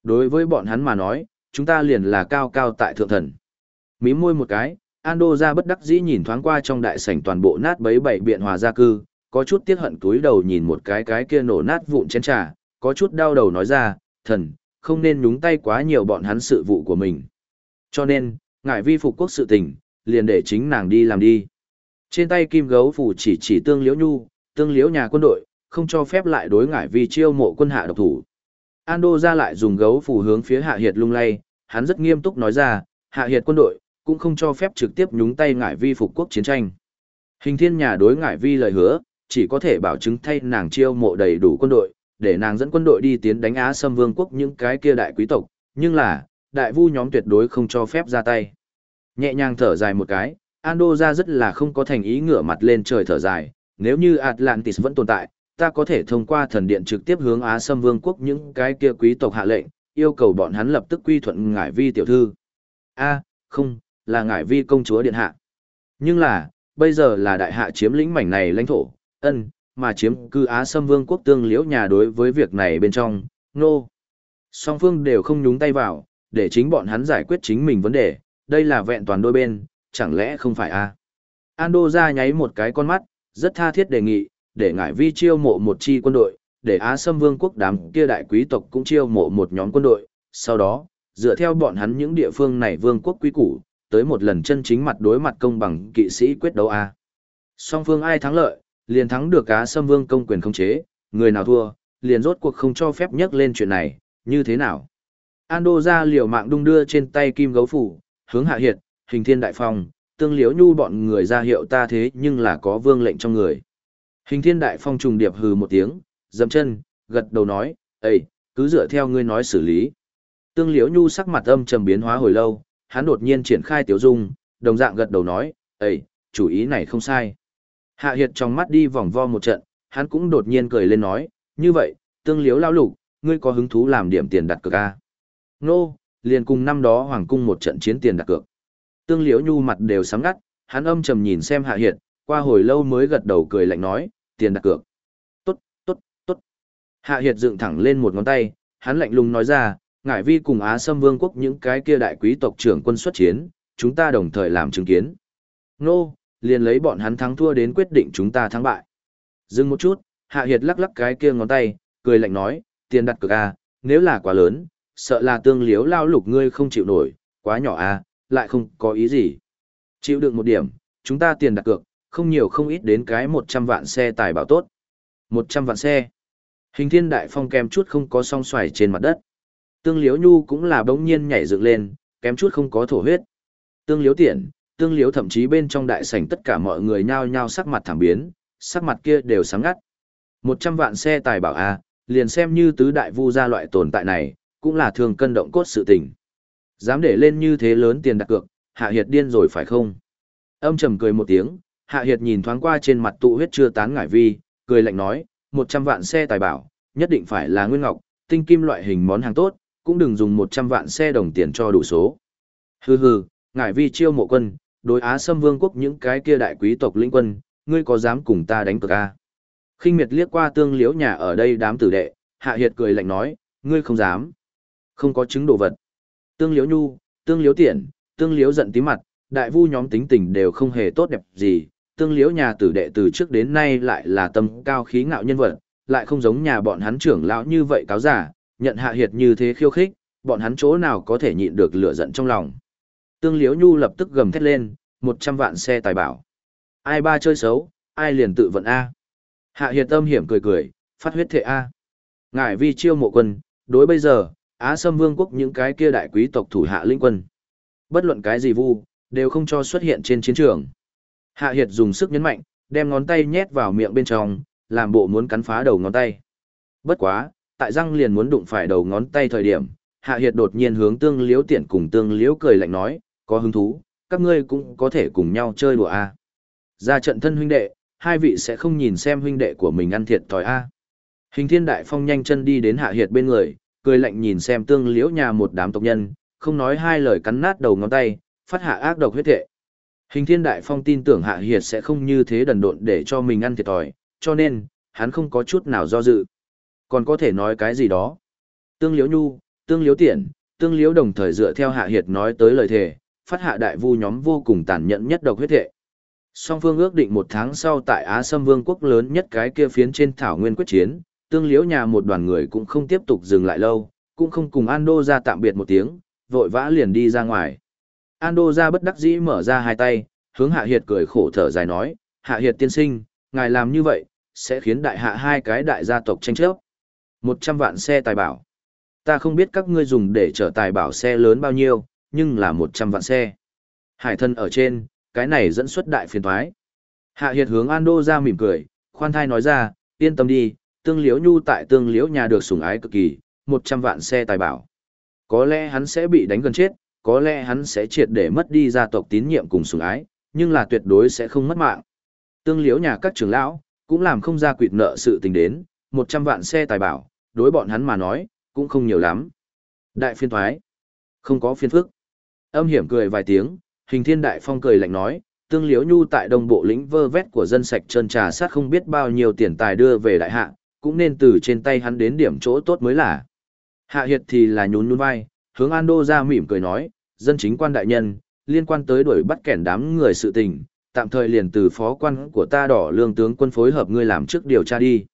Đối với bọn hắn mà nói, chúng ta liền là cao cao tại thượng thần. Mí môi một cái, Ando ra bất đắc dĩ nhìn thoáng qua trong đại sảnh toàn bộ nát bấy bảy biện hòa gia cư, có chút tiếc hận túi đầu nhìn một cái cái kia nổ nát vụn chén trà, có chút đau đầu nói ra, thần, không nên nhúng tay quá nhiều bọn hắn sự vụ của mình. Cho nên, ngại vi phục quốc sự tình, liền để chính nàng đi làm đi. Trên tay kim gấu phủ chỉ chỉ tương liễu nhu, tương liễu nhà quân đội, không cho phép lại đối ngại vi chiêu mộ quân hạ độc thủ. Ando ra lại dùng gấu phủ hướng phía hạ hiệt lung lay, hắn rất nghiêm túc nói ra, hạ hiệt quân đội, cũng không cho phép trực tiếp nhúng tay ngải vi phục quốc chiến tranh. Hình thiên nhà đối ngải vi lời hứa, chỉ có thể bảo chứng thay nàng chiêu mộ đầy đủ quân đội, để nàng dẫn quân đội đi tiến đánh Á Sâm Vương quốc những cái kia đại quý tộc, nhưng là, đại vu nhóm tuyệt đối không cho phép ra tay. Nhẹ nhàng thở dài một cái, Ando ra rất là không có thành ý ngửa mặt lên trời thở dài, nếu như Atlantis vẫn tồn tại, ta có thể thông qua thần điện trực tiếp hướng Á Sâm Vương quốc những cái kia quý tộc hạ lệnh, yêu cầu bọn hắn lập tức quy thuận ngải vi tiểu thư. A, không, là ngải vi công chúa điện hạ. Nhưng là, bây giờ là đại hạ chiếm lĩnh mảnh này lãnh thổ, ân, mà chiếm cư Á Sâm Vương quốc tương liễu nhà đối với việc này bên trong, nô. No. Song phương đều không nhúng tay vào, để chính bọn hắn giải quyết chính mình vấn đề, đây là vẹn toàn đôi bên, chẳng lẽ không phải a? Ando ra nháy một cái con mắt, rất tha thiết đề nghị, để ngải vi chiêu mộ một chi quân đội, để Á Sâm Vương quốc đám kia đại quý tộc cũng chiêu mộ một nhóm quân đội, sau đó, dựa theo bọn hắn những địa phương này vương quốc quý củ, tới một lần chân chính mặt đối mặt công bằng kỵ sĩ quyết đấu a. Song phương ai thắng lợi, liền thắng được Á Sâm Vương công quyền không chế, người nào thua, liền rốt cuộc không cho phép nhắc lên chuyện này, như thế nào? Ando ra liều mạng đung đưa trên tay kim gấu phủ, hướng hạ hiệt, hình thiên đại phong, tương liếu nhu bọn người ra hiệu ta thế nhưng là có vương lệnh trong người. Hình thiên đại phong trùng điệp hừ một tiếng, dầm chân, gật đầu nói, Ê, cứ dựa theo ngươi nói xử lý. Tương Liễu Nhu sắc mặt âm trầm biến hóa hồi lâu, hắn đột nhiên triển khai tiểu dung, đồng dạng gật đầu nói, Ê, chủ ý này không sai. Hạ Hiệt trong mắt đi vòng vo một trận, hắn cũng đột nhiên cười lên nói, như vậy, Tương Liễu lao lục, ngươi có hứng thú làm điểm tiền đặt cược à? Nô, liền cùng năm đó Hoàng cung một trận chiến tiền đặt cược. Tương Liễu Nhu mặt đều sáng ngắt, hắn âm trầm nhìn xem Hạ Hiệt, qua hồi lâu mới gật đầu cười lạnh nói, tiền đặt cược. Tốt, tốt, tốt. Hạ Hiệt dựng thẳng lên một ngón tay, hắn lạnh lùng nói ra, ngải vi cùng Á Sâm Vương quốc những cái kia đại quý tộc trưởng quân xuất chiến, chúng ta đồng thời làm chứng kiến. Nô, liền lấy bọn hắn thắng thua đến quyết định chúng ta thắng bại. Dừng một chút, Hạ Hiệt lắc lắc cái kia ngón tay, cười lạnh nói, tiền đặt cược à, nếu là quá lớn, sợ là tương liếu lao lục ngươi không chịu nổi, quá nhỏ à, lại không có ý gì. Chịu được một điểm, chúng ta tiền đặt cược, không nhiều không ít đến cái 100 vạn xe tài bảo tốt. 100 vạn xe. Hình thiên đại phong kém chút không có song xoài trên mặt đất. Tương liếu nhu cũng là bỗng nhiên nhảy dựng lên, kém chút không có thổ huyết. Tương liếu tiện, tương liếu thậm chí bên trong đại sảnh tất cả mọi người nhao nhao sắc mặt thảm biến, sắc mặt kia đều sáng ngắt. 100 vạn xe tài bảo A, liền xem như tứ đại vu gia loại tồn tại này, cũng là thường cân động cốt sự tình. Dám để lên như thế lớn tiền đặt cược, Hạ Hiệt điên rồi phải không? Âm trầm cười một tiếng, Hạ Hiệt nhìn thoáng qua trên mặt tụ huyết chưa tán ngải vi, cười lạnh nói, 100 vạn xe tài bảo, nhất định phải là nguyên ngọc, tinh kim loại hình món hàng tốt, cũng đừng dùng 100 vạn xe đồng tiền cho đủ số. Hừ hừ, ngải vi chiêu mộ quân, đối Á Sâm Vương quốc những cái kia đại quý tộc lĩnh quân, ngươi có dám cùng ta đánh cược a? Khinh miệt liếc qua tương liễu nhà ở đây đám tử đệ, Hạ Hiệt cười lạnh nói, ngươi không dám. Không có chứng đồ vật. Tương liễu nhu, tương liễu tiện, tương liễu giận tí mặt, đại vu nhóm tính tình đều không hề tốt đẹp gì. Tương liễu nhà tử đệ từ trước đến nay lại là tâm cao khí ngạo nhân vật, lại không giống nhà bọn hắn trưởng lão như vậy cáo giả, nhận Hạ Hiệt như thế khiêu khích, bọn hắn chỗ nào có thể nhịn được lửa giận trong lòng. Tương liễu nhu lập tức gầm thét lên, một trăm vạn xe tài bảo. Ai ba chơi xấu, ai liền tự vận A. Hạ Hiệt âm hiểm cười cười, phát huyết thệ A. Ngài vi chiêu mộ quân, đối bây giờ, Á Sâm Vương quốc những cái kia đại quý tộc thủ hạ linh quân. Bất luận cái gì vu, đều không cho xuất hiện trên chiến trường. Hạ Hiệt dùng sức nhấn mạnh, đem ngón tay nhét vào miệng bên trong, làm bộ muốn cắn phá đầu ngón tay. Bất quá, tại răng liền muốn đụng phải đầu ngón tay thời điểm, Hạ Hiệt đột nhiên hướng Tương Liễu Tiện cùng Tương Liễu cười lạnh nói, có hứng thú, các ngươi cũng có thể cùng nhau chơi đùa a. Ra trận thân huynh đệ, hai vị sẽ không nhìn xem huynh đệ của mình ăn thiệt thòi a. Hình Thiên Đại Phong nhanh chân đi đến Hạ Hiệt bên người, cười lạnh nhìn xem Tương Liễu nhà một đám tộc nhân, không nói hai lời cắn nát đầu ngón tay, phát hạ ác độc huyết thệ. Hình Thiên Đại Phong tin tưởng Hạ Hiệt sẽ không như thế đần độn để cho mình ăn thiệt thòi, cho nên, hắn không có chút nào do dự. Còn có thể nói cái gì đó. Tương Liễu Nhu, Tương Liễu Tiện, Tương Liễu đồng thời dựa theo Hạ Hiệt nói tới lời thề, phát hạ đại vu nhóm vô cùng tàn nhẫn nhất độc huyết thệ. Song phương ước định một tháng sau tại Á Sâm Vương quốc lớn nhất cái kia phiến trên thảo nguyên quyết chiến, tương liễu nhà một đoàn người cũng không tiếp tục dừng lại lâu, cũng không cùng Ando ra tạm biệt một tiếng, vội vã liền đi ra ngoài. Ando ra bất đắc dĩ mở ra hai tay, hướng Hạ Hiệt cười khổ thở dài nói, Hạ Hiệt tiên sinh, ngài làm như vậy, sẽ khiến đại hạ hai cái đại gia tộc tranh chấp. Một trăm vạn xe tài bảo. Ta không biết các ngươi dùng để chở tài bảo xe lớn bao nhiêu, nhưng là một trăm vạn xe. Hải thân ở trên, cái này dẫn xuất đại phiền thoái. Hạ Hiệt hướng Ando ra mỉm cười, khoan thai nói ra, yên tâm đi, tương liễu nhu tại tương liễu nhà được sủng ái cực kỳ, một trăm vạn xe tài bảo. Có lẽ hắn sẽ bị đánh gần chết, có lẽ hắn sẽ triệt để mất đi gia tộc tín nhiệm cùng sủng ái, nhưng là tuyệt đối sẽ không mất mạng. Tương liễu nhà các trưởng lão, cũng làm không ra quỵt nợ sự tình đến, một trăm vạn xe tài bảo, đối bọn hắn mà nói, cũng không nhiều lắm. Đại phiên thoái, không có phiên phức. Âm hiểm cười vài tiếng, hình thiên đại phong cười lạnh nói, tương liễu nhu tại đông bộ lĩnh vơ vét của dân sạch trơn trà sát không biết bao nhiêu tiền tài đưa về đại hạ, cũng nên từ trên tay hắn đến điểm chỗ tốt mới là. Hạ Hiệt thì là nhún nhún vai, hướng Ando ra mỉm cười nói, dân chính quan đại nhân, liên quan tới đuổi bắt kẻn đám người sự tình, tạm thời liền từ phó quan của ta đỏ lương tướng quân phối hợp ngươi làm trước điều tra đi.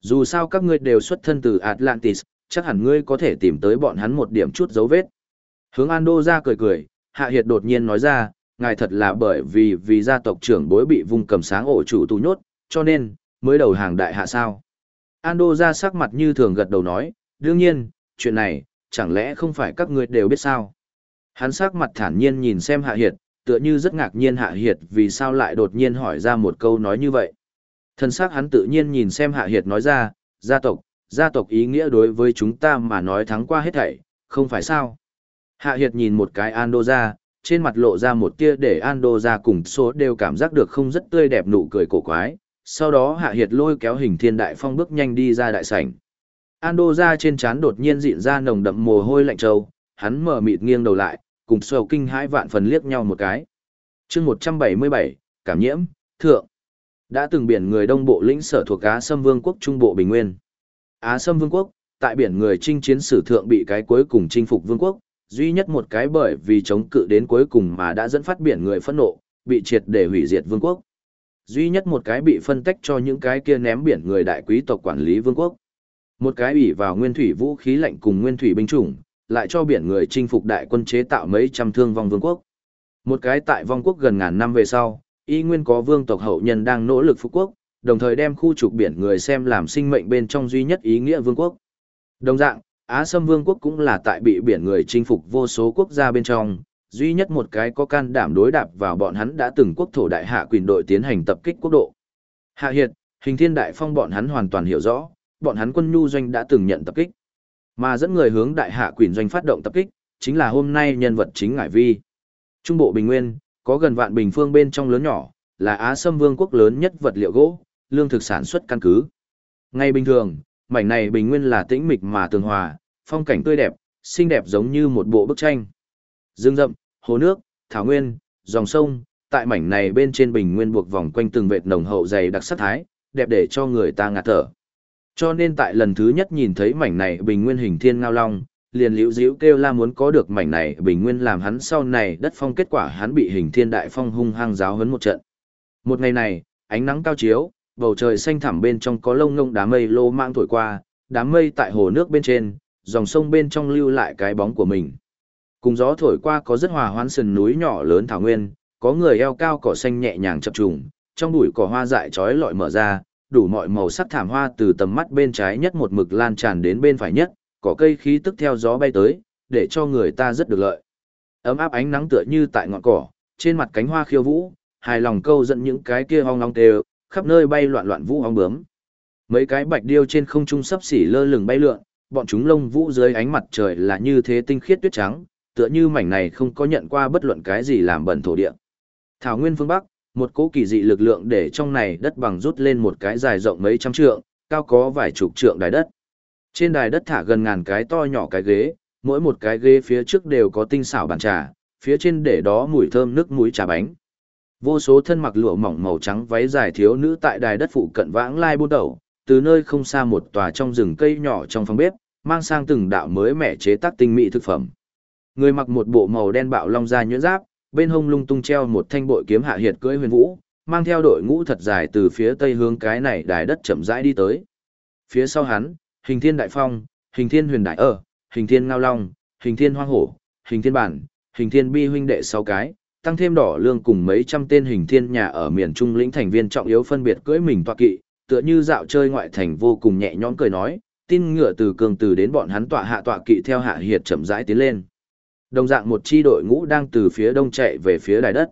Dù sao các ngươi đều xuất thân từ Atlantis, chắc hẳn ngươi có thể tìm tới bọn hắn một điểm chút dấu vết. Hướng Ando ra cười cười, Hạ Hiệt đột nhiên nói ra, ngài thật là bởi vì vì gia tộc trưởng bối bị vung cầm sáng ổ chủ tù nhốt, cho nên, mới đầu hàng đại hạ sao. Ando ra sắc mặt như thường gật đầu nói, đương nhiên, chuyện này, chẳng lẽ không phải các ngươi đều biết sao? Hắn sắc mặt thản nhiên nhìn xem Hạ Hiệt, tựa như rất ngạc nhiên Hạ Hiệt vì sao lại đột nhiên hỏi ra một câu nói như vậy. Thân sắc hắn tự nhiên nhìn xem Hạ Hiệt nói ra, gia tộc, gia tộc ý nghĩa đối với chúng ta mà nói thắng qua hết thảy, không phải sao? Hạ Hiệt nhìn một cái Ando ra, trên mặt lộ ra một tia để Ando ra cùng số đều cảm giác được không rất tươi đẹp nụ cười cổ quái, sau đó Hạ Hiệt lôi kéo hình thiên đại phong bước nhanh đi ra đại sảnh. Ando ra trên trán đột nhiên dịn ra nồng đậm mồ hôi lạnh trâu, hắn mở mịt nghiêng đầu lại, cùng sầu kinh hãi vạn phần liếc nhau một cái. chương 177, cảm nhiễm, thượng. Đã từng biển người đông bộ lĩnh sở thuộc Á Sâm Vương quốc Trung Bộ Bình Nguyên. Á Sâm Vương quốc, tại biển người chinh chiến sử thượng bị cái cuối cùng chinh phục vương quốc, duy nhất một cái bởi vì chống cự đến cuối cùng mà đã dẫn phát biển người phẫn nộ, bị triệt để hủy diệt vương quốc. Duy nhất một cái bị phân tách cho những cái kia ném biển người đại quý tộc quản lý vương quốc. Một cái ủy vào nguyên thủy vũ khí lạnh cùng nguyên thủy binh chủng, lại cho biển người chinh phục đại quân chế tạo mấy trăm thương vong vương quốc. Một cái tại vong quốc gần ngàn năm về sau, y nguyên có vương tộc hậu nhân đang nỗ lực phục quốc, đồng thời đem khu trục biển người xem làm sinh mệnh bên trong duy nhất ý nghĩa vương quốc. Đồng dạng, Á Sâm Vương quốc cũng là tại bị biển người chinh phục vô số quốc gia bên trong, duy nhất một cái có can đảm đối đạp vào bọn hắn đã từng quốc thổ đại hạ quyền đội tiến hành tập kích quốc độ. Hạ Hiệt, hình thiên đại phong bọn hắn hoàn toàn hiểu rõ, bọn hắn quân nhu doanh đã từng nhận tập kích. Mà dẫn người hướng đại hạ quyền doanh phát động tập kích, chính là hôm nay nhân vật chính ngải vi. Trung bộ Bình Nguyên, có gần vạn bình phương bên trong lớn nhỏ, là Á Sâm Vương quốc lớn nhất vật liệu gỗ, lương thực sản xuất căn cứ. Ngay bình thường, mảnh này bình nguyên là tĩnh mịch mà tường hòa, phong cảnh tươi đẹp, xinh đẹp giống như một bộ bức tranh. Dương rậm, hồ nước, thảo nguyên, dòng sông, tại mảnh này bên trên bình nguyên buộc vòng quanh từng vệt nồng hậu dày đặc sắc thái, đẹp để cho người ta ngạt thở. Cho nên tại lần thứ nhất nhìn thấy mảnh này bình nguyên hình thiên ngao long, liền liễu diễu kêu la muốn có được mảnh này bình nguyên làm hắn sau này đất phong kết quả hắn bị hình thiên đại phong hung hăng giáo hấn một trận. Một ngày này, ánh nắng cao chiếu, bầu trời xanh thẳm bên trong có lông ngông đám mây lô mang thổi qua, đám mây tại hồ nước bên trên, dòng sông bên trong lưu lại cái bóng của mình. Cùng gió thổi qua có rất hòa hoãn sườn núi nhỏ lớn thảo nguyên, có người eo cao cỏ xanh nhẹ nhàng chập trùng, trong bụi cỏ hoa dại trói lọi mở ra, đủ mọi màu sắc thảm hoa từ tầm mắt bên trái nhất một mực lan tràn đến bên phải nhất, cỏ cây khí tức theo gió bay tới, để cho người ta rất được lợi. Ấm áp ánh nắng tựa như tại ngọn cỏ, trên mặt cánh hoa khiêu vũ, hài lòng câu dẫn những cái kia ong ong tê, khắp nơi bay loạn loạn vũ ong bướm. Mấy cái bạch điêu trên không trung sấp xỉ lơ lửng bay lượn, bọn chúng lông vũ dưới ánh mặt trời là như thế tinh khiết tuyết trắng, tựa như mảnh này không có nhận qua bất luận cái gì làm bẩn thổ địa. Thảo nguyên phương Bắc, một cỗ kỳ dị lực lượng để trong này đất bằng rút lên một cái dài rộng mấy trăm trượng, cao có vài chục trượng đài đất. Trên đài đất thả gần ngàn cái to nhỏ cái ghế, mỗi một cái ghế phía trước đều có tinh xảo bàn trà, phía trên để đó mùi thơm nước muối trà bánh. Vô số thân mặc lụa mỏng màu trắng váy dài thiếu nữ tại đài đất phụ cận vãng lai buôn đầu, từ nơi không xa một tòa trong rừng cây nhỏ trong phòng bếp, mang sang từng đạo mới mẻ chế tác tinh mỹ thực phẩm. Người mặc một bộ màu đen bạo long da nhuyễn giáp, bên hông lung tung treo một thanh bội kiếm hạ hiệt cưỡi huyền vũ, mang theo đội ngũ thật dài từ phía tây hướng cái này đài đất chậm rãi đi tới. Phía sau hắn, hình thiên đại phong, hình thiên huyền đại ở, hình thiên ngao long, hình thiên hoang hổ, hình thiên bản, hình thiên bi huynh đệ sáu cái, tăng thêm đỏ lương cùng mấy trăm tên hình thiên nhà ở miền trung lĩnh thành viên trọng yếu phân biệt cưỡi mình tọa kỵ, tựa như dạo chơi ngoại thành vô cùng nhẹ nhõm cười nói, tin ngựa từ cường từ đến bọn hắn tọa hạ tọa kỵ theo hạ hiệt chậm rãi tiến lên. Đồng dạng một chi đội ngũ đang từ phía đông chạy về phía đài đất.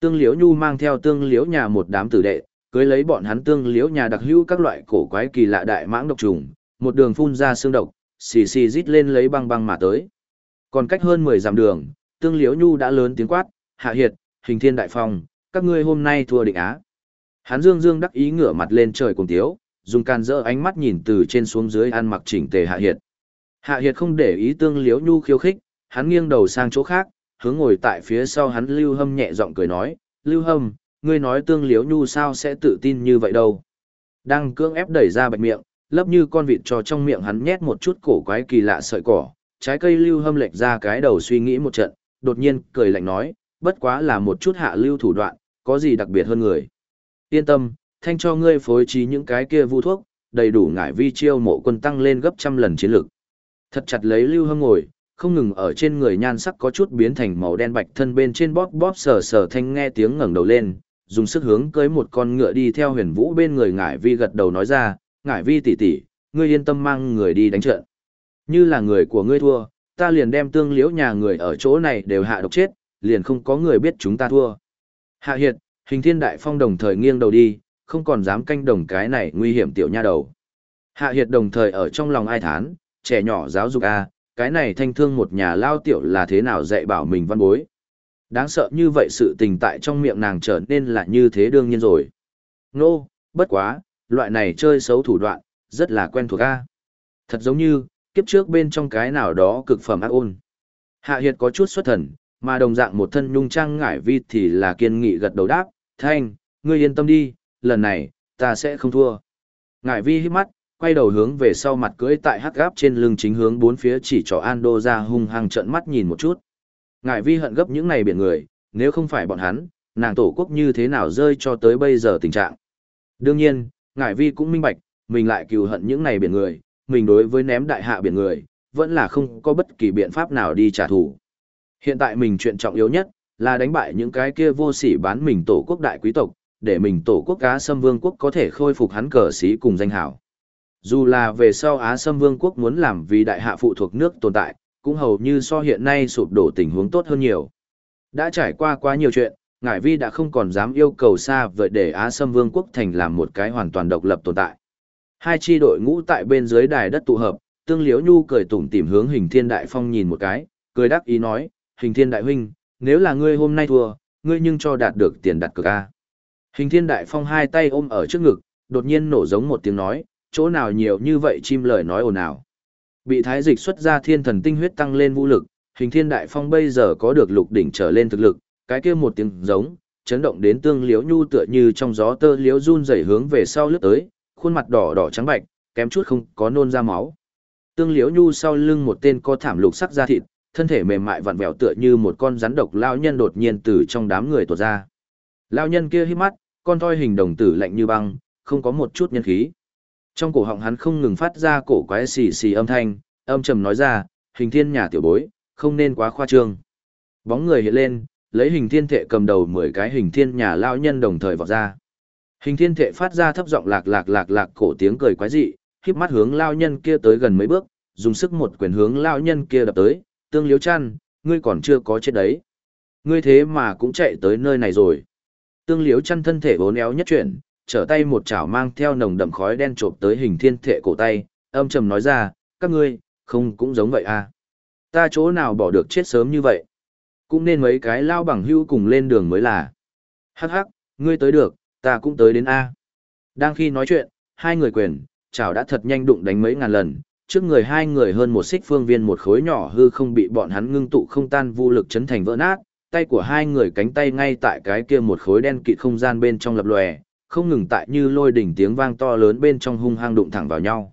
Tương Liễu Nhu mang theo Tương Liễu nhà một đám tử đệ, cưới lấy bọn hắn Tương Liễu nhà đặc hữu các loại cổ quái kỳ lạ đại mãng độc trùng, một đường phun ra xương độc, xì xì rít lên lấy băng băng mà tới. Còn cách hơn 10 dặm đường, Tương Liễu Nhu đã lớn tiếng quát, "Hạ Hiệt, Hình Thiên đại phong, các ngươi hôm nay thua định á." Hắn Dương Dương đắc ý ngửa mặt lên trời cùng tiếu, dùng can dỡ ánh mắt nhìn từ trên xuống dưới ăn mặc chỉnh tề Hạ Hiệt. Hạ Hiệt không để ý Tương Liễu Nhu khiêu khích, hắn nghiêng đầu sang chỗ khác, hướng ngồi tại phía sau hắn Lưu Hâm nhẹ giọng cười nói, Lưu Hâm, ngươi nói Tương Liễu Nhu sao sẽ tự tin như vậy đâu. Đang cưỡng ép đẩy ra bạch miệng, lấp như con vịt cho trong miệng hắn nhét một chút cổ quái kỳ lạ sợi cỏ, trái cây Lưu Hâm lệch ra cái đầu suy nghĩ một trận, đột nhiên cười lạnh nói, bất quá là một chút hạ lưu thủ đoạn, có gì đặc biệt hơn người. Yên tâm, thanh cho ngươi phối trí những cái kia vu thuốc, đầy đủ ngải vi chiêu mộ quân tăng lên gấp trăm lần chiến lực. Thật chặt lấy Lưu Hâm ngồi, không ngừng ở trên người nhan sắc có chút biến thành màu đen bạch thân bên trên bóp bóp sờ sờ thanh nghe tiếng ngẩng đầu lên, dùng sức hướng cưới một con ngựa đi theo huyền vũ bên người ngải vi gật đầu nói ra, ngải vi tỷ tỷ, ngươi yên tâm mang người đi đánh trận. Như là người của ngươi thua, ta liền đem tương liễu nhà người ở chỗ này đều hạ độc chết, liền không có người biết chúng ta thua. Hạ hiệt, hình thiên đại phong đồng thời nghiêng đầu đi, không còn dám canh đồng cái này nguy hiểm tiểu nha đầu. Hạ Hiệt đồng thời ở trong lòng ai thán, trẻ nhỏ giáo dục A, cái này thanh thương một nhà lao tiểu là thế nào dạy bảo mình văn bối. Đáng sợ như vậy sự tình tại trong miệng nàng trở nên là như thế đương nhiên rồi. Nô, bất quá, loại này chơi xấu thủ đoạn, rất là quen thuộc A. Thật giống như, kiếp trước bên trong cái nào đó cực phẩm ác ôn. Hạ Hiệt có chút xuất thần, mà đồng dạng một thân nhung trang ngải vi thì là kiên nghị gật đầu đáp, thanh, ngươi yên tâm đi, lần này, ta sẽ không thua. Ngải vi hít mắt, quay đầu hướng về sau mặt cưỡi tại hắc gáp trên lưng chính hướng bốn phía chỉ cho Ando ra hung hăng trợn mắt nhìn một chút. Ngải vi hận gấp những này biển người, nếu không phải bọn hắn, nàng tổ quốc như thế nào rơi cho tới bây giờ tình trạng. Đương nhiên, Ngải vi cũng minh bạch, mình lại cừu hận những này biển người, mình đối với ném đại hạ biển người, vẫn là không có bất kỳ biện pháp nào đi trả thù. Hiện tại mình chuyện trọng yếu nhất, là đánh bại những cái kia vô sỉ bán mình tổ quốc đại quý tộc, để mình tổ quốc cá Sâm Vương quốc có thể khôi phục hắn cờ sĩ cùng danh hảo. Dù là về sau Á Sâm Vương quốc muốn làm vì đại hạ phụ thuộc nước tồn tại, cũng hầu như so hiện nay sụp đổ tình huống tốt hơn nhiều. Đã trải qua quá nhiều chuyện, Ngải Vi đã không còn dám yêu cầu xa vời để Á Sâm Vương quốc thành làm một cái hoàn toàn độc lập tồn tại. Hai chi đội ngũ tại bên dưới đài đất tụ hợp, Tương Liễu Nhu cười tủm tỉm hướng Hình Thiên Đại Phong nhìn một cái, cười đắc ý nói, "Hình Thiên Đại huynh, nếu là ngươi hôm nay thua, ngươi nhưng cho đạt được tiền đặt cược a." Hình Thiên Đại Phong hai tay ôm ở trước ngực, đột nhiên nổ giống một tiếng nói, chỗ nào nhiều như vậy chim lời nói ồn ào. Bị thái dịch xuất ra thiên thần tinh huyết tăng lên vũ lực, Hình Thiên Đại Phong bây giờ có được lục đỉnh trở lên thực lực, cái kia một tiếng giống, chấn động đến Tương Liễu Nhu tựa như trong gió tơ liễu run rẩy hướng về sau lướt tới, khuôn mặt đỏ đỏ trắng bạch, kém chút không có nôn ra máu. Tương Liễu Nhu sau lưng một tên có thảm lục sắc da thịt, thân thể mềm mại vặn vẹo tựa như một con rắn độc lao nhân đột nhiên từ trong đám người tuột ra. Lao nhân kia hít mắt, con thoi hình đồng tử lạnh như băng, không có một chút nhân khí. Trong cổ họng hắn không ngừng phát ra cổ quái xì xì âm thanh, âm trầm nói ra, hình thiên nhà tiểu bối, không nên quá khoa trương. Bóng người hiện lên, lấy hình thiên thệ cầm đầu 10 cái hình thiên nhà lao nhân đồng thời vọt ra. Hình thiên thệ phát ra thấp giọng lạc lạc lạc lạc cổ tiếng cười quái dị, khiếp mắt hướng lao nhân kia tới gần mấy bước, dùng sức một quyền hướng lao nhân kia đập tới, tương liếu chăn, ngươi còn chưa có chết đấy. Ngươi thế mà cũng chạy tới nơi này rồi. Tương liếu chăn thân thể vốn éo nhất chuyển, trở tay một chảo mang theo nồng đậm khói đen trộm tới hình thiên thệ cổ tay, âm trầm nói ra, các ngươi, không cũng giống vậy à. Ta chỗ nào bỏ được chết sớm như vậy. Cũng nên mấy cái lao bằng hưu cùng lên đường mới là. Hắc hắc, ngươi tới được, ta cũng tới đến A. Đang khi nói chuyện, hai người quyền, chảo đã thật nhanh đụng đánh mấy ngàn lần, trước người hai người hơn một xích phương viên một khối nhỏ hư không bị bọn hắn ngưng tụ không tan vô lực chấn thành vỡ nát, tay của hai người cánh tay ngay tại cái kia một khối đen kịt không gian bên trong lập lòe, không ngừng tại như lôi đỉnh tiếng vang to lớn bên trong hung hăng đụng thẳng vào nhau.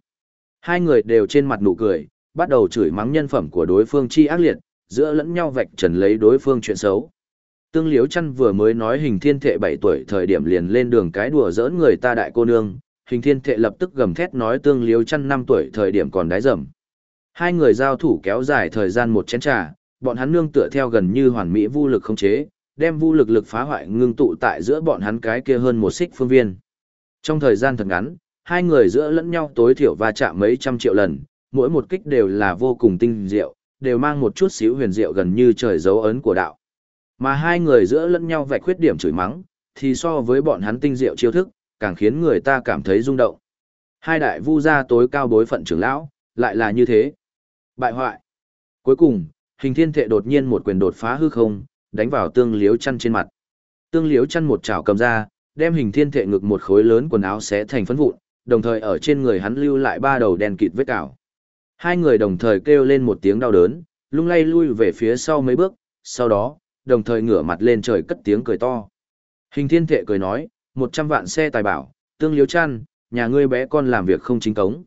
Hai người đều trên mặt nụ cười, bắt đầu chửi mắng nhân phẩm của đối phương chi ác liệt, giữa lẫn nhau vạch trần lấy đối phương chuyện xấu. Tương Liếu Chân vừa mới nói hình thiên thệ 7 tuổi thời điểm liền lên đường cái đùa giỡn người ta đại cô nương, hình thiên thệ lập tức gầm thét nói Tương Liếu Chân 5 tuổi thời điểm còn đái dầm. Hai người giao thủ kéo dài thời gian một chén trà, bọn hắn nương tựa theo gần như hoàn mỹ vô lực không chế, đem vũ lực lực phá hoại ngưng tụ tại giữa bọn hắn cái kia hơn một xích phương viên. Trong thời gian thật ngắn, hai người giữa lẫn nhau tối thiểu va chạm mấy trăm triệu lần, mỗi một kích đều là vô cùng tinh diệu, đều mang một chút xíu huyền diệu gần như trời dấu ấn của đạo. Mà hai người giữa lẫn nhau vạch khuyết điểm chửi mắng, thì so với bọn hắn tinh diệu chiêu thức, càng khiến người ta cảm thấy rung động. Hai đại vu gia tối cao bối phận trưởng lão, lại là như thế. Bại hoại. Cuối cùng, hình thiên thệ đột nhiên một quyền đột phá hư không, đánh vào tương liếu chăn trên mặt. Tương liếu chăn một chảo cầm ra, đem hình thiên thệ ngực một khối lớn quần áo xé thành phấn vụn, đồng thời ở trên người hắn lưu lại ba đầu đen kịt vết cào. Hai người đồng thời kêu lên một tiếng đau đớn, lung lay lui về phía sau mấy bước, sau đó, đồng thời ngửa mặt lên trời cất tiếng cười to. Hình thiên thệ cười nói, một trăm vạn xe tài bảo, tương liếu chăn, nhà ngươi bé con làm việc không chính cống.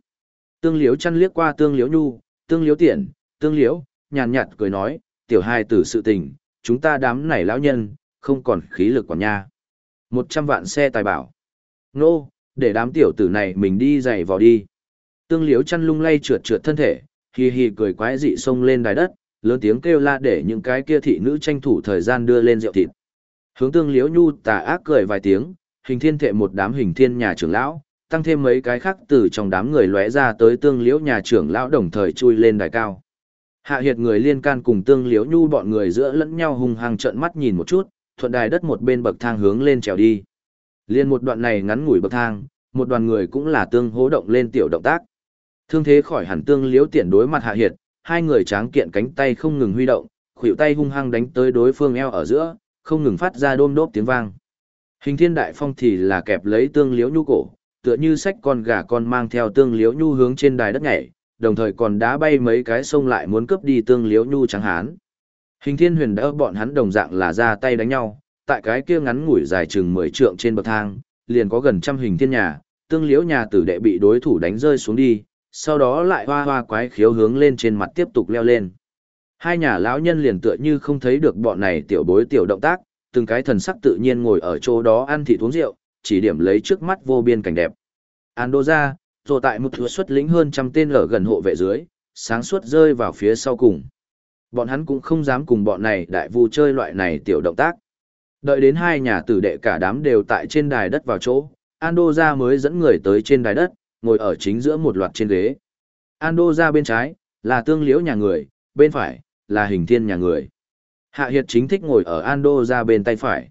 Tương liếu chăn liếc qua tương liếu nhu, tương liếu tiện, tương liếu, nhàn nhạt cười nói, tiểu hai tử sự tình, chúng ta đám này lão nhân, không còn khí lực quản nha. Một trăm vạn xe tài bảo. Nô, để đám tiểu tử này mình đi dày vào đi. Tương liếu chăn lung lay trượt trượt thân thể, hì hì cười quái dị xông lên đài đất, lớn tiếng kêu la để những cái kia thị nữ tranh thủ thời gian đưa lên rượu thịt. Hướng tương liễu nhu tà ác cười vài tiếng, hình thiên thệ một đám hình thiên nhà trưởng lão, tăng thêm mấy cái khác từ trong đám người lóe ra tới tương liễu nhà trưởng lão đồng thời chui lên đài cao. Hạ hiệt người liên can cùng tương liếu nhu bọn người giữa lẫn nhau hung hăng trợn mắt nhìn một chút, thuận đài đất một bên bậc thang hướng lên trèo đi. Liên một đoạn này ngắn ngủi bậc thang, một đoàn người cũng là tương hố động lên tiểu động tác. Thương thế khỏi hẳn tương liếu tiện đối mặt hạ hiệt, hai người tráng kiện cánh tay không ngừng huy động, khuỷu tay hung hăng đánh tới đối phương eo ở giữa, không ngừng phát ra đôm đốp tiếng vang. Hình thiên đại phong thì là kẹp lấy tương liếu nhu cổ, tựa như sách con gà con mang theo tương liếu nhu hướng trên đài đất nhảy, đồng thời còn đá bay mấy cái sông lại muốn cướp đi tương liếu nhu trắng hán. Hình thiên huyền đỡ bọn hắn đồng dạng là ra tay đánh nhau, tại cái kia ngắn ngủi dài chừng 10 trượng trên bậc thang, liền có gần trăm hình thiên nhà, tương liếu nhà tử đệ bị đối thủ đánh rơi xuống đi, sau đó lại hoa hoa quái khiếu hướng lên trên mặt tiếp tục leo lên. Hai nhà lão nhân liền tựa như không thấy được bọn này tiểu bối tiểu động tác, từng cái thần sắc tự nhiên ngồi ở chỗ đó ăn thịt uống rượu, chỉ điểm lấy trước mắt vô biên cảnh đẹp. Ando ra, rồi tại một thừa xuất lĩnh hơn trăm tên ở gần hộ vệ dưới, sáng suốt rơi vào phía sau cùng. Bọn hắn cũng không dám cùng bọn này đại vu chơi loại này tiểu động tác. Đợi đến hai nhà tử đệ cả đám đều tại trên đài đất vào chỗ, Ando ra mới dẫn người tới trên đài đất, ngồi ở chính giữa một loạt trên ghế. Ando ra bên trái, là tương liễu nhà người, bên phải, là hình thiên nhà người. Hạ Hiệt chính thích ngồi ở Ando ra bên tay phải.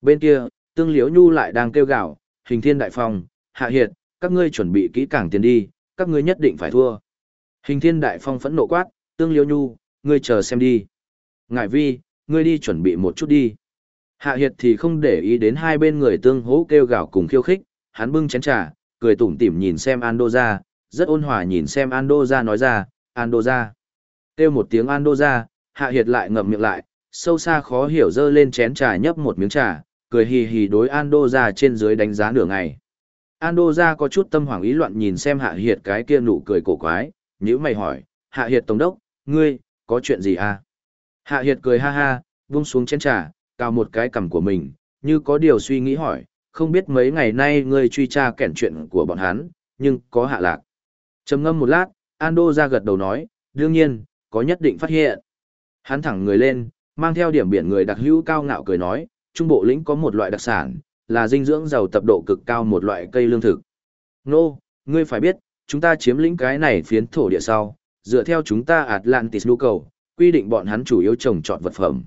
Bên kia, tương liễu nhu lại đang kêu gào, hình thiên đại phong, Hạ Hiệt, các ngươi chuẩn bị kỹ càng tiền đi, các ngươi nhất định phải thua. Hình thiên đại phong phẫn nộ quát, tương Liêu nhu, ngươi chờ xem đi. Ngải vi, ngươi đi chuẩn bị một chút đi. Hạ Hiệt thì không để ý đến hai bên người tương hỗ kêu gào cùng khiêu khích, hắn bưng chén trà, cười tủm tỉm nhìn xem Ando ra, rất ôn hòa nhìn xem Ando ra nói ra, Ando ra. Kêu một tiếng Ando ra, Hạ Hiệt lại ngậm miệng lại, sâu xa khó hiểu dơ lên chén trà nhấp một miếng trà, cười hì hì đối Ando ra trên dưới đánh giá nửa ngày. Ando ra có chút tâm hoảng ý loạn nhìn xem Hạ Hiệt cái kia nụ cười cổ quái, nhữ mày hỏi, Hạ Hiệt Tổng đốc, ngươi, có chuyện gì à? Hạ Hiệt cười ha ha, vung xuống chén trà, cào một cái cằm của mình, như có điều suy nghĩ hỏi, không biết mấy ngày nay ngươi truy tra kẻn chuyện của bọn hắn, nhưng có hạ lạc. trầm ngâm một lát, Ando ra gật đầu nói, đương nhiên, có nhất định phát hiện. Hắn thẳng người lên, mang theo điểm biển người đặc hữu cao ngạo cười nói, trung bộ lĩnh có một loại đặc sản, là dinh dưỡng giàu tập độ cực cao một loại cây lương thực. Nô, ngươi phải biết, chúng ta chiếm lĩnh cái này phiến thổ địa sau, dựa theo chúng ta Atlantis nhu cầu, quy định bọn hắn chủ yếu trồng trọt vật phẩm.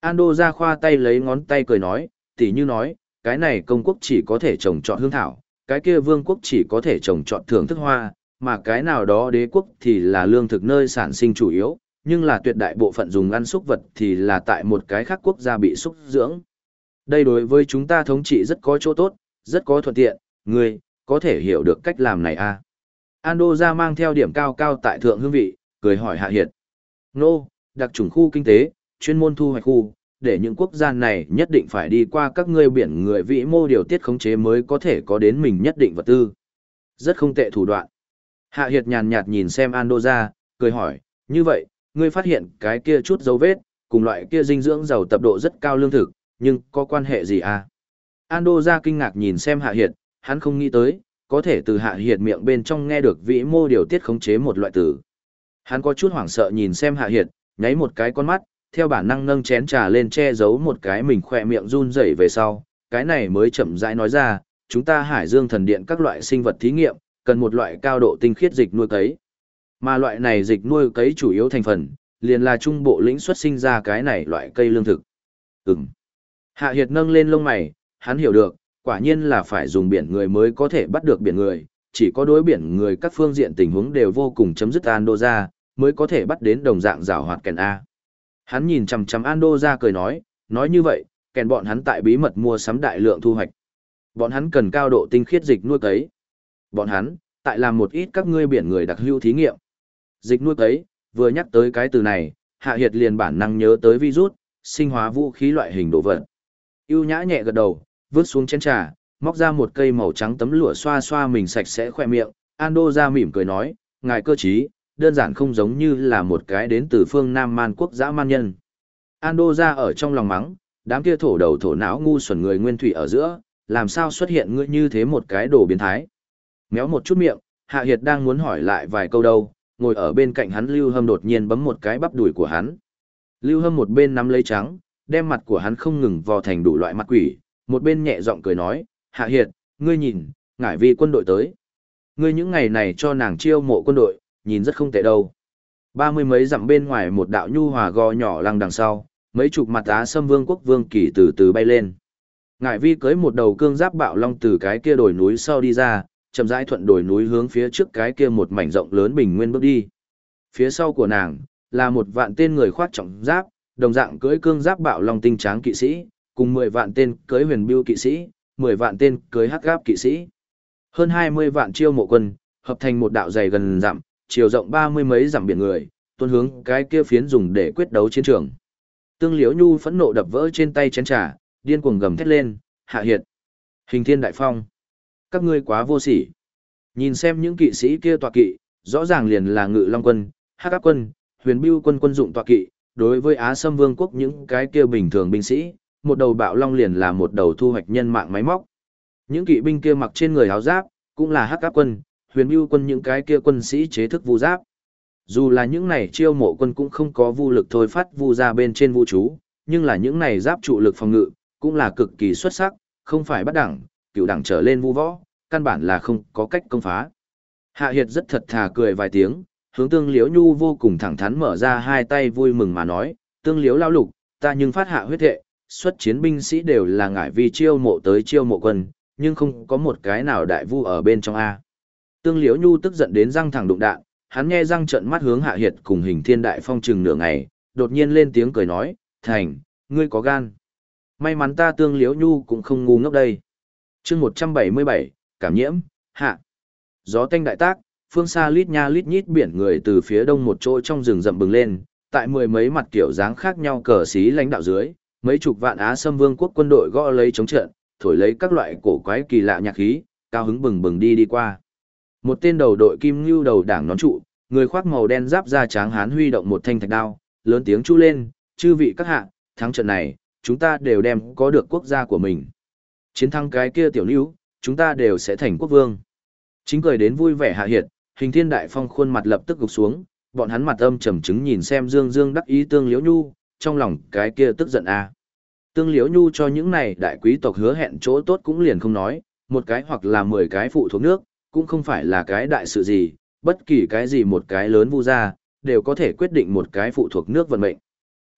Ando ra khoa tay lấy ngón tay cười nói, tỉ như nói, cái này công quốc chỉ có thể trồng trọt hương thảo, cái kia vương quốc chỉ có thể trồng trọt thưởng thức hoa, mà cái nào đó đế quốc thì là lương thực nơi sản sinh chủ yếu, nhưng là tuyệt đại bộ phận dùng ăn xúc vật thì là tại một cái khác quốc gia bị xúc dưỡng. Đây đối với chúng ta thống trị rất có chỗ tốt, rất có thuận tiện, người, có thể hiểu được cách làm này à. Ando ra mang theo điểm cao cao tại thượng hương vị, cười hỏi Hạ Hiệt. Nô, đặc chủng khu kinh tế, chuyên môn thu hoạch khu, để những quốc gia này nhất định phải đi qua các ngươi biển người vĩ mô điều tiết khống chế mới có thể có đến mình nhất định vật tư. Rất không tệ thủ đoạn. Hạ Hiệt nhàn nhạt nhìn xem Ando ra, cười hỏi, như vậy, ngươi phát hiện cái kia chút dấu vết, cùng loại kia dinh dưỡng giàu tập độ rất cao lương thực, nhưng có quan hệ gì à? Ando ra kinh ngạc nhìn xem Hạ Hiệt, hắn không nghĩ tới, có thể từ Hạ Hiệt miệng bên trong nghe được vĩ mô điều tiết khống chế một loại từ. Hắn có chút hoảng sợ nhìn xem Hạ Hiệt, nháy một cái con mắt, theo bản năng nâng chén trà lên che giấu một cái mình khỏe miệng run rẩy về sau, cái này mới chậm rãi nói ra, chúng ta hải dương thần điện các loại sinh vật thí nghiệm, cần một loại cao độ tinh khiết dịch nuôi cấy. Mà loại này dịch nuôi cấy chủ yếu thành phần, liền là trung bộ lĩnh xuất sinh ra cái này loại cây lương thực. Ừm. Hạ Hiệt nâng lên lông mày, hắn hiểu được, quả nhiên là phải dùng biển người mới có thể bắt được biển người, chỉ có đối biển người các phương diện tình huống đều vô cùng chấm dứt Ando ra, mới có thể bắt đến đồng dạng rào hoạt kèn A. Hắn nhìn chằm chằm Ando ra cười nói, nói như vậy, kèn bọn hắn tại bí mật mua sắm đại lượng thu hoạch. Bọn hắn cần cao độ tinh khiết dịch nuôi cấy. Bọn hắn, tại làm một ít các ngươi biển người đặc hữu thí nghiệm. Dịch nuôi cấy, vừa nhắc tới cái từ này, Hạ Hiệt liền bản năng nhớ tới virus, sinh hóa vũ khí loại hình đồ vật. Ưu nhã nhẹ gật đầu, vứt xuống chén trà, móc ra một cây màu trắng tấm lụa xoa xoa mình sạch sẽ khoe miệng, Ando ra mỉm cười nói, ngài cơ trí, đơn giản không giống như là một cái đến từ phương Nam Man quốc dã man nhân. Ando ra ở trong lòng mắng, đám kia thổ đầu thổ não ngu xuẩn người nguyên thủy ở giữa, làm sao xuất hiện ngươi như thế một cái đồ biến thái. Méo một chút miệng, Hạ Hiệt đang muốn hỏi lại vài câu đâu, ngồi ở bên cạnh hắn Lưu Hâm đột nhiên bấm một cái bắp đùi của hắn. Lưu Hâm một bên nắm lấy trắng, đem mặt của hắn không ngừng vò thành đủ loại mặt quỷ, một bên nhẹ giọng cười nói, Hạ Hiệt, ngươi nhìn, ngải vi quân đội tới. Ngươi những ngày này cho nàng chiêu mộ quân đội, nhìn rất không tệ đâu. Ba mươi mấy dặm bên ngoài một đạo nhu hòa gò nhỏ lăng đằng sau, mấy chục mặt á xâm vương quốc vương kỳ từ từ bay lên. Ngải vi cưới một đầu cương giáp bạo long từ cái kia đồi núi sau đi ra, chậm rãi thuận đồi núi hướng phía trước cái kia một mảnh rộng lớn bình nguyên bước đi. Phía sau của nàng là một vạn tên người khoác trọng giáp, đồng dạng cưỡi cương giáp bạo long tinh tráng kỵ sĩ, cùng 10 vạn tên cưỡi huyền bưu kỵ sĩ, 10 vạn tên cưỡi hắc gáp kỵ sĩ. Hơn 20 vạn chiêu mộ quân, hợp thành một đạo dày gần dặm, chiều rộng ba mươi mấy dặm biển người, tuôn hướng cái kia phiến dùng để quyết đấu chiến trường. Tương Liễu Nhu phẫn nộ đập vỡ trên tay chén trà, điên cuồng gầm thét lên, "Hạ hiện, Hình Thiên Đại Phong, các ngươi quá vô sỉ." Nhìn xem những kỵ sĩ kia tọa kỵ, rõ ràng liền là Ngự Long quân, Hắc Áp quân, Huyền Bưu quân quân dụng tọa kỵ, đối với Á Sâm Vương quốc những cái kia bình thường binh sĩ, một đầu bạo long liền là một đầu thu hoạch nhân mạng máy móc. Những kỵ binh kia mặc trên người áo giáp, cũng là Hắc Áp quân, Huyền Bưu quân những cái kia quân sĩ chế thức vu giáp. Dù là những này chiêu mộ quân cũng không có vu lực thôi phát vu ra bên trên vũ chú, nhưng là những này giáp trụ lực phòng ngự, cũng là cực kỳ xuất sắc, không phải bắt đẳng, cựu đẳng trở lên vu võ, căn bản là không có cách công phá. Hạ Hiệt rất thật thà cười vài tiếng, hướng tương liễu nhu vô cùng thẳng thắn mở ra hai tay vui mừng mà nói, tương liễu lao lục, ta nhưng phát hạ huyết hệ, xuất chiến binh sĩ đều là ngải vi chiêu mộ tới chiêu mộ quân, nhưng không có một cái nào đại vu ở bên trong A. Tương liễu nhu tức giận đến răng thẳng đụng đạn, hắn nghe răng trợn mắt hướng hạ hiệt cùng hình thiên đại phong trừng nửa ngày, đột nhiên lên tiếng cười nói, thành, ngươi có gan. May mắn ta tương liễu nhu cũng không ngu ngốc đây. chương 177, cảm nhiễm, hạ. Gió tanh đại tác, phương xa lít nha lít nhít biển người từ phía đông một chỗ trong rừng rậm bừng lên, tại mười mấy mặt kiểu dáng khác nhau cờ xí lãnh đạo dưới, mấy chục vạn Á Sâm Vương quốc quân đội gõ lấy chống trận, thổi lấy các loại cổ quái kỳ lạ nhạc khí, cao hứng bừng bừng đi đi qua. Một tên đầu đội kim ngưu đầu đảng nón trụ, người khoác màu đen giáp da tráng hán huy động một thanh thạch đao, lớn tiếng chu lên, chư vị các hạ, thắng trận này, chúng ta đều đem có được quốc gia của mình. Chiến thắng cái kia tiểu lưu, chúng ta đều sẽ thành quốc vương. Chính cười đến vui vẻ hạ hiệt, hình thiên đại phong khuôn mặt lập tức gục xuống, bọn hắn mặt âm trầm chứng nhìn xem Dương Dương đắc ý tương liễu nhu, trong lòng cái kia tức giận a. Tương liễu nhu cho những này đại quý tộc hứa hẹn chỗ tốt cũng liền không nói, một cái hoặc là mười cái phụ thuộc nước, cũng không phải là cái đại sự gì, bất kỳ cái gì một cái lớn vu ra, đều có thể quyết định một cái phụ thuộc nước vận mệnh.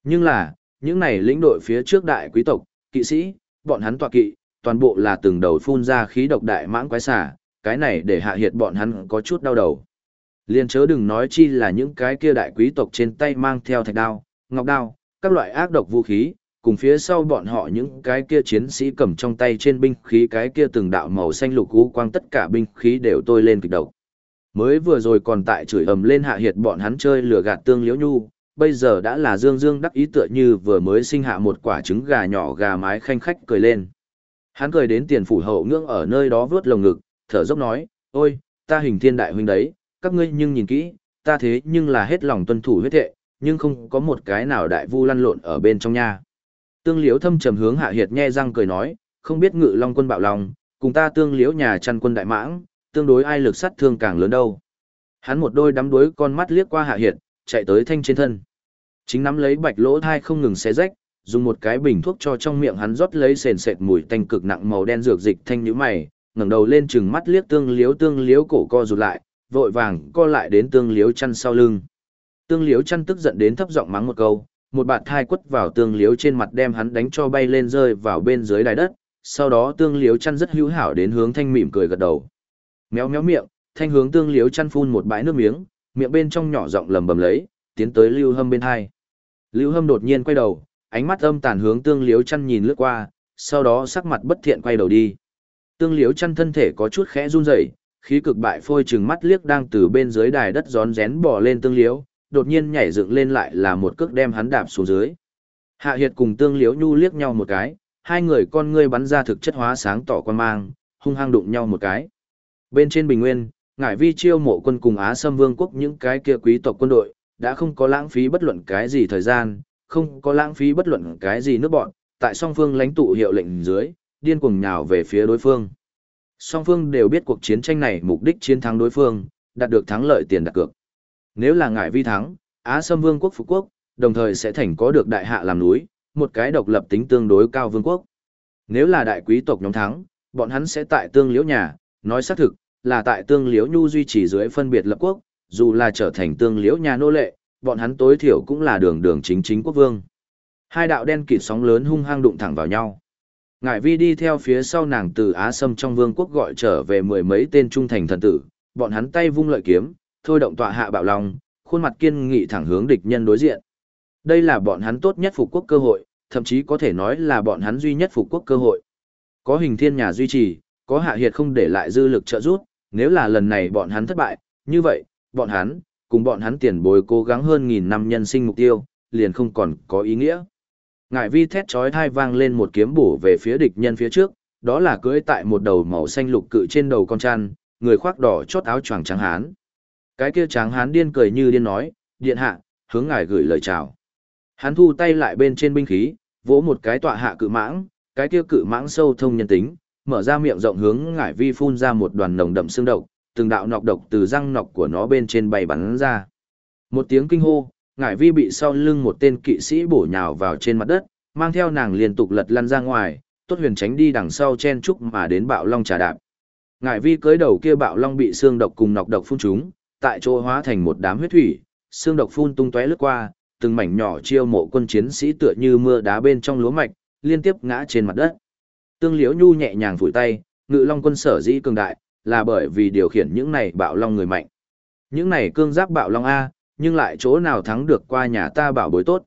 Nhưng là, những này lĩnh đội phía trước đại quý tộc, kỵ sĩ, bọn hắn tọa kỵ, toàn bộ là từng đầu phun ra khí độc đại mãng quái xả, cái này để hạ hiệt bọn hắn có chút đau đầu. Liên chớ đừng nói chi là những cái kia đại quý tộc trên tay mang theo thạch đao, ngọc đao, các loại ác độc vũ khí, cùng phía sau bọn họ những cái kia chiến sĩ cầm trong tay trên binh khí cái kia từng đạo màu xanh lục u quang tất cả binh khí đều tôi lên kịch độc. Mới vừa rồi còn tại chửi ầm lên hạ hiệt bọn hắn chơi lửa gạt tương liễu nhu, bây giờ đã là dương dương đắc ý tựa như vừa mới sinh hạ một quả trứng gà nhỏ gà mái khanh khách cười lên. Hắn cười đến tiền phủ hậu ngưỡng ở nơi đó vướt lồng ngực, thở dốc nói, ôi, ta hình thiên đại huynh đấy, các ngươi nhưng nhìn kỹ, ta thế nhưng là hết lòng tuân thủ huyết thệ, nhưng không có một cái nào đại vu lăn lộn ở bên trong nha. Tương liễu thâm trầm hướng hạ hiệt nhe răng cười nói, không biết ngự long quân bạo lòng, cùng ta tương liễu nhà chăn quân đại mãng, tương đối ai lực sát thương càng lớn đâu. Hắn một đôi đắm đuối con mắt liếc qua hạ hiệt, chạy tới thanh trên thân. Chính nắm lấy bạch lỗ thai không ngừng xé rách, dùng một cái bình thuốc cho trong miệng hắn rót lấy sền sệt mùi tanh cực nặng màu đen dược dịch thanh nhũ mày, ngẩng đầu lên chừng mắt liếc tương liếu tương liếu cổ co rụt lại, vội vàng co lại đến tương liếu chăn sau lưng. Tương liếu chăn tức giận đến thấp giọng mắng một câu, một bạt thai quất vào tương liếu trên mặt đem hắn đánh cho bay lên rơi vào bên dưới đài đất, sau đó tương liếu chăn rất hữu hảo đến hướng thanh mỉm cười gật đầu. Méo méo miệng, thanh hướng tương liếu chăn phun một bãi nước miếng, miệng bên trong nhỏ giọng lầm bầm lấy, tiến tới lưu hâm bên hai. Lưu hâm đột nhiên quay đầu, ánh mắt âm tàn hướng tương liếu chăn nhìn lướt qua, sau đó sắc mặt bất thiện quay đầu đi. Tương liếu chăn thân thể có chút khẽ run rẩy, khí cực bại phôi chừng mắt liếc đang từ bên dưới đài đất gión rén bò lên tương liếu, đột nhiên nhảy dựng lên lại là một cước đem hắn đạp xuống dưới. Hạ Hiệt cùng tương liếu nhu liếc nhau một cái, hai người con ngươi bắn ra thực chất hóa sáng tỏ quan mang, hung hăng đụng nhau một cái. Bên trên bình nguyên, ngải vi chiêu mộ quân cùng Á Sâm Vương quốc những cái kia quý tộc quân đội, đã không có lãng phí bất luận cái gì thời gian, không có lãng phí bất luận cái gì nước bọn, tại song phương lãnh tụ hiệu lệnh dưới, điên cuồng nhào về phía đối phương. Song phương đều biết cuộc chiến tranh này mục đích chiến thắng đối phương, đạt được thắng lợi tiền đặt cược. Nếu là ngải vi thắng, Á Sâm Vương quốc Phú quốc, đồng thời sẽ thành có được đại hạ làm núi, một cái độc lập tính tương đối cao vương quốc. Nếu là đại quý tộc nhóm thắng, bọn hắn sẽ tại tương liễu nhà, nói xác thực, là tại tương liễu nhu duy trì dưới phân biệt lập quốc, dù là trở thành tương liễu nhà nô lệ, bọn hắn tối thiểu cũng là đường đường chính chính quốc vương. Hai đạo đen kịt sóng lớn hung hăng đụng thẳng vào nhau. Ngải vi đi theo phía sau nàng từ Á Sâm trong vương quốc gọi trở về mười mấy tên trung thành thần tử, bọn hắn tay vung lợi kiếm, thôi động tọa hạ bạo long, khuôn mặt kiên nghị thẳng hướng địch nhân đối diện. Đây là bọn hắn tốt nhất phục quốc cơ hội, thậm chí có thể nói là bọn hắn duy nhất phục quốc cơ hội. Có hình thiên nhà duy trì, có hạ hiệt không để lại dư lực trợ giúp, nếu là lần này bọn hắn thất bại, như vậy, bọn hắn, cùng bọn hắn tiền bối cố gắng hơn nghìn năm nhân sinh mục tiêu, liền không còn có ý nghĩa. Ngải vi thét chói thai vang lên một kiếm bổ về phía địch nhân phía trước, đó là cưỡi tại một đầu màu xanh lục cự trên đầu con chăn, người khoác đỏ chót áo choàng trắng hán. Cái kia trắng hán điên cười như điên nói, điện hạ, hướng ngài gửi lời chào. Hắn thu tay lại bên trên binh khí, vỗ một cái tọa hạ cự mãng, cái kia cự mãng sâu thông nhân tính, mở ra miệng rộng hướng ngải vi phun ra một đoàn nồng đậm xương độc, từng đạo nọc độc từ răng nọc của nó bên trên bay bắn ra. Một tiếng kinh hô, ngải vi bị sau lưng một tên kỵ sĩ bổ nhào vào trên mặt đất, mang theo nàng liên tục lật lăn ra ngoài, tốt huyền tránh đi đằng sau chen trúc mà đến bạo long trà đạp. Ngải vi cưới đầu kia bạo long bị xương độc cùng nọc độc phun trúng, tại chỗ hóa thành một đám huyết thủy, xương độc phun tung tóe lướt qua, từng mảnh nhỏ chiêu mộ quân chiến sĩ tựa như mưa đá bên trong lúa mạch, liên tiếp ngã trên mặt đất. Tương Liễu Nhu nhẹ nhàng phủi tay, Ngự Long quân sở dĩ cường đại, là bởi vì điều khiển những này bạo long người mạnh. Những này cương giáp bạo long a, nhưng lại chỗ nào thắng được qua nhà ta bảo bối tốt.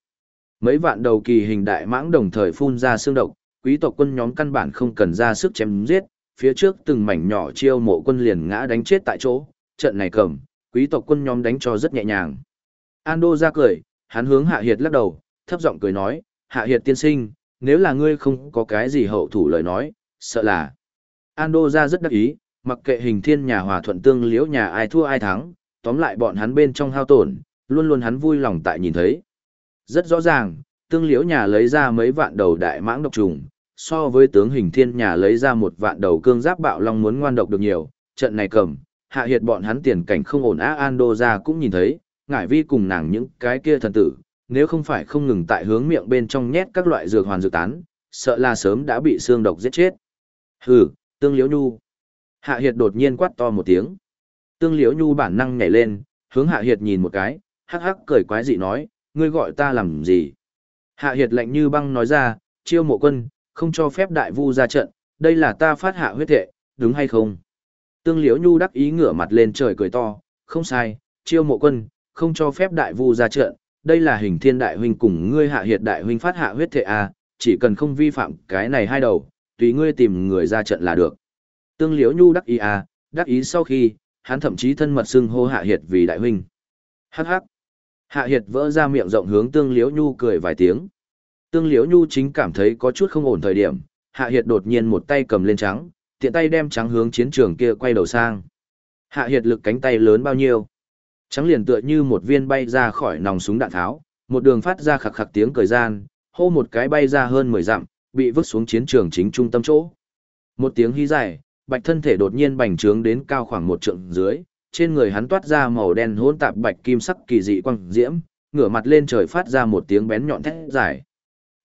Mấy vạn đầu kỳ hình đại mãng đồng thời phun ra xương độc, quý tộc quân nhóm căn bản không cần ra sức chém giết, phía trước từng mảnh nhỏ chiêu mộ quân liền ngã đánh chết tại chỗ, trận này cầm, quý tộc quân nhóm đánh cho rất nhẹ nhàng. Ando ra cười, hắn hướng Hạ Hiệt lắc đầu, thấp giọng cười nói, Hạ Hiệt tiên sinh, nếu là ngươi không có cái gì hậu thủ lời nói, sợ là. Ando ra rất đắc ý, mặc kệ hình thiên nhà hòa thuận tương liễu nhà ai thua ai thắng, tóm lại bọn hắn bên trong hao tổn, luôn luôn hắn vui lòng tại nhìn thấy. Rất rõ ràng, tương liễu nhà lấy ra mấy vạn đầu đại mãng độc trùng, so với tướng hình thiên nhà lấy ra một vạn đầu cương giáp bạo long muốn ngoan độc được nhiều, trận này cầm, hạ hiệt bọn hắn tiền cảnh không ổn á Ando ra cũng nhìn thấy, ngải vi cùng nàng những cái kia thần tử, nếu không phải không ngừng tại hướng miệng bên trong nhét các loại dược hoàn dược tán, sợ là sớm đã bị xương độc giết chết. Hừ, tương liễu nhu. Hạ hiệt đột nhiên quát to một tiếng. Tương liễu nhu bản năng nhảy lên, hướng hạ hiệt nhìn một cái, hắc hắc cười quái dị nói, ngươi gọi ta làm gì? Hạ hiệt lạnh như băng nói ra, chiêu mộ quân, không cho phép đại vu ra trận, đây là ta phát hạ huyết thệ, đúng hay không? Tương liễu nhu đắc ý ngửa mặt lên trời cười to, không sai, chiêu mộ quân, không cho phép đại vu ra trận, đây là hình thiên đại huynh cùng ngươi hạ hiệt đại huynh phát hạ huyết thệ à? chỉ cần không vi phạm cái này hai đầu, tùy ngươi tìm người ra trận là được. Tương Liễu Nhu đắc ý à? đắc ý sau khi, hắn thậm chí thân mật xưng hô hạ hiệt vì đại huynh. Hắc hắc. Hạ hiệt vỡ ra miệng rộng hướng Tương Liễu Nhu cười vài tiếng. Tương Liễu Nhu chính cảm thấy có chút không ổn thời điểm, Hạ Hiệt đột nhiên một tay cầm lên trắng, tiện tay đem trắng hướng chiến trường kia quay đầu sang. Hạ Hiệt lực cánh tay lớn bao nhiêu? Trắng liền tựa như một viên bay ra khỏi nòng súng đạn tháo, một đường phát ra khặc khặc tiếng cười gian, hô một cái bay ra hơn 10 dặm, bị vứt xuống chiến trường chính trung tâm chỗ. Một tiếng hí dài, bạch thân thể đột nhiên bành trướng đến cao khoảng một trượng dưới, trên người hắn toát ra màu đen hỗn tạp bạch kim sắc kỳ dị quang diễm, ngửa mặt lên trời phát ra một tiếng bén nhọn thét dài.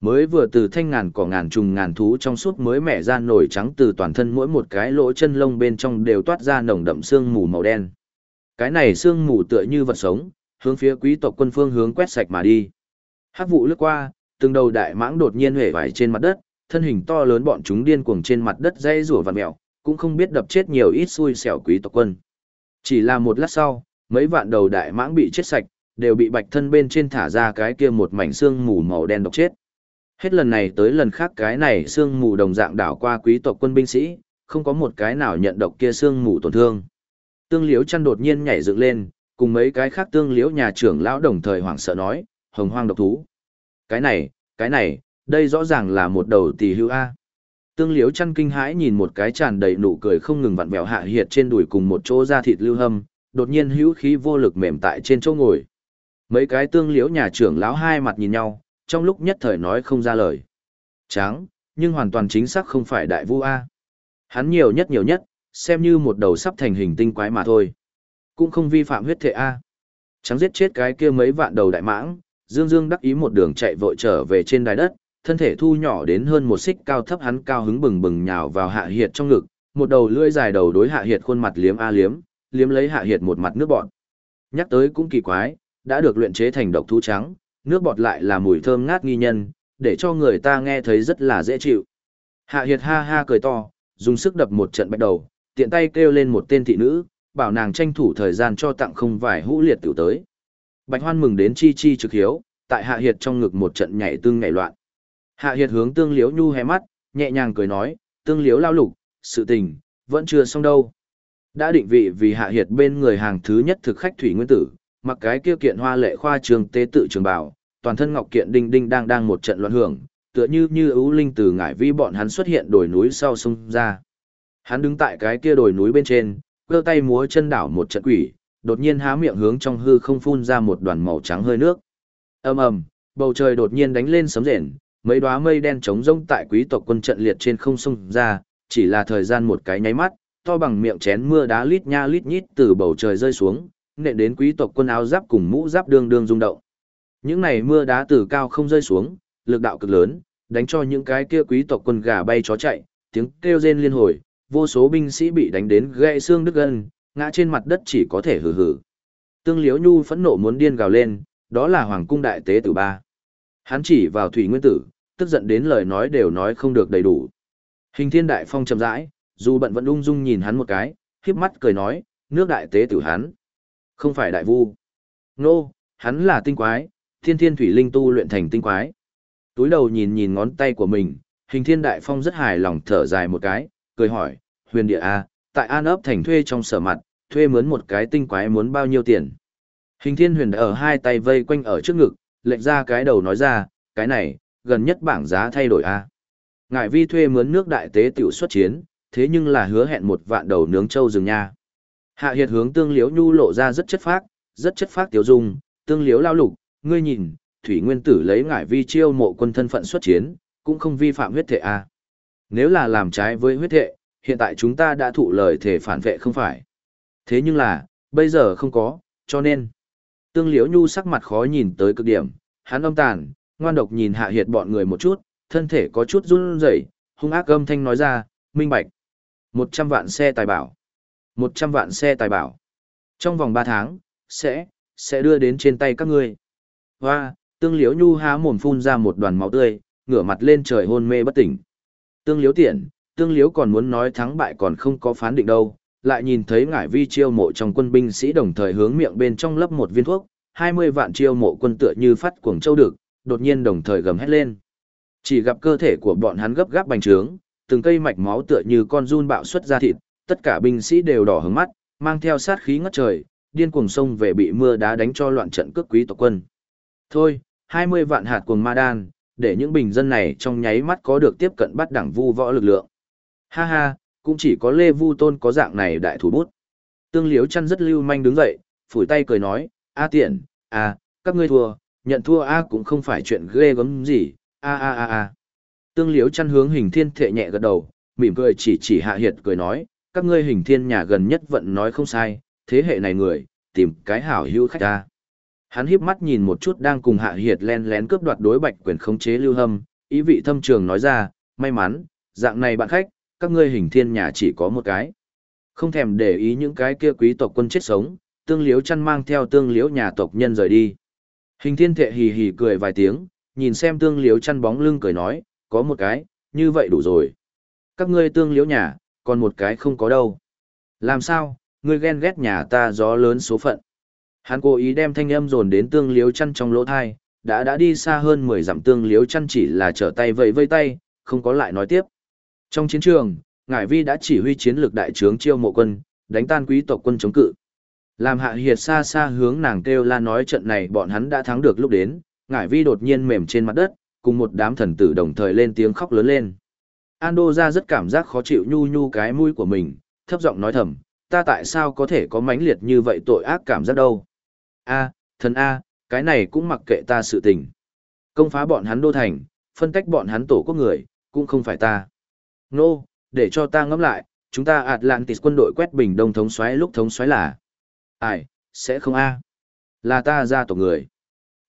Mới vừa từ thanh ngàn cỏ ngàn trùng ngàn thú trong suốt mới mẻ ra nổi trắng từ toàn thân mỗi một cái lỗ chân lông bên trong đều toát ra nồng đậm xương mù màu đen. Cái này xương mù tựa như vật sống, hướng phía quý tộc quân phương hướng quét sạch mà đi. Hắc vụ lướt qua, từng đầu đại mãng đột nhiên hể vải trên mặt đất, thân hình to lớn bọn chúng điên cuồng trên mặt đất dây rủa vặn mèo, cũng không biết đập chết nhiều ít xui xẻo quý tộc quân. Chỉ là một lát sau, mấy vạn đầu đại mãng bị chết sạch, đều bị bạch thân bên trên thả ra cái kia một mảnh xương mù màu đen độc chết. Hết lần này tới lần khác cái này xương mù đồng dạng đảo qua quý tộc quân binh sĩ, không có một cái nào nhận độc kia xương mù tổn thương. Tương Liễu chăn đột nhiên nhảy dựng lên, cùng mấy cái khác Tương Liễu nhà trưởng lão đồng thời hoảng sợ nói, hồng hoang độc thú. Cái này, cái này, đây rõ ràng là một đầu tỷ hưu A. Tương Liễu chăn kinh hãi nhìn một cái tràn đầy nụ cười không ngừng vặn vẹo hạ hiệt trên đùi cùng một chỗ da thịt lưu hâm, đột nhiên hữu khí vô lực mềm tại trên chỗ ngồi. Mấy cái Tương Liễu nhà trưởng lão hai mặt nhìn nhau, trong lúc nhất thời nói không ra lời. Tráng, nhưng hoàn toàn chính xác không phải đại vu A. Hắn nhiều nhất nhiều nhất, xem như một đầu sắp thành hình tinh quái mà thôi. Cũng không vi phạm huyết thể A. Trắng giết chết cái kia mấy vạn đầu đại mãng, Dương Dương đắc ý một đường chạy vội trở về trên đài đất, thân thể thu nhỏ đến hơn một xích cao thấp hắn cao hứng bừng bừng nhào vào hạ hiệt trong ngực, một đầu lưỡi dài đầu đối hạ hiệt khuôn mặt liếm a liếm, liếm lấy hạ hiệt một mặt nước bọt. Nhắc tới cũng kỳ quái, đã được luyện chế thành độc thú trắng, nước bọt lại là mùi thơm ngát nghi nhân, để cho người ta nghe thấy rất là dễ chịu. Hạ Hiệt ha ha cười to, dùng sức đập một trận bạch đầu, tiện tay kêu lên một tên thị nữ, bảo nàng tranh thủ thời gian cho tặng không vài hũ liệt tiểu tới. Bạch Hoan mừng đến chi chi trực hiếu, tại Hạ Hiệt trong ngực một trận nhảy tương nhảy loạn. Hạ Hiệt hướng Tương Liễu Nhu hé mắt, nhẹ nhàng cười nói, "Tương Liễu lao lục, sự tình vẫn chưa xong đâu." Đã định vị vì Hạ Hiệt bên người hàng thứ nhất thực khách thủy nguyên tử, mặc cái kia kiện hoa lệ khoa trường tế tự trường bảo, toàn thân ngọc kiện đinh đinh đang đang một trận loạn hưởng, tựa như như ưu linh từ ngải vi bọn hắn xuất hiện đồi núi sau sông ra. Hắn đứng tại cái kia đồi núi bên trên, cơ tay múa chân đảo một trận quỷ, đột nhiên há miệng hướng trong hư không phun ra một đoàn màu trắng hơi nước. Ầm ầm, bầu trời đột nhiên đánh lên sấm rền, mấy đóa mây đen trống rông tại quý tộc quân trận liệt trên không sông ra, chỉ là thời gian một cái nháy mắt, to bằng miệng chén mưa đá lít nha lít nhít từ bầu trời rơi xuống, nện đến quý tộc quân áo giáp cùng mũ giáp đương đương rung động. Những này mưa đá từ cao không rơi xuống, lực đạo cực lớn, đánh cho những cái kia quý tộc quân gà bay chó chạy, tiếng kêu rên liên hồi, vô số binh sĩ bị đánh đến gãy xương đứt gân, ngã trên mặt đất chỉ có thể hừ hừ. Tương Liễu Nhu phẫn nộ muốn điên gào lên, đó là hoàng cung đại tế tử ba. Hắn chỉ vào thủy nguyên tử, tức giận đến lời nói đều nói không được đầy đủ. Hình Thiên Đại Phong chậm rãi, dù bận vẫn ung dung nhìn hắn một cái, khiếp mắt cười nói, nước đại tế tử hắn, không phải đại vu. Nô, hắn là tinh quái, thiên thiên thủy linh tu luyện thành tinh quái. Túi đầu nhìn nhìn ngón tay của mình, hình thiên đại phong rất hài lòng thở dài một cái, cười hỏi, huyền địa A, tại An ấp thành thuê trong sở mặt, thuê mướn một cái tinh quái muốn bao nhiêu tiền. Hình thiên huyền ở hai tay vây quanh ở trước ngực, lệch ra cái đầu nói ra, cái này, gần nhất bảng giá thay đổi à? A. Ngại vi thuê mướn nước đại tế tiểu xuất chiến, thế nhưng là hứa hẹn một vạn đầu nướng châu rừng nha. Hạ hiệt hướng tương liếu nhu lộ ra rất chất phác, rất chất phác tiểu dung, tương liếu lao lục, ngươi nhìn, thủy nguyên tử lấy ngải vi chiêu mộ quân thân phận xuất chiến, cũng không vi phạm huyết thể a. À? Nếu là làm trái với huyết thể, hiện tại chúng ta đã thụ lời thể phản vệ không phải. Thế nhưng là, bây giờ không có, cho nên. Tương liễu nhu sắc mặt khó nhìn tới cực điểm, hắn âm tàn, ngoan độc nhìn hạ hiệt bọn người một chút, thân thể có chút run rẩy, hung ác âm thanh nói ra, minh bạch. một trăm vạn xe tài bảo. một trăm vạn xe tài bảo. Trong vòng ba tháng, sẽ, sẽ đưa đến trên tay các ngươi. Hoa, tương liễu nhu há mồm phun ra một đoàn máu tươi, ngửa mặt lên trời hôn mê bất tỉnh. Tương liễu tiện, tương liễu còn muốn nói thắng bại còn không có phán định đâu, lại nhìn thấy ngải vi chiêu mộ trong quân binh sĩ đồng thời hướng miệng bên trong lấp một viên thuốc, 20 vạn chiêu mộ quân tựa như phát cuồng châu được, đột nhiên đồng thời gầm hét lên. Chỉ gặp cơ thể của bọn hắn gấp gáp bành trướng, từng cây mạch máu tựa như con run bạo xuất ra thịt, tất cả binh sĩ đều đỏ hứng mắt, mang theo sát khí ngất trời, điên cuồng sông về bị mưa đá đánh cho loạn trận cước quý tộc quân. Thôi, 20 vạn hạt cuồng ma đan, để những bình dân này trong nháy mắt có được tiếp cận bắt đẳng vu võ lực lượng. Ha ha, cũng chỉ có Lê Vu Tôn có dạng này đại thủ bút. Tương Liếu chăn rất lưu manh đứng dậy, phủi tay cười nói, A tiện, à các ngươi thua, nhận thua A cũng không phải chuyện ghê gớm gì, a a a a. Tương Liếu chăn hướng hình thiên thệ nhẹ gật đầu, mỉm cười chỉ chỉ hạ hiệt cười nói, các ngươi hình thiên nhà gần nhất vận nói không sai, thế hệ này người, tìm cái hảo hữu khách ta. Hắn híp mắt nhìn một chút đang cùng Hạ Hiệt len lén cướp đoạt đối bạch quyền khống chế Lưu Hâm, ý vị thâm trường nói ra, may mắn, dạng này bạn khách, các ngươi hình thiên nhà chỉ có một cái. Không thèm để ý những cái kia quý tộc quân chết sống, tương liếu chăn mang theo tương liếu nhà tộc nhân rời đi. Hình thiên thệ hì hì cười vài tiếng, nhìn xem tương liếu chăn bóng lưng cười nói, có một cái, như vậy đủ rồi. Các ngươi tương liếu nhà, còn một cái không có đâu. Làm sao, ngươi ghen ghét nhà ta gió lớn số phận. Hắn cố ý đem thanh âm dồn đến tương liếu chăn trong lỗ thai, đã đã đi xa hơn 10 dặm tương liếu chăn chỉ là trở tay vẫy vây tay, không có lại nói tiếp. Trong chiến trường, Ngải Vi đã chỉ huy chiến lược đại trướng chiêu mộ quân, đánh tan quý tộc quân chống cự. Làm hạ hiệt xa xa hướng nàng kêu la nói trận này bọn hắn đã thắng được lúc đến, Ngải Vi đột nhiên mềm trên mặt đất, cùng một đám thần tử đồng thời lên tiếng khóc lớn lên. Ando ra rất cảm giác khó chịu nhu nhu cái mũi của mình, thấp giọng nói thầm, ta tại sao có thể có mãnh liệt như vậy tội ác cảm giác đâu a thần a cái này cũng mặc kệ ta sự tình công phá bọn hắn đô thành phân tách bọn hắn tổ quốc người cũng không phải ta nô để cho ta ngẫm lại chúng ta atlantis quân đội quét bình đông thống xoáy lúc thống xoáy là ai? Sẽ không a? Là ta ra tổ người.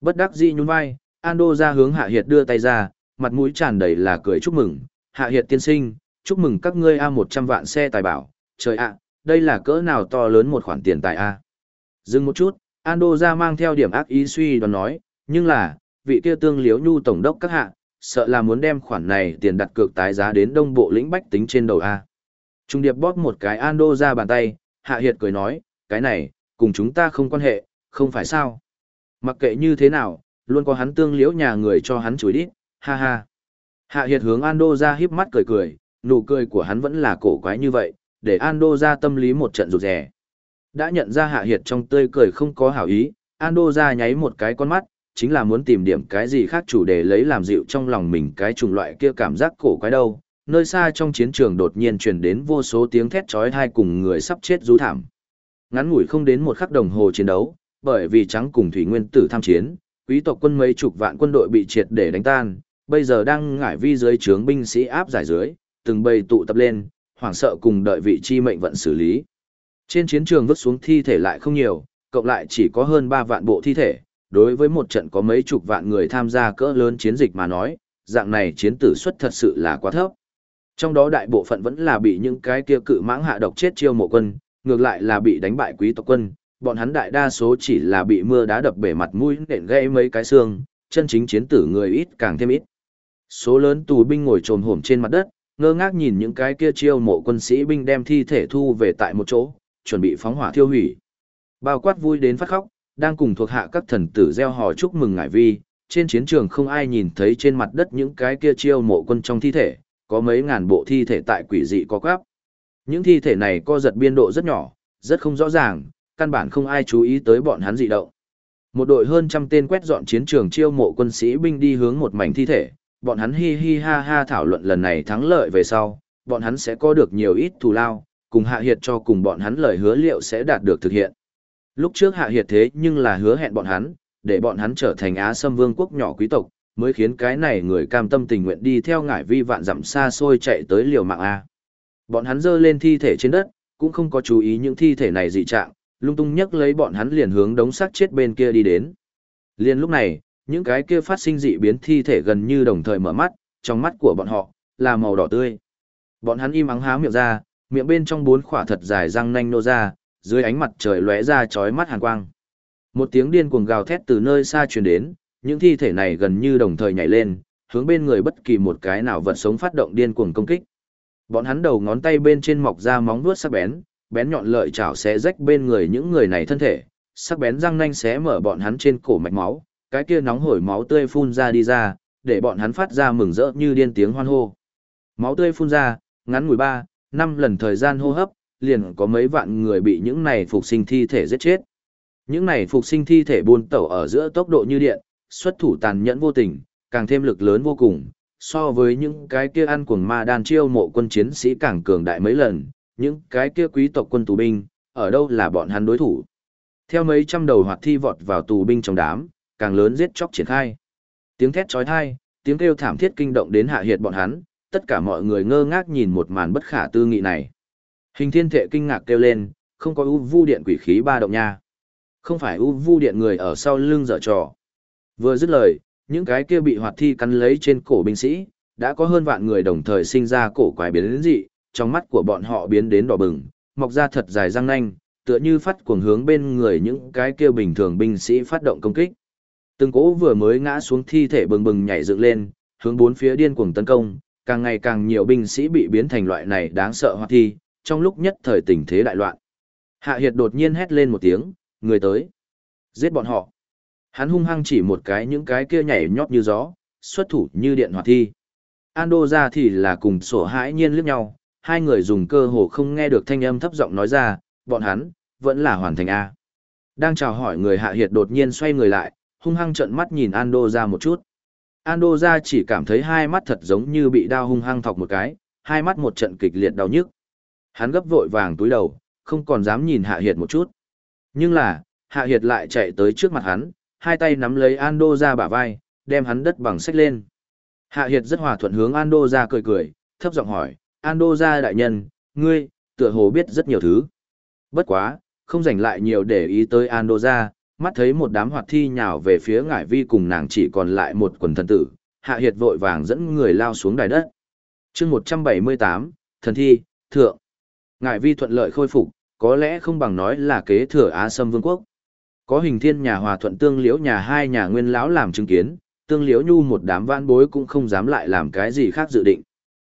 Bất đắc dĩ nhún vai ando ra hướng hạ hiệt đưa tay ra mặt mũi tràn đầy là cười chúc mừng. Hạ hiệt tiên sinh chúc mừng các ngươi a một trăm vạn xe tài bảo. Trời ạ đây là cỡ nào to lớn một khoản tiền tài a? Dừng một chút Ando ra mang theo điểm ác ý suy đoán nói, nhưng là, vị kia tương liếu nhu tổng đốc các hạ, sợ là muốn đem khoản này tiền đặt cược tái giá đến đông bộ lĩnh bách tính trên đầu A. Trung điệp bóp một cái an đô ra bàn tay, Hạ Hiệt cười nói, cái này, cùng chúng ta không quan hệ, không phải sao. Mặc kệ như thế nào, luôn có hắn tương liễu nhà người cho hắn chối đít, ha ha. Hạ Hiệt hướng an đô ra híp mắt cười cười, nụ cười của hắn vẫn là cổ quái như vậy, để an đô ra tâm lý một trận rụt rè. Đã nhận ra Hạ Hiệt trong tươi cười không có hảo ý, an đô ra nháy một cái con mắt, chính là muốn tìm điểm cái gì khác chủ đề lấy làm dịu trong lòng mình cái chủng loại kia cảm giác cổ quái đâu. Nơi xa trong chiến trường đột nhiên truyền đến vô số tiếng thét chói tai cùng người sắp chết rú thảm. Ngắn ngủi không đến một khắc đồng hồ chiến đấu, bởi vì trắng cùng thủy nguyên tử tham chiến, quý tộc quân mấy chục vạn quân đội bị triệt để đánh tan, bây giờ đang ngải vi dưới trướng binh sĩ áp giải dưới, từng bầy tụ tập lên, hoảng sợ cùng đợi vị chi mệnh vận xử lý. Trên chiến trường vứt xuống thi thể lại không nhiều, cộng lại chỉ có hơn 3 vạn bộ thi thể, đối với một trận có mấy chục vạn người tham gia cỡ lớn chiến dịch mà nói, dạng này chiến tử suất thật sự là quá thấp. Trong đó đại bộ phận vẫn là bị những cái kia cự mãng hạ độc chết chiêu mộ quân, ngược lại là bị đánh bại quý tộc quân, bọn hắn đại đa số chỉ là bị mưa đá đập bể mặt mũi nện gãy mấy cái xương, chân chính chiến tử người ít càng thêm ít. Số lớn tù binh ngồi trồm hổm trên mặt đất, ngơ ngác nhìn những cái kia chiêu mộ quân sĩ binh đem thi thể thu về tại một chỗ, chuẩn bị phóng hỏa thiêu hủy. Bao quát vui đến phát khóc, đang cùng thuộc hạ các thần tử gieo hò chúc mừng ngải vi, trên chiến trường không ai nhìn thấy trên mặt đất những cái kia chiêu mộ quân trong thi thể, có mấy ngàn bộ thi thể tại quỷ dị có quáp. Những thi thể này co giật biên độ rất nhỏ, rất không rõ ràng, căn bản không ai chú ý tới bọn hắn dị động. Một đội hơn trăm tên quét dọn chiến trường chiêu mộ quân sĩ binh đi hướng một mảnh thi thể, bọn hắn hi hi ha ha thảo luận lần này thắng lợi về sau, bọn hắn sẽ có được nhiều ít thù lao, cùng hạ hiệt cho cùng bọn hắn lời hứa liệu sẽ đạt được thực hiện. Lúc trước hạ hiệt thế nhưng là hứa hẹn bọn hắn, để bọn hắn trở thành Á Sâm Vương quốc nhỏ quý tộc, mới khiến cái này người cam tâm tình nguyện đi theo ngải vi vạn dặm xa xôi chạy tới liều mạng A. Bọn hắn dơ lên thi thể trên đất, cũng không có chú ý những thi thể này dị trạng, lung tung nhấc lấy bọn hắn liền hướng đống xác chết bên kia đi đến. Liên lúc này, những cái kia phát sinh dị biến thi thể gần như đồng thời mở mắt, trong mắt của bọn họ là màu đỏ tươi. Bọn hắn im ắng há miệng ra, miệng bên trong bốn khỏa thật dài răng nanh nô ra, dưới ánh mặt trời lóe ra chói mắt hàn quang. Một tiếng điên cuồng gào thét từ nơi xa truyền đến, những thi thể này gần như đồng thời nhảy lên, hướng bên người bất kỳ một cái nào vật sống phát động điên cuồng công kích. Bọn hắn đầu ngón tay bên trên mọc ra móng vuốt sắc bén, bén nhọn lợi chảo xé rách bên người những người này thân thể, sắc bén răng nanh xé mở bọn hắn trên cổ mạch máu, cái kia nóng hổi máu tươi phun ra đi ra, để bọn hắn phát ra mừng rỡ như điên tiếng hoan hô. Máu tươi phun ra, ngắn ngủi ba, năm lần thời gian hô hấp, liền có mấy vạn người bị những này phục sinh thi thể giết chết. Những này phục sinh thi thể buôn tẩu ở giữa tốc độ như điện, xuất thủ tàn nhẫn vô tình, càng thêm lực lớn vô cùng, so với những cái kia ăn cuồng ma đàn chiêu mộ quân chiến sĩ càng cường đại mấy lần, những cái kia quý tộc quân tù binh, ở đâu là bọn hắn đối thủ. Theo mấy trăm đầu hoạt thi vọt vào tù binh trong đám, càng lớn giết chóc triển khai. Tiếng thét chói tai, tiếng kêu thảm thiết kinh động đến hạ hiệt bọn hắn, tất cả mọi người ngơ ngác nhìn một màn bất khả tư nghị này. Hình thiên thệ kinh ngạc kêu lên, không có u vu điện quỷ khí ba động nha. Không phải u vu điện người ở sau lưng dở trò. Vừa dứt lời, những cái kia bị hoạt thi cắn lấy trên cổ binh sĩ, đã có hơn vạn người đồng thời sinh ra cổ quái biến đến dị, trong mắt của bọn họ biến đến đỏ bừng, mọc ra thật dài răng nanh, tựa như phát cuồng hướng bên người những cái kia bình thường binh sĩ phát động công kích. Từng cỗ vừa mới ngã xuống thi thể bừng bừng nhảy dựng lên, hướng bốn phía điên cuồng tấn công, càng ngày càng nhiều binh sĩ bị biến thành loại này đáng sợ hoạt thi, trong lúc nhất thời tình thế đại loạn. Hạ Hiệt đột nhiên hét lên một tiếng, người tới. Giết bọn họ. Hắn hung hăng chỉ một cái những cái kia nhảy nhót như gió, xuất thủ như điện hoạt thi. Ando ra thì là cùng sổ hãi nhiên liếc nhau, hai người dùng cơ hồ không nghe được thanh âm thấp giọng nói ra, bọn hắn, vẫn là hoàn thành A. Đang chào hỏi người hạ hiệt đột nhiên xoay người lại, hung hăng trợn mắt nhìn Ando ra một chút. Ando ra chỉ cảm thấy hai mắt thật giống như bị đau hung hăng thọc một cái, hai mắt một trận kịch liệt đau nhức. Hắn gấp vội vàng túi đầu, không còn dám nhìn hạ hiệt một chút. Nhưng là, hạ hiệt lại chạy tới trước mặt hắn, hai tay nắm lấy Ando ra bả vai, đem hắn đất bằng sách lên. Hạ hiệt rất hòa thuận hướng Ando ra cười cười, thấp giọng hỏi, Ando ra đại nhân, ngươi, tựa hồ biết rất nhiều thứ. Bất quá, không dành lại nhiều để ý tới Ando ra, mắt thấy một đám hoạt thi nhào về phía ngải vi cùng nàng chỉ còn lại một quần thần tử, hạ hiệt vội vàng dẫn người lao xuống đài đất. chương 178, thần thi, thượng. Ngại vi thuận lợi khôi phục, có lẽ không bằng nói là kế thừa Á Sâm Vương quốc. Có hình thiên nhà hòa thuận tương liễu nhà hai nhà nguyên lão làm chứng kiến, tương liễu nhu một đám vãn bối cũng không dám lại làm cái gì khác dự định.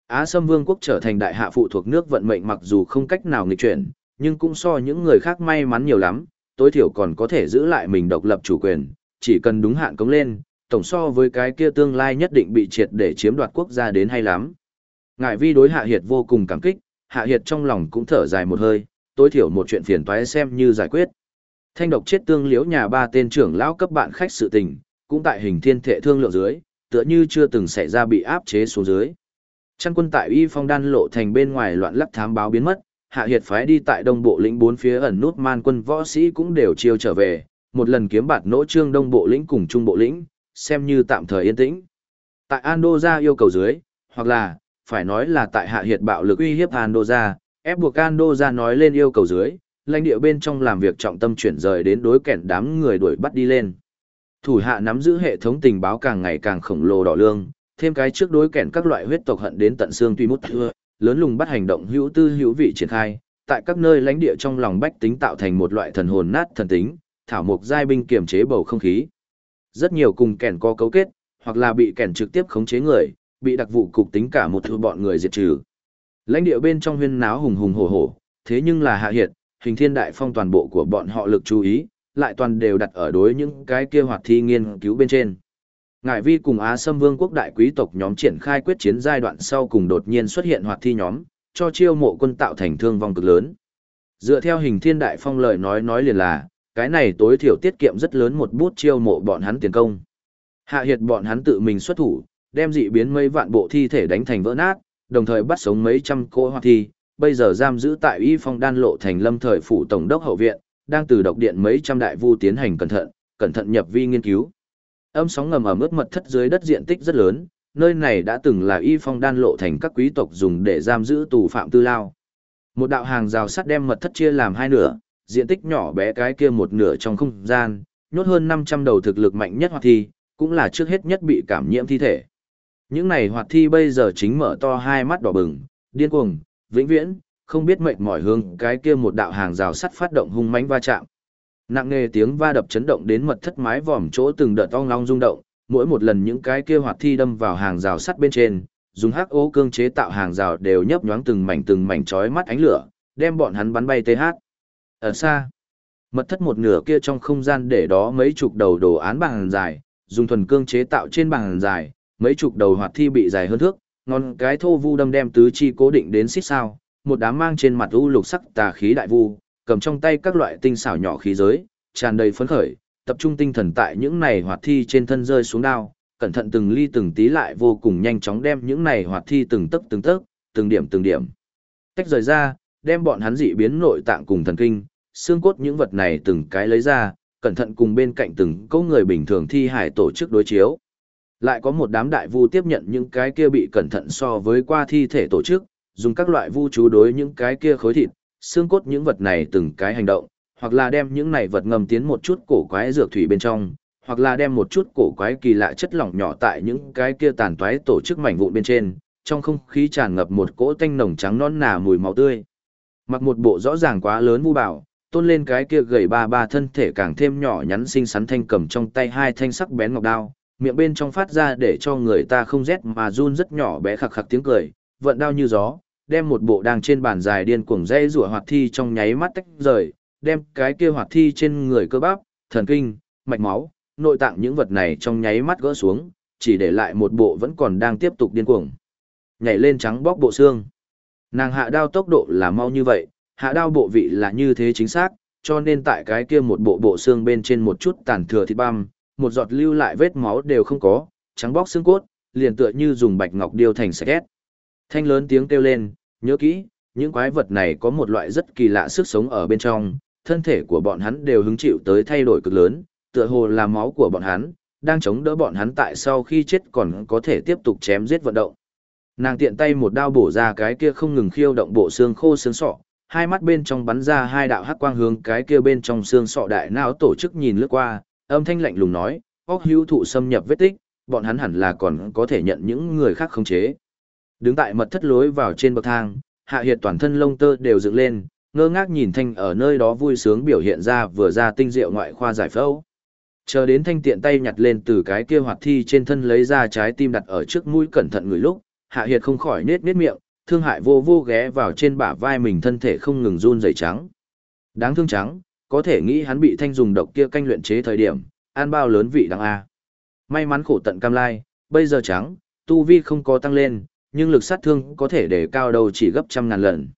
Á Sâm Vương quốc trở thành đại hạ phụ thuộc nước vận mệnh mặc dù không cách nào nghịch chuyển, nhưng cũng so những người khác may mắn nhiều lắm, tối thiểu còn có thể giữ lại mình độc lập chủ quyền, chỉ cần đúng hạn cống lên, tổng so với cái kia tương lai nhất định bị triệt để chiếm đoạt quốc gia đến hay lắm. Ngại vi đối Hạ Hiệt vô cùng cảm kích, Hạ Hiệt trong lòng cũng thở dài một hơi, tối thiểu một chuyện phiền toái xem như giải quyết. Thanh độc chết tương liễu nhà ba tên trưởng lão cấp bạn khách sự tình, cũng tại hình thiên thể thương lượng dưới, tựa như chưa từng xảy ra bị áp chế xuống dưới. Chăn quân tại Y Phong đan lộ thành bên ngoài loạn lắc thám báo biến mất, Hạ Hiệt phái đi tại đông bộ lĩnh bốn phía ẩn nút man quân võ sĩ cũng đều chiêu trở về, một lần kiếm bạt nỗ trương đông bộ lĩnh cùng trung bộ lĩnh, xem như tạm thời yên tĩnh. Tại Ando ra yêu cầu dưới, hoặc là, phải nói là tại Hạ Hiệt bạo lực uy hiếp Andoja, ép buộc Andoja nói lên yêu cầu dưới, lãnh địa bên trong làm việc trọng tâm chuyển rời đến đối kẻn đám người đuổi bắt đi lên. Thủ hạ nắm giữ hệ thống tình báo càng ngày càng khổng lồ đỏ lương, thêm cái trước đối kẻn các loại huyết tộc hận đến tận xương tuy mút thưa, lớn lùng bắt hành động hữu tư hữu vị triển khai, tại các nơi lãnh địa trong lòng bách tính tạo thành một loại thần hồn nát thần tính, thảo mục giai binh kiềm chế bầu không khí. Rất nhiều cùng kẻn có cấu kết, hoặc là bị kẻn trực tiếp khống chế người, bị đặc vụ cục tính cả một thứ bọn người diệt trừ. Lãnh địa bên trong huyên náo hùng hùng hổ hổ, thế nhưng là hạ hiệt, hình thiên đại phong toàn bộ của bọn họ lực chú ý, lại toàn đều đặt ở đối những cái kia hoạt thi nghiên cứu bên trên. Ngải vi cùng Á Sâm Vương quốc đại quý tộc nhóm triển khai quyết chiến giai đoạn sau cùng đột nhiên xuất hiện hoạt thi nhóm, cho chiêu mộ quân tạo thành thương vong cực lớn. Dựa theo hình thiên đại phong lời nói nói liền là, cái này tối thiểu tiết kiệm rất lớn một bút chiêu mộ bọn hắn tiền công. Hạ hiệt bọn hắn tự mình xuất thủ, đem dị biến mấy vạn bộ thi thể đánh thành vỡ nát, đồng thời bắt sống mấy trăm cô hoạt thi, bây giờ giam giữ tại y phong đan lộ thành lâm thời phủ tổng đốc hậu viện, đang từ độc điện mấy trăm đại vu tiến hành cẩn thận, cẩn thận nhập vi nghiên cứu. Âm sóng ngầm ở mức mật thất dưới đất diện tích rất lớn, nơi này đã từng là y phong đan lộ thành các quý tộc dùng để giam giữ tù phạm tư lao. Một đạo hàng rào sắt đem mật thất chia làm hai nửa, diện tích nhỏ bé cái kia một nửa trong không gian, nhốt hơn 500 đầu thực lực mạnh nhất hoặc thi, cũng là trước hết nhất bị cảm nhiễm thi thể. Những này hoạt thi bây giờ chính mở to hai mắt đỏ bừng, điên cuồng, vĩnh viễn, không biết mệt mỏi hương cái kia một đạo hàng rào sắt phát động hung mãnh va chạm. Nặng nề tiếng va đập chấn động đến mật thất mái vòm chỗ từng đợt ong long rung động, mỗi một lần những cái kia hoạt thi đâm vào hàng rào sắt bên trên, dùng hắc ố cương chế tạo hàng rào đều nhấp nhoáng từng mảnh từng mảnh chói mắt ánh lửa, đem bọn hắn bắn bay TH. Ở xa, mật thất một nửa kia trong không gian để đó mấy chục đầu đồ án bằng dài, dùng thuần cương chế tạo trên bằng dài, mấy chục đầu hoạt thi bị dài hơn thước, ngon cái thô vu đâm đem tứ chi cố định đến xích sao, một đám mang trên mặt u lục sắc tà khí đại vu, cầm trong tay các loại tinh xảo nhỏ khí giới, tràn đầy phấn khởi, tập trung tinh thần tại những này hoạt thi trên thân rơi xuống đao, cẩn thận từng ly từng tí lại vô cùng nhanh chóng đem những này hoạt thi từng tấc từng tấc, từng điểm từng điểm. Tách rời ra, đem bọn hắn dị biến nội tạng cùng thần kinh, xương cốt những vật này từng cái lấy ra, cẩn thận cùng bên cạnh từng câu người bình thường thi hải tổ chức đối chiếu. Lại có một đám đại vu tiếp nhận những cái kia bị cẩn thận so với qua thi thể tổ chức, dùng các loại vu chú đối những cái kia khối thịt, xương cốt những vật này từng cái hành động, hoặc là đem những này vật ngầm tiến một chút cổ quái dược thủy bên trong, hoặc là đem một chút cổ quái kỳ lạ chất lỏng nhỏ tại những cái kia tàn toái tổ chức mảnh vụn bên trên, trong không khí tràn ngập một cỗ tanh nồng trắng non nà mùi máu tươi. Mặc một bộ rõ ràng quá lớn vu bảo, tôn lên cái kia gầy ba ba thân thể càng thêm nhỏ nhắn xinh xắn thanh cầm trong tay hai thanh sắc bén ngọc đao, miệng bên trong phát ra để cho người ta không rét mà run rất nhỏ bé khặc khặc tiếng cười, vận đao như gió, đem một bộ đang trên bàn dài điên cuồng dây rủa hoạt thi trong nháy mắt tách rời, đem cái kia hoạt thi trên người cơ bắp, thần kinh, mạch máu, nội tạng những vật này trong nháy mắt gỡ xuống, chỉ để lại một bộ vẫn còn đang tiếp tục điên cuồng. Nhảy lên trắng bóc bộ xương. Nàng hạ đao tốc độ là mau như vậy, hạ đao bộ vị là như thế chính xác, cho nên tại cái kia một bộ bộ xương bên trên một chút tàn thừa thịt băm, một giọt lưu lại vết máu đều không có, trắng bóc xương cốt, liền tựa như dùng bạch ngọc điêu thành sạch Thanh lớn tiếng kêu lên, nhớ kỹ, những quái vật này có một loại rất kỳ lạ sức sống ở bên trong, thân thể của bọn hắn đều hứng chịu tới thay đổi cực lớn, tựa hồ là máu của bọn hắn, đang chống đỡ bọn hắn tại sau khi chết còn có thể tiếp tục chém giết vận động. Nàng tiện tay một đao bổ ra cái kia không ngừng khiêu động bộ xương khô xương sọ, hai mắt bên trong bắn ra hai đạo hắc quang hướng cái kia bên trong xương sọ đại não tổ chức nhìn lướt qua, âm thanh lạnh lùng nói, óc hữu thụ xâm nhập vết tích, bọn hắn hẳn là còn có thể nhận những người khác khống chế. Đứng tại mật thất lối vào trên bậc thang, hạ hiệt toàn thân lông tơ đều dựng lên, ngơ ngác nhìn thanh ở nơi đó vui sướng biểu hiện ra vừa ra tinh diệu ngoại khoa giải phẫu. Chờ đến thanh tiện tay nhặt lên từ cái kia hoạt thi trên thân lấy ra trái tim đặt ở trước mũi cẩn thận người lúc, Hạ Hiệt không khỏi nết nết miệng, thương hại vô vô ghé vào trên bả vai mình thân thể không ngừng run rẩy trắng. Đáng thương trắng, có thể nghĩ hắn bị thanh dùng độc kia canh luyện chế thời điểm, ăn bao lớn vị đắng a. May mắn khổ tận cam lai, bây giờ trắng, tu vi không có tăng lên, nhưng lực sát thương có thể để cao đầu chỉ gấp trăm ngàn lần.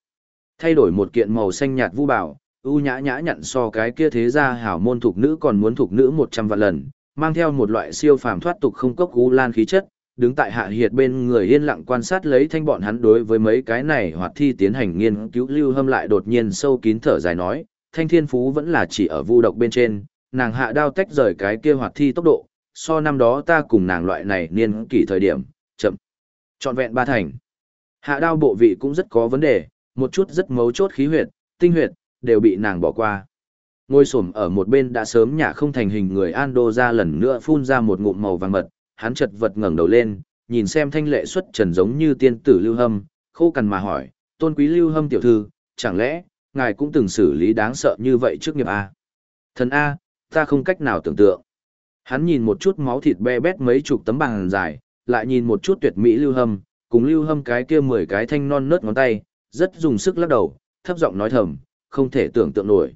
Thay đổi một kiện màu xanh nhạt vu bảo, u nhã nhã nhận so cái kia thế ra hảo môn thuộc nữ còn muốn thuộc nữ một trăm vạn lần, mang theo một loại siêu phàm thoát tục không cốc u lan khí chất, đứng tại hạ hiệt bên người yên lặng quan sát lấy thanh bọn hắn đối với mấy cái này hoạt thi tiến hành nghiên cứu lưu hâm lại đột nhiên sâu kín thở dài nói, thanh thiên phú vẫn là chỉ ở vu độc bên trên, nàng hạ đao tách rời cái kia hoạt thi tốc độ, so năm đó ta cùng nàng loại này niên kỷ thời điểm, chậm, trọn vẹn ba thành. Hạ đao bộ vị cũng rất có vấn đề, một chút rất mấu chốt khí huyệt, tinh huyệt, đều bị nàng bỏ qua. Ngôi xổm ở một bên đã sớm nhả không thành hình người Ando ra lần nữa phun ra một ngụm màu vàng mật, hắn chật vật ngẩng đầu lên, nhìn xem thanh lệ xuất trần giống như tiên tử lưu hâm, khô cằn mà hỏi, tôn quý lưu hâm tiểu thư, chẳng lẽ, ngài cũng từng xử lý đáng sợ như vậy trước nghiệp A? Thần A, ta không cách nào tưởng tượng. Hắn nhìn một chút máu thịt be bét mấy chục tấm bằng dài, lại nhìn một chút tuyệt mỹ lưu hâm, cùng lưu hâm cái kia mười cái thanh non nớt ngón tay, rất dùng sức lắc đầu, thấp giọng nói thầm, không thể tưởng tượng nổi.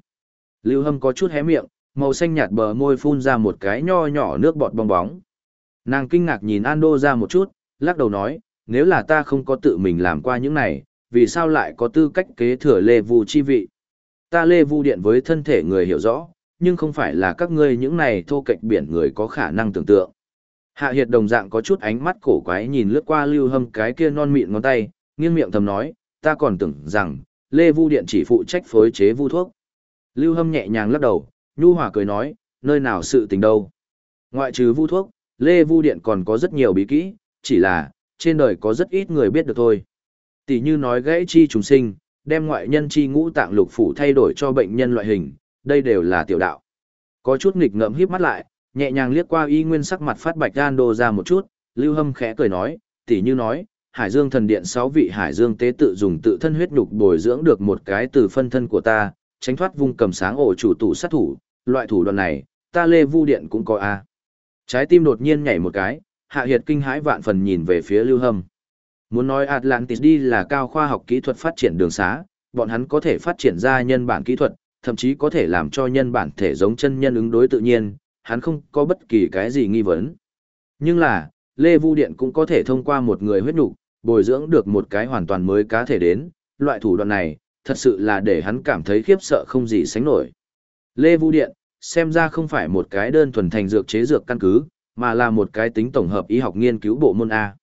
Lưu hâm có chút hé miệng, màu xanh nhạt bờ môi phun ra một cái nho nhỏ nước bọt bong bóng. Nàng kinh ngạc nhìn Ando ra một chút, lắc đầu nói, nếu là ta không có tự mình làm qua những này, vì sao lại có tư cách kế thừa Lê Vu chi vị? Ta Lê Vu điện với thân thể người hiểu rõ, nhưng không phải là các ngươi những này thô kệch biển người có khả năng tưởng tượng. Hạ Hiệt đồng dạng có chút ánh mắt cổ quái nhìn lướt qua Lưu Hâm cái kia non mịn ngón tay, nghiêng miệng thầm nói, ta còn tưởng rằng, Lê Vu Điện chỉ phụ trách phối chế vu thuốc. Lưu Hâm nhẹ nhàng lắc đầu, nhu hòa cười nói, nơi nào sự tình đâu. Ngoại trừ vu thuốc, Lê Vu Điện còn có rất nhiều bí kỹ, chỉ là, trên đời có rất ít người biết được thôi. Tỷ như nói gãy chi trùng sinh, đem ngoại nhân chi ngũ tạng lục phủ thay đổi cho bệnh nhân loại hình, đây đều là tiểu đạo. Có chút nghịch ngợm híp mắt lại, nhẹ nhàng liếc qua y nguyên sắc mặt phát bạch gan đồ ra một chút, Lưu Hâm khẽ cười nói, tỷ như nói, Hải Dương thần điện sáu vị Hải Dương tế tự dùng tự thân huyết nhục bồi dưỡng được một cái từ phân thân của ta, tránh thoát vung cầm sáng ổ chủ tủ sát thủ, loại thủ đoạn này, ta Lê Vu điện cũng có a. Trái tim đột nhiên nhảy một cái, Hạ Hiệt kinh hãi vạn phần nhìn về phía Lưu Hâm. Muốn nói Atlantis đi là cao khoa học kỹ thuật phát triển đường xá, bọn hắn có thể phát triển ra nhân bản kỹ thuật, thậm chí có thể làm cho nhân bản thể giống chân nhân ứng đối tự nhiên, hắn không có bất kỳ cái gì nghi vấn. Nhưng là, Lê Vu Điện cũng có thể thông qua một người huyết nục bồi dưỡng được một cái hoàn toàn mới cá thể đến, loại thủ đoạn này, thật sự là để hắn cảm thấy khiếp sợ không gì sánh nổi. Lê Vu Điện, xem ra không phải một cái đơn thuần thành dược chế dược căn cứ, mà là một cái tính tổng hợp y học nghiên cứu bộ môn A.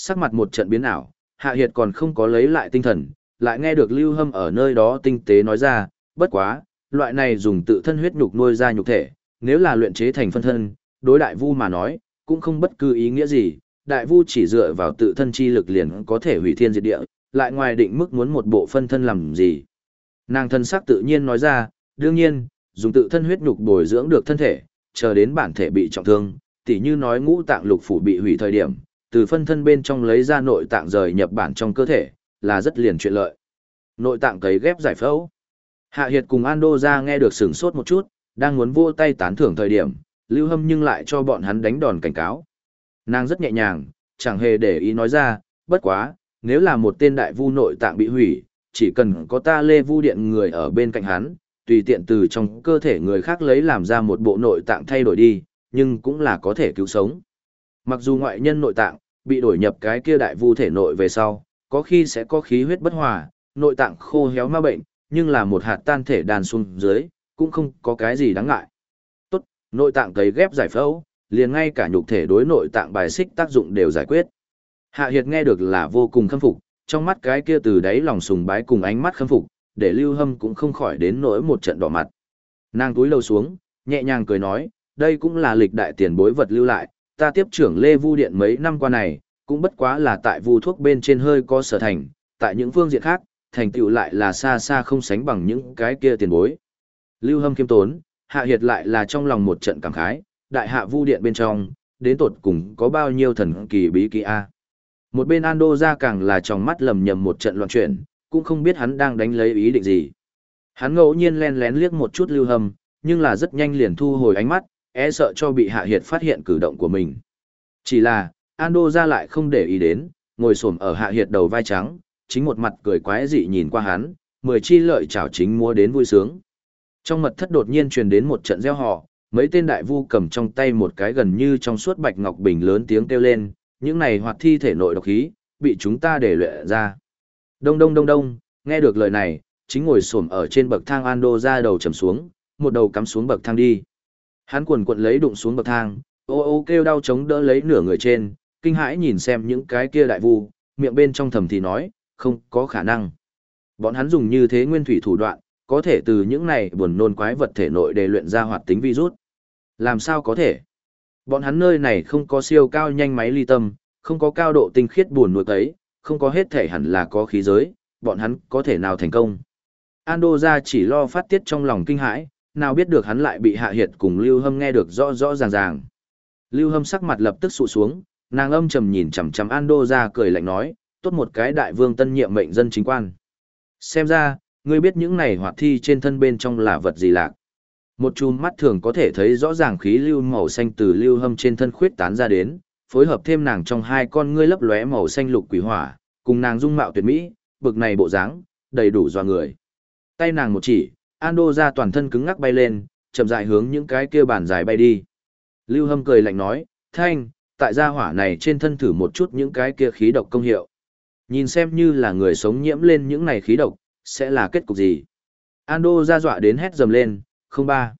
Sắc mặt một trận biến ảo, Hạ Hiệt còn không có lấy lại tinh thần, lại nghe được Lưu Hâm ở nơi đó tinh tế nói ra, bất quá, loại này dùng tự thân huyết nhục nuôi ra nhục thể, nếu là luyện chế thành phân thân, đối đại vu mà nói, cũng không bất cứ ý nghĩa gì, đại vu chỉ dựa vào tự thân chi lực liền có thể hủy thiên diệt địa, lại ngoài định mức muốn một bộ phân thân làm gì. Nàng thân sắc tự nhiên nói ra, đương nhiên, dùng tự thân huyết nhục bồi dưỡng được thân thể, chờ đến bản thể bị trọng thương, tỉ như nói ngũ tạng lục phủ bị hủy thời điểm, từ phân thân bên trong lấy ra nội tạng rời nhập bản trong cơ thể, là rất liền chuyện lợi. Nội tạng cấy ghép giải phẫu. Hạ Hiệt cùng Ando ra nghe được sửng sốt một chút, đang muốn vô tay tán thưởng thời điểm, Lưu Hâm nhưng lại cho bọn hắn đánh đòn cảnh cáo. Nàng rất nhẹ nhàng, chẳng hề để ý nói ra, bất quá, nếu là một tên đại vu nội tạng bị hủy, chỉ cần có ta lê vu điện người ở bên cạnh hắn, tùy tiện từ trong cơ thể người khác lấy làm ra một bộ nội tạng thay đổi đi, nhưng cũng là có thể cứu sống. Mặc dù ngoại nhân nội tạng, bị đổi nhập cái kia đại vu thể nội về sau, có khi sẽ có khí huyết bất hòa, nội tạng khô héo ma bệnh, nhưng là một hạt tan thể đàn xuống dưới, cũng không có cái gì đáng ngại. Tốt, nội tạng cấy ghép giải phẫu, liền ngay cả nhục thể đối nội tạng bài xích tác dụng đều giải quyết. Hạ Hiệt nghe được là vô cùng khâm phục, trong mắt cái kia từ đáy lòng sùng bái cùng ánh mắt khâm phục, để Lưu Hâm cũng không khỏi đến nỗi một trận đỏ mặt. Nàng túi lầu xuống, nhẹ nhàng cười nói, đây cũng là lịch đại tiền bối vật lưu lại, ta tiếp trưởng Lê Vu Điện mấy năm qua này, cũng bất quá là tại vu thuốc bên trên hơi có sở thành, tại những phương diện khác, thành tựu lại là xa xa không sánh bằng những cái kia tiền bối. Lưu Hâm kiêm tốn, Hạ Hiệt lại là trong lòng một trận cảm khái, đại hạ vu điện bên trong, đến tột cùng có bao nhiêu thần kỳ bí kỳ A. Một bên Ando ra càng là trong mắt lầm nhầm một trận loạn chuyển, cũng không biết hắn đang đánh lấy ý định gì. Hắn ngẫu nhiên len lén liếc một chút lưu Hâm, nhưng là rất nhanh liền thu hồi ánh mắt, e sợ cho bị Hạ Hiệt phát hiện cử động của mình. Chỉ là, Ando ra lại không để ý đến, ngồi xổm ở Hạ Hiệt đầu vai trắng, chính một mặt cười quái dị nhìn qua hắn, mười chi lợi chảo chính mua đến vui sướng. Trong mật thất đột nhiên truyền đến một trận reo hò, mấy tên đại vu cầm trong tay một cái gần như trong suốt bạch ngọc bình lớn tiếng kêu lên, những này hoạt thi thể nội độc khí, bị chúng ta để luyện ra. Đông đông đông đông, nghe được lời này, chính ngồi xổm ở trên bậc thang Ando ra đầu trầm xuống, một đầu cắm xuống bậc thang đi. Hắn quần quận lấy đụng xuống bậc thang, ô ô kêu đau chống đỡ lấy nửa người trên, kinh hãi nhìn xem những cái kia đại vu, miệng bên trong thầm thì nói, không có khả năng. Bọn hắn dùng như thế nguyên thủy thủ đoạn, có thể từ những này buồn nôn quái vật thể nội để luyện ra hoạt tính virus. Làm sao có thể? Bọn hắn nơi này không có siêu cao nhanh máy ly tâm, không có cao độ tinh khiết buồn nuôi ấy, không có hết thể hẳn là có khí giới, bọn hắn có thể nào thành công. Ando ra chỉ lo phát tiết trong lòng kinh hãi, nào biết được hắn lại bị hạ hiệt cùng Lưu Hâm nghe được rõ rõ ràng ràng. Lưu Hâm sắc mặt lập tức sụ xuống, nàng âm trầm nhìn chằm chằm Ando ra cười lạnh nói, tốt một cái đại vương tân nhiệm mệnh dân chính quan. Xem ra, ngươi biết những này hoạt thi trên thân bên trong là vật gì lạc. Một chùm mắt thường có thể thấy rõ ràng khí lưu màu xanh từ lưu hâm trên thân khuyết tán ra đến, phối hợp thêm nàng trong hai con ngươi lấp lóe màu xanh lục quỷ hỏa, cùng nàng dung mạo tuyệt mỹ, bực này bộ dáng, đầy đủ dọa người. Tay nàng một chỉ, Ando ra toàn thân cứng ngắc bay lên, chậm rãi hướng những cái kia bàn dài bay đi. Lưu Hâm cười lạnh nói, "Thanh, tại gia hỏa này trên thân thử một chút những cái kia khí độc công hiệu. Nhìn xem như là người sống nhiễm lên những này khí độc, sẽ là kết cục gì?" Ando ra dọa đến hét dầm lên, "Không ba."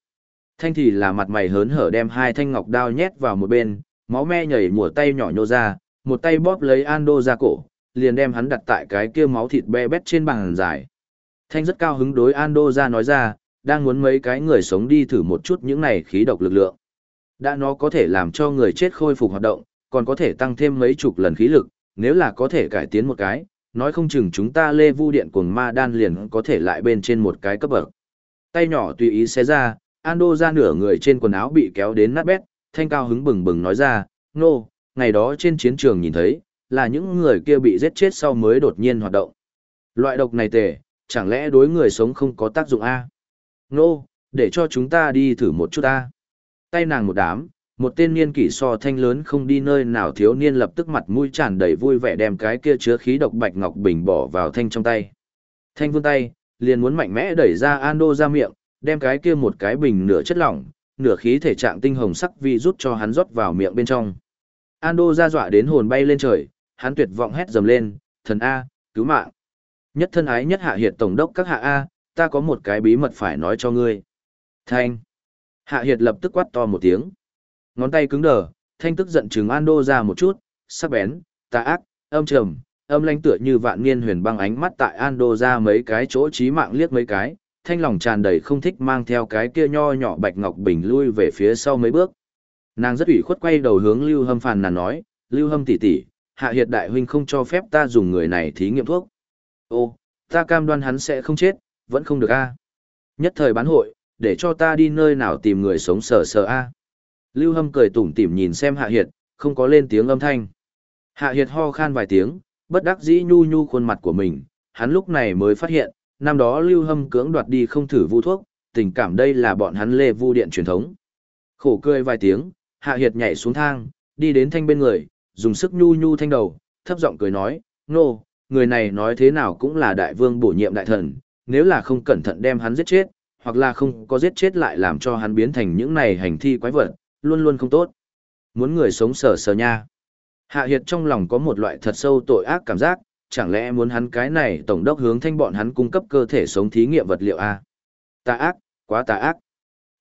Thanh thì là mặt mày hớn hở đem hai thanh ngọc đao nhét vào một bên, máu me nhảy mùa tay nhỏ nhô ra, một tay bóp lấy Ando ra cổ, liền đem hắn đặt tại cái kia máu thịt be bét trên bàn dài. Thanh rất cao hứng đối Ando ra nói ra, đang muốn mấy cái người sống đi thử một chút những này khí độc lực lượng. Đã nó có thể làm cho người chết khôi phục hoạt động, còn có thể tăng thêm mấy chục lần khí lực, nếu là có thể cải tiến một cái, nói không chừng chúng ta lê vu điện cuồng ma đan liền có thể lại bên trên một cái cấp bậc. Tay nhỏ tùy ý xé ra, Ando ra nửa người trên quần áo bị kéo đến nát bét, thanh cao hứng bừng bừng nói ra, nô, no, ngày đó trên chiến trường nhìn thấy, là những người kia bị giết chết sau mới đột nhiên hoạt động. Loại độc này tệ, chẳng lẽ đối người sống không có tác dụng a? nô、no, để cho chúng ta đi thử một chút a. Tay nàng một đám, một tên niên kỷ so thanh lớn không đi nơi nào thiếu niên lập tức mặt mũi tràn đầy vui vẻ đem cái kia chứa khí độc bạch ngọc bình bỏ vào thanh trong tay. Thanh vươn tay, liền muốn mạnh mẽ đẩy ra an đô ra miệng, đem cái kia một cái bình nửa chất lỏng, nửa khí thể trạng tinh hồng sắc vi rút cho hắn rót vào miệng bên trong. an đô ra dọa đến hồn bay lên trời, hắn tuyệt vọng hét dầm lên, thần A, cứu mạng. Nhất thân ái nhất hạ hiệt tổng đốc các hạ A, ta có một cái bí mật phải nói cho ngươi. Thanh. Hạ hiệt lập tức quát to một tiếng. Ngón tay cứng đờ, thanh tức giận chừng đô ra một chút, sắc bén, tà ác, âm trầm, âm lãnh tựa như vạn niên huyền băng ánh mắt tại Ando ra mấy cái chỗ trí mạng liếc mấy cái, thanh lòng tràn đầy không thích mang theo cái kia nho nhỏ bạch ngọc bình lui về phía sau mấy bước. Nàng rất ủy khuất quay đầu hướng Lưu Hâm phàn nàn nói, Lưu Hâm tỷ tỷ, hạ hiệt đại huynh không cho phép ta dùng người này thí nghiệm thuốc. Ô, ta cam đoan hắn sẽ không chết, vẫn không được a. Nhất thời bán hội, để cho ta đi nơi nào tìm người sống sờ sờ a. Lưu Hâm cười tủm tỉm nhìn xem Hạ Hiệt, không có lên tiếng âm thanh. Hạ Hiệt ho khan vài tiếng, bất đắc dĩ nhu nhu khuôn mặt của mình, hắn lúc này mới phát hiện, năm đó Lưu Hâm cưỡng đoạt đi không thử vu thuốc, tình cảm đây là bọn hắn lê vu điện truyền thống. Khổ cười vài tiếng, Hạ Hiệt nhảy xuống thang, đi đến thanh bên người, dùng sức nhu nhu thanh đầu, thấp giọng cười nói, nô, người này nói thế nào cũng là đại vương bổ nhiệm đại thần, nếu là không cẩn thận đem hắn giết chết, hoặc là không có giết chết lại làm cho hắn biến thành những này hành thi quái vật, luôn luôn không tốt. Muốn người sống sờ sờ nha. Hạ Hiệt trong lòng có một loại thật sâu tội ác cảm giác, chẳng lẽ muốn hắn cái này tổng đốc hướng thanh bọn hắn cung cấp cơ thể sống thí nghiệm vật liệu a? Tà ác, quá tà ác.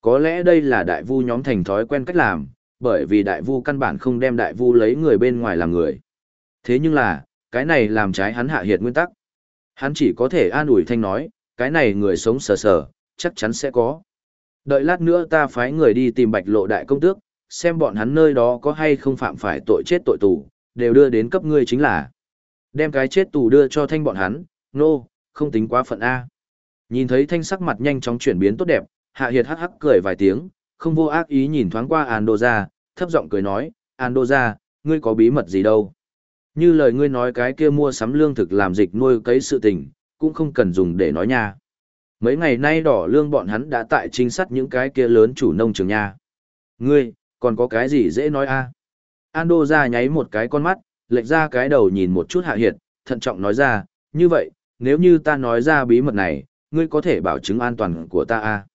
Có lẽ đây là đại vu nhóm thành thói quen cách làm, bởi vì đại vu căn bản không đem đại vu lấy người bên ngoài làm người. Thế nhưng là, cái này làm trái hắn hạ hiệt nguyên tắc. Hắn chỉ có thể an ủi thanh nói, cái này người sống sờ sờ, chắc chắn sẽ có. Đợi lát nữa ta phái người đi tìm bạch lộ đại công tước, xem bọn hắn nơi đó có hay không phạm phải tội chết tội tù, đều đưa đến cấp ngươi chính là. Đem cái chết tù đưa cho thanh bọn hắn, nô, no, không tính quá phận A. Nhìn thấy thanh sắc mặt nhanh chóng chuyển biến tốt đẹp, hạ hiệt hắc hắc cười vài tiếng, không vô ác ý nhìn thoáng qua Andoja, thấp giọng cười nói, Andoja, ngươi có bí mật gì đâu. Như lời ngươi nói cái kia mua sắm lương thực làm dịch nuôi cấy sự tình, cũng không cần dùng để nói nha. Mấy ngày nay đỏ lương bọn hắn đã tại trinh sát những cái kia lớn chủ nông trường nha. Ngươi, còn có cái gì dễ nói a? Ando ra nháy một cái con mắt, lệch ra cái đầu nhìn một chút hạ hiệt, thận trọng nói ra, như vậy, nếu như ta nói ra bí mật này, ngươi có thể bảo chứng an toàn của ta a?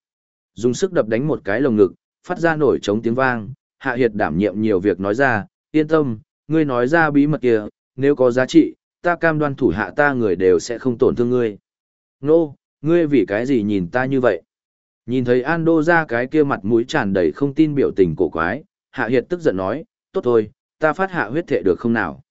Dùng sức đập đánh một cái lồng ngực, phát ra nổi trống tiếng vang, hạ hiệt đảm nhiệm nhiều việc nói ra, yên tâm, ngươi nói ra bí mật kia, nếu có giá trị, ta cam đoan thủ hạ ta người đều sẽ không tổn thương ngươi. Nô, ngươi vì cái gì nhìn ta như vậy? Nhìn thấy Ando ra cái kia mặt mũi tràn đầy không tin biểu tình cổ quái, Hạ Hiệt tức giận nói, tốt thôi, ta phát hạ huyết thệ được không nào?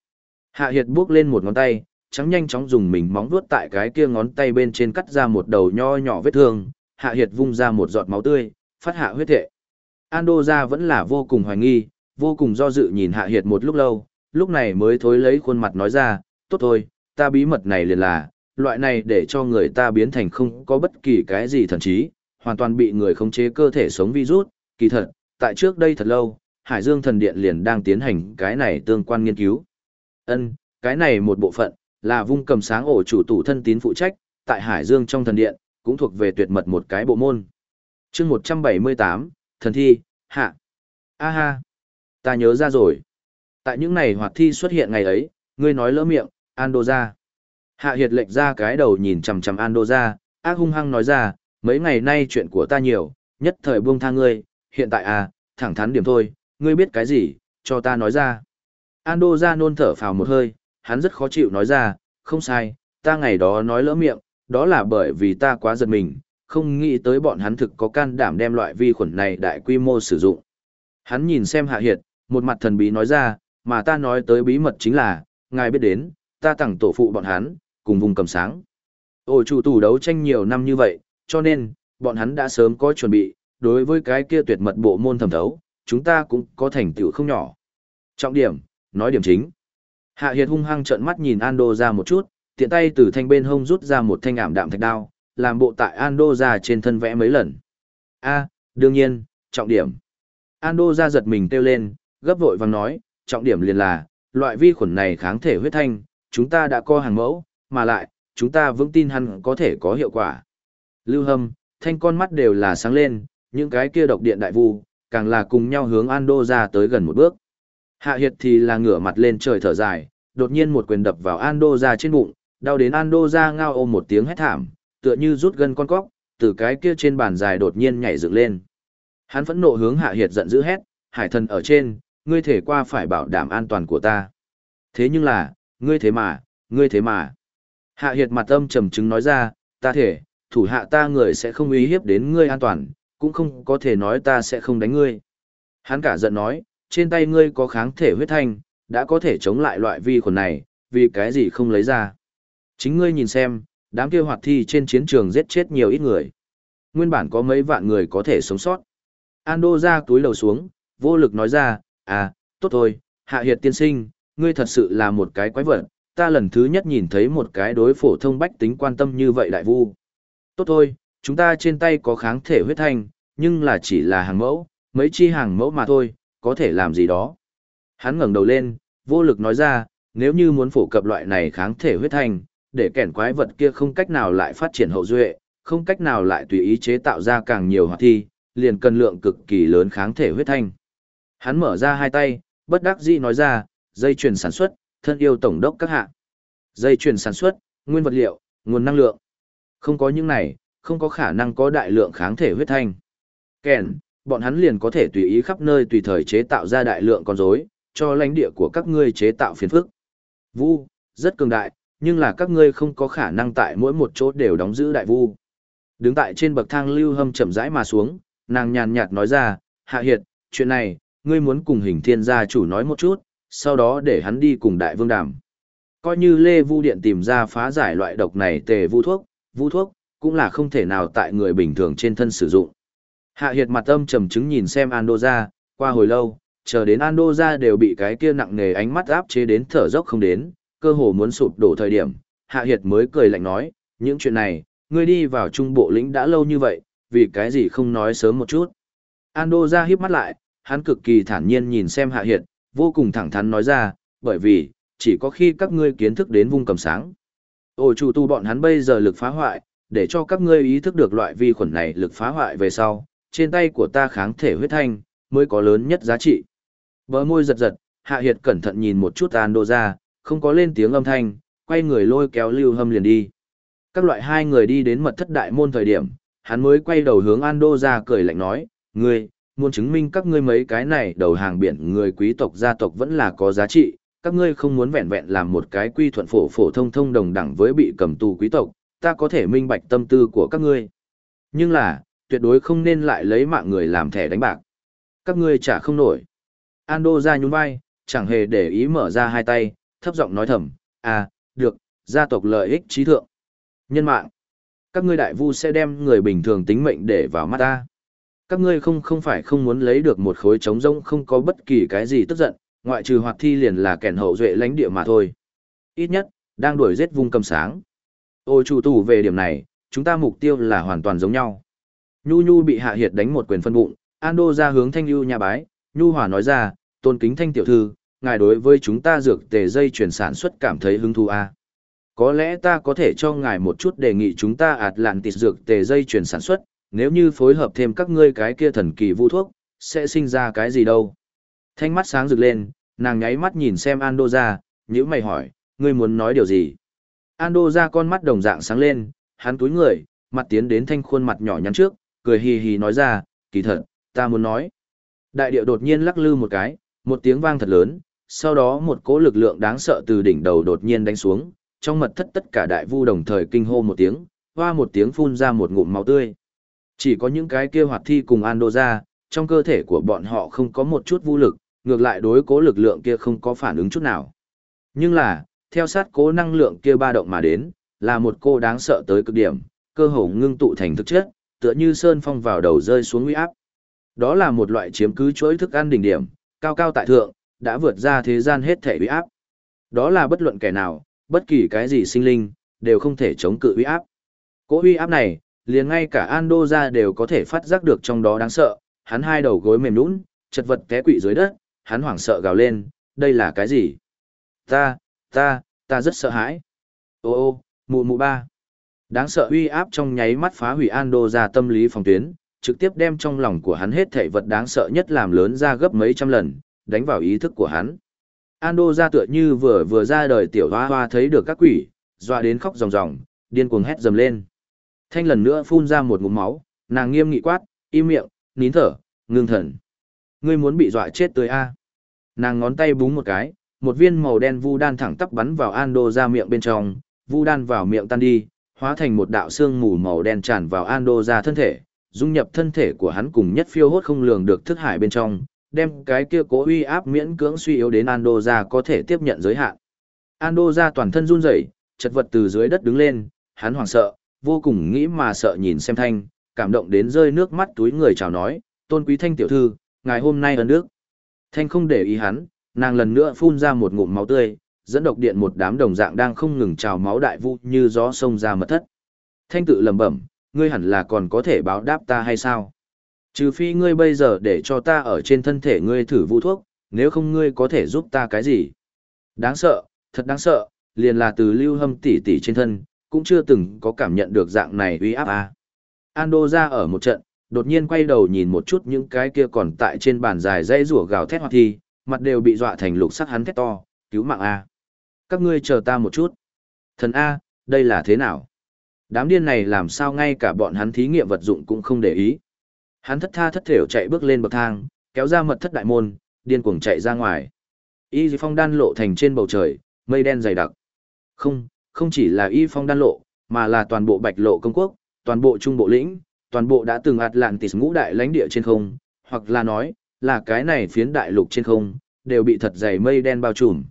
Hạ Hiệt bước lên một ngón tay, trắng nhanh chóng dùng mình móng vuốt tại cái kia ngón tay bên trên cắt ra một đầu nho nhỏ vết thương, Hạ Hiệt vung ra một giọt máu tươi, phát hạ huyết thệ. Ando ra vẫn là vô cùng hoài nghi, vô cùng do dự nhìn Hạ Hiệt một lúc lâu, lúc này mới thối lấy khuôn mặt nói ra, tốt thôi, ta bí mật này liền là, loại này để cho người ta biến thành không có bất kỳ cái gì thần trí, hoàn toàn bị người khống chế cơ thể sống virus, kỳ thật, tại trước đây thật lâu, Hải Dương Thần Điện liền đang tiến hành cái này tương quan nghiên cứu. Ân, cái này một bộ phận, là vung cầm sáng ổ chủ tủ thân tín phụ trách, tại Hải Dương trong thần điện, cũng thuộc về tuyệt mật một cái bộ môn. chương 178, thần thi, hạ. Aha ta nhớ ra rồi. Tại những này hoạt thi xuất hiện ngày ấy, ngươi nói lỡ miệng, Andoja. Hạ hiệt lệch ra cái đầu nhìn chằm chằm Andoja, ác hung hăng nói ra, mấy ngày nay chuyện của ta nhiều, nhất thời buông tha ngươi, hiện tại à, thẳng thắn điểm thôi, ngươi biết cái gì, cho ta nói ra. Andoja nôn thở phào một hơi, hắn rất khó chịu nói ra, không sai, ta ngày đó nói lỡ miệng, đó là bởi vì ta quá giật mình, không nghĩ tới bọn hắn thực có can đảm đem loại vi khuẩn này đại quy mô sử dụng. Hắn nhìn xem hạ hiệt, một mặt thần bí nói ra, mà ta nói tới bí mật chính là, ngài biết đến, ta tặng tổ phụ bọn hắn, cùng vùng cầm sáng. Ôi chủ tù đấu tranh nhiều năm như vậy, cho nên, bọn hắn đã sớm có chuẩn bị, đối với cái kia tuyệt mật bộ môn thẩm thấu, chúng ta cũng có thành tựu không nhỏ. Trọng điểm, nói điểm chính. Hạ Hiệt hung hăng trợn mắt nhìn Ando ra một chút, tiện tay từ thanh bên hông rút ra một thanh ảm đạm thạch đao, làm bộ tại Ando ra trên thân vẽ mấy lần. A, đương nhiên, trọng điểm. Ando ra giật mình kêu lên, gấp vội vàng nói, trọng điểm liền là, loại vi khuẩn này kháng thể huyết thanh, chúng ta đã co hàng mẫu, mà lại, chúng ta vững tin hắn có thể có hiệu quả. Lưu Hâm, thanh con mắt đều là sáng lên, những cái kia độc điện đại vu, càng là cùng nhau hướng Ando ra tới gần một bước. Hạ Hiệt thì là ngửa mặt lên trời thở dài, đột nhiên một quyền đập vào Ando ra trên bụng, đau đến Ando ra ngao ôm một tiếng hét thảm, tựa như rút gân con cóc, từ cái kia trên bàn dài đột nhiên nhảy dựng lên. Hắn phẫn nộ hướng Hạ Hiệt giận dữ hét, hải thần ở trên, ngươi thể qua phải bảo đảm an toàn của ta. Thế nhưng là, ngươi thế mà, ngươi thế mà. Hạ Hiệt mặt âm trầm chứng nói ra, ta thể, thủ hạ ta người sẽ không uy hiếp đến ngươi an toàn, cũng không có thể nói ta sẽ không đánh ngươi. Hắn cả giận nói, trên tay ngươi có kháng thể huyết thanh, đã có thể chống lại loại vi khuẩn này, vì cái gì không lấy ra. Chính ngươi nhìn xem, đám kia hoạt thi trên chiến trường giết chết nhiều ít người. Nguyên bản có mấy vạn người có thể sống sót. Ando ra túi lầu xuống, vô lực nói ra, à, tốt thôi, hạ hiệt tiên sinh, ngươi thật sự là một cái quái vật, ta lần thứ nhất nhìn thấy một cái đối phổ thông bách tính quan tâm như vậy đại vu. Tốt thôi, chúng ta trên tay có kháng thể huyết thanh, nhưng là chỉ là hàng mẫu, mấy chi hàng mẫu mà thôi, có thể làm gì đó. Hắn ngẩng đầu lên, vô lực nói ra, nếu như muốn phổ cập loại này kháng thể huyết thanh, để kẻn quái vật kia không cách nào lại phát triển hậu duệ, không cách nào lại tùy ý chế tạo ra càng nhiều hoạt thi, liền cần lượng cực kỳ lớn kháng thể huyết thanh. Hắn mở ra hai tay, bất đắc dĩ nói ra, dây chuyền sản xuất, thân yêu tổng đốc các hạ. Dây chuyền sản xuất, nguyên vật liệu, nguồn năng lượng. Không có những này, không có khả năng có đại lượng kháng thể huyết thanh. Kèn, bọn hắn liền có thể tùy ý khắp nơi tùy thời chế tạo ra đại lượng con rối, cho lãnh địa của các ngươi chế tạo phiền phức. Vu, rất cường đại, nhưng là các ngươi không có khả năng tại mỗi một chỗ đều đóng giữ đại vu. Đứng tại trên bậc thang lưu hâm chậm rãi mà xuống, nàng nhàn nhạt nói ra, hạ hiệt, chuyện này, ngươi muốn cùng hình thiên gia chủ nói một chút, sau đó để hắn đi cùng đại vương đàm. Coi như Lê Vu Điện tìm ra phá giải loại độc này tề vu thuốc, vu thuốc, cũng là không thể nào tại người bình thường trên thân sử dụng. Hạ Hiệt mặt âm trầm chứng nhìn xem Ando ra, qua hồi lâu, chờ đến Ando ra đều bị cái kia nặng nề ánh mắt áp chế đến thở dốc không đến, cơ hồ muốn sụp đổ thời điểm. Hạ Hiệt mới cười lạnh nói, những chuyện này, ngươi đi vào trung bộ lĩnh đã lâu như vậy, vì cái gì không nói sớm một chút. Ando ra híp mắt lại, hắn cực kỳ thản nhiên nhìn xem Hạ Hiệt, vô cùng thẳng thắn nói ra, bởi vì, chỉ có khi các ngươi kiến thức đến vung cầm sáng. Ổ chủ tu bọn hắn bây giờ lực phá hoại, để cho các ngươi ý thức được loại vi khuẩn này lực phá hoại về sau, trên tay của ta kháng thể huyết thanh, mới có lớn nhất giá trị. Bờ môi giật giật, Hạ Hiệt cẩn thận nhìn một chút Ando ra, không có lên tiếng âm thanh, quay người lôi kéo Lưu Hâm liền đi. Các loại hai người đi đến mật thất đại môn thời điểm, hắn mới quay đầu hướng Ando ra cười lạnh nói, ngươi, muốn chứng minh các ngươi mấy cái này đầu hàng biển người quý tộc gia tộc vẫn là có giá trị, các ngươi không muốn vẹn vẹn làm một cái quy thuận phổ phổ thông thông đồng đẳng với bị cầm tù quý tộc, ta có thể minh bạch tâm tư của các ngươi. Nhưng là, tuyệt đối không nên lại lấy mạng người làm thẻ đánh bạc. Các ngươi chả không nổi. Ando ra nhún vai, chẳng hề để ý mở ra hai tay, thấp giọng nói thầm, à, được, gia tộc lợi ích trí thượng. Nhân mạng, các ngươi đại vu sẽ đem người bình thường tính mệnh để vào mắt ta. Các ngươi không không phải không muốn lấy được một khối trống rỗng không có bất kỳ cái gì tức giận, ngoại trừ hoạt thi liền là kẻn hậu duệ lãnh địa mà thôi. Ít nhất, đang đuổi giết vung cầm sáng. Ôi chủ tù về điểm này, chúng ta mục tiêu là hoàn toàn giống nhau. Nhu Nhu bị hạ hiệt đánh một quyền phân bụng, Ando ra hướng Thanh lưu nhà bái, Nhu Hòa nói ra, tôn kính Thanh tiểu thư, ngài đối với chúng ta dược tề dây chuyển sản xuất cảm thấy hứng thú à? Có lẽ ta có thể cho ngài một chút đề nghị chúng ta ạt lạn tịt dược tề dây chuyển sản xuất, nếu như phối hợp thêm các ngươi cái kia thần kỳ vũ thuốc, sẽ sinh ra cái gì đâu. Thanh mắt sáng rực lên, nàng nháy mắt nhìn xem Ando ra, nhữ mày hỏi, ngươi muốn nói điều gì? Ando ra con mắt đồng dạng sáng lên, hắn túi người, mặt tiến đến thanh khuôn mặt nhỏ nhắn trước, cười hì hì nói ra, kỳ thật, ta muốn nói. Đại điệu đột nhiên lắc lư một cái, một tiếng vang thật lớn, sau đó một cỗ lực lượng đáng sợ từ đỉnh đầu đột nhiên đánh xuống, trong mật thất tất cả đại vu đồng thời kinh hô một tiếng, hoa một tiếng phun ra một ngụm máu tươi. Chỉ có những cái kia hoạt thi cùng Ando ra, trong cơ thể của bọn họ không có một chút vô lực, ngược lại đối cố lực lượng kia không có phản ứng chút nào. Nhưng là, theo sát cố năng lượng kia ba động mà đến, là một cô đáng sợ tới cực điểm, cơ hồ ngưng tụ thành thực chất, tựa như sơn phong vào đầu rơi xuống uy áp. Đó là một loại chiếm cứ chuỗi thức ăn đỉnh điểm, cao cao tại thượng, đã vượt ra thế gian hết thể uy áp. Đó là bất luận kẻ nào, bất kỳ cái gì sinh linh, đều không thể chống cự uy áp. Cỗ uy áp này, liền ngay cả Ando ra đều có thể phát giác được trong đó đáng sợ, hắn hai đầu gối mềm nhũn, chật vật té quỵ dưới đất, hắn hoảng sợ gào lên, đây là cái gì? Ta, ta, ta rất sợ hãi. Ô ô, mụ mụ ba. Đáng sợ uy áp trong nháy mắt phá hủy Ando ra tâm lý phòng tuyến, trực tiếp đem trong lòng của hắn hết thảy vật đáng sợ nhất làm lớn ra gấp mấy trăm lần, đánh vào ý thức của hắn. Ando ra tựa như vừa vừa ra đời tiểu hoa hoa thấy được các quỷ, dọa đến khóc ròng ròng, điên cuồng hét dầm lên. Thanh lần nữa phun ra một ngụm máu, nàng nghiêm nghị quát, im miệng, nín thở, ngưng thần. Ngươi muốn bị dọa chết tới a? Nàng ngón tay búng một cái, một viên màu đen vu đan thẳng tắp bắn vào Ando ra miệng bên trong, vu đan vào miệng tan đi, hóa thành một đạo xương mù màu đen tràn vào Ando ra thân thể, dung nhập thân thể của hắn cùng nhất phiêu hốt không lường được thức hải bên trong, đem cái kia cố uy áp miễn cưỡng suy yếu đến Ando ra có thể tiếp nhận giới hạn. Ando ra toàn thân run rẩy, chật vật từ dưới đất đứng lên, hắn hoảng sợ, vô cùng nghĩ mà sợ nhìn xem thanh, cảm động đến rơi nước mắt túi người chào nói, tôn quý thanh tiểu thư, ngày hôm nay ở nước. Thanh không để ý hắn, nàng lần nữa phun ra một ngụm máu tươi, dẫn độc điện một đám đồng dạng đang không ngừng trào máu đại vu như gió sông ra mật thất. Thanh tự lẩm bẩm, ngươi hẳn là còn có thể báo đáp ta hay sao? Trừ phi ngươi bây giờ để cho ta ở trên thân thể ngươi thử vũ thuốc, nếu không ngươi có thể giúp ta cái gì? Đáng sợ, thật đáng sợ, liền là từ lưu hâm tỷ tỷ trên thân, cũng chưa từng có cảm nhận được dạng này uy áp à. Ando ra ở một trận, đột nhiên quay đầu nhìn một chút những cái kia còn tại trên bàn dài dây rủa gào thét hoặc thi, mặt đều bị dọa thành lục sắc hắn thét to, cứu mạng A. Các ngươi chờ ta một chút. Thần A, đây là thế nào? Đám điên này làm sao ngay cả bọn hắn thí nghiệm vật dụng cũng không để ý. Hắn thất tha thất thểu chạy bước lên bậc thang, kéo ra mật thất đại môn, điên cuồng chạy ra ngoài. Y phong đan lộ thành trên bầu trời, mây đen dày đặc. Không, không chỉ là y phong đan lộ, mà là toàn bộ bạch lộ công quốc, toàn bộ trung bộ lĩnh, toàn bộ đã từng Atlantis ngũ đại lãnh địa trên không, hoặc là nói, là cái này phiến đại lục trên không, đều bị thật dày mây đen bao trùm.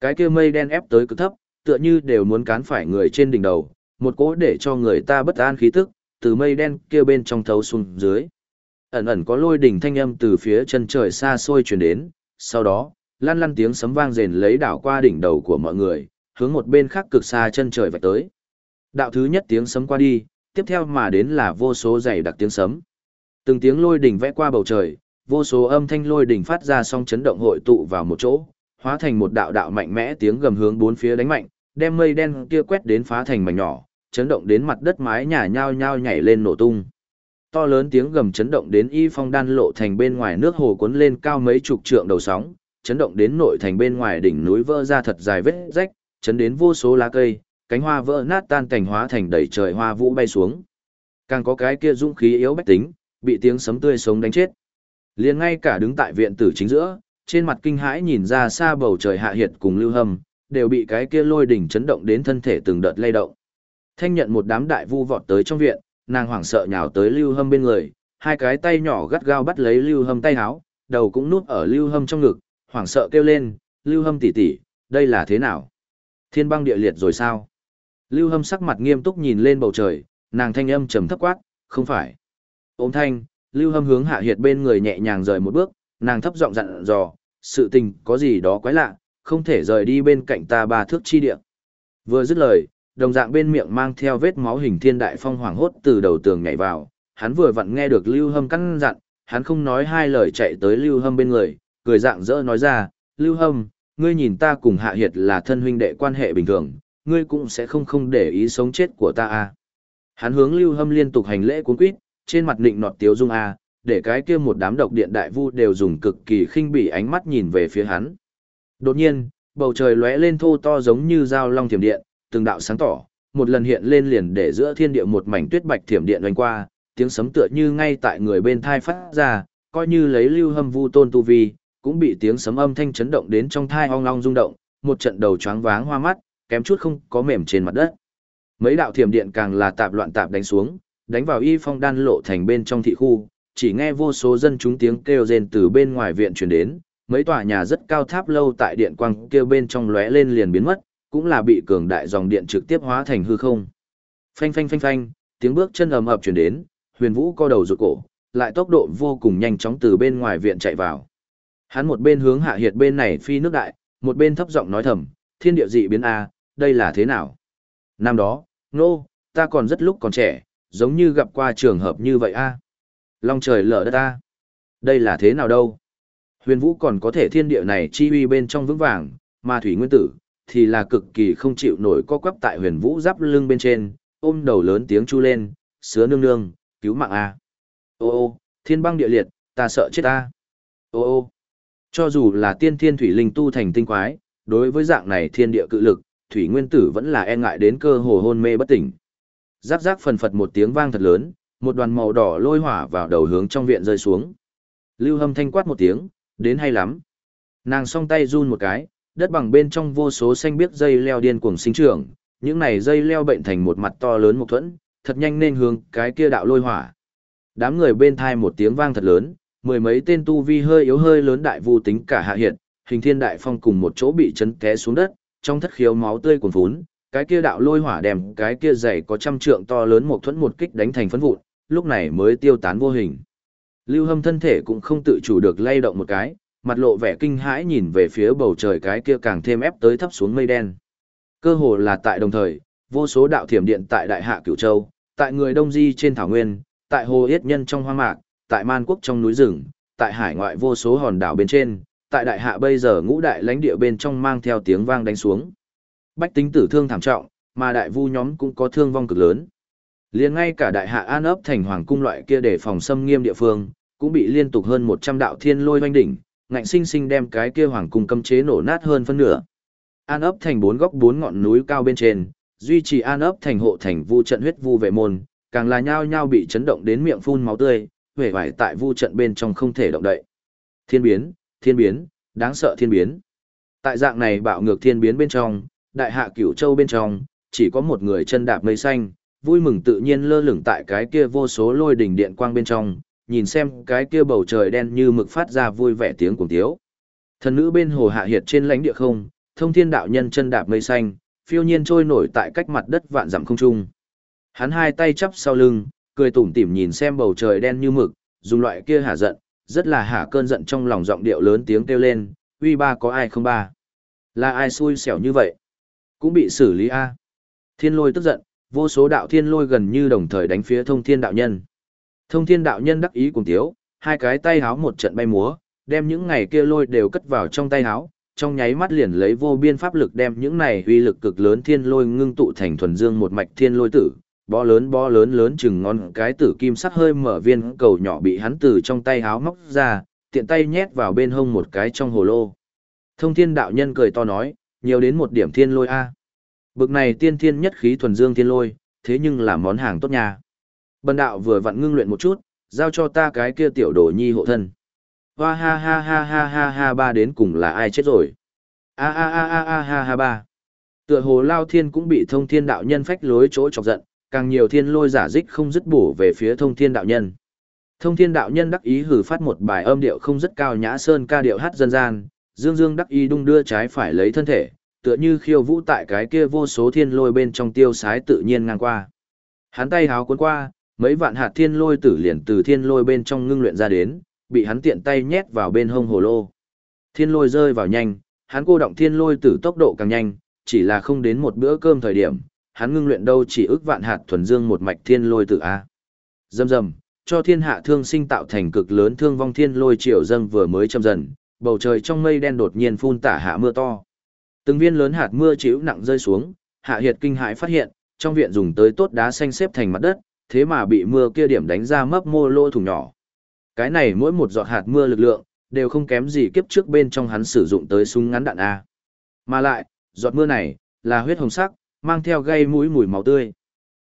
Cái kia mây đen ép tới cực thấp, tựa như đều muốn cán phải người trên đỉnh đầu, một cỗ để cho người ta bất an khí tức, từ mây đen kia bên trong thấu xuống dưới. Ẩn ẩn có lôi đỉnh thanh âm từ phía chân trời xa xôi truyền đến, sau đó, lăn lăn tiếng sấm vang rền lấy đảo qua đỉnh đầu của mọi người, hướng một bên khác cực xa chân trời vạch tới. Đạo thứ nhất tiếng sấm qua đi, tiếp theo mà đến là vô số dày đặc tiếng sấm. Từng tiếng lôi đỉnh vẽ qua bầu trời, vô số âm thanh lôi đỉnh phát ra song chấn động hội tụ vào một chỗ, hóa thành một đạo đạo mạnh mẽ tiếng gầm hướng bốn phía đánh mạnh, đem mây đen kia quét đến phá thành mảnh nhỏ, chấn động đến mặt đất mái nhà nhao nhao nhảy lên nổ tung. To lớn tiếng gầm chấn động đến y phong đan lộ thành bên ngoài nước hồ cuốn lên cao mấy chục trượng đầu sóng, chấn động đến nội thành bên ngoài đỉnh núi vỡ ra thật dài vết rách, chấn đến vô số lá cây, cánh hoa vỡ nát tan cảnh hóa thành đầy trời hoa vũ bay xuống. Càng có cái kia dũng khí yếu bách tính, bị tiếng sấm tươi sống đánh chết. Liền ngay cả đứng tại viện tử chính giữa, trên mặt kinh hãi nhìn ra xa bầu trời hạ hiệt cùng lưu hâm, đều bị cái kia lôi đỉnh chấn động đến thân thể từng đợt lay động. Thanh nhận một đám đại vu vọt tới trong viện, nàng hoảng sợ nhào tới lưu hâm bên người, hai cái tay nhỏ gắt gao bắt lấy lưu hâm tay háo, đầu cũng núp ở lưu hâm trong ngực, hoảng sợ kêu lên, lưu hâm tỷ tỷ, đây là thế nào? Thiên băng địa liệt rồi sao? Lưu hâm sắc mặt nghiêm túc nhìn lên bầu trời, nàng thanh âm trầm thấp quát, không phải. Ôm thanh, lưu hâm hướng hạ hiệt bên người nhẹ nhàng rời một bước, nàng thấp giọng dặn dò, sự tình có gì đó quái lạ, không thể rời đi bên cạnh ta ba thước chi địa. Vừa dứt lời, đồng dạng bên miệng mang theo vết máu hình thiên đại phong hoàng hốt từ đầu tường nhảy vào, hắn vừa vặn nghe được Lưu Hâm căn dặn, hắn không nói hai lời chạy tới Lưu Hâm bên người, cười dạng dỡ nói ra, Lưu Hâm, ngươi nhìn ta cùng Hạ Hiệt là thân huynh đệ quan hệ bình thường, ngươi cũng sẽ không không để ý sống chết của ta à. Hắn hướng Lưu Hâm liên tục hành lễ cuốn quýt, trên mặt nịnh nọt tiếu dung à, để cái kia một đám độc điện đại vu đều dùng cực kỳ khinh bỉ ánh mắt nhìn về phía hắn. Đột nhiên, bầu trời lóe lên thô to giống như dao long thiểm điện, từng đạo sáng tỏ, một lần hiện lên liền để giữa thiên địa một mảnh tuyết bạch thiểm điện oanh qua, tiếng sấm tựa như ngay tại người bên thai phát ra, coi như lấy lưu hâm vu tôn tu vi, cũng bị tiếng sấm âm thanh chấn động đến trong thai ong ong rung động, một trận đầu choáng váng hoa mắt, kém chút không có mềm trên mặt đất. Mấy đạo thiểm điện càng là tạp loạn tạp đánh xuống, đánh vào y phong đan lộ thành bên trong thị khu, chỉ nghe vô số dân chúng tiếng kêu rên từ bên ngoài viện truyền đến, mấy tòa nhà rất cao tháp lâu tại điện quang kêu bên trong lóe lên liền biến mất, cũng là bị cường đại dòng điện trực tiếp hóa thành hư không. Phanh phanh phanh phanh, tiếng bước chân ầm ập truyền đến, Huyền Vũ co đầu rụt cổ, lại tốc độ vô cùng nhanh chóng từ bên ngoài viện chạy vào. Hắn một bên hướng hạ hiệt bên này phi nước đại, một bên thấp giọng nói thầm, thiên địa dị biến a, đây là thế nào? Năm đó, nô, no, ta còn rất lúc còn trẻ, giống như gặp qua trường hợp như vậy a. Long trời lở đất a, Đây là thế nào đâu? Huyền Vũ còn có thể thiên địa này chi uy bên trong vững vàng, mà thủy nguyên tử thì là cực kỳ không chịu nổi co quắp tại Huyền Vũ giáp lưng bên trên, ôm đầu lớn tiếng chu lên, "Sứa nương nương, cứu mạng a." Ô ô, thiên băng địa liệt, ta sợ chết ta. Ô ô. Cho dù là tiên thiên thủy linh tu thành tinh quái, đối với dạng này thiên địa cự lực, thủy nguyên tử vẫn là e ngại đến cơ hồ hôn mê bất tỉnh. Giáp giáp phần phật một tiếng vang thật lớn, một đoàn màu đỏ lôi hỏa vào đầu hướng trong viện rơi xuống. Lưu Hâm thanh quát một tiếng, đến hay lắm. Nàng song tay run một cái, đất bằng bên trong vô số xanh biếc dây leo điên cuồng sinh trưởng, những này dây leo bệnh thành một mặt to lớn một thuẫn, thật nhanh nên hướng cái kia đạo lôi hỏa. Đám người bên thai một tiếng vang thật lớn, mười mấy tên tu vi hơi yếu hơi lớn đại vu tính cả hạ hiện, hình thiên đại phong cùng một chỗ bị chấn té xuống đất, trong thất khiếu máu tươi cuồn phún, cái kia đạo lôi hỏa đèm, cái kia dày có trăm trượng to lớn một thuẫn một kích đánh thành phấn vụn, lúc này mới tiêu tán vô hình. Lưu Hâm thân thể cũng không tự chủ được lay động một cái, mặt lộ vẻ kinh hãi nhìn về phía bầu trời cái kia càng thêm ép tới thấp xuống mây đen. Cơ hồ là tại đồng thời, vô số đạo thiểm điện tại Đại Hạ Cửu Châu, tại người Đông Di trên thảo nguyên, tại Hồ Yết Nhân trong hoang mạc, tại Man Quốc trong núi rừng, tại hải ngoại vô số hòn đảo bên trên, tại Đại Hạ bây giờ ngũ đại lãnh địa bên trong mang theo tiếng vang đánh xuống. Bách tính tử thương thảm trọng, mà đại vu nhóm cũng có thương vong cực lớn. Liền ngay cả đại hạ an ấp thành hoàng cung loại kia để phòng xâm nghiêm địa phương, cũng bị liên tục hơn 100 đạo thiên lôi hoanh đỉnh, ngạnh sinh sinh đem cái kia hoàng cung cấm chế nổ nát hơn phân nửa. An ấp thành bốn góc bốn ngọn núi cao bên trên, duy trì an ấp thành hộ thành vu trận huyết vu vệ môn, càng là nhao nhao bị chấn động đến miệng phun máu tươi, vẻ vải tại vu trận bên trong không thể động đậy. Thiên biến, thiên biến, đáng sợ thiên biến. Tại dạng này bạo ngược thiên biến bên trong, đại hạ cửu châu bên trong, chỉ có một người chân đạp mây xanh, vui mừng tự nhiên lơ lửng tại cái kia vô số lôi đỉnh điện quang bên trong, nhìn xem cái kia bầu trời đen như mực phát ra vui vẻ tiếng cuồng tiếu. Thần nữ bên hồ hạ hiệt trên lãnh địa không, thông thiên đạo nhân chân đạp mây xanh, phiêu nhiên trôi nổi tại cách mặt đất vạn dặm không trung. Hắn hai tay chắp sau lưng, cười tủm tỉm nhìn xem bầu trời đen như mực, dùng loại kia hả giận, rất là hả cơn giận trong lòng giọng điệu lớn tiếng kêu lên, uy ba có ai không ba? Là ai xui xẻo như vậy? Cũng bị xử lý a. Thiên lôi tức giận, vô số đạo thiên lôi gần như đồng thời đánh phía thông thiên đạo nhân. Thông thiên đạo nhân đắc ý cùng tiếu, hai cái tay háo một trận bay múa, đem những ngày kia lôi đều cất vào trong tay háo, trong nháy mắt liền lấy vô biên pháp lực đem những này uy lực cực lớn thiên lôi ngưng tụ thành thuần dương một mạch thiên lôi tử, bó lớn bó lớn lớn chừng ngón cái tử kim sắc hơi mở viên cầu nhỏ bị hắn từ trong tay háo móc ra, tiện tay nhét vào bên hông một cái trong hồ lô. Thông thiên đạo nhân cười to nói, nhiều đến một điểm thiên lôi A. Bực này tiên thiên nhất khí thuần dương thiên lôi, thế nhưng là món hàng tốt nha. Bần đạo vừa vặn ngưng luyện một chút, giao cho ta cái kia tiểu đồ nhi hộ thân. Hoa ha ha ha ha ha ha ba đến cùng là ai chết rồi. A a a a a ha ha ba. Tựa hồ Lao Thiên cũng bị thông thiên đạo nhân phách lối chỗ chọc giận, càng nhiều thiên lôi giả dích không dứt bổ về phía thông thiên đạo nhân. Thông thiên đạo nhân đắc ý hử phát một bài âm điệu không rất cao nhã sơn ca điệu hát dân gian, dương dương đắc ý đung đưa trái phải lấy thân thể, tựa như khiêu vũ tại cái kia vô số thiên lôi bên trong tiêu sái tự nhiên ngang qua. Hắn tay háo cuốn qua, mấy vạn hạt thiên lôi tử liền từ thiên lôi bên trong ngưng luyện ra đến, bị hắn tiện tay nhét vào bên hông hồ lô. Thiên lôi rơi vào nhanh, hắn cô động thiên lôi tử tốc độ càng nhanh, chỉ là không đến một bữa cơm thời điểm, hắn ngưng luyện đâu chỉ ước vạn hạt thuần dương một mạch thiên lôi tự a. Dầm dầm, cho thiên hạ thương sinh tạo thành cực lớn thương vong thiên lôi triều dâng vừa mới châm dần, bầu trời trong mây đen đột nhiên phun tả hạ mưa to. Từng viên lớn hạt mưa chịu nặng rơi xuống, hạ hiệt kinh hãi phát hiện, trong viện dùng tới tốt đá xanh xếp thành mặt đất, thế mà bị mưa kia điểm đánh ra mấp mô lô thủng nhỏ. Cái này mỗi một giọt hạt mưa lực lượng, đều không kém gì kiếp trước bên trong hắn sử dụng tới súng ngắn đạn A. Mà lại, giọt mưa này, là huyết hồng sắc, mang theo gây mũi mùi máu tươi.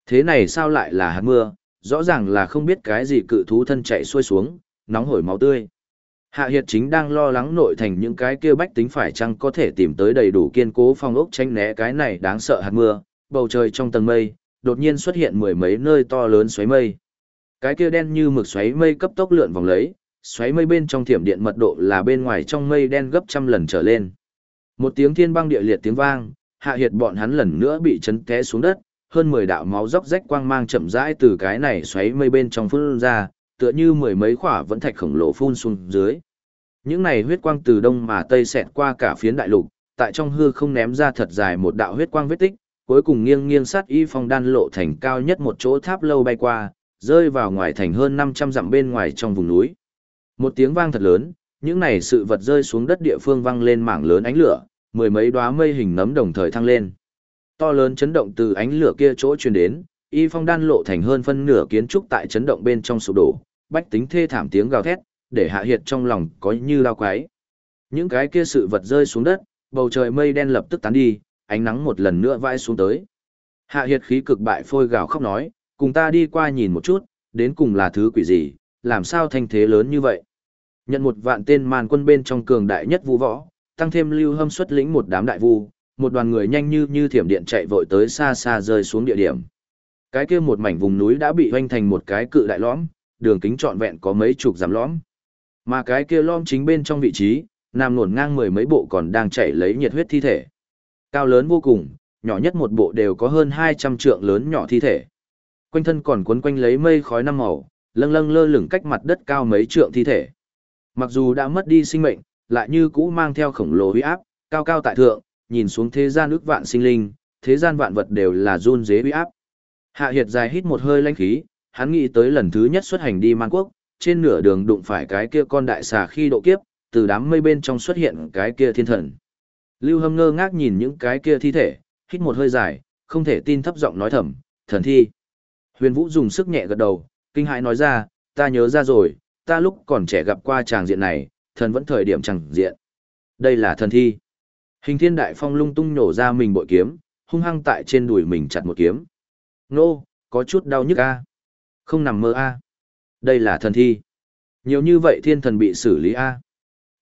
Thế này sao lại là hạt mưa, rõ ràng là không biết cái gì cự thú thân chạy xuôi xuống, nóng hổi máu tươi. Hạ Hiệt chính đang lo lắng nội thành những cái kia bách tính phải chăng có thể tìm tới đầy đủ kiên cố phong ốc tránh né cái này đáng sợ hạt mưa, bầu trời trong tầng mây, đột nhiên xuất hiện mười mấy nơi to lớn xoáy mây. Cái kia đen như mực xoáy mây cấp tốc lượn vòng lấy, xoáy mây bên trong thiểm điện mật độ là bên ngoài trong mây đen gấp trăm lần trở lên. Một tiếng thiên băng địa liệt tiếng vang, hạ hiệt bọn hắn lần nữa bị chấn té xuống đất, hơn 10 đạo máu róc rách quang mang chậm rãi từ cái này xoáy mây bên trong phun ra, tựa như mười mấy khỏa vẫn thạch khổng lồ phun xuống dưới. Những này huyết quang từ đông mà tây xẹt qua cả phiến đại lục, tại trong hư không ném ra thật dài một đạo huyết quang vết tích, cuối cùng nghiêng nghiêng sát y phong đan lộ thành cao nhất một chỗ tháp lâu bay qua, rơi vào ngoài thành hơn 500 dặm bên ngoài trong vùng núi. Một tiếng vang thật lớn, những này sự vật rơi xuống đất địa phương vang lên mảng lớn ánh lửa, mười mấy đóa mây hình nấm đồng thời thăng lên. To lớn chấn động từ ánh lửa kia chỗ truyền đến, y phong đan lộ thành hơn phân nửa kiến trúc tại chấn động bên trong sụp đổ, bách tính thê thảm tiếng gào thét, để hạ hiệt trong lòng có như lao quái. Những cái kia sự vật rơi xuống đất, bầu trời mây đen lập tức tán đi, ánh nắng một lần nữa vãi xuống tới. Hạ hiệt khí cực bại phôi gào khóc nói, cùng ta đi qua nhìn một chút, đến cùng là thứ quỷ gì, làm sao thanh thế lớn như vậy. Nhận một vạn tên màn quân bên trong cường đại nhất vũ võ, tăng thêm lưu hâm xuất lĩnh một đám đại vu, một đoàn người nhanh như như thiểm điện chạy vội tới xa xa rơi xuống địa điểm. Cái kia một mảnh vùng núi đã bị hoanh thành một cái cự đại lõm, đường kính trọn vẹn có mấy chục dặm lõm. Mà cái kia lõm chính bên trong vị trí, nằm nổn ngang mười mấy bộ còn đang chảy lấy nhiệt huyết thi thể. Cao lớn vô cùng, nhỏ nhất một bộ đều có hơn 200 trượng lớn nhỏ thi thể. Quanh thân còn cuốn quanh lấy mây khói năm màu, lâng lâng lơ lửng cách mặt đất cao mấy trượng thi thể. Mặc dù đã mất đi sinh mệnh, lại như cũ mang theo khổng lồ huy áp, cao cao tại thượng, nhìn xuống thế gian ước vạn sinh linh, thế gian vạn vật đều là run dế huy áp. Hạ Hiệt dài hít một hơi lãnh khí, hắn nghĩ tới lần thứ nhất xuất hành đi man quốc, trên nửa đường đụng phải cái kia con đại xà khi độ kiếp, từ đám mây bên trong xuất hiện cái kia thiên thần. Lưu Hâm ngơ ngác nhìn những cái kia thi thể, hít một hơi dài, không thể tin thấp giọng nói thầm, thần thi. Huyền Vũ dùng sức nhẹ gật đầu, kinh hãi nói ra, ta nhớ ra rồi, ta lúc còn trẻ gặp qua chàng diện này, thần vẫn thời điểm chẳng diện. Đây là thần thi. Hình thiên đại phong lung tung nổ ra mình bội kiếm, hung hăng tại trên đùi mình chặt một kiếm. Nô, có chút đau nhức a. Không nằm mơ a. Đây là thần thi. Nhiều như vậy thiên thần bị xử lý a.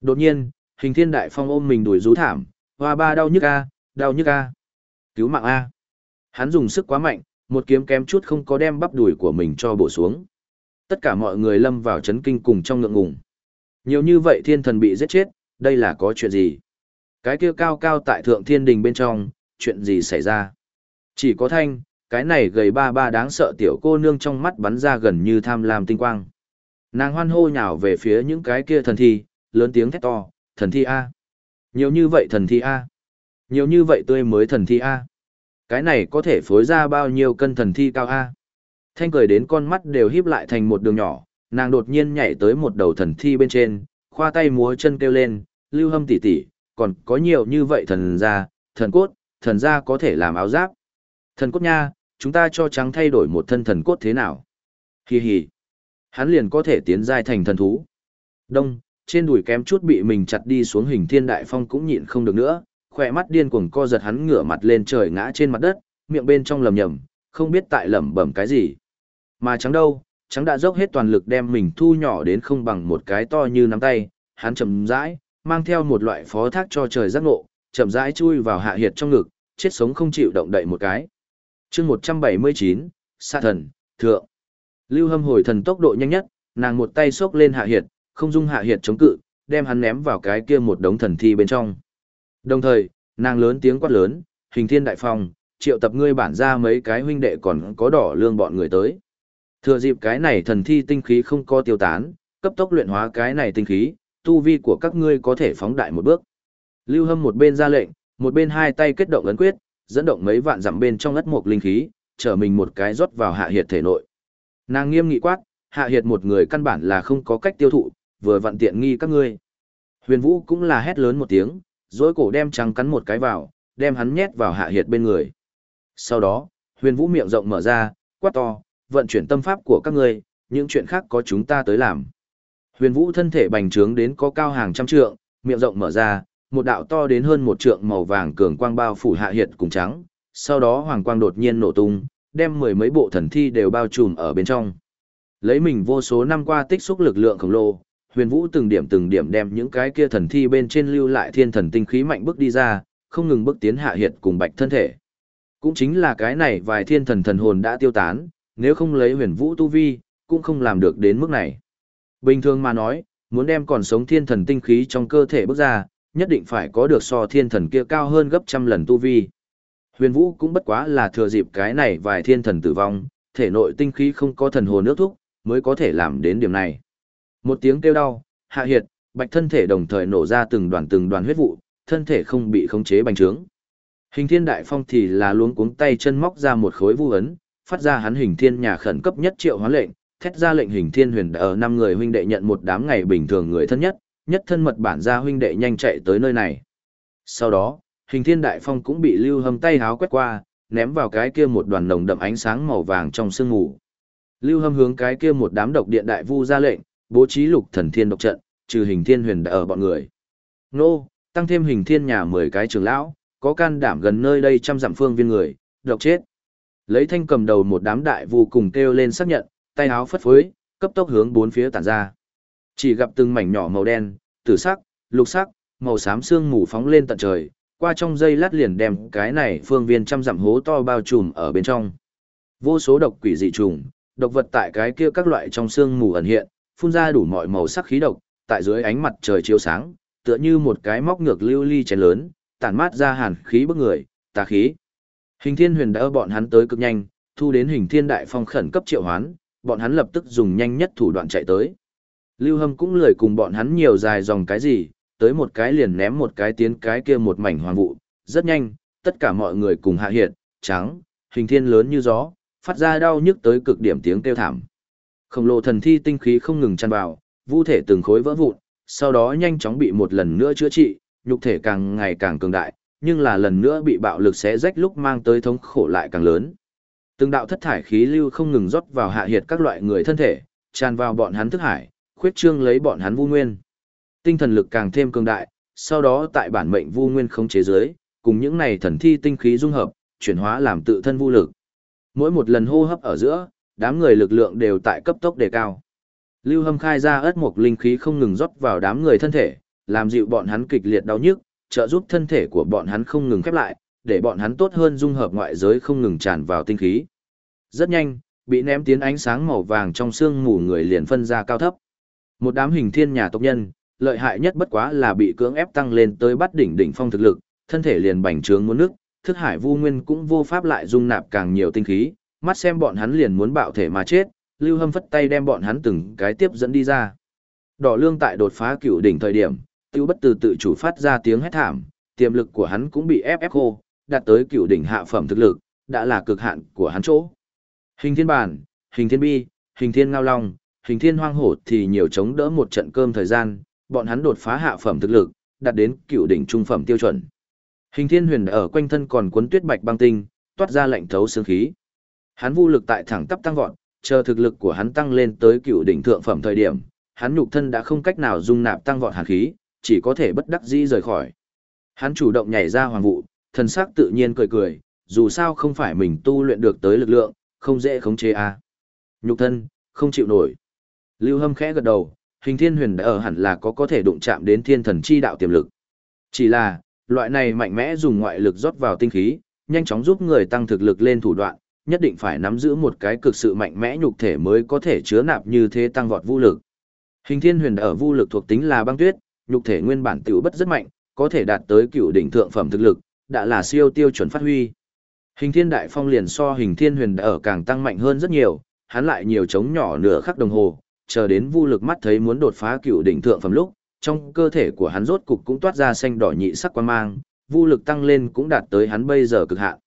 Đột nhiên, hình thiên đại phong ôm mình đùi rú thảm, hoa ba đau nhức a, đau nhức a. Cứu mạng a. Hắn dùng sức quá mạnh, một kiếm kém chút không có đem bắp đùi của mình cho bổ xuống. Tất cả mọi người lâm vào chấn kinh cùng trong ngượng ngùng. Nhiều như vậy thiên thần bị giết chết, đây là có chuyện gì? Cái kia cao cao tại thượng thiên đình bên trong, chuyện gì xảy ra? Chỉ có thanh, cái này gầy ba ba đáng sợ tiểu cô nương trong mắt bắn ra gần như tham lam tinh quang. Nàng hoan hô nhào về phía những cái kia thần thi, lớn tiếng thét to, thần thi A. Nhiều như vậy thần thi A. Nhiều như vậy tươi mới thần thi A. Cái này có thể phối ra bao nhiêu cân thần thi cao A. Thanh cười đến con mắt đều híp lại thành một đường nhỏ, nàng đột nhiên nhảy tới một đầu thần thi bên trên, khoa tay múa chân kêu lên, lưu hâm tỉ tỉ, còn có nhiều như vậy thần gia, thần cốt, thần gia có thể làm áo giáp. Thần cốt nha, chúng ta cho trắng thay đổi một thân thần cốt thế nào? Hi hi. Hắn liền có thể tiến giai thành thần thú. Đông, trên đùi kém chút bị mình chặt đi xuống hình thiên đại phong cũng nhịn không được nữa, khỏe mắt điên cuồng co giật hắn ngửa mặt lên trời ngã trên mặt đất, miệng bên trong lầm nhầm, không biết tại lẩm bẩm cái gì. Mà trắng đâu, trắng đã dốc hết toàn lực đem mình thu nhỏ đến không bằng một cái to như nắm tay, hắn chậm rãi, mang theo một loại phó thác cho trời giác ngộ, chậm rãi chui vào hạ hiệt trong ngực, chết sống không chịu động đậy một cái. chương 179, Sa thần, thượng. Lưu hâm hồi thần tốc độ nhanh nhất, nàng một tay xốc lên hạ hiệt, không dung hạ hiệt chống cự, đem hắn ném vào cái kia một đống thần thi bên trong. Đồng thời, nàng lớn tiếng quát lớn, hình thiên đại phong, triệu tập ngươi bản ra mấy cái huynh đệ còn có đỏ lương bọn người tới. Thừa dịp cái này thần thi tinh khí không có tiêu tán, cấp tốc luyện hóa cái này tinh khí, tu vi của các ngươi có thể phóng đại một bước. Lưu Hâm một bên ra lệnh, một bên hai tay kết động ấn quyết, dẫn động mấy vạn dặm bên trong ất mục linh khí, trở mình một cái rót vào hạ hiệt thể nội. Nàng nghiêm nghị quát, hạ hiệt một người căn bản là không có cách tiêu thụ, vừa vặn tiện nghi các ngươi. Huyền Vũ cũng là hét lớn một tiếng, dối cổ đem trắng cắn một cái vào, đem hắn nhét vào hạ hiệt bên người. Sau đó, huyền vũ miệng rộng mở ra, quát to, vận chuyển tâm pháp của các ngươi, những chuyện khác có chúng ta tới làm. Huyền vũ thân thể bành trướng đến có cao hàng trăm trượng, miệng rộng mở ra, một đạo to đến hơn một trượng màu vàng cường quang bao phủ hạ hiệt cùng trắng, sau đó hoàng quang đột nhiên nổ tung, đem mười mấy bộ thần thi đều bao trùm ở bên trong. Lấy mình vô số năm qua tích xúc lực lượng khổng lồ, huyền vũ từng điểm từng điểm đem những cái kia thần thi bên trên lưu lại thiên thần tinh khí mạnh bước đi ra, không ngừng bước tiến hạ hiệt cùng bạch thân thể. Cũng chính là cái này vài thiên thần thần hồn đã tiêu tán, nếu không lấy huyền vũ tu vi, cũng không làm được đến mức này. Bình thường mà nói, muốn đem còn sống thiên thần tinh khí trong cơ thể bước ra, nhất định phải có được so thiên thần kia cao hơn gấp trăm lần tu vi. Huyền vũ cũng bất quá là thừa dịp cái này vài thiên thần tử vong, thể nội tinh khí không có thần hồn nước thúc, mới có thể làm đến điểm này. Một tiếng kêu đau, hạ hiệt, bạch thân thể đồng thời nổ ra từng đoàn từng đoàn huyết vụ, thân thể không bị khống chế bành trướng. Hình thiên đại phong thì là luống cuống tay chân móc ra một khối vu ấn, phát ra hắn hình thiên nhà khẩn cấp nhất triệu hóa lệnh, thét ra lệnh hình thiên huyền ở năm người huynh đệ nhận một đám ngày bình thường người thân nhất, nhất thân mật bản gia huynh đệ nhanh chạy tới nơi này. Sau đó, hình thiên đại phong cũng bị lưu hâm tay háo quét qua, ném vào cái kia một đoàn nồng đậm ánh sáng màu vàng trong sương mù. Lưu hâm hướng cái kia một đám độc điện đại vu ra lệnh, bố trí lục thần thiên độc trận, trừ hình thiên huyền đã ở bọn người. Nô, tăng thêm hình thiên nhà 10 cái trường lão, có can đảm gần nơi đây trăm dặm phương viên người, độc chết. Lấy thanh cầm đầu một đám đại vô cùng kêu lên xác nhận, tay áo phất phới, cấp tốc hướng bốn phía tản ra. Chỉ gặp từng mảnh nhỏ màu đen, tử sắc, lục sắc, màu xám xương mù phóng lên tận trời, qua trong dây lát liền đem cái này phương viên trăm dặm hố to bao trùm ở bên trong. Vô số độc quỷ dị trùng, độc vật tại cái kia các loại trong xương mù ẩn hiện, phun ra đủ mọi màu sắc khí độc, tại dưới ánh mặt trời chiếu sáng, tựa như một cái móc ngược lưu ly chén lớn, tản mát ra hàn khí bức người, tà khí. Hình thiên huyền đã bọn hắn tới cực nhanh, thu đến hình thiên đại phong khẩn cấp triệu hoán, bọn hắn lập tức dùng nhanh nhất thủ đoạn chạy tới. Lưu Hâm cũng lười cùng bọn hắn nhiều dài dòng cái gì, tới một cái liền ném một cái tiến cái kia một mảnh hoàng vụ, rất nhanh, tất cả mọi người cùng hạ hiện, trắng, hình thiên lớn như gió, phát ra đau nhức tới cực điểm tiếng kêu thảm. Khổng lồ thần thi tinh khí không ngừng tràn vào, vũ thể từng khối vỡ vụn, sau đó nhanh chóng bị một lần nữa chữa trị, nhục thể càng ngày càng cường đại, nhưng là lần nữa bị bạo lực xé rách lúc mang tới thống khổ lại càng lớn. Từng đạo thất thải khí lưu không ngừng rót vào hạ hiệt các loại người thân thể, tràn vào bọn hắn thức hải, khuyết trương lấy bọn hắn vu nguyên. Tinh thần lực càng thêm cường đại, sau đó tại bản mệnh vu nguyên không chế giới, cùng những này thần thi tinh khí dung hợp, chuyển hóa làm tự thân vu lực. Mỗi một lần hô hấp ở giữa, đám người lực lượng đều tại cấp tốc đề cao. Lưu Hâm khai ra ớt một linh khí không ngừng rót vào đám người thân thể, làm dịu bọn hắn kịch liệt đau nhức, trợ giúp thân thể của bọn hắn không ngừng khép lại, để bọn hắn tốt hơn dung hợp ngoại giới không ngừng tràn vào tinh khí. Rất nhanh, bị ném tiến ánh sáng màu vàng trong xương mù người liền phân ra cao thấp. Một đám hình thiên nhà tộc nhân, lợi hại nhất bất quá là bị cưỡng ép tăng lên tới bắt đỉnh đỉnh phong thực lực, thân thể liền bành trướng muốn nước, thức hải vu nguyên cũng vô pháp lại dung nạp càng nhiều tinh khí, mắt xem bọn hắn liền muốn bạo thể mà chết, Lưu Hâm phất tay đem bọn hắn từng cái tiếp dẫn đi ra. Đỏ lương tại đột phá cửu đỉnh thời điểm, tiêu bất từ tự chủ phát ra tiếng hét thảm, tiềm lực của hắn cũng bị ép ép khô, đạt tới cựu đỉnh hạ phẩm thực lực, đã là cực hạn của hắn chỗ. Hình thiên bản, hình thiên bi, hình thiên ngao long, hình thiên hoang hổ thì nhiều chống đỡ một trận cơm thời gian, bọn hắn đột phá hạ phẩm thực lực, đạt đến cựu đỉnh trung phẩm tiêu chuẩn. Hình thiên huyền ở quanh thân còn cuốn tuyết bạch băng tinh, toát ra lạnh thấu xương khí. Hắn vô lực tại thẳng tắp tăng vọt, chờ thực lực của hắn tăng lên tới cựu đỉnh thượng phẩm thời điểm, hắn nhục thân đã không cách nào dung nạp tăng vọt hàn khí, chỉ có thể bất đắc dĩ rời khỏi. Hắn chủ động nhảy ra hoàng vụ, thần sắc tự nhiên cười cười, dù sao không phải mình tu luyện được tới lực lượng, không dễ khống chế a. À. Nhục thân, không chịu nổi. Lưu Hâm khẽ gật đầu, hình thiên huyền đã ở hẳn là có có thể đụng chạm đến thiên thần chi đạo tiềm lực. Chỉ là, loại này mạnh mẽ dùng ngoại lực rót vào tinh khí, nhanh chóng giúp người tăng thực lực lên thủ đoạn, nhất định phải nắm giữ một cái cực sự mạnh mẽ nhục thể mới có thể chứa nạp như thế tăng vọt vũ lực. Hình thiên huyền ở vũ lực thuộc tính là băng tuyết, nhục thể nguyên bản tiểu bất rất mạnh, có thể đạt tới cựu đỉnh thượng phẩm thực lực, đã là siêu tiêu chuẩn phát huy. Hình thiên đại phong liền so hình thiên huyền ở càng tăng mạnh hơn rất nhiều, hắn lại nhiều chống nhỏ nửa khắc đồng hồ, chờ đến vu lực mắt thấy muốn đột phá cựu đỉnh thượng phẩm lúc, trong cơ thể của hắn rốt cục cũng toát ra xanh đỏ nhị sắc quan mang, vu lực tăng lên cũng đạt tới hắn bây giờ cực hạn.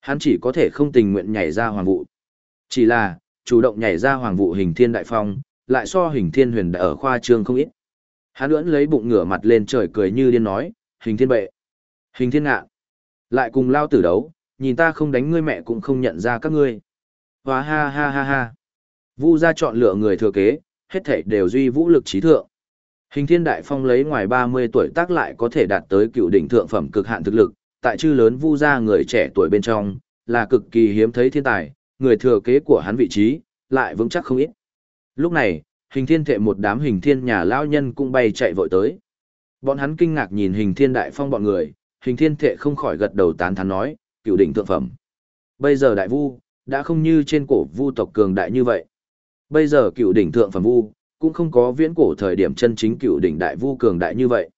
Hắn chỉ có thể không tình nguyện nhảy ra hoàng vụ. Chỉ là, chủ động nhảy ra hoàng vụ hình thiên đại phong, lại so hình thiên huyền đã ở khoa trương không ít. Hắn ưỡn lấy bụng ngửa mặt lên trời cười như điên nói, hình thiên bệ, hình thiên ngạ, lại cùng lao tử đấu, nhìn ta không đánh ngươi mẹ cũng không nhận ra các ngươi. Hóa ha ha ha ha. Vu ra chọn lựa người thừa kế, hết thảy đều duy vũ lực trí thượng. Hình thiên đại phong lấy ngoài 30 tuổi tác lại có thể đạt tới cựu đỉnh thượng phẩm cực hạn thực lực, tại chư lớn vu ra người trẻ tuổi bên trong, là cực kỳ hiếm thấy thiên tài, người thừa kế của hắn vị trí, lại vững chắc không ít. Lúc này, hình thiên thệ một đám hình thiên nhà lão nhân cũng bay chạy vội tới. Bọn hắn kinh ngạc nhìn hình thiên đại phong bọn người, hình thiên thệ không khỏi gật đầu tán thán nói, cựu đỉnh thượng phẩm. Bây giờ đại vu, đã không như trên cổ vu tộc cường đại như vậy. Bây giờ cựu đỉnh thượng phẩm vu, cũng không có viễn cổ thời điểm chân chính cựu đỉnh đại vu cường đại như vậy.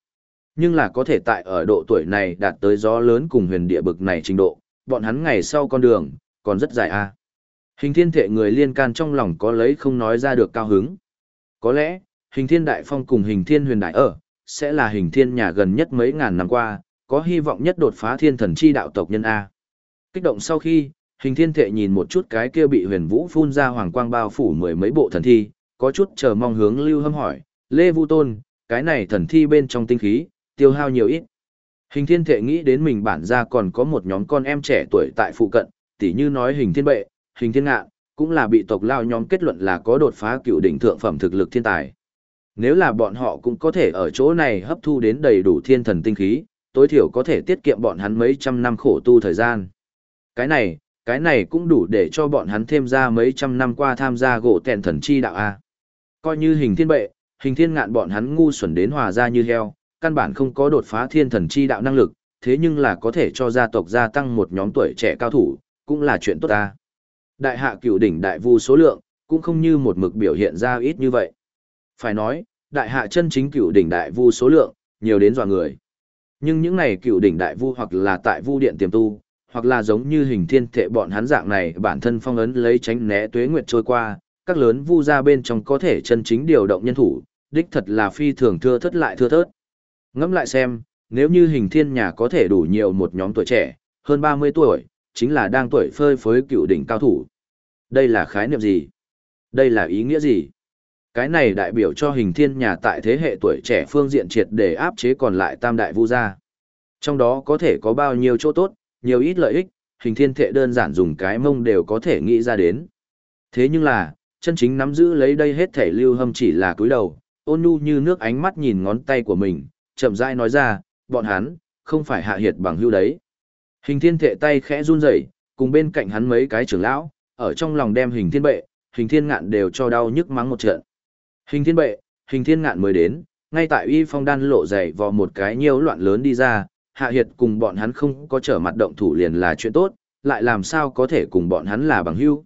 Nhưng là có thể tại ở độ tuổi này đạt tới gió lớn cùng huyền địa bực này trình độ, bọn hắn ngày sau con đường, còn rất dài a. Hình thiên thệ người liên can trong lòng có lấy không nói ra được cao hứng. Có lẽ, hình thiên đại phong cùng hình thiên huyền đại ở, sẽ là hình thiên nhà gần nhất mấy ngàn năm qua, có hy vọng nhất đột phá thiên thần chi đạo tộc nhân A. Kích động sau khi, hình thiên thệ nhìn một chút cái kia bị huyền vũ phun ra hoàng quang bao phủ mười mấy bộ thần thi, có chút chờ mong hướng lưu hâm hỏi, Lê Vu Tôn, cái này thần thi bên trong tinh khí, tiêu hao nhiều ít. Hình thiên thệ nghĩ đến mình bản ra còn có một nhóm con em trẻ tuổi tại phụ cận, tỉ như nói hình thiên bệ, hình thiên ngạ, cũng là bị tộc lao nhóm kết luận là có đột phá cựu đỉnh thượng phẩm thực lực thiên tài. Nếu là bọn họ cũng có thể ở chỗ này hấp thu đến đầy đủ thiên thần tinh khí, tối thiểu có thể tiết kiệm bọn hắn mấy trăm năm khổ tu thời gian. Cái này, cái này cũng đủ để cho bọn hắn thêm ra mấy trăm năm qua tham gia gỗ tèn thần chi đạo A. Coi như hình thiên bệ, hình thiên ngạn bọn hắn ngu xuẩn đến hòa ra như heo, căn bản không có đột phá thiên thần chi đạo năng lực, thế nhưng là có thể cho gia tộc gia tăng một nhóm tuổi trẻ cao thủ, cũng là chuyện tốt ta. Đại hạ cửu đỉnh đại vu số lượng, cũng không như một mực biểu hiện ra ít như vậy. Phải nói, đại hạ chân chính cửu đỉnh đại vu số lượng, nhiều đến dọa người. Nhưng những này cựu đỉnh đại vu hoặc là tại vu điện tiềm tu, hoặc là giống như hình thiên thệ bọn hắn dạng này bản thân phong ấn lấy tránh né tuế nguyệt trôi qua, các lớn vu ra bên trong có thể chân chính điều động nhân thủ, đích thật là phi thường thưa thất lại thưa thớt. Ngẫm lại xem, nếu như hình thiên nhà có thể đủ nhiều một nhóm tuổi trẻ, hơn 30 tuổi, chính là đang tuổi phơi phới cựu đỉnh cao thủ. Đây là khái niệm gì? Đây là ý nghĩa gì? Cái này đại biểu cho hình thiên nhà tại thế hệ tuổi trẻ phương diện triệt để áp chế còn lại tam đại vu gia. Trong đó có thể có bao nhiêu chỗ tốt, nhiều ít lợi ích, hình thiên thệ đơn giản dùng cái mông đều có thể nghĩ ra đến. Thế nhưng là, chân chính nắm giữ lấy đây hết thể lưu hâm chỉ là cúi đầu, ôn nhu như nước ánh mắt nhìn ngón tay của mình, chậm rãi nói ra, bọn hắn, không phải hạ hiệt bằng hưu đấy. Hình thiên thệ tay khẽ run rẩy, cùng bên cạnh hắn mấy cái trưởng lão, ở trong lòng đem hình thiên bệ, hình thiên ngạn đều cho đau nhức mắng một trận. Hình thiên bệ, hình thiên ngạn mới đến, ngay tại uy phong đan lộ dày vò một cái nhiều loạn lớn đi ra, hạ hiệt cùng bọn hắn không có trở mặt động thủ liền là chuyện tốt, lại làm sao có thể cùng bọn hắn là bằng hữu.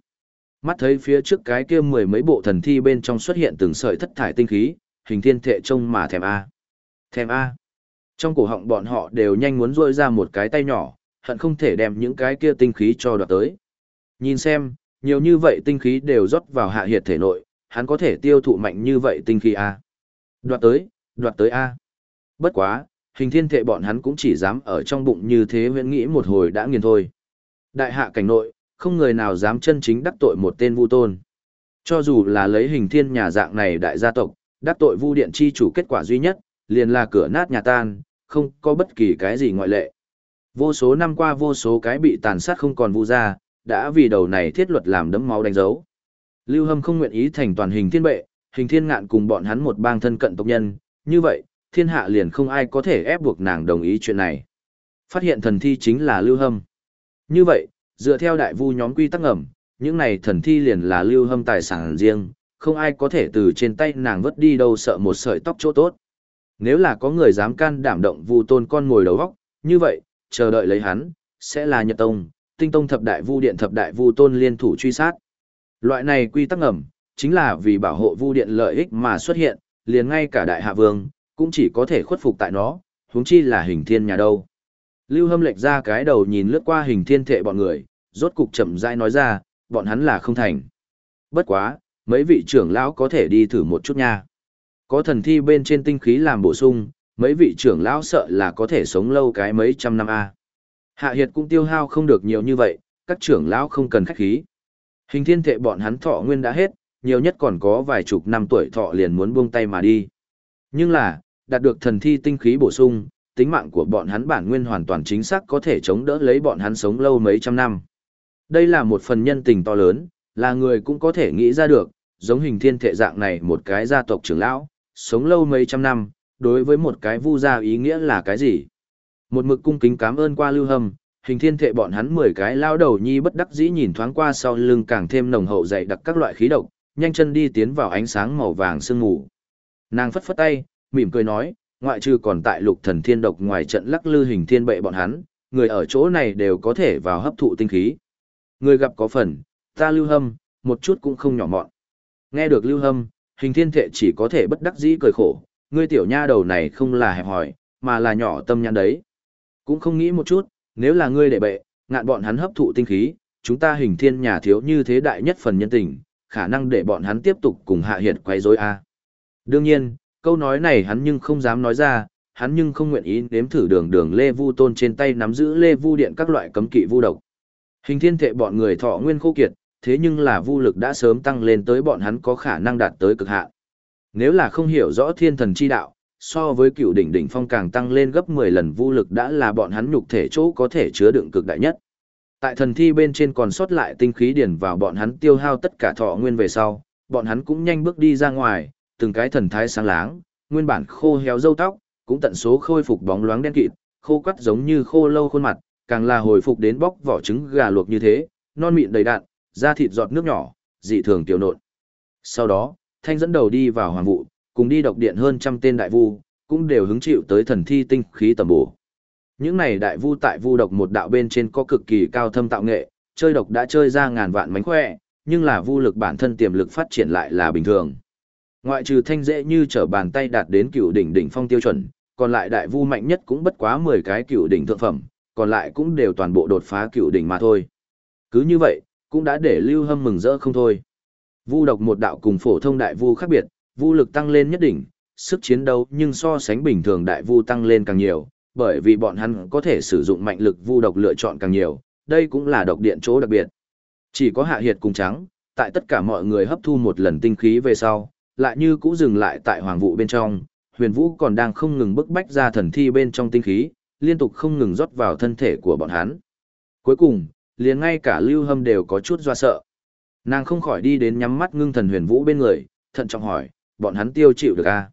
Mắt thấy phía trước cái kia mười mấy bộ thần thi bên trong xuất hiện từng sợi thất thải tinh khí, hình thiên thệ trông mà thèm A. Thèm A. Trong cổ họng bọn họ đều nhanh muốn rôi ra một cái tay nhỏ, hận không thể đem những cái kia tinh khí cho đoạt tới. Nhìn xem, nhiều như vậy tinh khí đều rót vào hạ hiệt thể nội, hắn có thể tiêu thụ mạnh như vậy tinh khí A. Đoạt tới, đoạt tới A. Bất quá, hình thiên thệ bọn hắn cũng chỉ dám ở trong bụng như thế huyễn nghĩ một hồi đã nghiền thôi. Đại hạ cảnh nội, không người nào dám chân chính đắc tội một tên vu tôn. Cho dù là lấy hình thiên nhà dạng này đại gia tộc, đắc tội vu điện chi chủ kết quả duy nhất, liền là cửa nát nhà tan, không có bất kỳ cái gì ngoại lệ. Vô số năm qua vô số cái bị tàn sát không còn vu ra, đã vì đầu này thiết luật làm đấm máu đánh dấu. Lưu Hâm không nguyện ý thành toàn hình thiên bệ, hình thiên ngạn cùng bọn hắn một bang thân cận tộc nhân, như vậy, thiên hạ liền không ai có thể ép buộc nàng đồng ý chuyện này. Phát hiện thần thi chính là Lưu Hâm. Như vậy, dựa theo đại vu nhóm quy tắc ẩm, những này thần thi liền là Lưu Hâm tài sản riêng, không ai có thể từ trên tay nàng vứt đi đâu sợ một sợi tóc chỗ tốt. Nếu là có người dám can đảm động vu tôn con ngồi đầu góc, như vậy, chờ đợi lấy hắn, sẽ là Nhật Tông, Tinh Tông thập đại vu điện thập đại vu tôn liên thủ truy sát. Loại này quy tắc ngầm, chính là vì bảo hộ vu điện lợi ích mà xuất hiện, liền ngay cả đại hạ vương, cũng chỉ có thể khuất phục tại nó, huống chi là hình thiên nhà đâu. Lưu Hâm lệch ra cái đầu nhìn lướt qua hình thiên thệ bọn người, rốt cục chậm rãi nói ra, bọn hắn là không thành. Bất quá, mấy vị trưởng lão có thể đi thử một chút nha. Có thần thi bên trên tinh khí làm bổ sung, mấy vị trưởng lão sợ là có thể sống lâu cái mấy trăm năm a. Hạ Hiệt cũng tiêu hao không được nhiều như vậy, các trưởng lão không cần khách khí. Hình thiên thệ bọn hắn thọ nguyên đã hết, nhiều nhất còn có vài chục năm tuổi thọ liền muốn buông tay mà đi. Nhưng là, đạt được thần thi tinh khí bổ sung, tính mạng của bọn hắn bản nguyên hoàn toàn chính xác có thể chống đỡ lấy bọn hắn sống lâu mấy trăm năm. Đây là một phần nhân tình to lớn, là người cũng có thể nghĩ ra được, giống hình thiên thệ dạng này một cái gia tộc trưởng lão, sống lâu mấy trăm năm, đối với một cái vu gia ý nghĩa là cái gì? Một mực cung kính cảm ơn qua lưu hâm, hình thiên thệ bọn hắn 10 cái lao đầu nhi bất đắc dĩ nhìn thoáng qua sau lưng càng thêm nồng hậu dày đặc các loại khí độc, nhanh chân đi tiến vào ánh sáng màu vàng sương mù. Nàng phất phất tay, mỉm cười nói, ngoại trừ còn tại lục thần thiên độc ngoài trận lắc lư hình thiên bệ bọn hắn, người ở chỗ này đều có thể vào hấp thụ tinh khí. Người gặp có phần, ta lưu hâm, một chút cũng không nhỏ mọn. Nghe được lưu hâm, hình thiên thệ chỉ có thể bất đắc dĩ cười khổ, ngươi tiểu nha đầu này không là hẹp hỏi, mà là nhỏ tâm nhãn đấy. Cũng không nghĩ một chút, nếu là ngươi để bệ, ngạn bọn hắn hấp thụ tinh khí, chúng ta hình thiên nhà thiếu như thế đại nhất phần nhân tình, khả năng để bọn hắn tiếp tục cùng hạ hiệt quay rối a. Đương nhiên, câu nói này hắn nhưng không dám nói ra, hắn nhưng không nguyện ý nếm thử đường đường Lê Vu Tôn trên tay nắm giữ Lê Vu Điện các loại cấm kỵ vu độc. Hình thiên thệ bọn người thọ nguyên khô kiệt, thế nhưng là vu lực đã sớm tăng lên tới bọn hắn có khả năng đạt tới cực hạn. Nếu là không hiểu rõ thiên thần chi đạo, so với cựu đỉnh đỉnh phong càng tăng lên gấp 10 lần vu lực đã là bọn hắn nhục thể chỗ có thể chứa đựng cực đại nhất. Tại thần thi bên trên còn sót lại tinh khí điển vào bọn hắn tiêu hao tất cả thọ nguyên về sau, bọn hắn cũng nhanh bước đi ra ngoài, từng cái thần thái sáng láng, nguyên bản khô héo râu tóc, cũng tận số khôi phục bóng loáng đen kịt, khô quắt giống như khô lâu khuôn mặt, càng là hồi phục đến bóc vỏ trứng gà luộc như thế, non mịn đầy đạn, da thịt giọt nước nhỏ, dị thường tiểu nộn. Sau đó, Thanh dẫn đầu đi vào hoàng vụ, cùng đi độc điện hơn trăm tên đại vu, cũng đều hứng chịu tới thần thi tinh khí tầm bổ. Những này đại vu tại vu độc một đạo bên trên có cực kỳ cao thâm tạo nghệ, chơi độc đã chơi ra ngàn vạn mánh khỏe, nhưng là vu lực bản thân tiềm lực phát triển lại là bình thường. Ngoại trừ thanh dễ như trở bàn tay đạt đến cựu đỉnh đỉnh phong tiêu chuẩn, còn lại đại vu mạnh nhất cũng bất quá 10 cái cựu đỉnh thượng phẩm, còn lại cũng đều toàn bộ đột phá cựu đỉnh mà thôi. Cứ như vậy, cũng đã để Lưu Hâm mừng rỡ không thôi. Vu độc một đạo cùng phổ thông đại vu khác biệt, vu lực tăng lên nhất định, sức chiến đấu nhưng so sánh bình thường đại vu tăng lên càng nhiều, bởi vì bọn hắn có thể sử dụng mạnh lực vu độc lựa chọn càng nhiều, đây cũng là độc điện chỗ đặc biệt. Chỉ có hạ hiệt cùng trắng, tại tất cả mọi người hấp thu một lần tinh khí về sau, lại như cũ dừng lại tại hoàng vụ bên trong, huyền vũ còn đang không ngừng bức bách ra thần thi bên trong tinh khí, liên tục không ngừng rót vào thân thể của bọn hắn. Cuối cùng, liền ngay cả lưu hâm đều có chút doa sợ. Nàng không khỏi đi đến nhắm mắt ngưng thần huyền vũ bên người, thận trọng hỏi, bọn hắn tiêu chịu được à?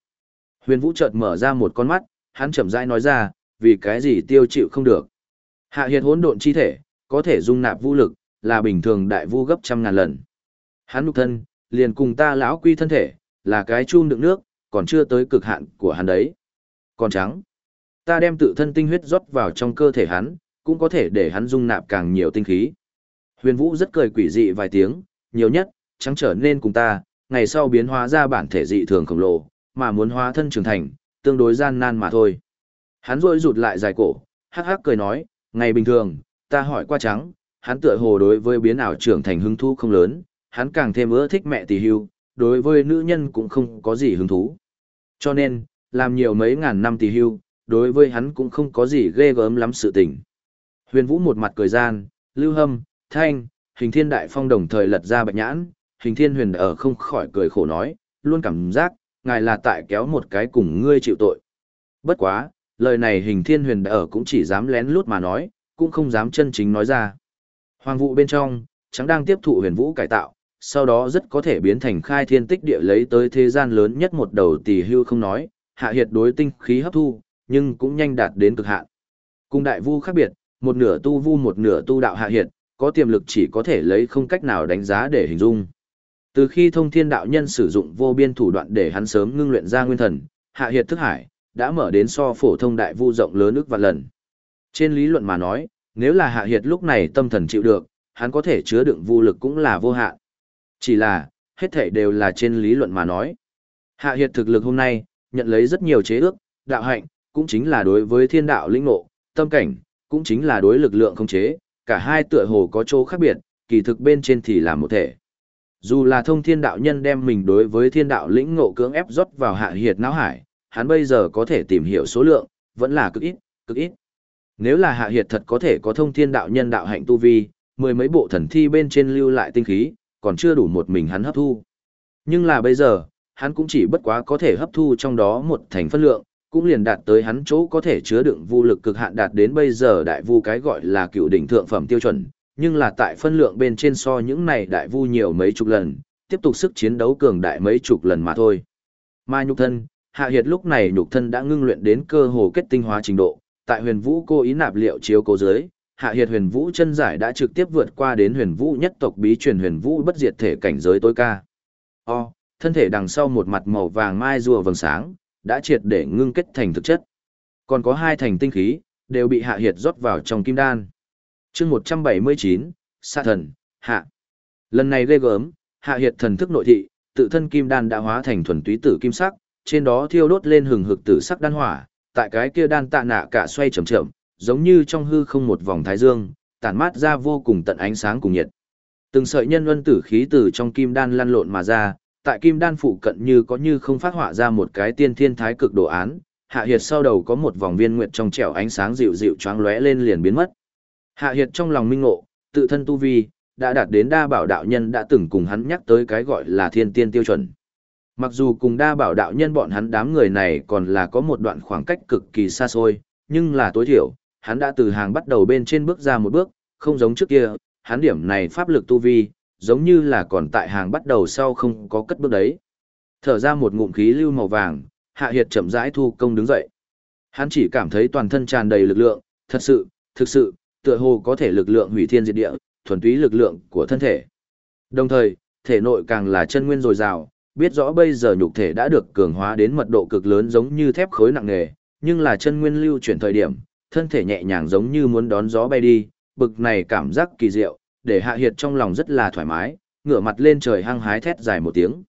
Huyền vũ chợt mở ra một con mắt, hắn chậm rãi nói ra, vì cái gì tiêu chịu không được. Hạ hiệt hỗn độn chi thể, có thể dung nạp vũ lực, là bình thường đại vu gấp trăm ngàn lần. Hắn nhục thân, liền cùng ta lão quy thân thể, là cái chum đựng nước, còn chưa tới cực hạn của hắn đấy. Còn trắng, ta đem tự thân tinh huyết rót vào trong cơ thể hắn, cũng có thể để hắn dung nạp càng nhiều tinh khí. Huyền Vũ rất cười quỷ dị vài tiếng, nhiều nhất, trắng trở nên cùng ta, ngày sau biến hóa ra bản thể dị thường khổng lồ, mà muốn hóa thân trưởng thành, tương đối gian nan mà thôi. Hắn rôi rụt lại dài cổ, hắc hắc cười nói, ngày bình thường, ta hỏi qua trắng, hắn tựa hồ đối với biến ảo trưởng thành hứng thú không lớn, hắn càng thêm ưa thích mẹ tỷ hưu, đối với nữ nhân cũng không có gì hứng thú. Cho nên, làm nhiều mấy ngàn năm tỷ hưu, đối với hắn cũng không có gì ghê gớm lắm sự tình. Huyền Vũ một mặt cười gian, Lưu Hâm, Thanh, Hình Thiên Đại Phong đồng thời lật ra bạch nhãn, Hình Thiên Huyền ở không khỏi cười khổ nói, luôn cảm giác, ngài là tại kéo một cái cùng ngươi chịu tội. Bất quá, lời này Hình Thiên Huyền ở cũng chỉ dám lén lút mà nói, cũng không dám chân chính nói ra. Hoàng vụ bên trong, trắng đang tiếp thụ huyền vũ cải tạo, sau đó rất có thể biến thành khai thiên tích địa lấy tới thế gian lớn nhất một đầu tỷ hưu không nói, hạ hiệt đối tinh khí hấp thu, nhưng cũng nhanh đạt đến cực hạn. Cùng đại vu khác biệt, một nửa tu vu một nửa tu đạo hạ hiệt, có tiềm lực chỉ có thể lấy không cách nào đánh giá để hình dung. Từ khi thông thiên đạo nhân sử dụng vô biên thủ đoạn để hắn sớm ngưng luyện ra nguyên thần, hạ hiệt thức hải, đã mở đến so phổ thông đại vu rộng lớn ức vạn lần. Trên lý luận mà nói, nếu là hạ hiệt lúc này tâm thần chịu được, hắn có thể chứa đựng vô lực cũng là vô hạn. Chỉ là, hết thảy đều là trên lý luận mà nói. Hạ hiệt thực lực hôm nay, nhận lấy rất nhiều chế ước, đạo hạnh, cũng chính là đối với thiên đạo linh ngộ, tâm cảnh, cũng chính là đối lực lượng không chế, cả hai tựa hồ có chỗ khác biệt, kỳ thực bên trên thì là một thể. Dù là thông thiên đạo nhân đem mình đối với thiên đạo lĩnh ngộ cưỡng ép rót vào hạ hiệt não hải, hắn bây giờ có thể tìm hiểu số lượng, vẫn là cực ít, cực ít. Nếu là hạ hiệt thật có thể có thông thiên đạo nhân đạo hạnh tu vi, mười mấy bộ thần thi bên trên lưu lại tinh khí, còn chưa đủ một mình hắn hấp thu. Nhưng là bây giờ, hắn cũng chỉ bất quá có thể hấp thu trong đó một thành phân lượng, cũng liền đạt tới hắn chỗ có thể chứa đựng vô lực cực hạn đạt đến bây giờ đại vu cái gọi là cựu đỉnh thượng phẩm tiêu chuẩn, nhưng là tại phân lượng bên trên so những này đại vu nhiều mấy chục lần, tiếp tục sức chiến đấu cường đại mấy chục lần mà thôi. mai nhục thân, Hạ Hiệt lúc này nhục thân đã ngưng luyện đến cơ hồ kết tinh hóa trình độ, tại Huyền Vũ cô ý nạp liệu chiếu cố dưới, Hạ Hiệt Huyền Vũ chân giải đã trực tiếp vượt qua đến Huyền Vũ nhất tộc bí truyền Huyền Vũ bất diệt thể cảnh giới tối ca. O, thân thể đằng sau một mặt màu vàng mai rùa vầng sáng, đã triệt để ngưng kết thành thực chất. Còn có hai thành tinh khí, đều bị Hạ Hiệt rót vào trong kim đan. chương 179, Sa Thần, Hạ. Lần này ghê gớm, Hạ Hiệt thần thức nội thị, tự thân kim đan đã hóa thành thuần túy tử kim sắc, trên đó thiêu đốt lên hừng hực tử sắc đan hỏa, tại cái kia đan tạ nạ cả xoay chậm chậm, giống như trong hư không một vòng thái dương, tản mát ra vô cùng tận ánh sáng cùng nhiệt. Từng sợi nhân luân tử khí từ trong kim đan lăn lộn mà ra, tại kim đan phụ cận như có như không phát họa ra một cái tiên thiên thái cực đồ án, hạ hiệt sau đầu có một vòng viên nguyệt trong trẻo ánh sáng dịu dịu choáng lóe lên liền biến mất. Hạ hiệt trong lòng minh ngộ, tự thân tu vi, đã đạt đến đa bảo đạo nhân đã từng cùng hắn nhắc tới cái gọi là thiên tiên tiêu chuẩn. Mặc dù cùng đa bảo đạo nhân bọn hắn đám người này còn là có một đoạn khoảng cách cực kỳ xa xôi, nhưng là tối thiểu, hắn đã từ hàng bắt đầu bên trên bước ra một bước, không giống trước kia, hắn điểm này pháp lực tu vi, giống như là còn tại hàng bắt đầu sau không có cất bước đấy. Thở ra một ngụm khí lưu màu vàng, Hạ Hiệt chậm rãi thu công đứng dậy. Hắn chỉ cảm thấy toàn thân tràn đầy lực lượng, thật sự, thực sự, tựa hồ có thể lực lượng hủy thiên diệt địa, thuần túy lực lượng của thân thể. Đồng thời, thể nội càng là chân nguyên dồi dào, biết rõ bây giờ nhục thể đã được cường hóa đến mật độ cực lớn giống như thép khối nặng nề, nhưng là chân nguyên lưu chuyển thời điểm, thân thể nhẹ nhàng giống như muốn đón gió bay đi, bực này cảm giác kỳ diệu, để Hạ Hiệt trong lòng rất là thoải mái, ngửa mặt lên trời hăng hái thét dài một tiếng.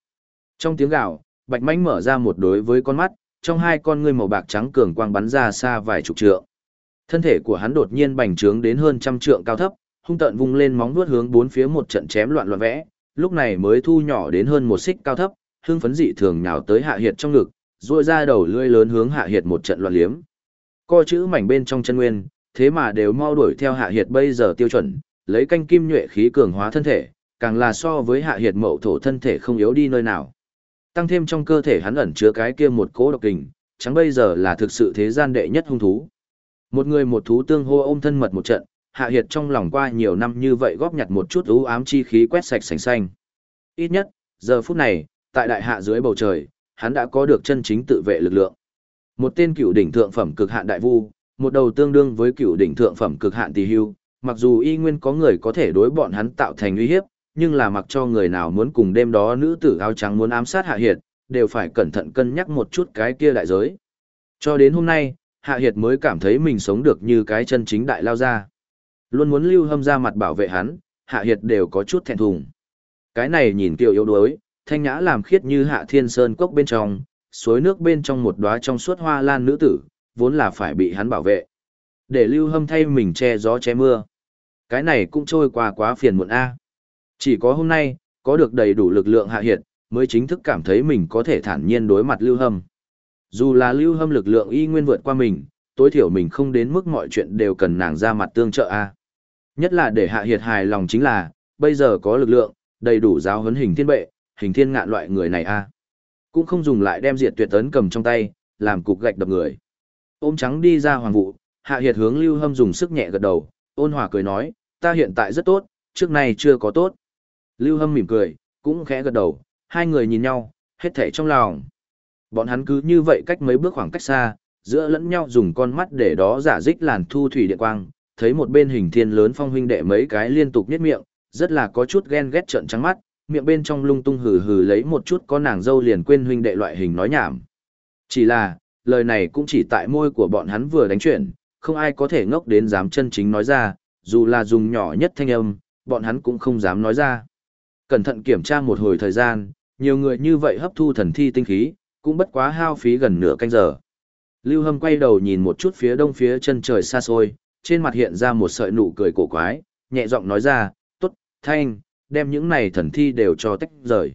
Trong tiếng gào, Bạch Mãnh mở ra một đối với con mắt, trong hai con ngươi màu bạc trắng cường quang bắn ra xa vài chục trượng. Thân thể của hắn đột nhiên bành trướng đến hơn trăm trượng cao thấp, hung tợn vung lên móng vuốt hướng bốn phía một trận chém loạn loạn vẽ, lúc này mới thu nhỏ đến hơn một xích cao thấp, hưng phấn dị thường nhào tới Hạ Hiệt trong ngực, duỗi ra đầu lưỡi lớn hướng Hạ Hiệt một trận loạn liếm. Co chữ mảnh bên trong chân nguyên, thế mà đều mau đuổi theo Hạ Hiệt bây giờ tiêu chuẩn, lấy canh kim nhuệ khí cường hóa thân thể, càng là so với hạ hiệt mậu thổ thân thể không yếu đi nơi nào. Tăng thêm trong cơ thể hắn ẩn chứa cái kia một cỗ độc kình, chẳng bây giờ là thực sự thế gian đệ nhất hung thú. Một người một thú tương hô ôm thân mật một trận, hạ hiệt trong lòng qua nhiều năm như vậy góp nhặt một chút u ám chi khí quét sạch sành xanh. Ít nhất, giờ phút này, tại đại hạ dưới bầu trời, hắn đã có được chân chính tự vệ lực lượng. Một tên cựu đỉnh thượng phẩm cực hạn đại vu, một đầu tương đương với cựu đỉnh thượng phẩm cực hạn tỷ hưu, mặc dù y nguyên có người có thể đối bọn hắn tạo thành uy hiếp, nhưng là mặc cho người nào muốn cùng đêm đó nữ tử áo trắng muốn ám sát Hạ Hiệt, đều phải cẩn thận cân nhắc một chút cái kia đại giới. Cho đến hôm nay, Hạ Hiệt mới cảm thấy mình sống được như cái chân chính đại lao ra. Luôn muốn lưu hâm ra mặt bảo vệ hắn, Hạ Hiệt đều có chút thẹn thùng. Cái này nhìn kiều yếu đuối, thanh nhã làm khiết như Hạ Thiên Sơn cốc bên trong, suối nước bên trong một đóa trong suốt hoa lan nữ tử, vốn là phải bị hắn bảo vệ. Để lưu hâm thay mình che gió che mưa cái này cũng trôi qua quá phiền muộn a. Chỉ có hôm nay, có được đầy đủ lực lượng hạ hiệt, mới chính thức cảm thấy mình có thể thản nhiên đối mặt Lưu Hâm. Dù là Lưu Hâm lực lượng y nguyên vượt qua mình, tối thiểu mình không đến mức mọi chuyện đều cần nàng ra mặt tương trợ a. Nhất là để hạ hiệt hài lòng chính là, bây giờ có lực lượng, đầy đủ giáo huấn hình thiên bệ, hình thiên ngạn loại người này a. Cũng không dùng lại đem diệt tuyệt tấn cầm trong tay, làm cục gạch đập người. Ôm trắng đi ra hoàng vụ, hạ hiệt hướng Lưu Hâm dùng sức nhẹ gật đầu, ôn hòa cười nói, ta hiện tại rất tốt, trước này chưa có tốt. Lưu Hâm mỉm cười, cũng khẽ gật đầu, hai người nhìn nhau, hết thảy trong lòng. Bọn hắn cứ như vậy cách mấy bước khoảng cách xa, giữa lẫn nhau dùng con mắt để đó giả dích làn thu thủy điện quang, thấy một bên hình thiên lớn phong huynh đệ mấy cái liên tục nhếch miệng, rất là có chút ghen ghét trợn trắng mắt, miệng bên trong lung tung hừ hừ lấy một chút có nàng dâu liền quên huynh đệ loại hình nói nhảm. Chỉ là, lời này cũng chỉ tại môi của bọn hắn vừa đánh chuyển, không ai có thể ngốc đến dám chân chính nói ra, dù là dùng nhỏ nhất thanh âm, bọn hắn cũng không dám nói ra. Cẩn thận kiểm tra một hồi thời gian, nhiều người như vậy hấp thu thần thi tinh khí, cũng bất quá hao phí gần nửa canh giờ. Lưu Hâm quay đầu nhìn một chút phía đông phía chân trời xa xôi, trên mặt hiện ra một sợi nụ cười cổ quái, nhẹ giọng nói ra, tốt, thanh, đem những này thần thi đều cho tách rời.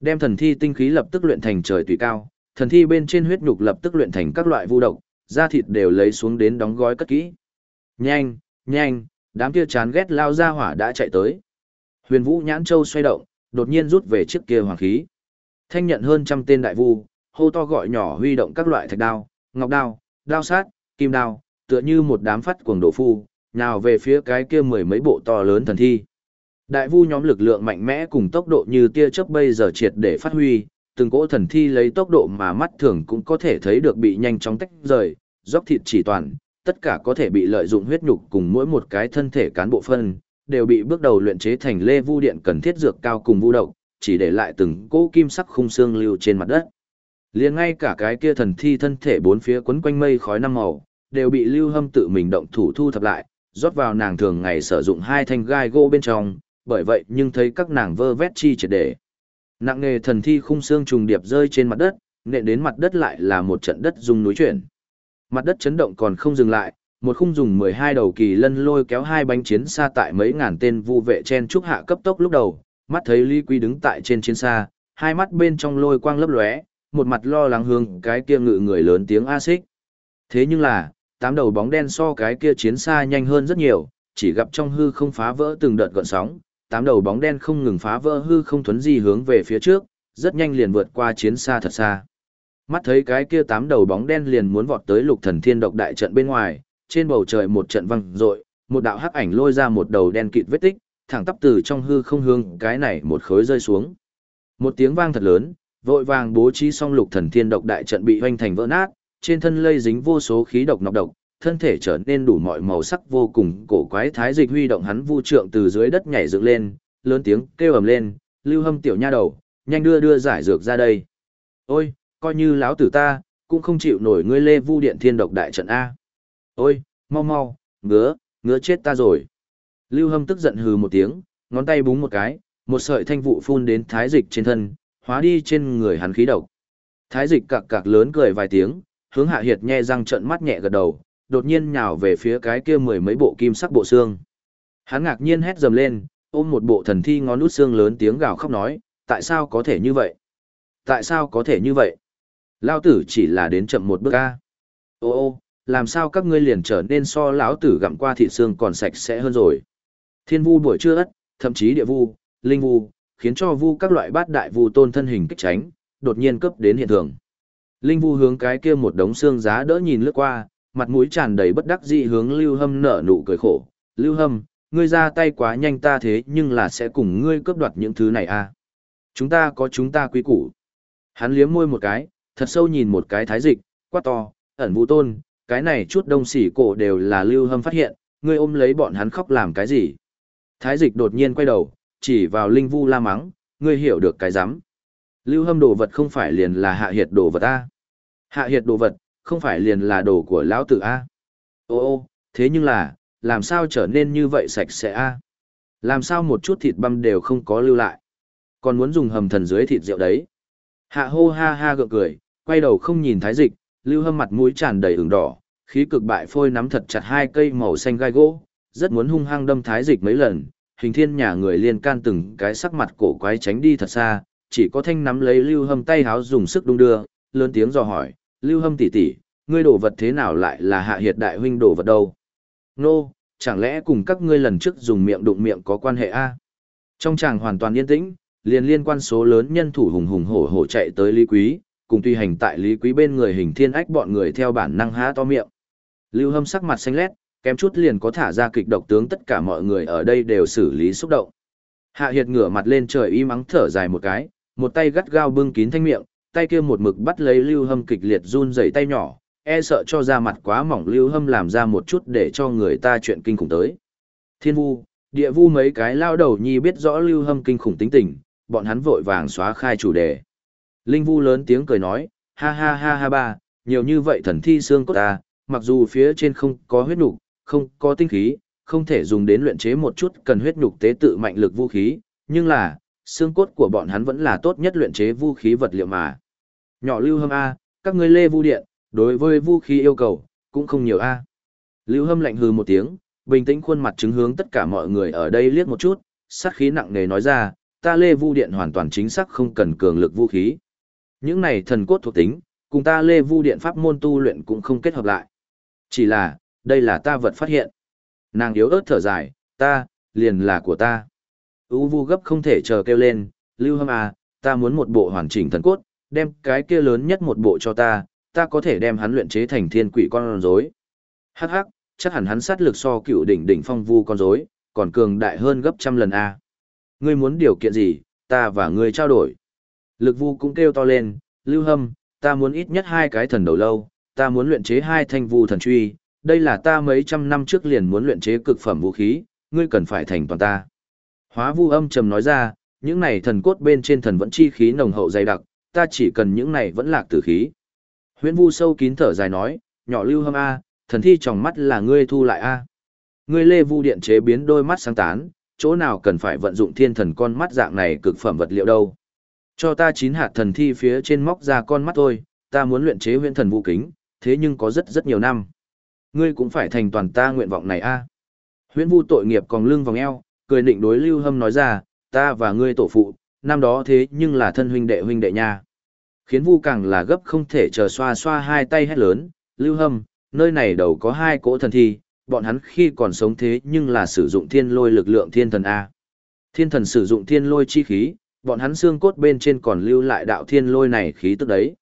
Đem thần thi tinh khí lập tức luyện thành trời tùy cao, thần thi bên trên huyết nhục lập tức luyện thành các loại vu độc, da thịt đều lấy xuống đến đóng gói cất kỹ. Nhanh, nhanh, đám kia chán ghét lao ra hỏa đã chạy tới. Huyền Vũ Nhãn Châu xoay động, đột nhiên rút về chiếc kia hoàng khí. Thanh nhận hơn trăm tên đại vu, hô to gọi nhỏ huy động các loại thạch đao, ngọc đao, đao sát, kim đao, tựa như một đám phát cuồng đổ phu, nào về phía cái kia mười mấy bộ to lớn thần thi. Đại vu nhóm lực lượng mạnh mẽ cùng tốc độ như tia chớp bây giờ triệt để phát huy, từng cỗ thần thi lấy tốc độ mà mắt thường cũng có thể thấy được bị nhanh chóng tách rời, dốc thịt chỉ toàn, tất cả có thể bị lợi dụng huyết nhục cùng mỗi một cái thân thể cán bộ phân, đều bị bước đầu luyện chế thành lê vu điện cần thiết dược cao cùng vu độc, chỉ để lại từng cỗ kim sắc khung xương lưu trên mặt đất. Liền ngay cả cái kia thần thi thân thể bốn phía quấn quanh mây khói năm màu, đều bị Lưu Hâm tự mình động thủ thu thập lại, rót vào nàng thường ngày sử dụng hai thanh gai gỗ bên trong, bởi vậy nhưng thấy các nàng vơ vét chi triệt để. Nặng nghề thần thi khung xương trùng điệp rơi trên mặt đất, nện đến mặt đất lại là một trận đất rung núi chuyển. Mặt đất chấn động còn không dừng lại, một khung dùng 12 đầu kỳ lân lôi kéo hai bánh chiến xa tại mấy ngàn tên vu vệ chen trúc hạ cấp tốc lúc đầu, mắt thấy Lý Quý đứng tại trên chiến xa, hai mắt bên trong lôi quang lấp lóe, một mặt lo lắng hướng cái kia ngự người lớn tiếng a xích. Thế nhưng là, tám đầu bóng đen so cái kia chiến xa nhanh hơn rất nhiều, chỉ gặp trong hư không phá vỡ từng đợt gợn sóng, tám đầu bóng đen không ngừng phá vỡ hư không thuấn di hướng về phía trước, rất nhanh liền vượt qua chiến xa thật xa. Mắt thấy cái kia tám đầu bóng đen liền muốn vọt tới lục thần thiên độc đại trận bên ngoài, trên bầu trời một trận văng rội, một đạo hắc ảnh lôi ra một đầu đen kịt vết tích, thẳng tắp từ trong hư không hướng cái này một khối rơi xuống. Một tiếng vang thật lớn, vội vàng bố trí xong lục thần thiên độc đại trận bị hoành thành vỡ nát, trên thân lây dính vô số khí độc nọc độc, thân thể trở nên đủ mọi màu sắc vô cùng cổ quái thái dịch huy động hắn vu trượng từ dưới đất nhảy dựng lên, lớn tiếng kêu ầm lên, "Lưu Hâm tiểu nha đầu, nhanh đưa đưa giải dược ra đây." "Ôi, coi như lão tử ta, cũng không chịu nổi ngươi Lê Vu Điện Thiên độc đại trận a." "Ôi, mau mau, ngứa, ngứa chết ta rồi." Lưu Hâm tức giận hừ một tiếng, ngón tay búng một cái, một sợi thanh vụ phun đến thái dịch trên thân, hóa đi trên người hắn khí độc. Thái dịch cạc cạc lớn cười vài tiếng, hướng hạ hiệt nhe răng trận mắt nhẹ gật đầu, đột nhiên nhào về phía cái kia mười mấy bộ kim sắc bộ xương. Hắn ngạc nhiên hét dầm lên, ôm một bộ thần thi ngón út xương lớn tiếng gào khóc nói, tại sao có thể như vậy? Tại sao có thể như vậy? Lao tử chỉ là đến chậm một bước a. Ô ô, làm sao các ngươi liền trở nên so lão tử gặm qua thịt xương còn sạch sẽ hơn rồi? Thiên vu buổi trưa ất, thậm chí địa vu, linh vu, khiến cho vu các loại bát đại vu tôn thân hình kích tránh, đột nhiên cấp đến hiện thường. Linh vu hướng cái kia một đống xương giá đỡ nhìn lướt qua, mặt mũi tràn đầy bất đắc dĩ hướng Lưu Hâm nở nụ cười khổ. Lưu Hâm, ngươi ra tay quá nhanh ta thế nhưng là sẽ cùng ngươi cướp đoạt những thứ này à. Chúng ta có chúng ta quý củ. Hắn liếm môi một cái, thật sâu nhìn một cái thái dịch, quát to, ẩn vũ tôn, cái này chút đông sỉ cổ đều là Lưu Hâm phát hiện, ngươi ôm lấy bọn hắn khóc làm cái gì. Thái dịch đột nhiên quay đầu, chỉ vào Linh Vu la mắng, ngươi hiểu được cái rắm. Lưu Hâm đồ vật không phải liền là hạ hiệt đồ vật a? Hạ hiệt đồ vật, không phải liền là đồ của lão tử a? Ô ô thế nhưng là làm sao trở nên như vậy sạch sẽ a? Làm sao một chút thịt băm đều không có lưu lại? Còn muốn dùng hầm thần dưới thịt rượu đấy? Hạ hô ha ha gượng cười quay đầu không nhìn thái dịch lưu hâm mặt mũi tràn đầy ửng đỏ khí cực bại phôi nắm thật chặt hai cây màu xanh gai gỗ rất muốn hung hăng đâm thái dịch mấy lần hình thiên nhà người liên can từng cái sắc mặt cổ quái tránh đi thật xa chỉ có thanh nắm lấy lưu hâm tay háo dùng sức đung đưa lớn tiếng dò hỏi lưu hâm tỷ tỷ, ngươi đồ vật thế nào lại là hạ hiệt đại huynh đồ vật đâu? Nô, chẳng lẽ cùng các ngươi lần trước dùng miệng đụng miệng có quan hệ a? Trong chàng hoàn toàn yên tĩnh, liền liên quan số lớn nhân thủ hùng hùng hổ hổ chạy tới Lý Quý, cùng tùy hành tại Lý Quý bên người hình thiên ách bọn người theo bản năng há to miệng. Lưu Hâm sắc mặt xanh lét, kém chút liền có thả ra kịch độc tướng tất cả mọi người ở đây đều xử lý xúc động. Hạ Hiệt ngửa mặt lên trời y mắng thở dài một cái, một tay gắt gao bưng kín thanh miệng, tay kia một mực bắt lấy Lưu Hâm kịch liệt run rẩy tay nhỏ, e sợ cho ra mặt quá mỏng Lưu Hâm làm ra một chút để cho người ta chuyện kinh khủng tới. Thiên Vu, Địa Vu mấy cái lao đầu nhi biết rõ Lưu Hâm kinh khủng tính tình, bọn hắn vội vàng xóa khai chủ đề. Linh Vu lớn tiếng cười nói, ha ha ha ha ba, nhiều như vậy thần thi xương cốt ta, mặc dù phía trên không có huyết nục, không có tinh khí, không thể dùng đến luyện chế một chút cần huyết nhục tế tự mạnh lực vũ khí, nhưng là, xương cốt của bọn hắn vẫn là tốt nhất luyện chế vũ khí vật liệu mà. Nhỏ Lưu Hâm A, các ngươi lê vu điện, đối với vũ khí yêu cầu, cũng không nhiều A. Lưu Hâm lạnh hừ một tiếng, bình tĩnh khuôn mặt chứng hướng tất cả mọi người ở đây liếc một chút, sát khí nặng nề nói ra, ta lê vu điện hoàn toàn chính xác không cần cường lực vũ khí. Những này thần cốt thuộc tính, cùng ta lê vu điện pháp môn tu luyện cũng không kết hợp lại. Chỉ là, đây là ta vật phát hiện. Nàng yếu ớt thở dài, ta, liền là của ta. U vu gấp không thể chờ kêu lên, lưu hâm à, ta muốn một bộ hoàn chỉnh thần cốt, đem cái kia lớn nhất một bộ cho ta, ta có thể đem hắn luyện chế thành thiên quỷ con rối. Hắc hắc, chắc hẳn hắn sát lực so cựu đỉnh đỉnh phong vu con rối, còn cường đại hơn gấp trăm lần a. Ngươi muốn điều kiện gì, ta và ngươi trao đổi. Lực vu cũng kêu to lên, lưu hâm, ta muốn ít nhất hai cái thần đầu lâu, ta muốn luyện chế hai thanh vu thần truy, đây là ta mấy trăm năm trước liền muốn luyện chế cực phẩm vũ khí, ngươi cần phải thành toàn ta. Hóa vu âm trầm nói ra, những này thần cốt bên trên thần vẫn chi khí nồng hậu dày đặc, ta chỉ cần những này vẫn lạc tử khí. Huyễn vu sâu kín thở dài nói, nhỏ lưu hâm A, thần thi trong mắt là ngươi thu lại A. Ngươi lê vu điện chế biến đôi mắt sáng tán, chỗ nào cần phải vận dụng thiên thần con mắt dạng này cực phẩm vật liệu đâu. Cho ta chín hạt thần thi phía trên móc ra con mắt thôi, ta muốn luyện chế huyễn thần vũ kính, thế nhưng có rất rất nhiều năm. Ngươi cũng phải thành toàn ta nguyện vọng này a. Huyễn Vu tội nghiệp còn lưng vòng eo, cười định đối Lưu Hâm nói ra, ta và ngươi tổ phụ, năm đó thế nhưng là thân huynh đệ huynh đệ nha. Khiến Vu càng là gấp không thể chờ xoa xoa hai tay hét lớn, Lưu Hâm, nơi này đầu có hai cỗ thần thi, bọn hắn khi còn sống thế nhưng là sử dụng thiên lôi lực lượng thiên thần A. Thiên thần sử dụng thiên lôi chi khí, bọn hắn xương cốt bên trên còn lưu lại đạo thiên lôi này khí tức đấy.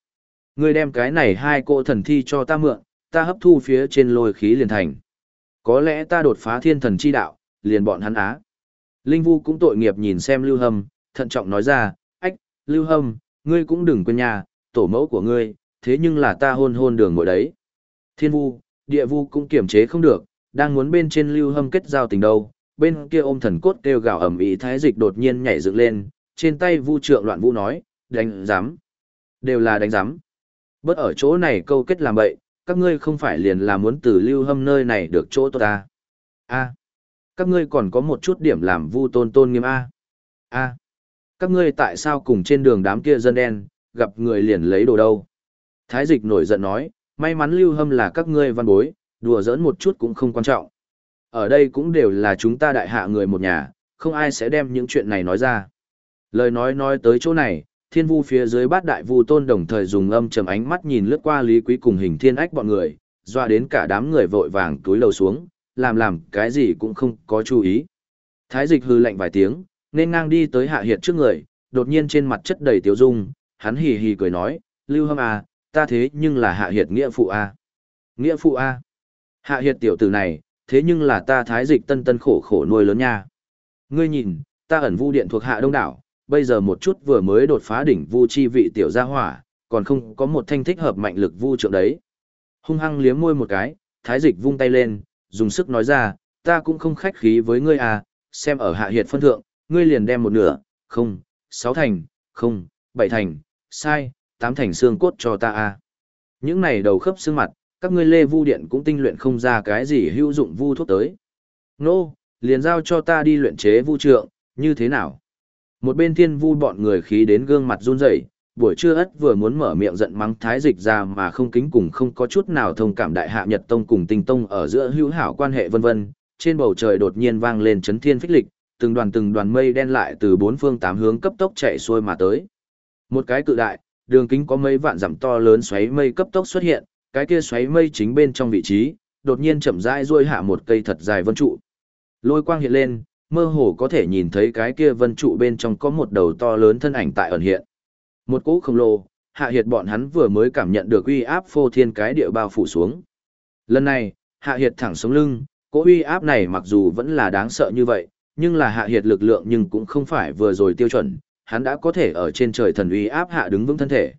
Ngươi đem cái này hai cỗ thần thi cho ta mượn, ta hấp thu phía trên lôi khí liền thành. Có lẽ ta đột phá thiên thần chi đạo, liền bọn hắn á. Linh Vu cũng tội nghiệp nhìn xem Lưu Hâm, thận trọng nói ra, ách, Lưu Hâm, ngươi cũng đừng quên nhà, tổ mẫu của ngươi, thế nhưng là ta hôn hôn đường ngồi đấy. Thiên Vu, địa Vu cũng kiểm chế không được, đang muốn bên trên Lưu Hâm kết giao tình đâu, bên kia ôm thần cốt kêu gào ẩm ý thái dịch đột nhiên nhảy dựng lên, trên tay Vu trượng loạn Vu nói, đánh giám. Đều là đánh giám. Bớt ở chỗ này câu kết làm bậy, các ngươi không phải liền là muốn từ lưu hâm nơi này được chỗ tốt ta. A. Các ngươi còn có một chút điểm làm vu tôn tôn nghiêm A. A. Các ngươi tại sao cùng trên đường đám kia dân đen, gặp người liền lấy đồ đâu. Thái dịch nổi giận nói, may mắn lưu hâm là các ngươi văn bối, đùa giỡn một chút cũng không quan trọng. Ở đây cũng đều là chúng ta đại hạ người một nhà, không ai sẽ đem những chuyện này nói ra. Lời nói nói tới chỗ này, thiên vu phía dưới bát đại vu tôn đồng thời dùng âm trầm ánh mắt nhìn lướt qua lý quý cùng hình thiên ách bọn người doa đến cả đám người vội vàng túi lầu xuống làm làm cái gì cũng không có chú ý thái dịch hư lạnh vài tiếng nên ngang đi tới hạ hiệt trước người đột nhiên trên mặt chất đầy tiếu dung hắn hì hì cười nói lưu hâm à ta thế nhưng là hạ hiệt nghĩa phụ a à. nghĩa phụ a à. hạ hiệt tiểu tử này thế nhưng là ta thái dịch tân tân khổ khổ nuôi lớn nha ngươi nhìn ta ẩn vu điện thuộc hạ đông đảo bây giờ một chút vừa mới đột phá đỉnh vu chi vị tiểu gia hỏa, còn không có một thanh thích hợp mạnh lực vu trượng đấy. Hung hăng liếm môi một cái, thái dịch vung tay lên, dùng sức nói ra, ta cũng không khách khí với ngươi à, xem ở hạ hiệt phân thượng, ngươi liền đem một nửa, không, sáu thành, không, bảy thành, sai, tám thành xương cốt cho ta à. Những này đầu khớp xương mặt, các ngươi lê vu điện cũng tinh luyện không ra cái gì hữu dụng vu thuốc tới. Nô, liền giao cho ta đi luyện chế vu trượng, như thế nào? Một bên thiên vu bọn người khí đến gương mặt run rẩy, buổi trưa ất vừa muốn mở miệng giận mắng thái dịch ra mà không kính cùng không có chút nào thông cảm đại hạ Nhật Tông cùng tinh tông ở giữa hữu hảo quan hệ vân vân, trên bầu trời đột nhiên vang lên chấn thiên phích lịch, từng đoàn từng đoàn mây đen lại từ bốn phương tám hướng cấp tốc chạy xuôi mà tới. Một cái cự đại, đường kính có mấy vạn dặm to lớn xoáy mây cấp tốc xuất hiện, cái kia xoáy mây chính bên trong vị trí, đột nhiên chậm rãi duỗi hạ một cây thật dài vân trụ. Lôi quang hiện lên, mơ hồ có thể nhìn thấy cái kia vân trụ bên trong có một đầu to lớn thân ảnh tại ẩn hiện. Một cỗ khổng lồ, hạ hiệt bọn hắn vừa mới cảm nhận được uy áp phô thiên cái địa bao phủ xuống. Lần này, hạ hiệt thẳng sống lưng, cỗ uy áp này mặc dù vẫn là đáng sợ như vậy, nhưng là hạ hiệt lực lượng nhưng cũng không phải vừa rồi tiêu chuẩn, hắn đã có thể ở trên trời thần uy áp hạ đứng vững thân thể.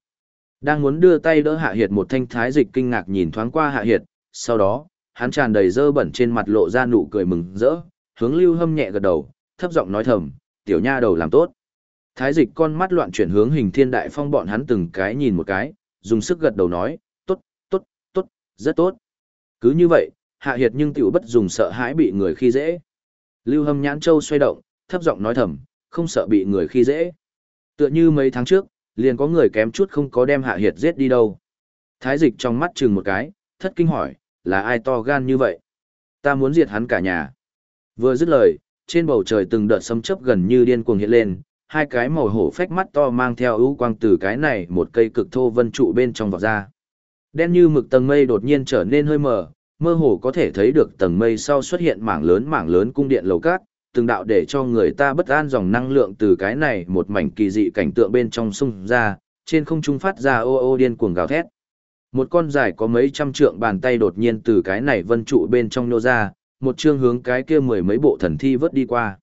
Đang muốn đưa tay đỡ hạ hiệt một thanh thái dịch kinh ngạc nhìn thoáng qua hạ hiệt, sau đó, hắn tràn đầy dơ bẩn trên mặt lộ ra nụ cười mừng rỡ, hướng lưu hâm nhẹ gật đầu, thấp giọng nói thầm, tiểu nha đầu làm tốt. Thái dịch con mắt loạn chuyển hướng hình thiên đại phong bọn hắn từng cái nhìn một cái, dùng sức gật đầu nói, tốt, tốt, tốt, rất tốt. Cứ như vậy, hạ hiệt nhưng tiểu bất dùng sợ hãi bị người khi dễ. Lưu hâm nhãn châu xoay động, thấp giọng nói thầm, không sợ bị người khi dễ. Tựa như mấy tháng trước, liền có người kém chút không có đem hạ hiệt giết đi đâu. Thái dịch trong mắt chừng một cái, thất kinh hỏi, là ai to gan như vậy? Ta muốn diệt hắn cả nhà. Vừa dứt lời, trên bầu trời từng đợt sấm chớp gần như điên cuồng hiện lên, hai cái màu hổ phách mắt to mang theo ưu quang từ cái này một cây cực thô vân trụ bên trong vọt ra. Đen như mực tầng mây đột nhiên trở nên hơi mờ, mơ hồ có thể thấy được tầng mây sau xuất hiện mảng lớn mảng lớn cung điện lầu cát, từng đạo để cho người ta bất an dòng năng lượng từ cái này một mảnh kỳ dị cảnh tượng bên trong sung ra, trên không trung phát ra ô ô điên cuồng gào thét. Một con dài có mấy trăm trượng bàn tay đột nhiên từ cái này vân trụ bên trong nô ra, một chương hướng cái kia mười mấy bộ thần thi vớt đi qua.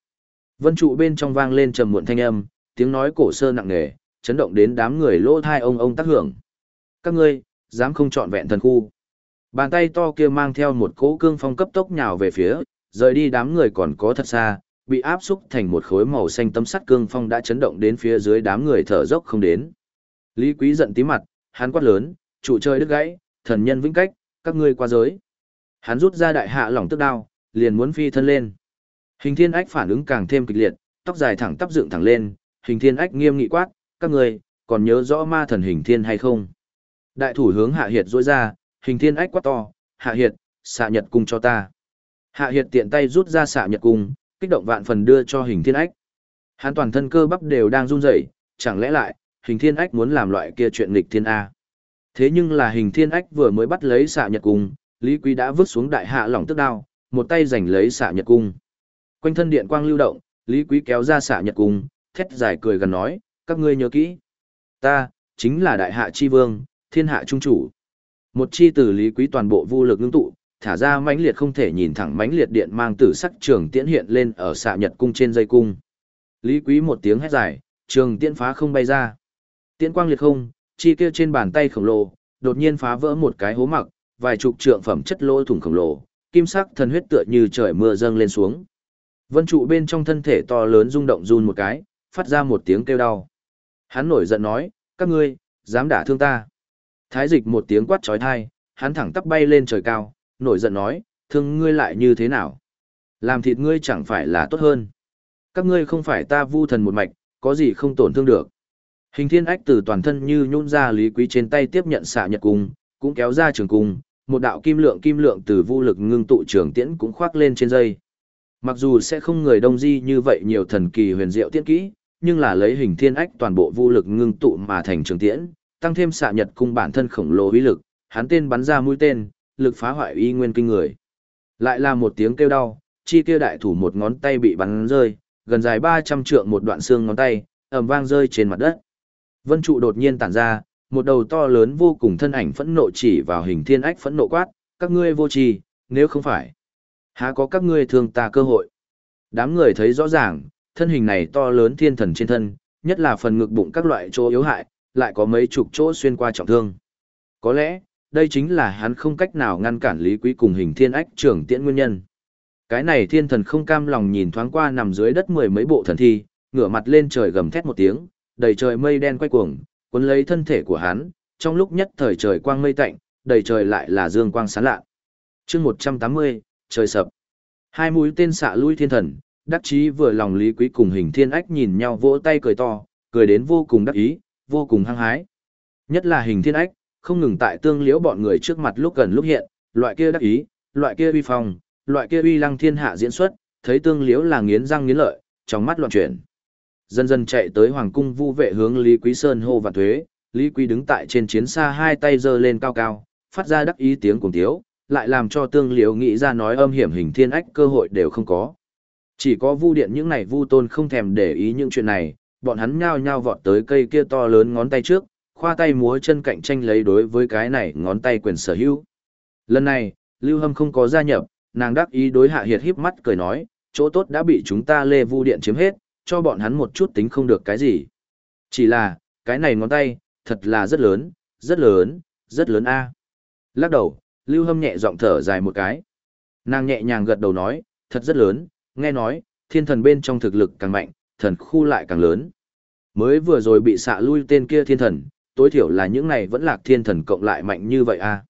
Vân trụ bên trong vang lên trầm muộn thanh âm, tiếng nói cổ sơ nặng nề, chấn động đến đám người lỗ thai ông ông tác hưởng. Các ngươi, dám không chọn vẹn thần khu. Bàn tay to kia mang theo một cỗ cương phong cấp tốc nhào về phía, rời đi đám người còn có thật xa, bị áp xúc thành một khối màu xanh tấm sắt cương phong đã chấn động đến phía dưới đám người thở dốc không đến. Lý Quý giận tí mặt, hắn quát lớn, trụ trời đứt gãy, thần nhân vĩnh cách, các ngươi qua giới. Hắn rút ra đại hạ lỏng tức đao, liền muốn phi thân lên. Hình thiên ách phản ứng càng thêm kịch liệt, tóc dài thẳng tắp dựng thẳng lên, hình thiên ách nghiêm nghị quát, các người còn nhớ rõ ma thần hình thiên hay không? Đại thủ hướng hạ hiệt rối ra, hình thiên ách quát to, hạ hiệt, xạ nhật cung cho ta. Hạ hiệt tiện tay rút ra xạ nhật cung, kích động vạn phần đưa cho hình thiên ách. Hắn toàn thân cơ bắp đều đang run rẩy, chẳng lẽ lại, hình thiên ách muốn làm loại kia chuyện nghịch thiên A. Thế nhưng là hình thiên ách vừa mới bắt lấy xạ nhật cung, Lý Quý đã vứt xuống đại hạ lỏng tức đao, một tay giành lấy xạ nhật cung. Quanh thân điện quang lưu động, Lý Quý kéo ra xạ nhật cung, thét dài cười gần nói, các ngươi nhớ kỹ. Ta, chính là đại hạ chi vương, thiên hạ trung chủ. Một chi từ Lý Quý toàn bộ vô lực ngưng tụ, thả ra mãnh liệt không thể nhìn thẳng mãnh liệt điện mang tử sắc trường tiễn hiện lên ở xạ nhật cung trên dây cung. Lý Quý một tiếng hét dài, trường tiễn phá không bay ra. Tiễn quang liệt không, chi kia trên bàn tay khổng lồ, đột nhiên phá vỡ một cái hố mặc, vài chục trượng phẩm chất lỗ thủng khổng lồ, kim sắc thần huyết tựa như trời mưa dâng lên xuống. Vân trụ bên trong thân thể to lớn rung động run một cái, phát ra một tiếng kêu đau. Hắn nổi giận nói, các ngươi, dám đả thương ta. Thái dịch một tiếng quát trói thai, hắn thẳng tắp bay lên trời cao, nổi giận nói, thương ngươi lại như thế nào? Làm thịt ngươi chẳng phải là tốt hơn. Các ngươi không phải ta vu thần một mạch, có gì không tổn thương được. Hình thiên ách từ toàn thân như nhún ra lý quý trên tay tiếp nhận xạ nhật cung, cũng kéo ra trường cung, một đạo kim lượng kim lượng từ vũ lực ngưng tụ trường tiễn cũng khoác lên trên dây. Mặc dù sẽ không người đông di như vậy nhiều thần kỳ huyền diệu tiễn kỹ, nhưng là lấy hình thiên ách toàn bộ vũ lực ngưng tụ mà thành trường tiễn, tăng thêm xạ nhật cung bản thân khổng lồ uy lực, hắn tên bắn ra mũi tên, lực phá hoại uy nguyên kinh người. Lại là một tiếng kêu đau, chi kia đại thủ một ngón tay bị bắn rơi, gần dài 300 trượng một đoạn xương ngón tay, ầm vang rơi trên mặt đất. Vân trụ đột nhiên tản ra, một đầu to lớn vô cùng thân ảnh phẫn nộ chỉ vào hình thiên ách phẫn nộ quát, các ngươi vô tri, nếu không phải, há có các ngươi thương ta cơ hội. Đám người thấy rõ ràng, thân hình này to lớn thiên thần trên thân, nhất là phần ngực bụng các loại chỗ yếu hại, lại có mấy chục chỗ xuyên qua trọng thương. Có lẽ, đây chính là hắn không cách nào ngăn cản Lý Quý cùng hình thiên ách trưởng tiễn nguyên nhân. Cái này thiên thần không cam lòng nhìn thoáng qua nằm dưới đất mười mấy bộ thần thi, ngửa mặt lên trời gầm thét một tiếng, đầy trời mây đen quay cuồng, cuốn lấy thân thể của hắn, trong lúc nhất thời trời quang mây tạnh, đầy trời lại là dương quang sáng lạ. Chương 180, trời sập. Hai mũi tên xạ lui thiên thần, đắc chí vừa lòng Lý Quý cùng hình thiên ách nhìn nhau vỗ tay cười to, cười đến vô cùng đắc ý, vô cùng hăng hái. Nhất là hình thiên ách, không ngừng tại tương liễu bọn người trước mặt lúc gần lúc hiện, loại kia đắc ý, loại kia uy phong, loại kia uy lăng thiên hạ diễn xuất, thấy tương liễu là nghiến răng nghiến lợi, trong mắt loạn chuyển. Dần dần chạy tới hoàng cung vu vệ hướng Lý Quý Sơn hô và thuế, Lý Quý đứng tại trên chiến xa hai tay giơ lên cao cao, phát ra đắc ý tiếng cùng tiếu, lại làm cho tương liễu nghĩ ra nói âm hiểm hình thiên ách cơ hội đều không có. Chỉ có vu điện những này vu tôn không thèm để ý những chuyện này, bọn hắn nhao nhao vọt tới cây kia to lớn ngón tay trước, khoa tay múa chân cạnh tranh lấy đối với cái này ngón tay quyền sở hữu. Lần này, Lưu Hâm không có gia nhập, nàng đắc ý đối Hạ Hiệt híp mắt cười nói, chỗ tốt đã bị chúng ta Lê Vu Điện chiếm hết, cho bọn hắn một chút tính không được cái gì. Chỉ là, cái này ngón tay, thật là rất lớn, rất lớn, rất lớn a. Lắc đầu, Lưu Hâm nhẹ giọng thở dài một cái. Nàng nhẹ nhàng gật đầu nói, thật rất lớn, nghe nói, thiên thần bên trong thực lực càng mạnh, thần khu lại càng lớn. Mới vừa rồi bị xạ lui tên kia thiên thần, tối thiểu là những này vẫn lạc thiên thần cộng lại mạnh như vậy a.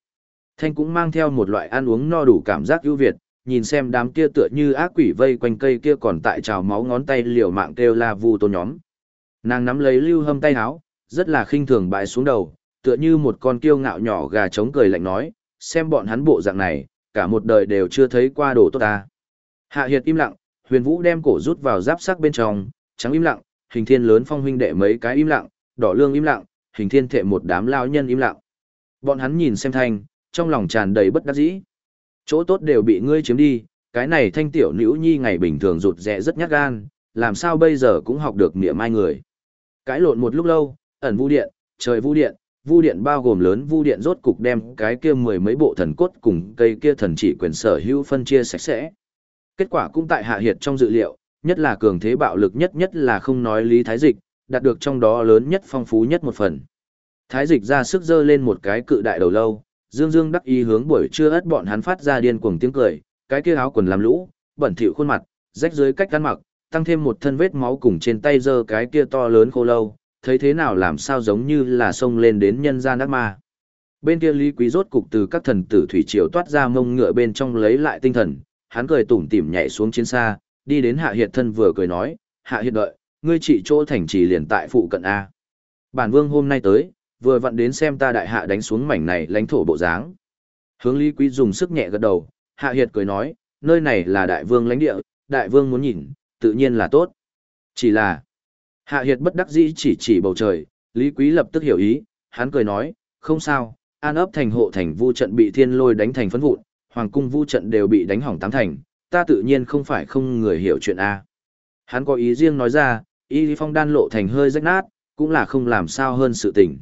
Thanh cũng mang theo một loại ăn uống no đủ cảm giác ưu việt, nhìn xem đám kia tựa như ác quỷ vây quanh cây kia còn tại trào máu ngón tay liều mạng kêu la vu tôn nhóm. Nàng nắm lấy lưu hâm tay áo, rất là khinh thường bãi xuống đầu, tựa như một con kiêu ngạo nhỏ gà trống cười lạnh nói, xem bọn hắn bộ dạng này, cả một đời đều chưa thấy qua đồ tốt ta. Hạ Hiệt im lặng, Huyền Vũ đem cổ rút vào giáp sắc bên trong, trắng im lặng, hình thiên lớn phong huynh đệ mấy cái im lặng, đỏ lương im lặng, hình thiên thệ một đám lao nhân im lặng. Bọn hắn nhìn xem thanh, trong lòng tràn đầy bất đắc dĩ. Chỗ tốt đều bị ngươi chiếm đi, cái này thanh tiểu nữ nhi ngày bình thường rụt rẽ rất nhát gan, làm sao bây giờ cũng học được niệm mai người. Cãi lộn một lúc lâu, ẩn vu điện, trời vu điện, vu điện bao gồm lớn vu điện rốt cục đem cái kia mười mấy bộ thần cốt cùng cây kia thần chỉ quyền sở hữu phân chia sạch sẽ. Kết quả cũng tại hạ hiệt trong dự liệu, nhất là cường thế bạo lực nhất nhất là không nói lý thái dịch, đạt được trong đó lớn nhất phong phú nhất một phần. Thái dịch ra sức dơ lên một cái cự đại đầu lâu, dương dương đắc ý hướng buổi trưa ất bọn hắn phát ra điên cuồng tiếng cười, cái kia áo quần làm lũ, bẩn thỉu khuôn mặt, rách dưới cách ăn mặc, tăng thêm một thân vết máu cùng trên tay giơ cái kia to lớn khô lâu, thấy thế nào làm sao giống như là xông lên đến nhân gian ác ma. Bên kia Lý Quý rốt cục từ các thần tử thủy triều toát ra mông ngựa bên trong lấy lại tinh thần, hắn cười tủm tỉm nhảy xuống chiến xa, đi đến Hạ Hiệt thân vừa cười nói, Hạ Hiệt đợi, ngươi chỉ chỗ thành trì liền tại phụ cận A. Bản vương hôm nay tới, vừa vặn đến xem ta đại hạ đánh xuống mảnh này lãnh thổ bộ dáng. Hướng Lý Quý dùng sức nhẹ gật đầu, Hạ Hiệt cười nói, nơi này là đại vương lãnh địa, đại vương muốn nhìn, tự nhiên là tốt. Chỉ là, Hạ Hiệt bất đắc dĩ chỉ chỉ bầu trời, Lý Quý lập tức hiểu ý, hắn cười nói, không sao, an ấp thành hộ thành vu trận bị thiên lôi đánh thành phấn vụn, hoàng cung vu trận đều bị đánh hỏng tám thành, ta tự nhiên không phải không người hiểu chuyện A. Hắn có ý riêng nói ra, y phong đan lộ thành hơi rách nát, cũng là không làm sao hơn sự tình.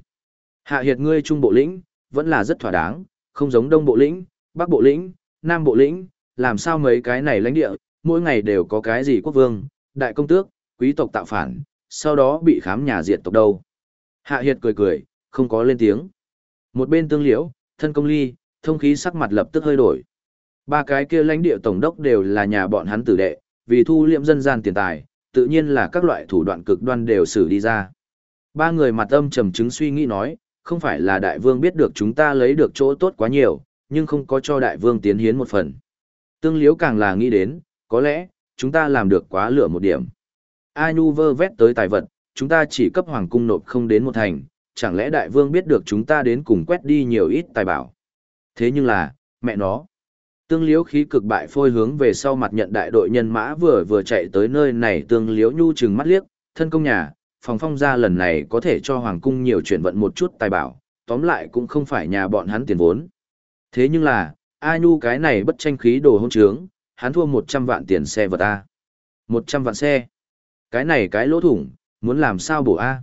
Hạ hiệt ngươi trung bộ lĩnh, vẫn là rất thỏa đáng, không giống đông bộ lĩnh, bắc bộ lĩnh, nam bộ lĩnh, làm sao mấy cái này lãnh địa, mỗi ngày đều có cái gì quốc vương, đại công tước, quý tộc tạo phản, sau đó bị khám nhà diệt tộc đâu. Hạ hiệt cười cười, không có lên tiếng. Một bên tương liễu, thân công ly, thông khí sắc mặt lập tức hơi đổi. Ba cái kia lãnh địa tổng đốc đều là nhà bọn hắn tử đệ, vì thu liệm dân gian tiền tài, tự nhiên là các loại thủ đoạn cực đoan đều xử đi ra. Ba người mặt âm trầm chứng suy nghĩ nói, không phải là đại vương biết được chúng ta lấy được chỗ tốt quá nhiều, nhưng không có cho đại vương tiến hiến một phần. Tương liếu càng là nghĩ đến, có lẽ, chúng ta làm được quá lửa một điểm. Ai nu vơ vét tới tài vật, chúng ta chỉ cấp hoàng cung nộp không đến một thành, chẳng lẽ đại vương biết được chúng ta đến cùng quét đi nhiều ít tài bảo. Thế nhưng là, mẹ nó. Tương liếu khí cực bại phôi hướng về sau mặt nhận đại đội nhân mã vừa vừa chạy tới nơi này tương liếu nhu chừng mắt liếc, thân công nhà, phòng phong gia lần này có thể cho hoàng cung nhiều chuyển vận một chút tài bảo, tóm lại cũng không phải nhà bọn hắn tiền vốn. Thế nhưng là, A Nhu cái này bất tranh khí đồ hôn trướng, hắn thua 100 vạn tiền xe vật A. 100 vạn xe. Cái này cái lỗ thủng, muốn làm sao bổ A.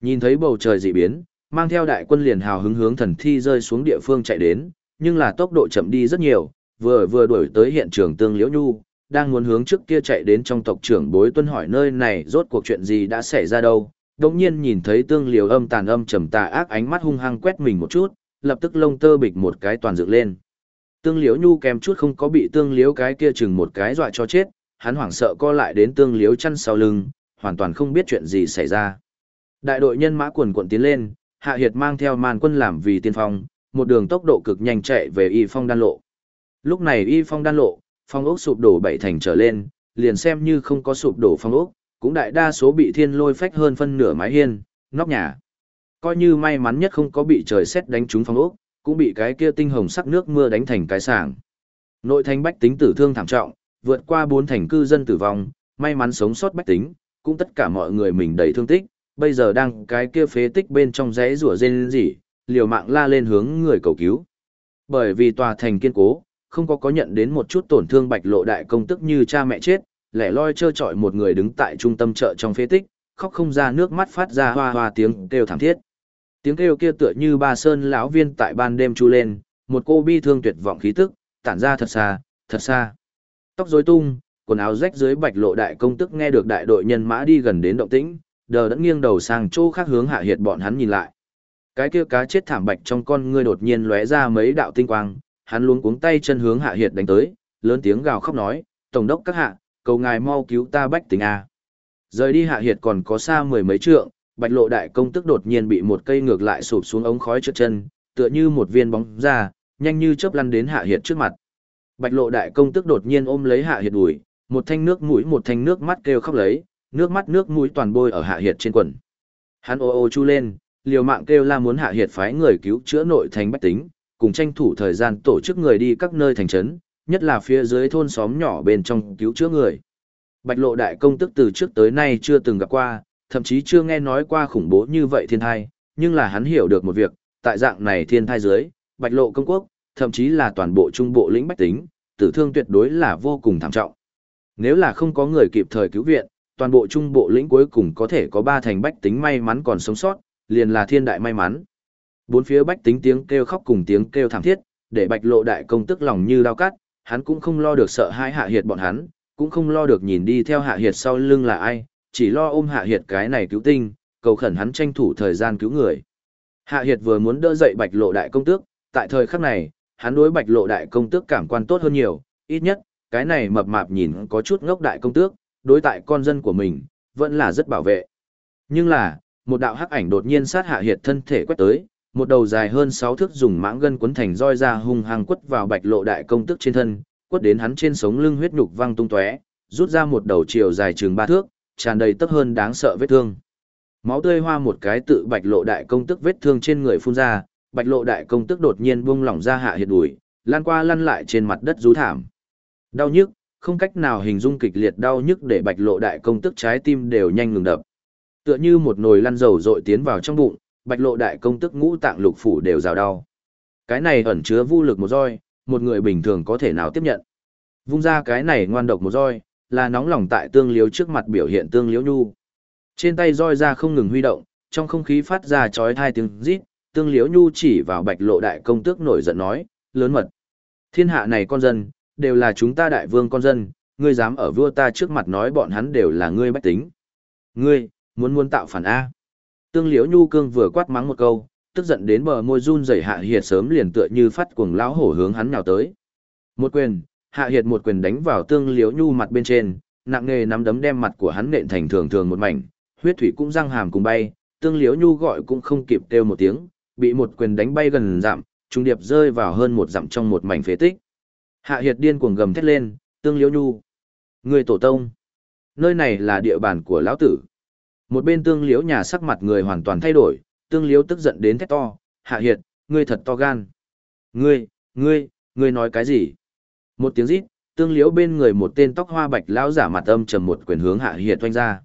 Nhìn thấy bầu trời dị biến, mang theo đại quân liền hào hứng hướng thần thi rơi xuống địa phương chạy đến, nhưng là tốc độ chậm đi rất nhiều, vừa vừa đuổi tới hiện trường tương liễu nhu, đang muốn hướng trước kia chạy đến trong tộc trưởng bối tuân hỏi nơi này rốt cuộc chuyện gì đã xảy ra đâu. Đồng nhiên nhìn thấy tương liều âm tàn âm trầm tà ác ánh mắt hung hăng quét mình một chút, lập tức lông tơ bịch một cái toàn dựng lên. Tương liễu nhu kèm chút không có bị tương liễu cái kia chừng một cái dọa cho chết, hắn hoảng sợ co lại đến tương liễu chăn sau lưng, hoàn toàn không biết chuyện gì xảy ra. Đại đội nhân mã quần quận tiến lên, Hạ Hiệt mang theo màn quân làm vì tiên phong, một đường tốc độ cực nhanh chạy về y phong đan lộ. Lúc này y phong đan lộ, phong ốc sụp đổ bảy thành trở lên, liền xem như không có sụp đổ phong ốc, cũng đại đa số bị thiên lôi phách hơn phân nửa mái hiên, nóc nhà. Coi như may mắn nhất không có bị trời xét đánh trúng phong ốc, cũng bị cái kia tinh hồng sắc nước mưa đánh thành cái sảng. Nội thành bách tính tử thương thảm trọng, vượt qua bốn thành cư dân tử vong, may mắn sống sót bách tính, cũng tất cả mọi người mình đầy thương tích, bây giờ đang cái kia phế tích bên trong rẽ rủa rên rỉ, liều mạng la lên hướng người cầu cứu. Bởi vì tòa thành kiên cố, không có có nhận đến một chút tổn thương bạch lộ đại công tức như cha mẹ chết, lẻ loi trơ trọi một người đứng tại trung tâm chợ trong phế tích, khóc không ra nước mắt phát ra hoa hoa tiếng kêu thảm thiết. Tiếng kêu kia tựa như ba sơn lão viên tại ban đêm chu lên, một cô bi thương tuyệt vọng khí tức, tản ra thật xa, thật xa. Tóc rối tung, quần áo rách dưới bạch lộ đại công tức nghe được đại đội nhân mã đi gần đến động tĩnh, đờ đẫn nghiêng đầu sang chỗ khác hướng hạ hiệt bọn hắn nhìn lại. Cái kia cá chết thảm bạch trong con ngươi đột nhiên lóe ra mấy đạo tinh quang, hắn luống cuống tay chân hướng hạ hiệt đánh tới, lớn tiếng gào khóc nói, tổng đốc các hạ, cầu ngài mau cứu ta bách tình a. Rời đi hạ hiệt còn có xa mười mấy trượng, bạch lộ đại công tức đột nhiên bị một cây ngược lại sụp xuống ống khói trước chân, tựa như một viên bóng ra, nhanh như chớp lăn đến hạ hiệt trước mặt. Bạch lộ đại công tức đột nhiên ôm lấy hạ hiệt đùi, một thanh nước mũi một thanh nước mắt kêu khóc lấy, nước mắt nước mũi toàn bôi ở hạ hiệt trên quần. Hắn ô ô chu lên, liều mạng kêu la muốn hạ hiệt phái người cứu chữa nội thành bách tính, cùng tranh thủ thời gian tổ chức người đi các nơi thành trấn, nhất là phía dưới thôn xóm nhỏ bên trong cứu chữa người. Bạch lộ đại công tức từ trước tới nay chưa từng gặp qua, thậm chí chưa nghe nói qua khủng bố như vậy thiên thai, nhưng là hắn hiểu được một việc, tại dạng này thiên thai dưới, bạch lộ công quốc, thậm chí là toàn bộ trung bộ lĩnh bách tính, tử thương tuyệt đối là vô cùng thảm trọng. Nếu là không có người kịp thời cứu viện, toàn bộ trung bộ lĩnh cuối cùng có thể có ba thành bách tính may mắn còn sống sót, liền là thiên đại may mắn. Bốn phía bách tính tiếng kêu khóc cùng tiếng kêu thảm thiết, để bạch lộ đại công tức lòng như đau cắt, hắn cũng không lo được sợ hai hạ hiệt bọn hắn, cũng không lo được nhìn đi theo hạ hiệt sau lưng là ai, chỉ lo ôm hạ hiệt cái này cứu tinh, cầu khẩn hắn tranh thủ thời gian cứu người. Hạ hiệt vừa muốn đỡ dậy bạch lộ đại công tước, tại thời khắc này, hắn đối bạch lộ đại công tước cảm quan tốt hơn nhiều, ít nhất, cái này mập mạp nhìn có chút ngốc đại công tước, đối tại con dân của mình, vẫn là rất bảo vệ. Nhưng là, một đạo hắc ảnh đột nhiên sát hạ hiệt thân thể quét tới, một đầu dài hơn 6 thước dùng mãng gân quấn thành roi ra hung hăng quất vào bạch lộ đại công tức trên thân, quất đến hắn trên sống lưng huyết nhục văng tung tóe, rút ra một đầu chiều dài chừng 3 thước, tràn đầy tấp hơn đáng sợ vết thương. Máu tươi hoa một cái tự bạch lộ đại công tức vết thương trên người phun ra, bạch lộ đại công tức đột nhiên buông lỏng ra hạ hiệt đùi, lan qua lăn lại trên mặt đất rú thảm. Đau nhức, không cách nào hình dung kịch liệt đau nhức để bạch lộ đại công tức trái tim đều nhanh ngừng đập. Tựa như một nồi lăn dầu dội tiến vào trong bụng, bạch lộ đại công tức ngũ tạng lục phủ đều rào đau. Cái này ẩn chứa vô lực một roi, một người bình thường có thể nào tiếp nhận. Vung ra cái này ngoan độc một roi, là nóng lòng tại tương liếu trước mặt biểu hiện tương liếu nhu. Trên tay roi ra không ngừng huy động, trong không khí phát ra chói thai tiếng rít, tương liếu nhu chỉ vào bạch lộ đại công tước nổi giận nói, lớn mật. Thiên hạ này con dân, đều là chúng ta đại vương con dân, ngươi dám ở vua ta trước mặt nói bọn hắn đều là ngươi bách tính. Ngươi, muốn muốn tạo phản A. Tương liễu nhu cương vừa quát mắng một câu, tức giận đến bờ môi run rẩy hạ hiệt sớm liền tựa như phát cuồng lão hổ hướng hắn nhào tới. Một quyền, hạ hiệt một quyền đánh vào tương liễu nhu mặt bên trên, nặng nề nắm đấm đem mặt của hắn nện thành thường thường một mảnh, huyết thủy cũng răng hàm cùng bay, tương liễu nhu gọi cũng không kịp kêu một tiếng, bị một quyền đánh bay gần dặm, trung điệp rơi vào hơn một dặm trong một mảnh phế tích. Hạ hiệt điên cuồng gầm thét lên, tương liễu nhu. Người tổ tông. Nơi này là địa bàn của lão tử. Một bên tương liễu nhà sắc mặt người hoàn toàn thay đổi, tương liễu tức giận đến thét to, hạ hiệt, ngươi thật to gan. Ngươi, ngươi, ngươi nói cái gì? Một tiếng rít, tương liễu bên người một tên tóc hoa bạch lão giả mặt âm trầm một quyền hướng hạ hiệt toanh ra.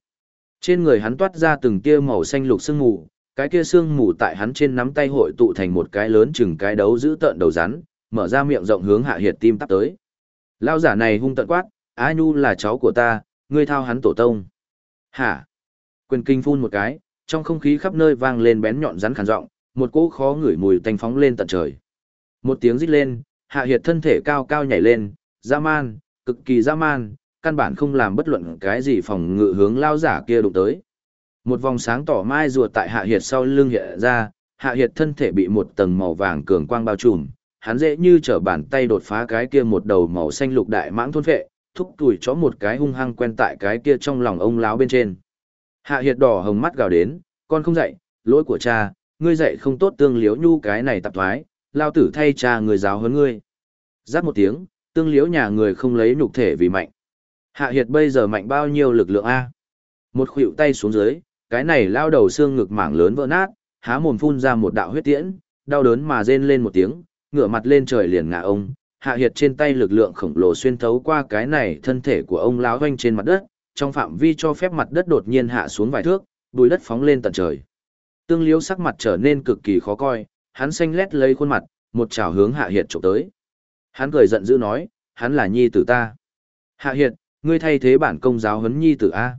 Trên người hắn toát ra từng tia màu xanh lục sương mù, cái kia sương mù tại hắn trên nắm tay hội tụ thành một cái lớn chừng cái đấu giữ tợn đầu rắn, mở ra miệng rộng hướng hạ hiệt tim tắp tới. Lão giả này hung tận quát, Á Nhu là cháu của ta, ngươi thao hắn tổ tông. Hả? Quyền kinh phun một cái, trong không khí khắp nơi vang lên bén nhọn rắn khàn giọng, một cỗ khó ngửi mùi tanh phóng lên tận trời. Một tiếng rít lên, hạ hiệt thân thể cao cao nhảy lên, dã man, cực kỳ dã man, căn bản không làm bất luận cái gì phòng ngự hướng lao giả kia đụng tới. Một vòng sáng tỏ mai rùa tại hạ hiệt sau lưng hiện ra, hạ hiệt thân thể bị một tầng màu vàng cường quang bao trùm, hắn dễ như trở bàn tay đột phá cái kia một đầu màu xanh lục đại mãng thôn phệ, thúc tuổi chó một cái hung hăng quen tại cái kia trong lòng ông láo bên trên. Hạ hiệt đỏ hồng mắt gào đến, con không dậy, lỗi của cha, ngươi dậy không tốt tương liếu nhu cái này tạp thoái, lao tử thay cha người giáo hơn ngươi. Giáp một tiếng, tương liếu nhà người không lấy nhục thể vì mạnh. Hạ hiệt bây giờ mạnh bao nhiêu lực lượng A. Một khuỷu tay xuống dưới, cái này lao đầu xương ngực mảng lớn vỡ nát, há mồm phun ra một đạo huyết tiễn, đau đớn mà rên lên một tiếng, ngửa mặt lên trời liền ngã ông. Hạ hiệt trên tay lực lượng khổng lồ xuyên thấu qua cái này thân thể của ông lão vanh trên mặt đất, trong phạm vi cho phép mặt đất đột nhiên hạ xuống vài thước, bùi đất phóng lên tận trời. Tương Liễu sắc mặt trở nên cực kỳ khó coi, hắn xanh lét lấy khuôn mặt, một chảo hướng Hạ Hiệt chụp tới. Hắn cười giận dữ nói, hắn là nhi tử ta. Hạ Hiệt, ngươi thay thế bản công giáo huấn nhi tử a.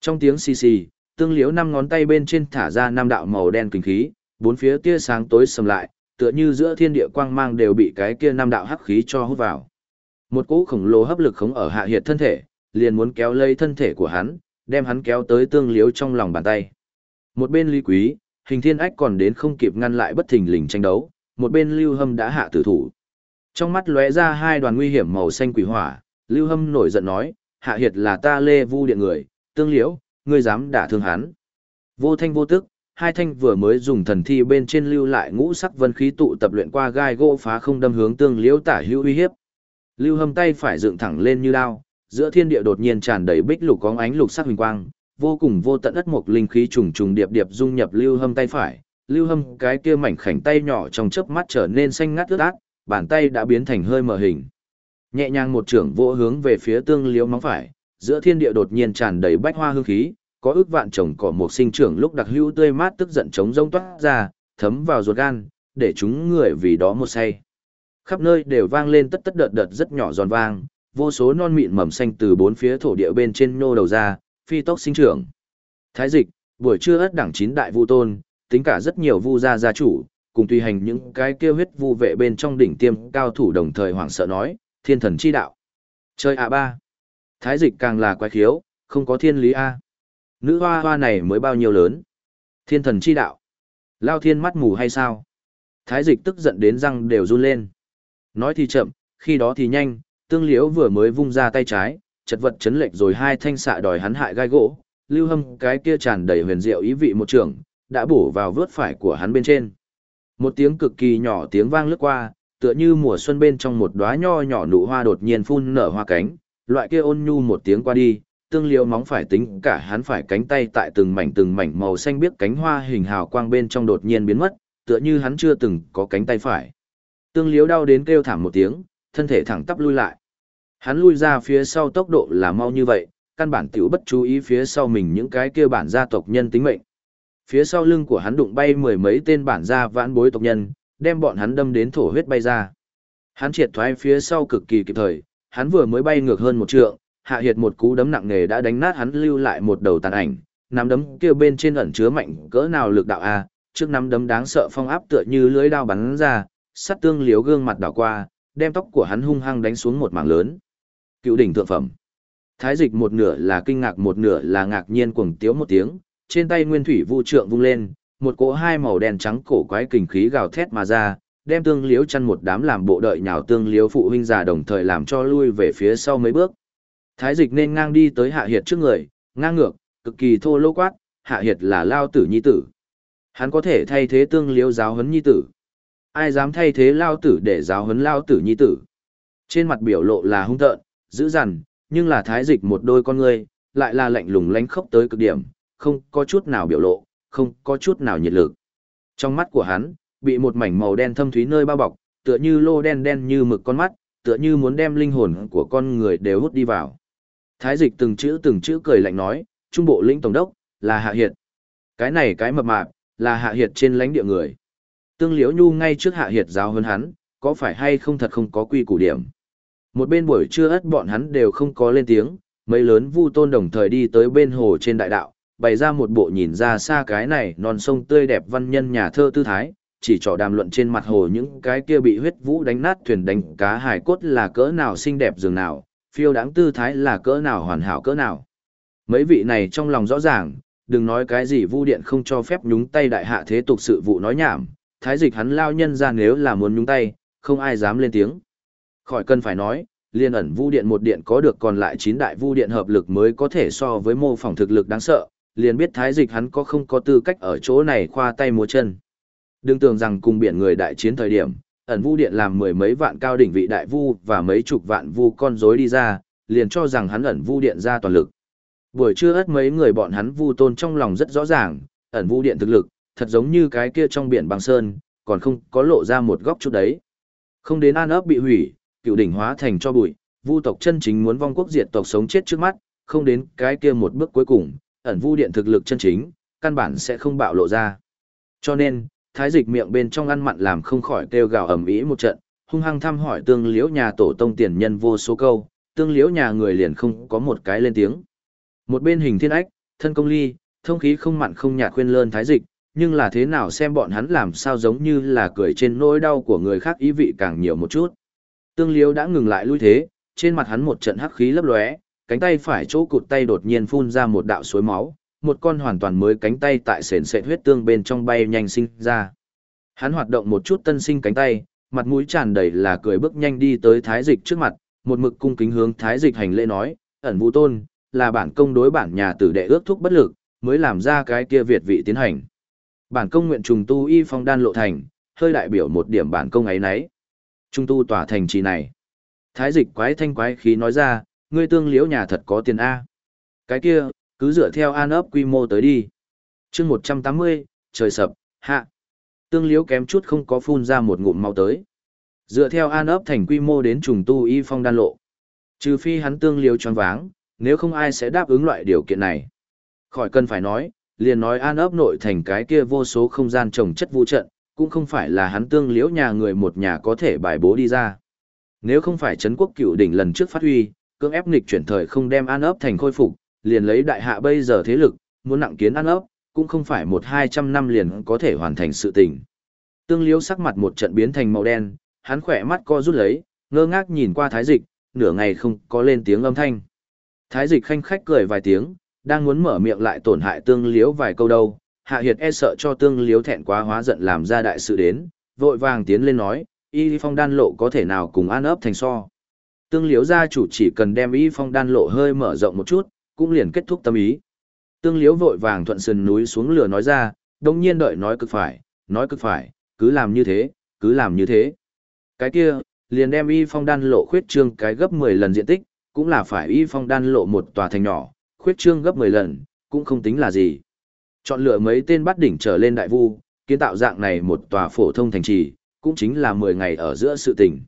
Trong tiếng xì xì, Tương Liễu năm ngón tay bên trên thả ra năm đạo màu đen kinh khí, bốn phía tia sáng tối sầm lại, tựa như giữa thiên địa quang mang đều bị cái kia năm đạo hắc khí cho hút vào. Một cỗ khổng lồ hấp lực khống ở hạ hiệt thân thể, liền muốn kéo lấy thân thể của hắn, đem hắn kéo tới tương liếu trong lòng bàn tay. Một bên Lý Quý, hình thiên ách còn đến không kịp ngăn lại bất thình lình tranh đấu, một bên Lưu Hâm đã hạ tử thủ. Trong mắt lóe ra hai đoàn nguy hiểm màu xanh quỷ hỏa, Lưu Hâm nổi giận nói, hạ hiệt là ta lê vu điện người, tương liễu, ngươi dám đả thương hắn. Vô thanh vô tức, hai thanh vừa mới dùng thần thi bên trên lưu lại ngũ sắc vân khí tụ tập luyện qua gai gỗ phá không đâm hướng tương liễu tả hữu uy hiếp. Lưu Hâm tay phải dựng thẳng lên như đao, giữa thiên địa đột nhiên tràn đầy bích lục có ánh lục sắc huỳnh quang, vô cùng vô tận ất mục linh khí trùng trùng điệp điệp dung nhập Lưu Hâm tay phải. Lưu Hâm cái kia mảnh khảnh tay nhỏ trong chớp mắt trở nên xanh ngắt ướt át, bàn tay đã biến thành hơi mờ hình. Nhẹ nhàng một trưởng vỗ hướng về phía tương liễu móng phải, giữa thiên địa đột nhiên tràn đầy bách hoa hương khí, có ước vạn trồng cỏ mục sinh trưởng lúc đặc hữu tươi mát tức giận chống rông toát ra, thấm vào ruột gan, để chúng người vì đó một say. Khắp nơi đều vang lên tất tất đợt đợt rất nhỏ giòn vang, vô số non mịn mầm xanh từ bốn phía thổ địa bên trên nô đầu ra, phi tốc sinh trưởng. Thái dịch, buổi trưa ất đẳng chín đại vu tôn, tính cả rất nhiều vu gia gia chủ, cùng tùy hành những cái kêu huyết vu vệ bên trong đỉnh tiêm cao thủ đồng thời hoảng sợ nói, thiên thần chi đạo. Chơi a ba. Thái dịch càng là quái khiếu, không có thiên lý A. Nữ hoa hoa này mới bao nhiêu lớn. Thiên thần chi đạo. Lao thiên mắt mù hay sao? Thái dịch tức giận đến răng đều run lên. Nói thì chậm, khi đó thì nhanh, tương liễu vừa mới vung ra tay trái, chật vật chấn lệch rồi hai thanh xạ đòi hắn hại gai gỗ, lưu hâm cái kia tràn đầy huyền diệu ý vị một trường, đã bổ vào vớt phải của hắn bên trên. Một tiếng cực kỳ nhỏ tiếng vang lướt qua, tựa như mùa xuân bên trong một đóa nho nhỏ nụ hoa đột nhiên phun nở hoa cánh, loại kia ôn nhu một tiếng qua đi, tương Liễu móng phải tính cả hắn phải cánh tay tại từng mảnh từng mảnh màu xanh biếc cánh hoa hình hào quang bên trong đột nhiên biến mất, tựa như hắn chưa từng có cánh tay phải. Tương Liễu đau đến kêu thảm một tiếng, thân thể thẳng tắp lui lại. Hắn lui ra phía sau tốc độ là mau như vậy, căn bản tiểu bất chú ý phía sau mình những cái kia bản gia tộc nhân tính mệnh. Phía sau lưng của hắn đụng bay mười mấy tên bản gia vãn bối tộc nhân, đem bọn hắn đâm đến thổ huyết bay ra. Hắn triệt thoái phía sau cực kỳ kịp thời, hắn vừa mới bay ngược hơn một trượng, hạ hiệt một cú đấm nặng nề đã đánh nát hắn lưu lại một đầu tàn ảnh, nắm đấm kia bên trên ẩn chứa mạnh cỡ nào lực đạo a, trước nắm đấm đáng sợ phong áp tựa như lưỡi đao bắn ra, sắt tương liếu gương mặt đảo qua, đem tóc của hắn hung hăng đánh xuống một mảng lớn. Cựu đỉnh thượng phẩm. Thái dịch một nửa là kinh ngạc một nửa là ngạc nhiên cuồng tiếu một tiếng, trên tay nguyên thủy vu trượng vung lên, một cỗ hai màu đen trắng cổ quái kình khí gào thét mà ra, đem tương liếu chăn một đám làm bộ đợi nhào tương liếu phụ huynh già đồng thời làm cho lui về phía sau mấy bước. Thái dịch nên ngang đi tới hạ hiệt trước người, ngang ngược, cực kỳ thô lỗ quát, hạ hiệt là lao tử nhi tử. Hắn có thể thay thế tương liếu giáo huấn nhi tử. Ai dám thay thế lao tử để giáo huấn lao tử nhi tử. Trên mặt biểu lộ là hung tợn, dữ dằn, nhưng là thái dịch một đôi con ngươi, lại là lạnh lùng lánh khốc tới cực điểm, không có chút nào biểu lộ, không có chút nào nhiệt lực. Trong mắt của hắn, bị một mảnh màu đen thâm thúy nơi bao bọc, tựa như lô đen đen như mực con mắt, tựa như muốn đem linh hồn của con người đều hút đi vào. Thái dịch từng chữ từng chữ cười lạnh nói, trung bộ lĩnh tổng đốc, là hạ hiệt. Cái này cái mập mạp, là hạ hiệt trên lãnh địa người. Tương liễu nhu ngay trước hạ hiệt giáo hơn hắn, có phải hay không thật không có quy củ điểm. Một bên buổi trưa ất bọn hắn đều không có lên tiếng, mấy lớn vu tôn đồng thời đi tới bên hồ trên đại đạo, bày ra một bộ nhìn ra xa cái này non sông tươi đẹp văn nhân nhà thơ tư thái, chỉ trò đàm luận trên mặt hồ những cái kia bị huyết vũ đánh nát thuyền đánh cá hải cốt là cỡ nào xinh đẹp dường nào, phiêu đáng tư thái là cỡ nào hoàn hảo cỡ nào. Mấy vị này trong lòng rõ ràng, đừng nói cái gì vu điện không cho phép nhúng tay đại hạ thế tục sự vụ nói nhảm, thái dịch hắn lao nhân ra nếu là muốn nhúng tay, không ai dám lên tiếng. Khỏi cần phải nói, liên ẩn vu điện một điện có được còn lại chín đại vu điện hợp lực mới có thể so với mô phỏng thực lực đáng sợ, liền biết thái dịch hắn có không có tư cách ở chỗ này khoa tay múa chân. Đừng tưởng rằng cùng biển người đại chiến thời điểm, ẩn vu điện làm mười mấy vạn cao đỉnh vị đại vu và mấy chục vạn vu con rối đi ra, liền cho rằng hắn ẩn vu điện ra toàn lực. Buổi trưa ất mấy người bọn hắn vu tôn trong lòng rất rõ ràng, ẩn vu điện thực lực, thật giống như cái kia trong biển băng sơn, còn không có lộ ra một góc chút đấy. Không đến an ấp bị hủy, cựu đỉnh hóa thành cho bụi, vu tộc chân chính muốn vong quốc diệt tộc sống chết trước mắt, không đến cái kia một bước cuối cùng, ẩn vu điện thực lực chân chính, căn bản sẽ không bạo lộ ra. Cho nên, thái dịch miệng bên trong ăn mặn làm không khỏi kêu gào ầm ĩ một trận, hung hăng thăm hỏi tương liễu nhà tổ tông tiền nhân vô số câu, tương liễu nhà người liền không có một cái lên tiếng. Một bên hình thiên ách, thân công ly, thông khí không mặn không nhạt khuyên lơn thái dịch, nhưng là thế nào xem bọn hắn làm sao giống như là cười trên nỗi đau của người khác ý vị càng nhiều một chút. Tương Liếu đã ngừng lại lui thế, trên mặt hắn một trận hắc khí lấp lóe, cánh tay phải chỗ cụt tay đột nhiên phun ra một đạo suối máu, một con hoàn toàn mới cánh tay tại sền sệt huyết tương bên trong bay nhanh sinh ra. Hắn hoạt động một chút tân sinh cánh tay, mặt mũi tràn đầy là cười bước nhanh đi tới thái dịch trước mặt, một mực cung kính hướng thái dịch hành lễ nói, ẩn vũ tôn, là bản công đối bản nhà tử đệ ước thúc bất lực, mới làm ra cái kia việt vị tiến hành. Bản công nguyện trùng tu y phong đan lộ thành, hơi đại biểu một điểm bản công ấy nấy. Trung tu tỏa thành trì này. Thái dịch quái thanh quái khí nói ra, ngươi tương liễu nhà thật có tiền A. Cái kia, cứ dựa theo an ấp quy mô tới đi. chương 180, trời sập, hạ. Tương liễu kém chút không có phun ra một ngụm mau tới. Dựa theo an ấp thành quy mô đến trùng tu y phong đan lộ. Trừ phi hắn tương liễu choáng váng, nếu không ai sẽ đáp ứng loại điều kiện này. Khỏi cần phải nói, liền nói an ấp nội thành cái kia vô số không gian trồng chất vũ trận, cũng không phải là hắn tương liễu nhà người một nhà có thể bài bố đi ra. Nếu không phải Trấn quốc cựu đỉnh lần trước phát huy, cưỡng ép nghịch chuyển thời không đem an ấp thành khôi phục, liền lấy đại hạ bây giờ thế lực, muốn nặng kiến an ấp, cũng không phải một hai trăm năm liền có thể hoàn thành sự tình. Tương liễu sắc mặt một trận biến thành màu đen, hắn khỏe mắt co rút lấy, ngơ ngác nhìn qua thái dịch, nửa ngày không có lên tiếng âm thanh. Thái dịch khanh khách cười vài tiếng, đang muốn mở miệng lại tổn hại tương liếu vài câu đâu, hạ hiệt e sợ cho tương liếu thẹn quá hóa giận làm ra đại sự đến, vội vàng tiến lên nói, y phong đan lộ có thể nào cùng an ấp thành so. Tương liếu gia chủ chỉ cần đem y phong đan lộ hơi mở rộng một chút, cũng liền kết thúc tâm ý. Tương liếu vội vàng thuận sườn núi xuống lửa nói ra, đồng nhiên đợi nói cực phải, nói cực phải, cứ làm như thế, cứ làm như thế. Cái kia, liền đem y phong đan lộ khuyết trương cái gấp 10 lần diện tích, cũng là phải y phong đan lộ một tòa thành nhỏ, khuyết trương gấp 10 lần, cũng không tính là gì. Chọn lựa mấy tên bắt đỉnh trở lên đại vu, kiến tạo dạng này một tòa phổ thông thành trì, cũng chính là 10 ngày ở giữa sự tình.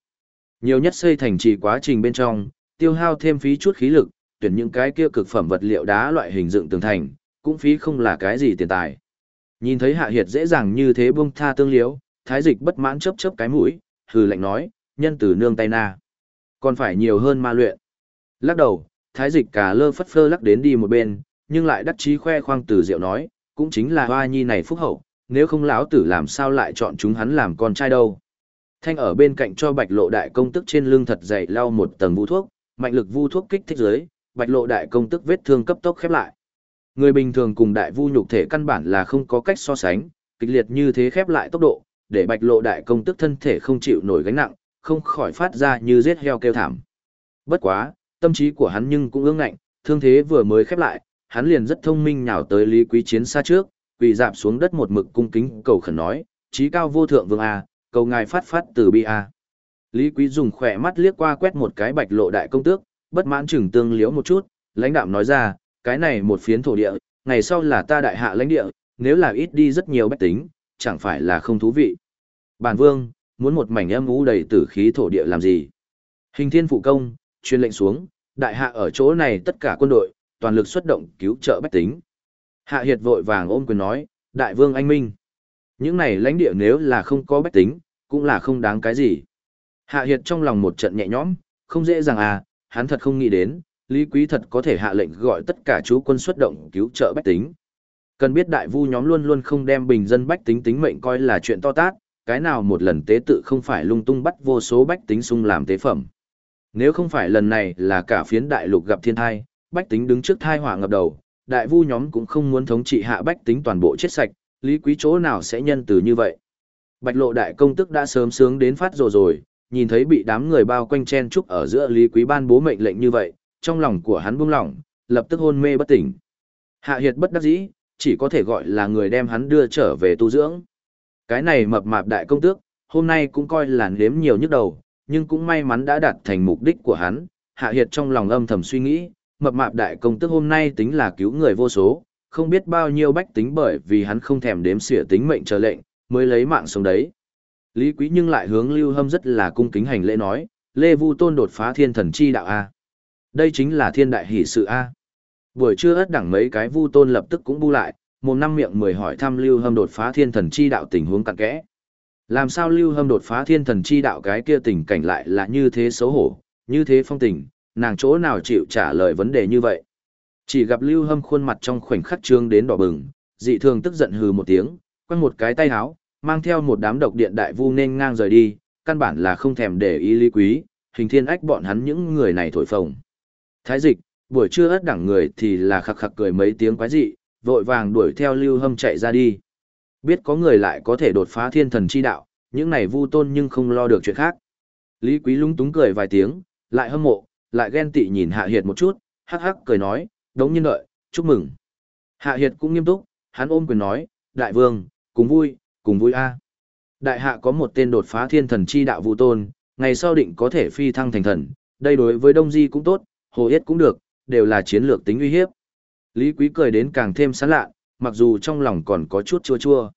Nhiều nhất xây thành trì quá trình bên trong, tiêu hao thêm phí chút khí lực, tuyển những cái kia cực phẩm vật liệu đá loại hình dựng tường thành, cũng phí không là cái gì tiền tài. Nhìn thấy Hạ Hiệt dễ dàng như thế buông tha tương liếu, thái dịch bất mãn chớp chớp cái mũi, hừ lạnh nói, nhân tử nương tay na. Còn phải nhiều hơn ma luyện. Lắc đầu, thái dịch cả lơ phất phơ lắc đến đi một bên, nhưng lại đắc chí khoe khoang từ diệu nói, cũng chính là hoa nhi này phúc hậu, nếu không lão tử làm sao lại chọn chúng hắn làm con trai đâu. Thanh ở bên cạnh cho bạch lộ đại công tức trên lưng thật dày lau một tầng vu thuốc, mạnh lực vu thuốc kích thích dưới, bạch lộ đại công tức vết thương cấp tốc khép lại. Người bình thường cùng đại vu nhục thể căn bản là không có cách so sánh, kịch liệt như thế khép lại tốc độ, để bạch lộ đại công tức thân thể không chịu nổi gánh nặng, không khỏi phát ra như giết heo kêu thảm. Bất quá, tâm trí của hắn nhưng cũng ương ngạnh, thương thế vừa mới khép lại, hắn liền rất thông minh nhào tới Lý Quý Chiến xa trước, quỳ dạp xuống đất một mực cung kính cầu khẩn nói, trí cao vô thượng vương a, cầu ngài phát phát từ bi a. Lý Quý dùng khỏe mắt liếc qua quét một cái bạch lộ đại công tước, bất mãn chừng tương liếu một chút, lãnh đạm nói ra, cái này một phiến thổ địa, ngày sau là ta đại hạ lãnh địa, nếu là ít đi rất nhiều bách tính, chẳng phải là không thú vị. Bản vương, muốn một mảnh âm ú đầy tử khí thổ địa làm gì? Hình thiên phụ công, truyền lệnh xuống, đại hạ ở chỗ này tất cả quân đội, toàn lực xuất động cứu trợ bách tính. Hạ Hiệt vội vàng ôm quyền nói, đại vương anh minh. Những này lãnh địa nếu là không có bách tính, cũng là không đáng cái gì. Hạ Hiệt trong lòng một trận nhẹ nhõm, không dễ dàng à, hắn thật không nghĩ đến, Lý Quý thật có thể hạ lệnh gọi tất cả chú quân xuất động cứu trợ bách tính. Cần biết đại vu nhóm luôn luôn không đem bình dân bách tính tính mệnh coi là chuyện to tát, cái nào một lần tế tự không phải lung tung bắt vô số bách tính sung làm tế phẩm. Nếu không phải lần này là cả phiến đại lục gặp thiên thai, bách tính đứng trước thai hỏa ngập đầu, đại vu nhóm cũng không muốn thống trị hạ bách tính toàn bộ chết sạch, lý quý chỗ nào sẽ nhân từ như vậy. Bạch lộ đại công tức đã sớm sướng đến phát rồi rồi, nhìn thấy bị đám người bao quanh chen trúc ở giữa lý quý ban bố mệnh lệnh như vậy, trong lòng của hắn buông lỏng, lập tức hôn mê bất tỉnh. Hạ hiệt bất đắc dĩ, chỉ có thể gọi là người đem hắn đưa trở về tu dưỡng. Cái này mập mạp đại công tước, hôm nay cũng coi là nếm nhiều nhức đầu, nhưng cũng may mắn đã đạt thành mục đích của hắn. Hạ Hiệt trong lòng âm thầm suy nghĩ, mập mạp đại công tức hôm nay tính là cứu người vô số, không biết bao nhiêu bách tính bởi vì hắn không thèm đếm xỉa tính mệnh chờ lệnh, mới lấy mạng sống đấy. Lý Quý nhưng lại hướng Lưu Hâm rất là cung kính hành lễ nói, Lê Vu Tôn đột phá thiên thần chi đạo A. Đây chính là thiên đại hỷ sự A. Buổi trưa ất đẳng mấy cái Vu Tôn lập tức cũng bu lại, một năm miệng mười hỏi thăm Lưu Hâm đột phá thiên thần chi đạo tình huống cặn kẽ. Làm sao Lưu Hâm đột phá thiên thần chi đạo cái kia tình cảnh lại là như thế xấu hổ, như thế phong tình, nàng chỗ nào chịu trả lời vấn đề như vậy. Chỉ gặp Lưu Hâm khuôn mặt trong khoảnh khắc trương đến đỏ bừng, dị thường tức giận hừ một tiếng, quăng một cái tay háo, mang theo một đám độc điện đại vu nên ngang rời đi, căn bản là không thèm để ý lý quý, hình thiên ách bọn hắn những người này thổi phồng. Thái dịch, buổi trưa ớt đẳng người thì là khặc khặc cười mấy tiếng quái dị, vội vàng đuổi theo lưu hâm chạy ra đi. Biết có người lại có thể đột phá thiên thần chi đạo, những này vu tôn nhưng không lo được chuyện khác. Lý quý lúng túng cười vài tiếng, lại hâm mộ, lại ghen tị nhìn hạ hiệt một chút, hắc hắc cười nói, đống nhiên đợi, chúc mừng. Hạ hiệt cũng nghiêm túc, hắn ôm quyền nói, đại vương, cùng vui, cùng vui a. Đại hạ có một tên đột phá thiên thần chi đạo vu tôn, ngày sau định có thể phi thăng thành thần, đây đối với Đông Di cũng tốt, Hồ Yết cũng được, đều là chiến lược tính uy hiếp. Lý Quý cười đến càng thêm sán lạ, mặc dù trong lòng còn có chút chua chua.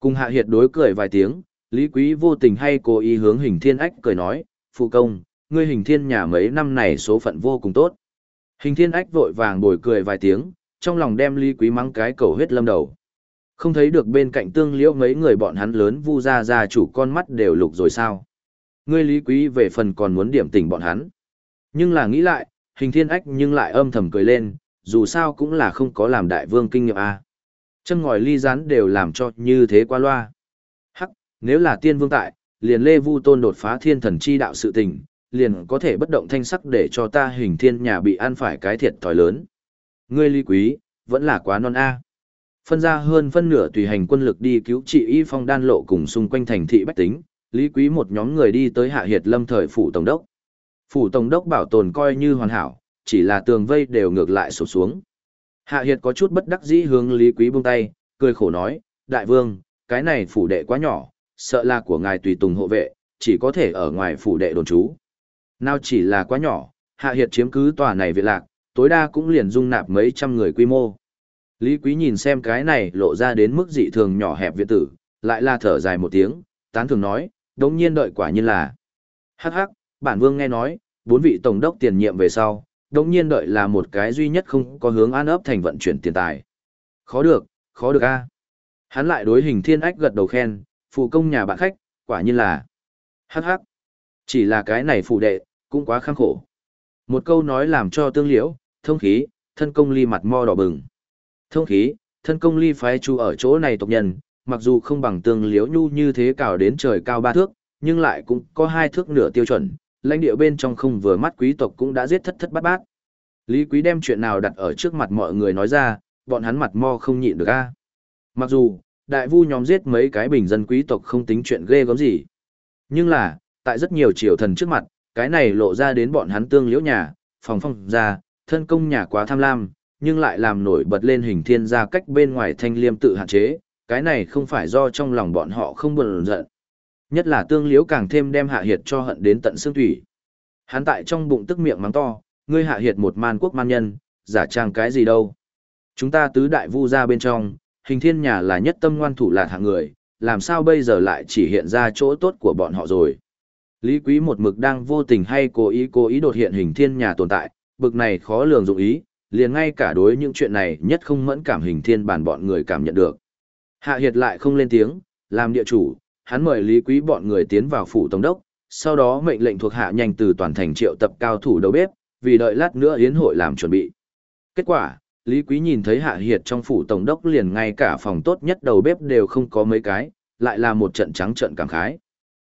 Cùng Hạ Hiệt đối cười vài tiếng, Lý Quý vô tình hay cố ý hướng hình thiên ách cười nói, phụ công, ngươi hình thiên nhà mấy năm này số phận vô cùng tốt. Hình thiên ách vội vàng bồi cười vài tiếng, trong lòng đem Lý Quý mắng cái cầu huyết lâm đầu. Không thấy được bên cạnh tương liễu mấy người bọn hắn lớn vu ra ra chủ con mắt đều lục rồi sao. Ngươi Lý Quý về phần còn muốn điểm tỉnh bọn hắn. Nhưng là nghĩ lại, hình thiên ách nhưng lại âm thầm cười lên, dù sao cũng là không có làm đại vương kinh nghiệm a. À. Châm ngòi ly rán đều làm cho như thế qua loa. Hắc, nếu là tiên vương tại, liền lê vu tôn đột phá thiên thần chi đạo sự tình, liền có thể bất động thanh sắc để cho ta hình thiên nhà bị ăn phải cái thiệt thòi lớn. Ngươi ly quý, vẫn là quá non a. Phân ra hơn phân nửa tùy hành quân lực đi cứu trị y phong đan lộ cùng xung quanh thành thị bách tính, lý quý một nhóm người đi tới hạ hiệt lâm thời phủ tổng đốc. Phủ tổng đốc bảo tồn coi như hoàn hảo, chỉ là tường vây đều ngược lại sụp xuống. Hạ hiệt có chút bất đắc dĩ hướng lý quý buông tay, cười khổ nói, đại vương, cái này phủ đệ quá nhỏ, sợ là của ngài tùy tùng hộ vệ, chỉ có thể ở ngoài phủ đệ đồn trú. Nào chỉ là quá nhỏ, hạ hiệt chiếm cứ tòa này viện lạc, tối đa cũng liền dung nạp mấy trăm người quy mô. Lý Quý nhìn xem cái này lộ ra đến mức dị thường nhỏ hẹp viện tử, lại là thở dài một tiếng, tán thường nói, đống nhiên đợi quả nhiên là. Hắc hắc, bản vương nghe nói, bốn vị tổng đốc tiền nhiệm về sau, đồng nhiên đợi là một cái duy nhất không có hướng an ấp thành vận chuyển tiền tài. Khó được, khó được a. Hắn lại đối hình thiên ách gật đầu khen, phụ công nhà bạn khách, quả nhiên là. Hắc hắc. Chỉ là cái này phụ đệ, cũng quá khăng khổ. Một câu nói làm cho tương liễu, thông khí, thân công ly mặt mo đỏ bừng. Thông khí, thân công ly phái chú ở chỗ này tộc nhân, mặc dù không bằng tương liễu nhu như thế cào đến trời cao ba thước, nhưng lại cũng có hai thước nửa tiêu chuẩn, lãnh địa bên trong không vừa mắt quý tộc cũng đã giết thất thất bát bát. Lý Quý đem chuyện nào đặt ở trước mặt mọi người nói ra, bọn hắn mặt mo không nhịn được a. Mặc dù, đại vu nhóm giết mấy cái bình dân quý tộc không tính chuyện ghê gớm gì. Nhưng là, tại rất nhiều triều thần trước mặt, cái này lộ ra đến bọn hắn tương liễu nhà, phòng phong ra, thân công nhà quá tham lam, nhưng lại làm nổi bật lên hình thiên gia cách bên ngoài thanh liêm tự hạn chế, cái này không phải do trong lòng bọn họ không buồn giận. Nhất là tương liễu càng thêm đem hạ hiệt cho hận đến tận xương thủy. Hắn tại trong bụng tức miệng mắng to, ngươi hạ hiệt một man quốc man nhân, giả trang cái gì đâu. Chúng ta tứ đại vu ra bên trong, hình thiên nhà là nhất tâm ngoan thủ lạc hạng người, làm sao bây giờ lại chỉ hiện ra chỗ tốt của bọn họ rồi. Lý Quý một mực đang vô tình hay cố ý cố ý đột hiện hình thiên nhà tồn tại, bực này khó lường dụng ý, liền ngay cả đối những chuyện này nhất không mẫn cảm hình thiên bản bọn người cảm nhận được. Hạ Hiệt lại không lên tiếng, làm địa chủ, hắn mời Lý Quý bọn người tiến vào phủ tổng đốc, sau đó mệnh lệnh thuộc hạ nhanh từ toàn thành triệu tập cao thủ đầu bếp, vì đợi lát nữa yến hội làm chuẩn bị. Kết quả, Lý Quý nhìn thấy Hạ Hiệt trong phủ tổng đốc liền ngay cả phòng tốt nhất đầu bếp đều không có mấy cái, lại là một trận trắng trận cảm khái.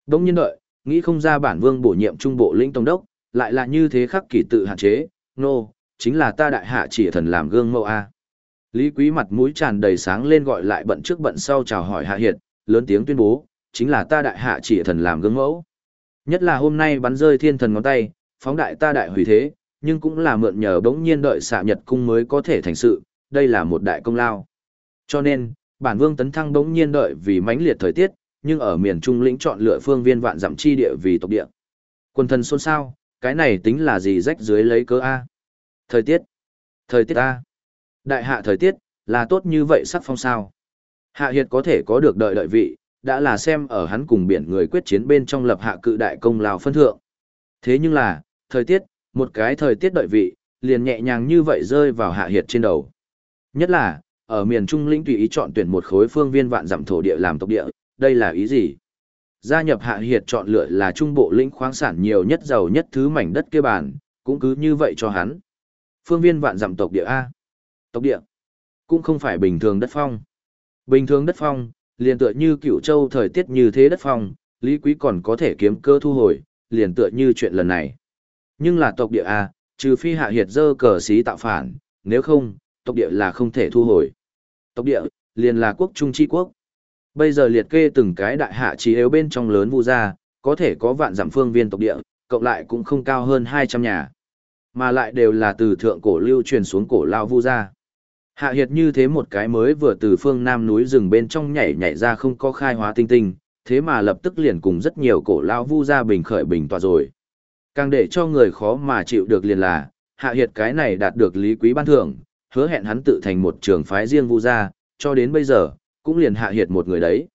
Đông nhiên đợi, nghĩ không ra bản vương bổ nhiệm trung bộ lĩnh tổng đốc, lại là như thế khắc kỷ tự hạn chế, nô, no, chính là ta đại hạ chỉ thần làm gương mẫu A. Lý Quý mặt mũi tràn đầy sáng lên gọi lại bận trước bận sau chào hỏi Hạ Hiệt, lớn tiếng tuyên bố, chính là ta đại hạ chỉ thần làm gương mẫu. Nhất là hôm nay bắn rơi thiên thần ngón tay, phóng đại ta đại hủy thế, nhưng cũng là mượn nhờ bỗng nhiên đợi xạ nhật cung mới có thể thành sự, đây là một đại công lao. Cho nên, bản vương tấn thăng bỗng nhiên đợi vì mãnh liệt thời tiết, nhưng ở miền Trung lĩnh chọn lựa phương viên vạn dặm chi địa vì tộc địa. Quân thần xôn xao, cái này tính là gì rách dưới lấy cớ A. Thời tiết. Thời tiết A. Đại hạ thời tiết, là tốt như vậy sắc phong sao. Hạ hiệt có thể có được đợi đợi vị, đã là xem ở hắn cùng biển người quyết chiến bên trong lập hạ cự đại công lao phân thượng. Thế nhưng là, thời tiết, một cái thời tiết đợi vị, liền nhẹ nhàng như vậy rơi vào hạ hiệt trên đầu. Nhất là, ở miền Trung lĩnh tùy ý chọn tuyển một khối phương viên vạn dặm thổ địa làm tộc địa, đây là ý gì? Gia nhập hạ hiệt chọn lựa là trung bộ lĩnh khoáng sản nhiều nhất giàu nhất thứ mảnh đất kia bàn, cũng cứ như vậy cho hắn. Phương viên vạn dặm tộc địa A. Tộc địa. Cũng không phải bình thường đất phong. Bình thường đất phong, liền tựa như cựu châu thời tiết như thế đất phong, Lý Quý còn có thể kiếm cơ thu hồi, liền tựa như chuyện lần này. Nhưng là tộc địa A, trừ phi hạ hiệt dơ cờ xí tạo phản, nếu không, tộc địa là không thể thu hồi. Tộc địa, liền là quốc trung chi quốc. Bây giờ liệt kê từng cái đại hạ trí yếu bên trong lớn vu gia, có thể có vạn giảm phương viên tộc địa, cộng lại cũng không cao hơn 200 nhà. Mà lại đều là từ thượng cổ lưu truyền xuống cổ lao vu gia. Hạ hiệt như thế một cái mới vừa từ phương nam núi rừng bên trong nhảy nhảy ra không có khai hóa tinh tinh, thế mà lập tức liền cùng rất nhiều cổ lao vu ra bình khởi bình tòa rồi. Càng để cho người khó mà chịu được liền là, hạ hiệt cái này đạt được lý quý ban thưởng, hứa hẹn hắn tự thành một trường phái riêng vu ra, cho đến bây giờ, cũng liền hạ hiệt một người đấy.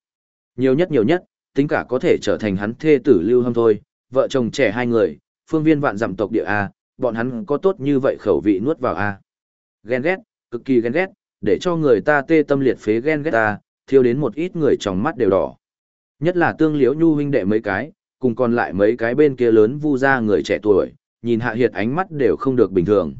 Nhiều nhất nhiều nhất, tính cả có thể trở thành hắn thê tử lưu hâm thôi, vợ chồng trẻ hai người, phương viên vạn dặm tộc địa A, bọn hắn có tốt như vậy khẩu vị nuốt vào A. Ghen ghét, cực kỳ ghen ghét, để cho người ta tê tâm liệt phế ghen ghét ta, thiêu đến một ít người trong mắt đều đỏ. Nhất là tương liễu nhu huynh đệ mấy cái, cùng còn lại mấy cái bên kia lớn vu ra người trẻ tuổi, nhìn hạ hiệt ánh mắt đều không được bình thường.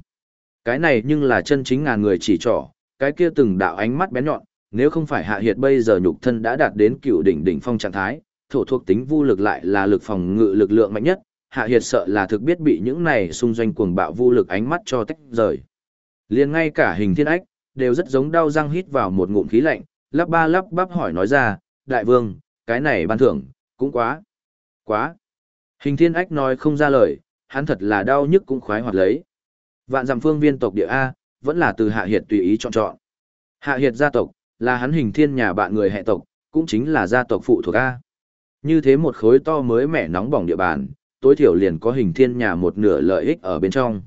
Cái này nhưng là chân chính ngàn người chỉ trỏ, cái kia từng đạo ánh mắt bén nhọn, nếu không phải hạ hiệt bây giờ nhục thân đã đạt đến cựu đỉnh đỉnh phong trạng thái, thổ thuộc tính vu lực lại là lực phòng ngự lực lượng mạnh nhất, hạ hiệt sợ là thực biết bị những này xung doanh cuồng bạo vu lực ánh mắt cho tách rời. Liền ngay cả hình thiên ách, đều rất giống đau răng hít vào một ngụm khí lạnh, lắp ba lắp bắp hỏi nói ra, đại vương, cái này ban thưởng, cũng quá, quá. Hình thiên ách nói không ra lời, hắn thật là đau nhức cũng khoái hoạt lấy. Vạn dặm phương viên tộc địa A, vẫn là từ hạ hiệt tùy ý chọn chọn. Hạ hiệt gia tộc, là hắn hình thiên nhà bạn người hệ tộc, cũng chính là gia tộc phụ thuộc A. Như thế một khối to mới mẻ nóng bỏng địa bàn, tối thiểu liền có hình thiên nhà một nửa lợi ích ở bên trong.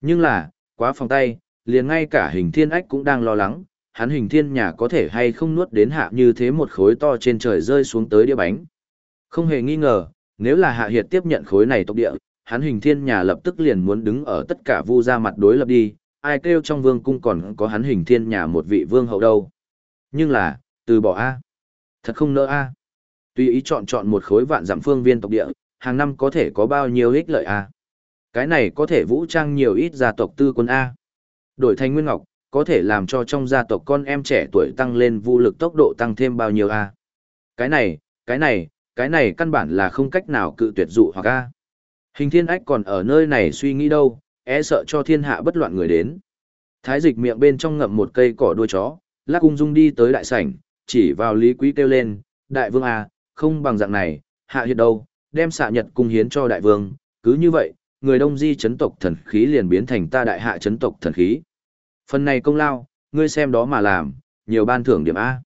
Nhưng là, quá phòng tay, liền ngay cả hình thiên ách cũng đang lo lắng, hắn hình thiên nhà có thể hay không nuốt đến hạ như thế một khối to trên trời rơi xuống tới đĩa bánh. Không hề nghi ngờ, nếu là hạ hiệt tiếp nhận khối này tốc địa, hắn hình thiên nhà lập tức liền muốn đứng ở tất cả vu ra mặt đối lập đi, ai kêu trong vương cung còn có hắn hình thiên nhà một vị vương hậu đâu. Nhưng là, từ bỏ A. Thật không nỡ A. Tuy ý chọn chọn một khối vạn giảm phương viên tộc địa, hàng năm có thể có bao nhiêu ích lợi A. Cái này có thể vũ trang nhiều ít gia tộc tư quân A. Đổi thành nguyên ngọc, có thể làm cho trong gia tộc con em trẻ tuổi tăng lên vũ lực tốc độ tăng thêm bao nhiêu A. Cái này, cái này, cái này căn bản là không cách nào cự tuyệt dụ hoặc A. Hình thiên ách còn ở nơi này suy nghĩ đâu, e sợ cho thiên hạ bất loạn người đến. Thái dịch miệng bên trong ngậm một cây cỏ đuôi chó, lắc ung dung đi tới đại sảnh, chỉ vào Lý Quý kêu lên, đại vương à, không bằng dạng này, hạ hiệt đâu, đem xạ nhật cung hiến cho đại vương, cứ như vậy, người đông di chấn tộc thần khí liền biến thành ta đại hạ chấn tộc thần khí. Phần này công lao, ngươi xem đó mà làm, nhiều ban thưởng điểm A.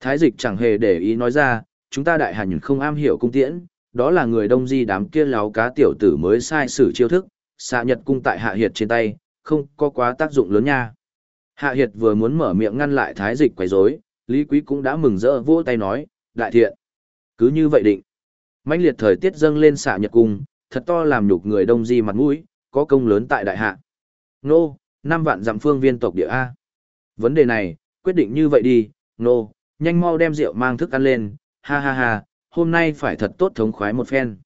Thái dịch chẳng hề để ý nói ra, chúng ta đại hạ nhìn không am hiểu cung tiễn, đó là người đông di đám kia láo cá tiểu tử mới sai sử chiêu thức, xạ nhật cung tại hạ hiệt trên tay, không có quá tác dụng lớn nha. Hạ Hiệt vừa muốn mở miệng ngăn lại thái dịch quấy rối, Lý Quý cũng đã mừng rỡ vỗ tay nói, đại thiện. Cứ như vậy định. mãnh liệt thời tiết dâng lên xạ nhật cung, thật to làm nhục người đông di mặt mũi, có công lớn tại đại hạ. Nô, năm vạn dặm phương viên tộc địa A. Vấn đề này, quyết định như vậy đi, nô, nhanh mau đem rượu mang thức ăn lên, ha ha ha, hôm nay phải thật tốt thống khoái một phen.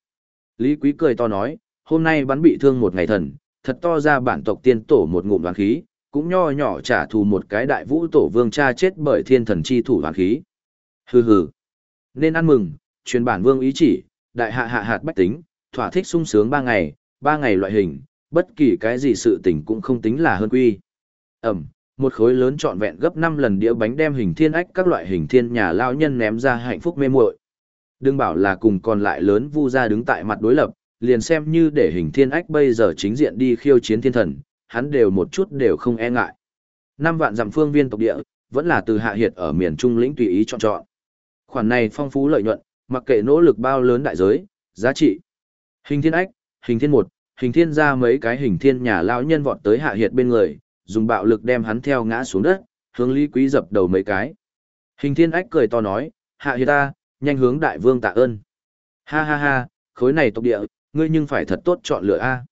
Lý Quý cười to nói, hôm nay bắn bị thương một ngày thần, thật to ra bản tộc tiên tổ một ngụm đoàn khí, cũng nho nhỏ trả thù một cái đại vũ tổ vương cha chết bởi thiên thần chi thủ đoán khí. Hừ hừ. Nên ăn mừng, truyền bản vương ý chỉ, đại hạ hạ hạt bách tính, thỏa thích sung sướng ba ngày, ba ngày loại hình, bất kỳ cái gì sự tình cũng không tính là hơn quy. Ẩm, một khối lớn trọn vẹn gấp 5 lần đĩa bánh đem hình thiên ách các loại hình thiên nhà lao nhân ném ra hạnh phúc mê muội. Đừng bảo là cùng còn lại lớn vu ra đứng tại mặt đối lập, liền xem như để hình thiên ách bây giờ chính diện đi khiêu chiến thiên thần, hắn đều một chút đều không e ngại. Năm vạn dặm phương viên tộc địa, vẫn là từ hạ hiệt ở miền Trung lĩnh tùy ý chọn chọn. Khoản này phong phú lợi nhuận, mặc kệ nỗ lực bao lớn đại giới, giá trị. Hình thiên ách, hình thiên một, hình thiên ra mấy cái hình thiên nhà lão nhân vọt tới hạ hiệt bên người, dùng bạo lực đem hắn theo ngã xuống đất, hướng Lý Quý dập đầu mấy cái. Hình thiên ách cười to nói, hạ hiệt ta, nhanh hướng đại vương tạ ơn. Ha ha ha, khối này tộc địa, ngươi nhưng phải thật tốt chọn lựa a.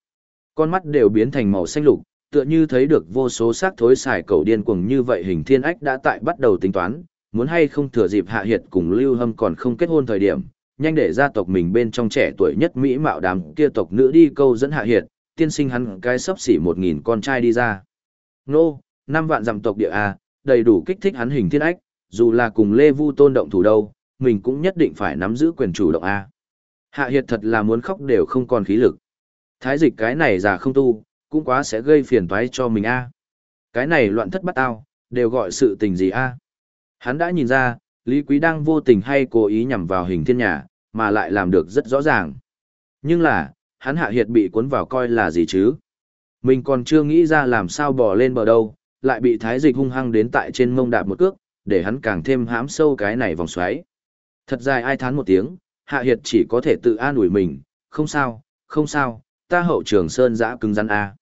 Con mắt đều biến thành màu xanh lục, tựa như thấy được vô số xác thối xài cầu điên cuồng như vậy hình thiên ách đã tại bắt đầu tính toán, muốn hay không thừa dịp hạ hiệt cùng Lưu Hâm còn không kết hôn thời điểm, nhanh để gia tộc mình bên trong trẻ tuổi nhất Mỹ mạo đám kia tộc nữ đi câu dẫn hạ hiệt, tiên sinh hắn cái sắp xỉ một nghìn con trai đi ra. Nô, năm vạn dặm tộc địa A, đầy đủ kích thích hắn hình thiên ách, dù là cùng Lê Vu tôn động thủ đâu, mình cũng nhất định phải nắm giữ quyền chủ động A. Hạ Hiệt thật là muốn khóc đều không còn khí lực. Thái dịch cái này già không tu, cũng quá sẽ gây phiền toái cho mình A. Cái này loạn thất bắt tao, đều gọi sự tình gì A. Hắn đã nhìn ra, Lý Quý đang vô tình hay cố ý nhằm vào hình thiên nhà, mà lại làm được rất rõ ràng. Nhưng là, hắn Hạ Hiệt bị cuốn vào coi là gì chứ? Mình còn chưa nghĩ ra làm sao bỏ lên bờ đâu, lại bị thái dịch hung hăng đến tại trên mông đạp một cước, để hắn càng thêm hãm sâu cái này vòng xoáy. Thật dài ai thán một tiếng, Hạ Hiệt chỉ có thể tự an ủi mình, không sao, không sao, ta hậu trường sơn giã cứng rắn a.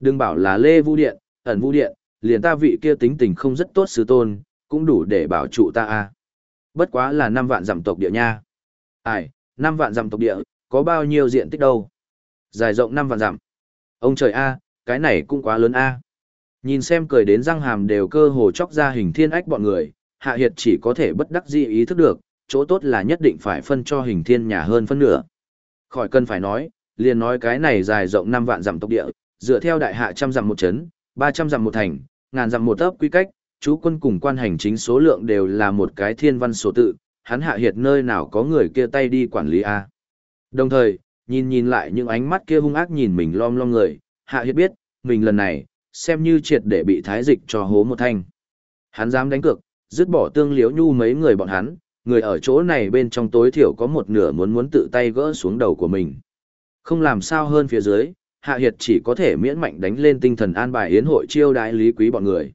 Đừng bảo là Lê Vu Điện, ẩn Vu Điện, liền ta vị kia tính tình không rất tốt sư tôn, cũng đủ để bảo trụ ta a. Bất quá là năm vạn dặm tộc địa nha. Ai, năm vạn dặm tộc địa, có bao nhiêu diện tích đâu? Dài rộng năm vạn dặm. Ông trời a, cái này cũng quá lớn a. Nhìn xem cười đến răng hàm đều cơ hồ chóc ra hình thiên ách bọn người, Hạ Hiệt chỉ có thể bất đắc dĩ ý thức được, chỗ tốt là nhất định phải phân cho hình thiên nhà hơn phân nửa. Khỏi cần phải nói, liền nói cái này dài rộng năm vạn dặm tộc địa, dựa theo đại hạ trăm dặm một chấn, 300 dặm một thành, ngàn dặm một ấp quy cách, chú quân cùng quan hành chính số lượng đều là một cái thiên văn số tự, hắn hạ hiệt nơi nào có người kia tay đi quản lý a. Đồng thời, nhìn nhìn lại những ánh mắt kia hung ác nhìn mình lom lom người, hạ hiệt biết, mình lần này, xem như triệt để bị thái dịch cho hố một thanh. Hắn dám đánh cược, dứt bỏ tương liếu nhu mấy người bọn hắn, người ở chỗ này bên trong tối thiểu có một nửa muốn muốn tự tay gỡ xuống đầu của mình. Không làm sao hơn phía dưới, Hạ Hiệt chỉ có thể miễn mạnh đánh lên tinh thần an bài yến hội chiêu đái lý quý bọn người.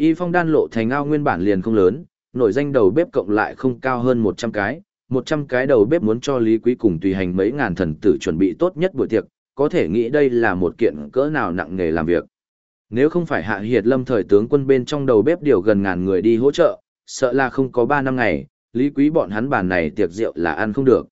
Y phong đan lộ thành ao nguyên bản liền không lớn, nổi danh đầu bếp cộng lại không cao hơn 100 cái, 100 cái đầu bếp muốn cho lý quý cùng tùy hành mấy ngàn thần tử chuẩn bị tốt nhất buổi tiệc, có thể nghĩ đây là một kiện cỡ nào nặng nghề làm việc. Nếu không phải Hạ Hiệt lâm thời tướng quân bên trong đầu bếp điều gần ngàn người đi hỗ trợ, sợ là không có 3 năm ngày, lý quý bọn hắn bàn này tiệc rượu là ăn không được.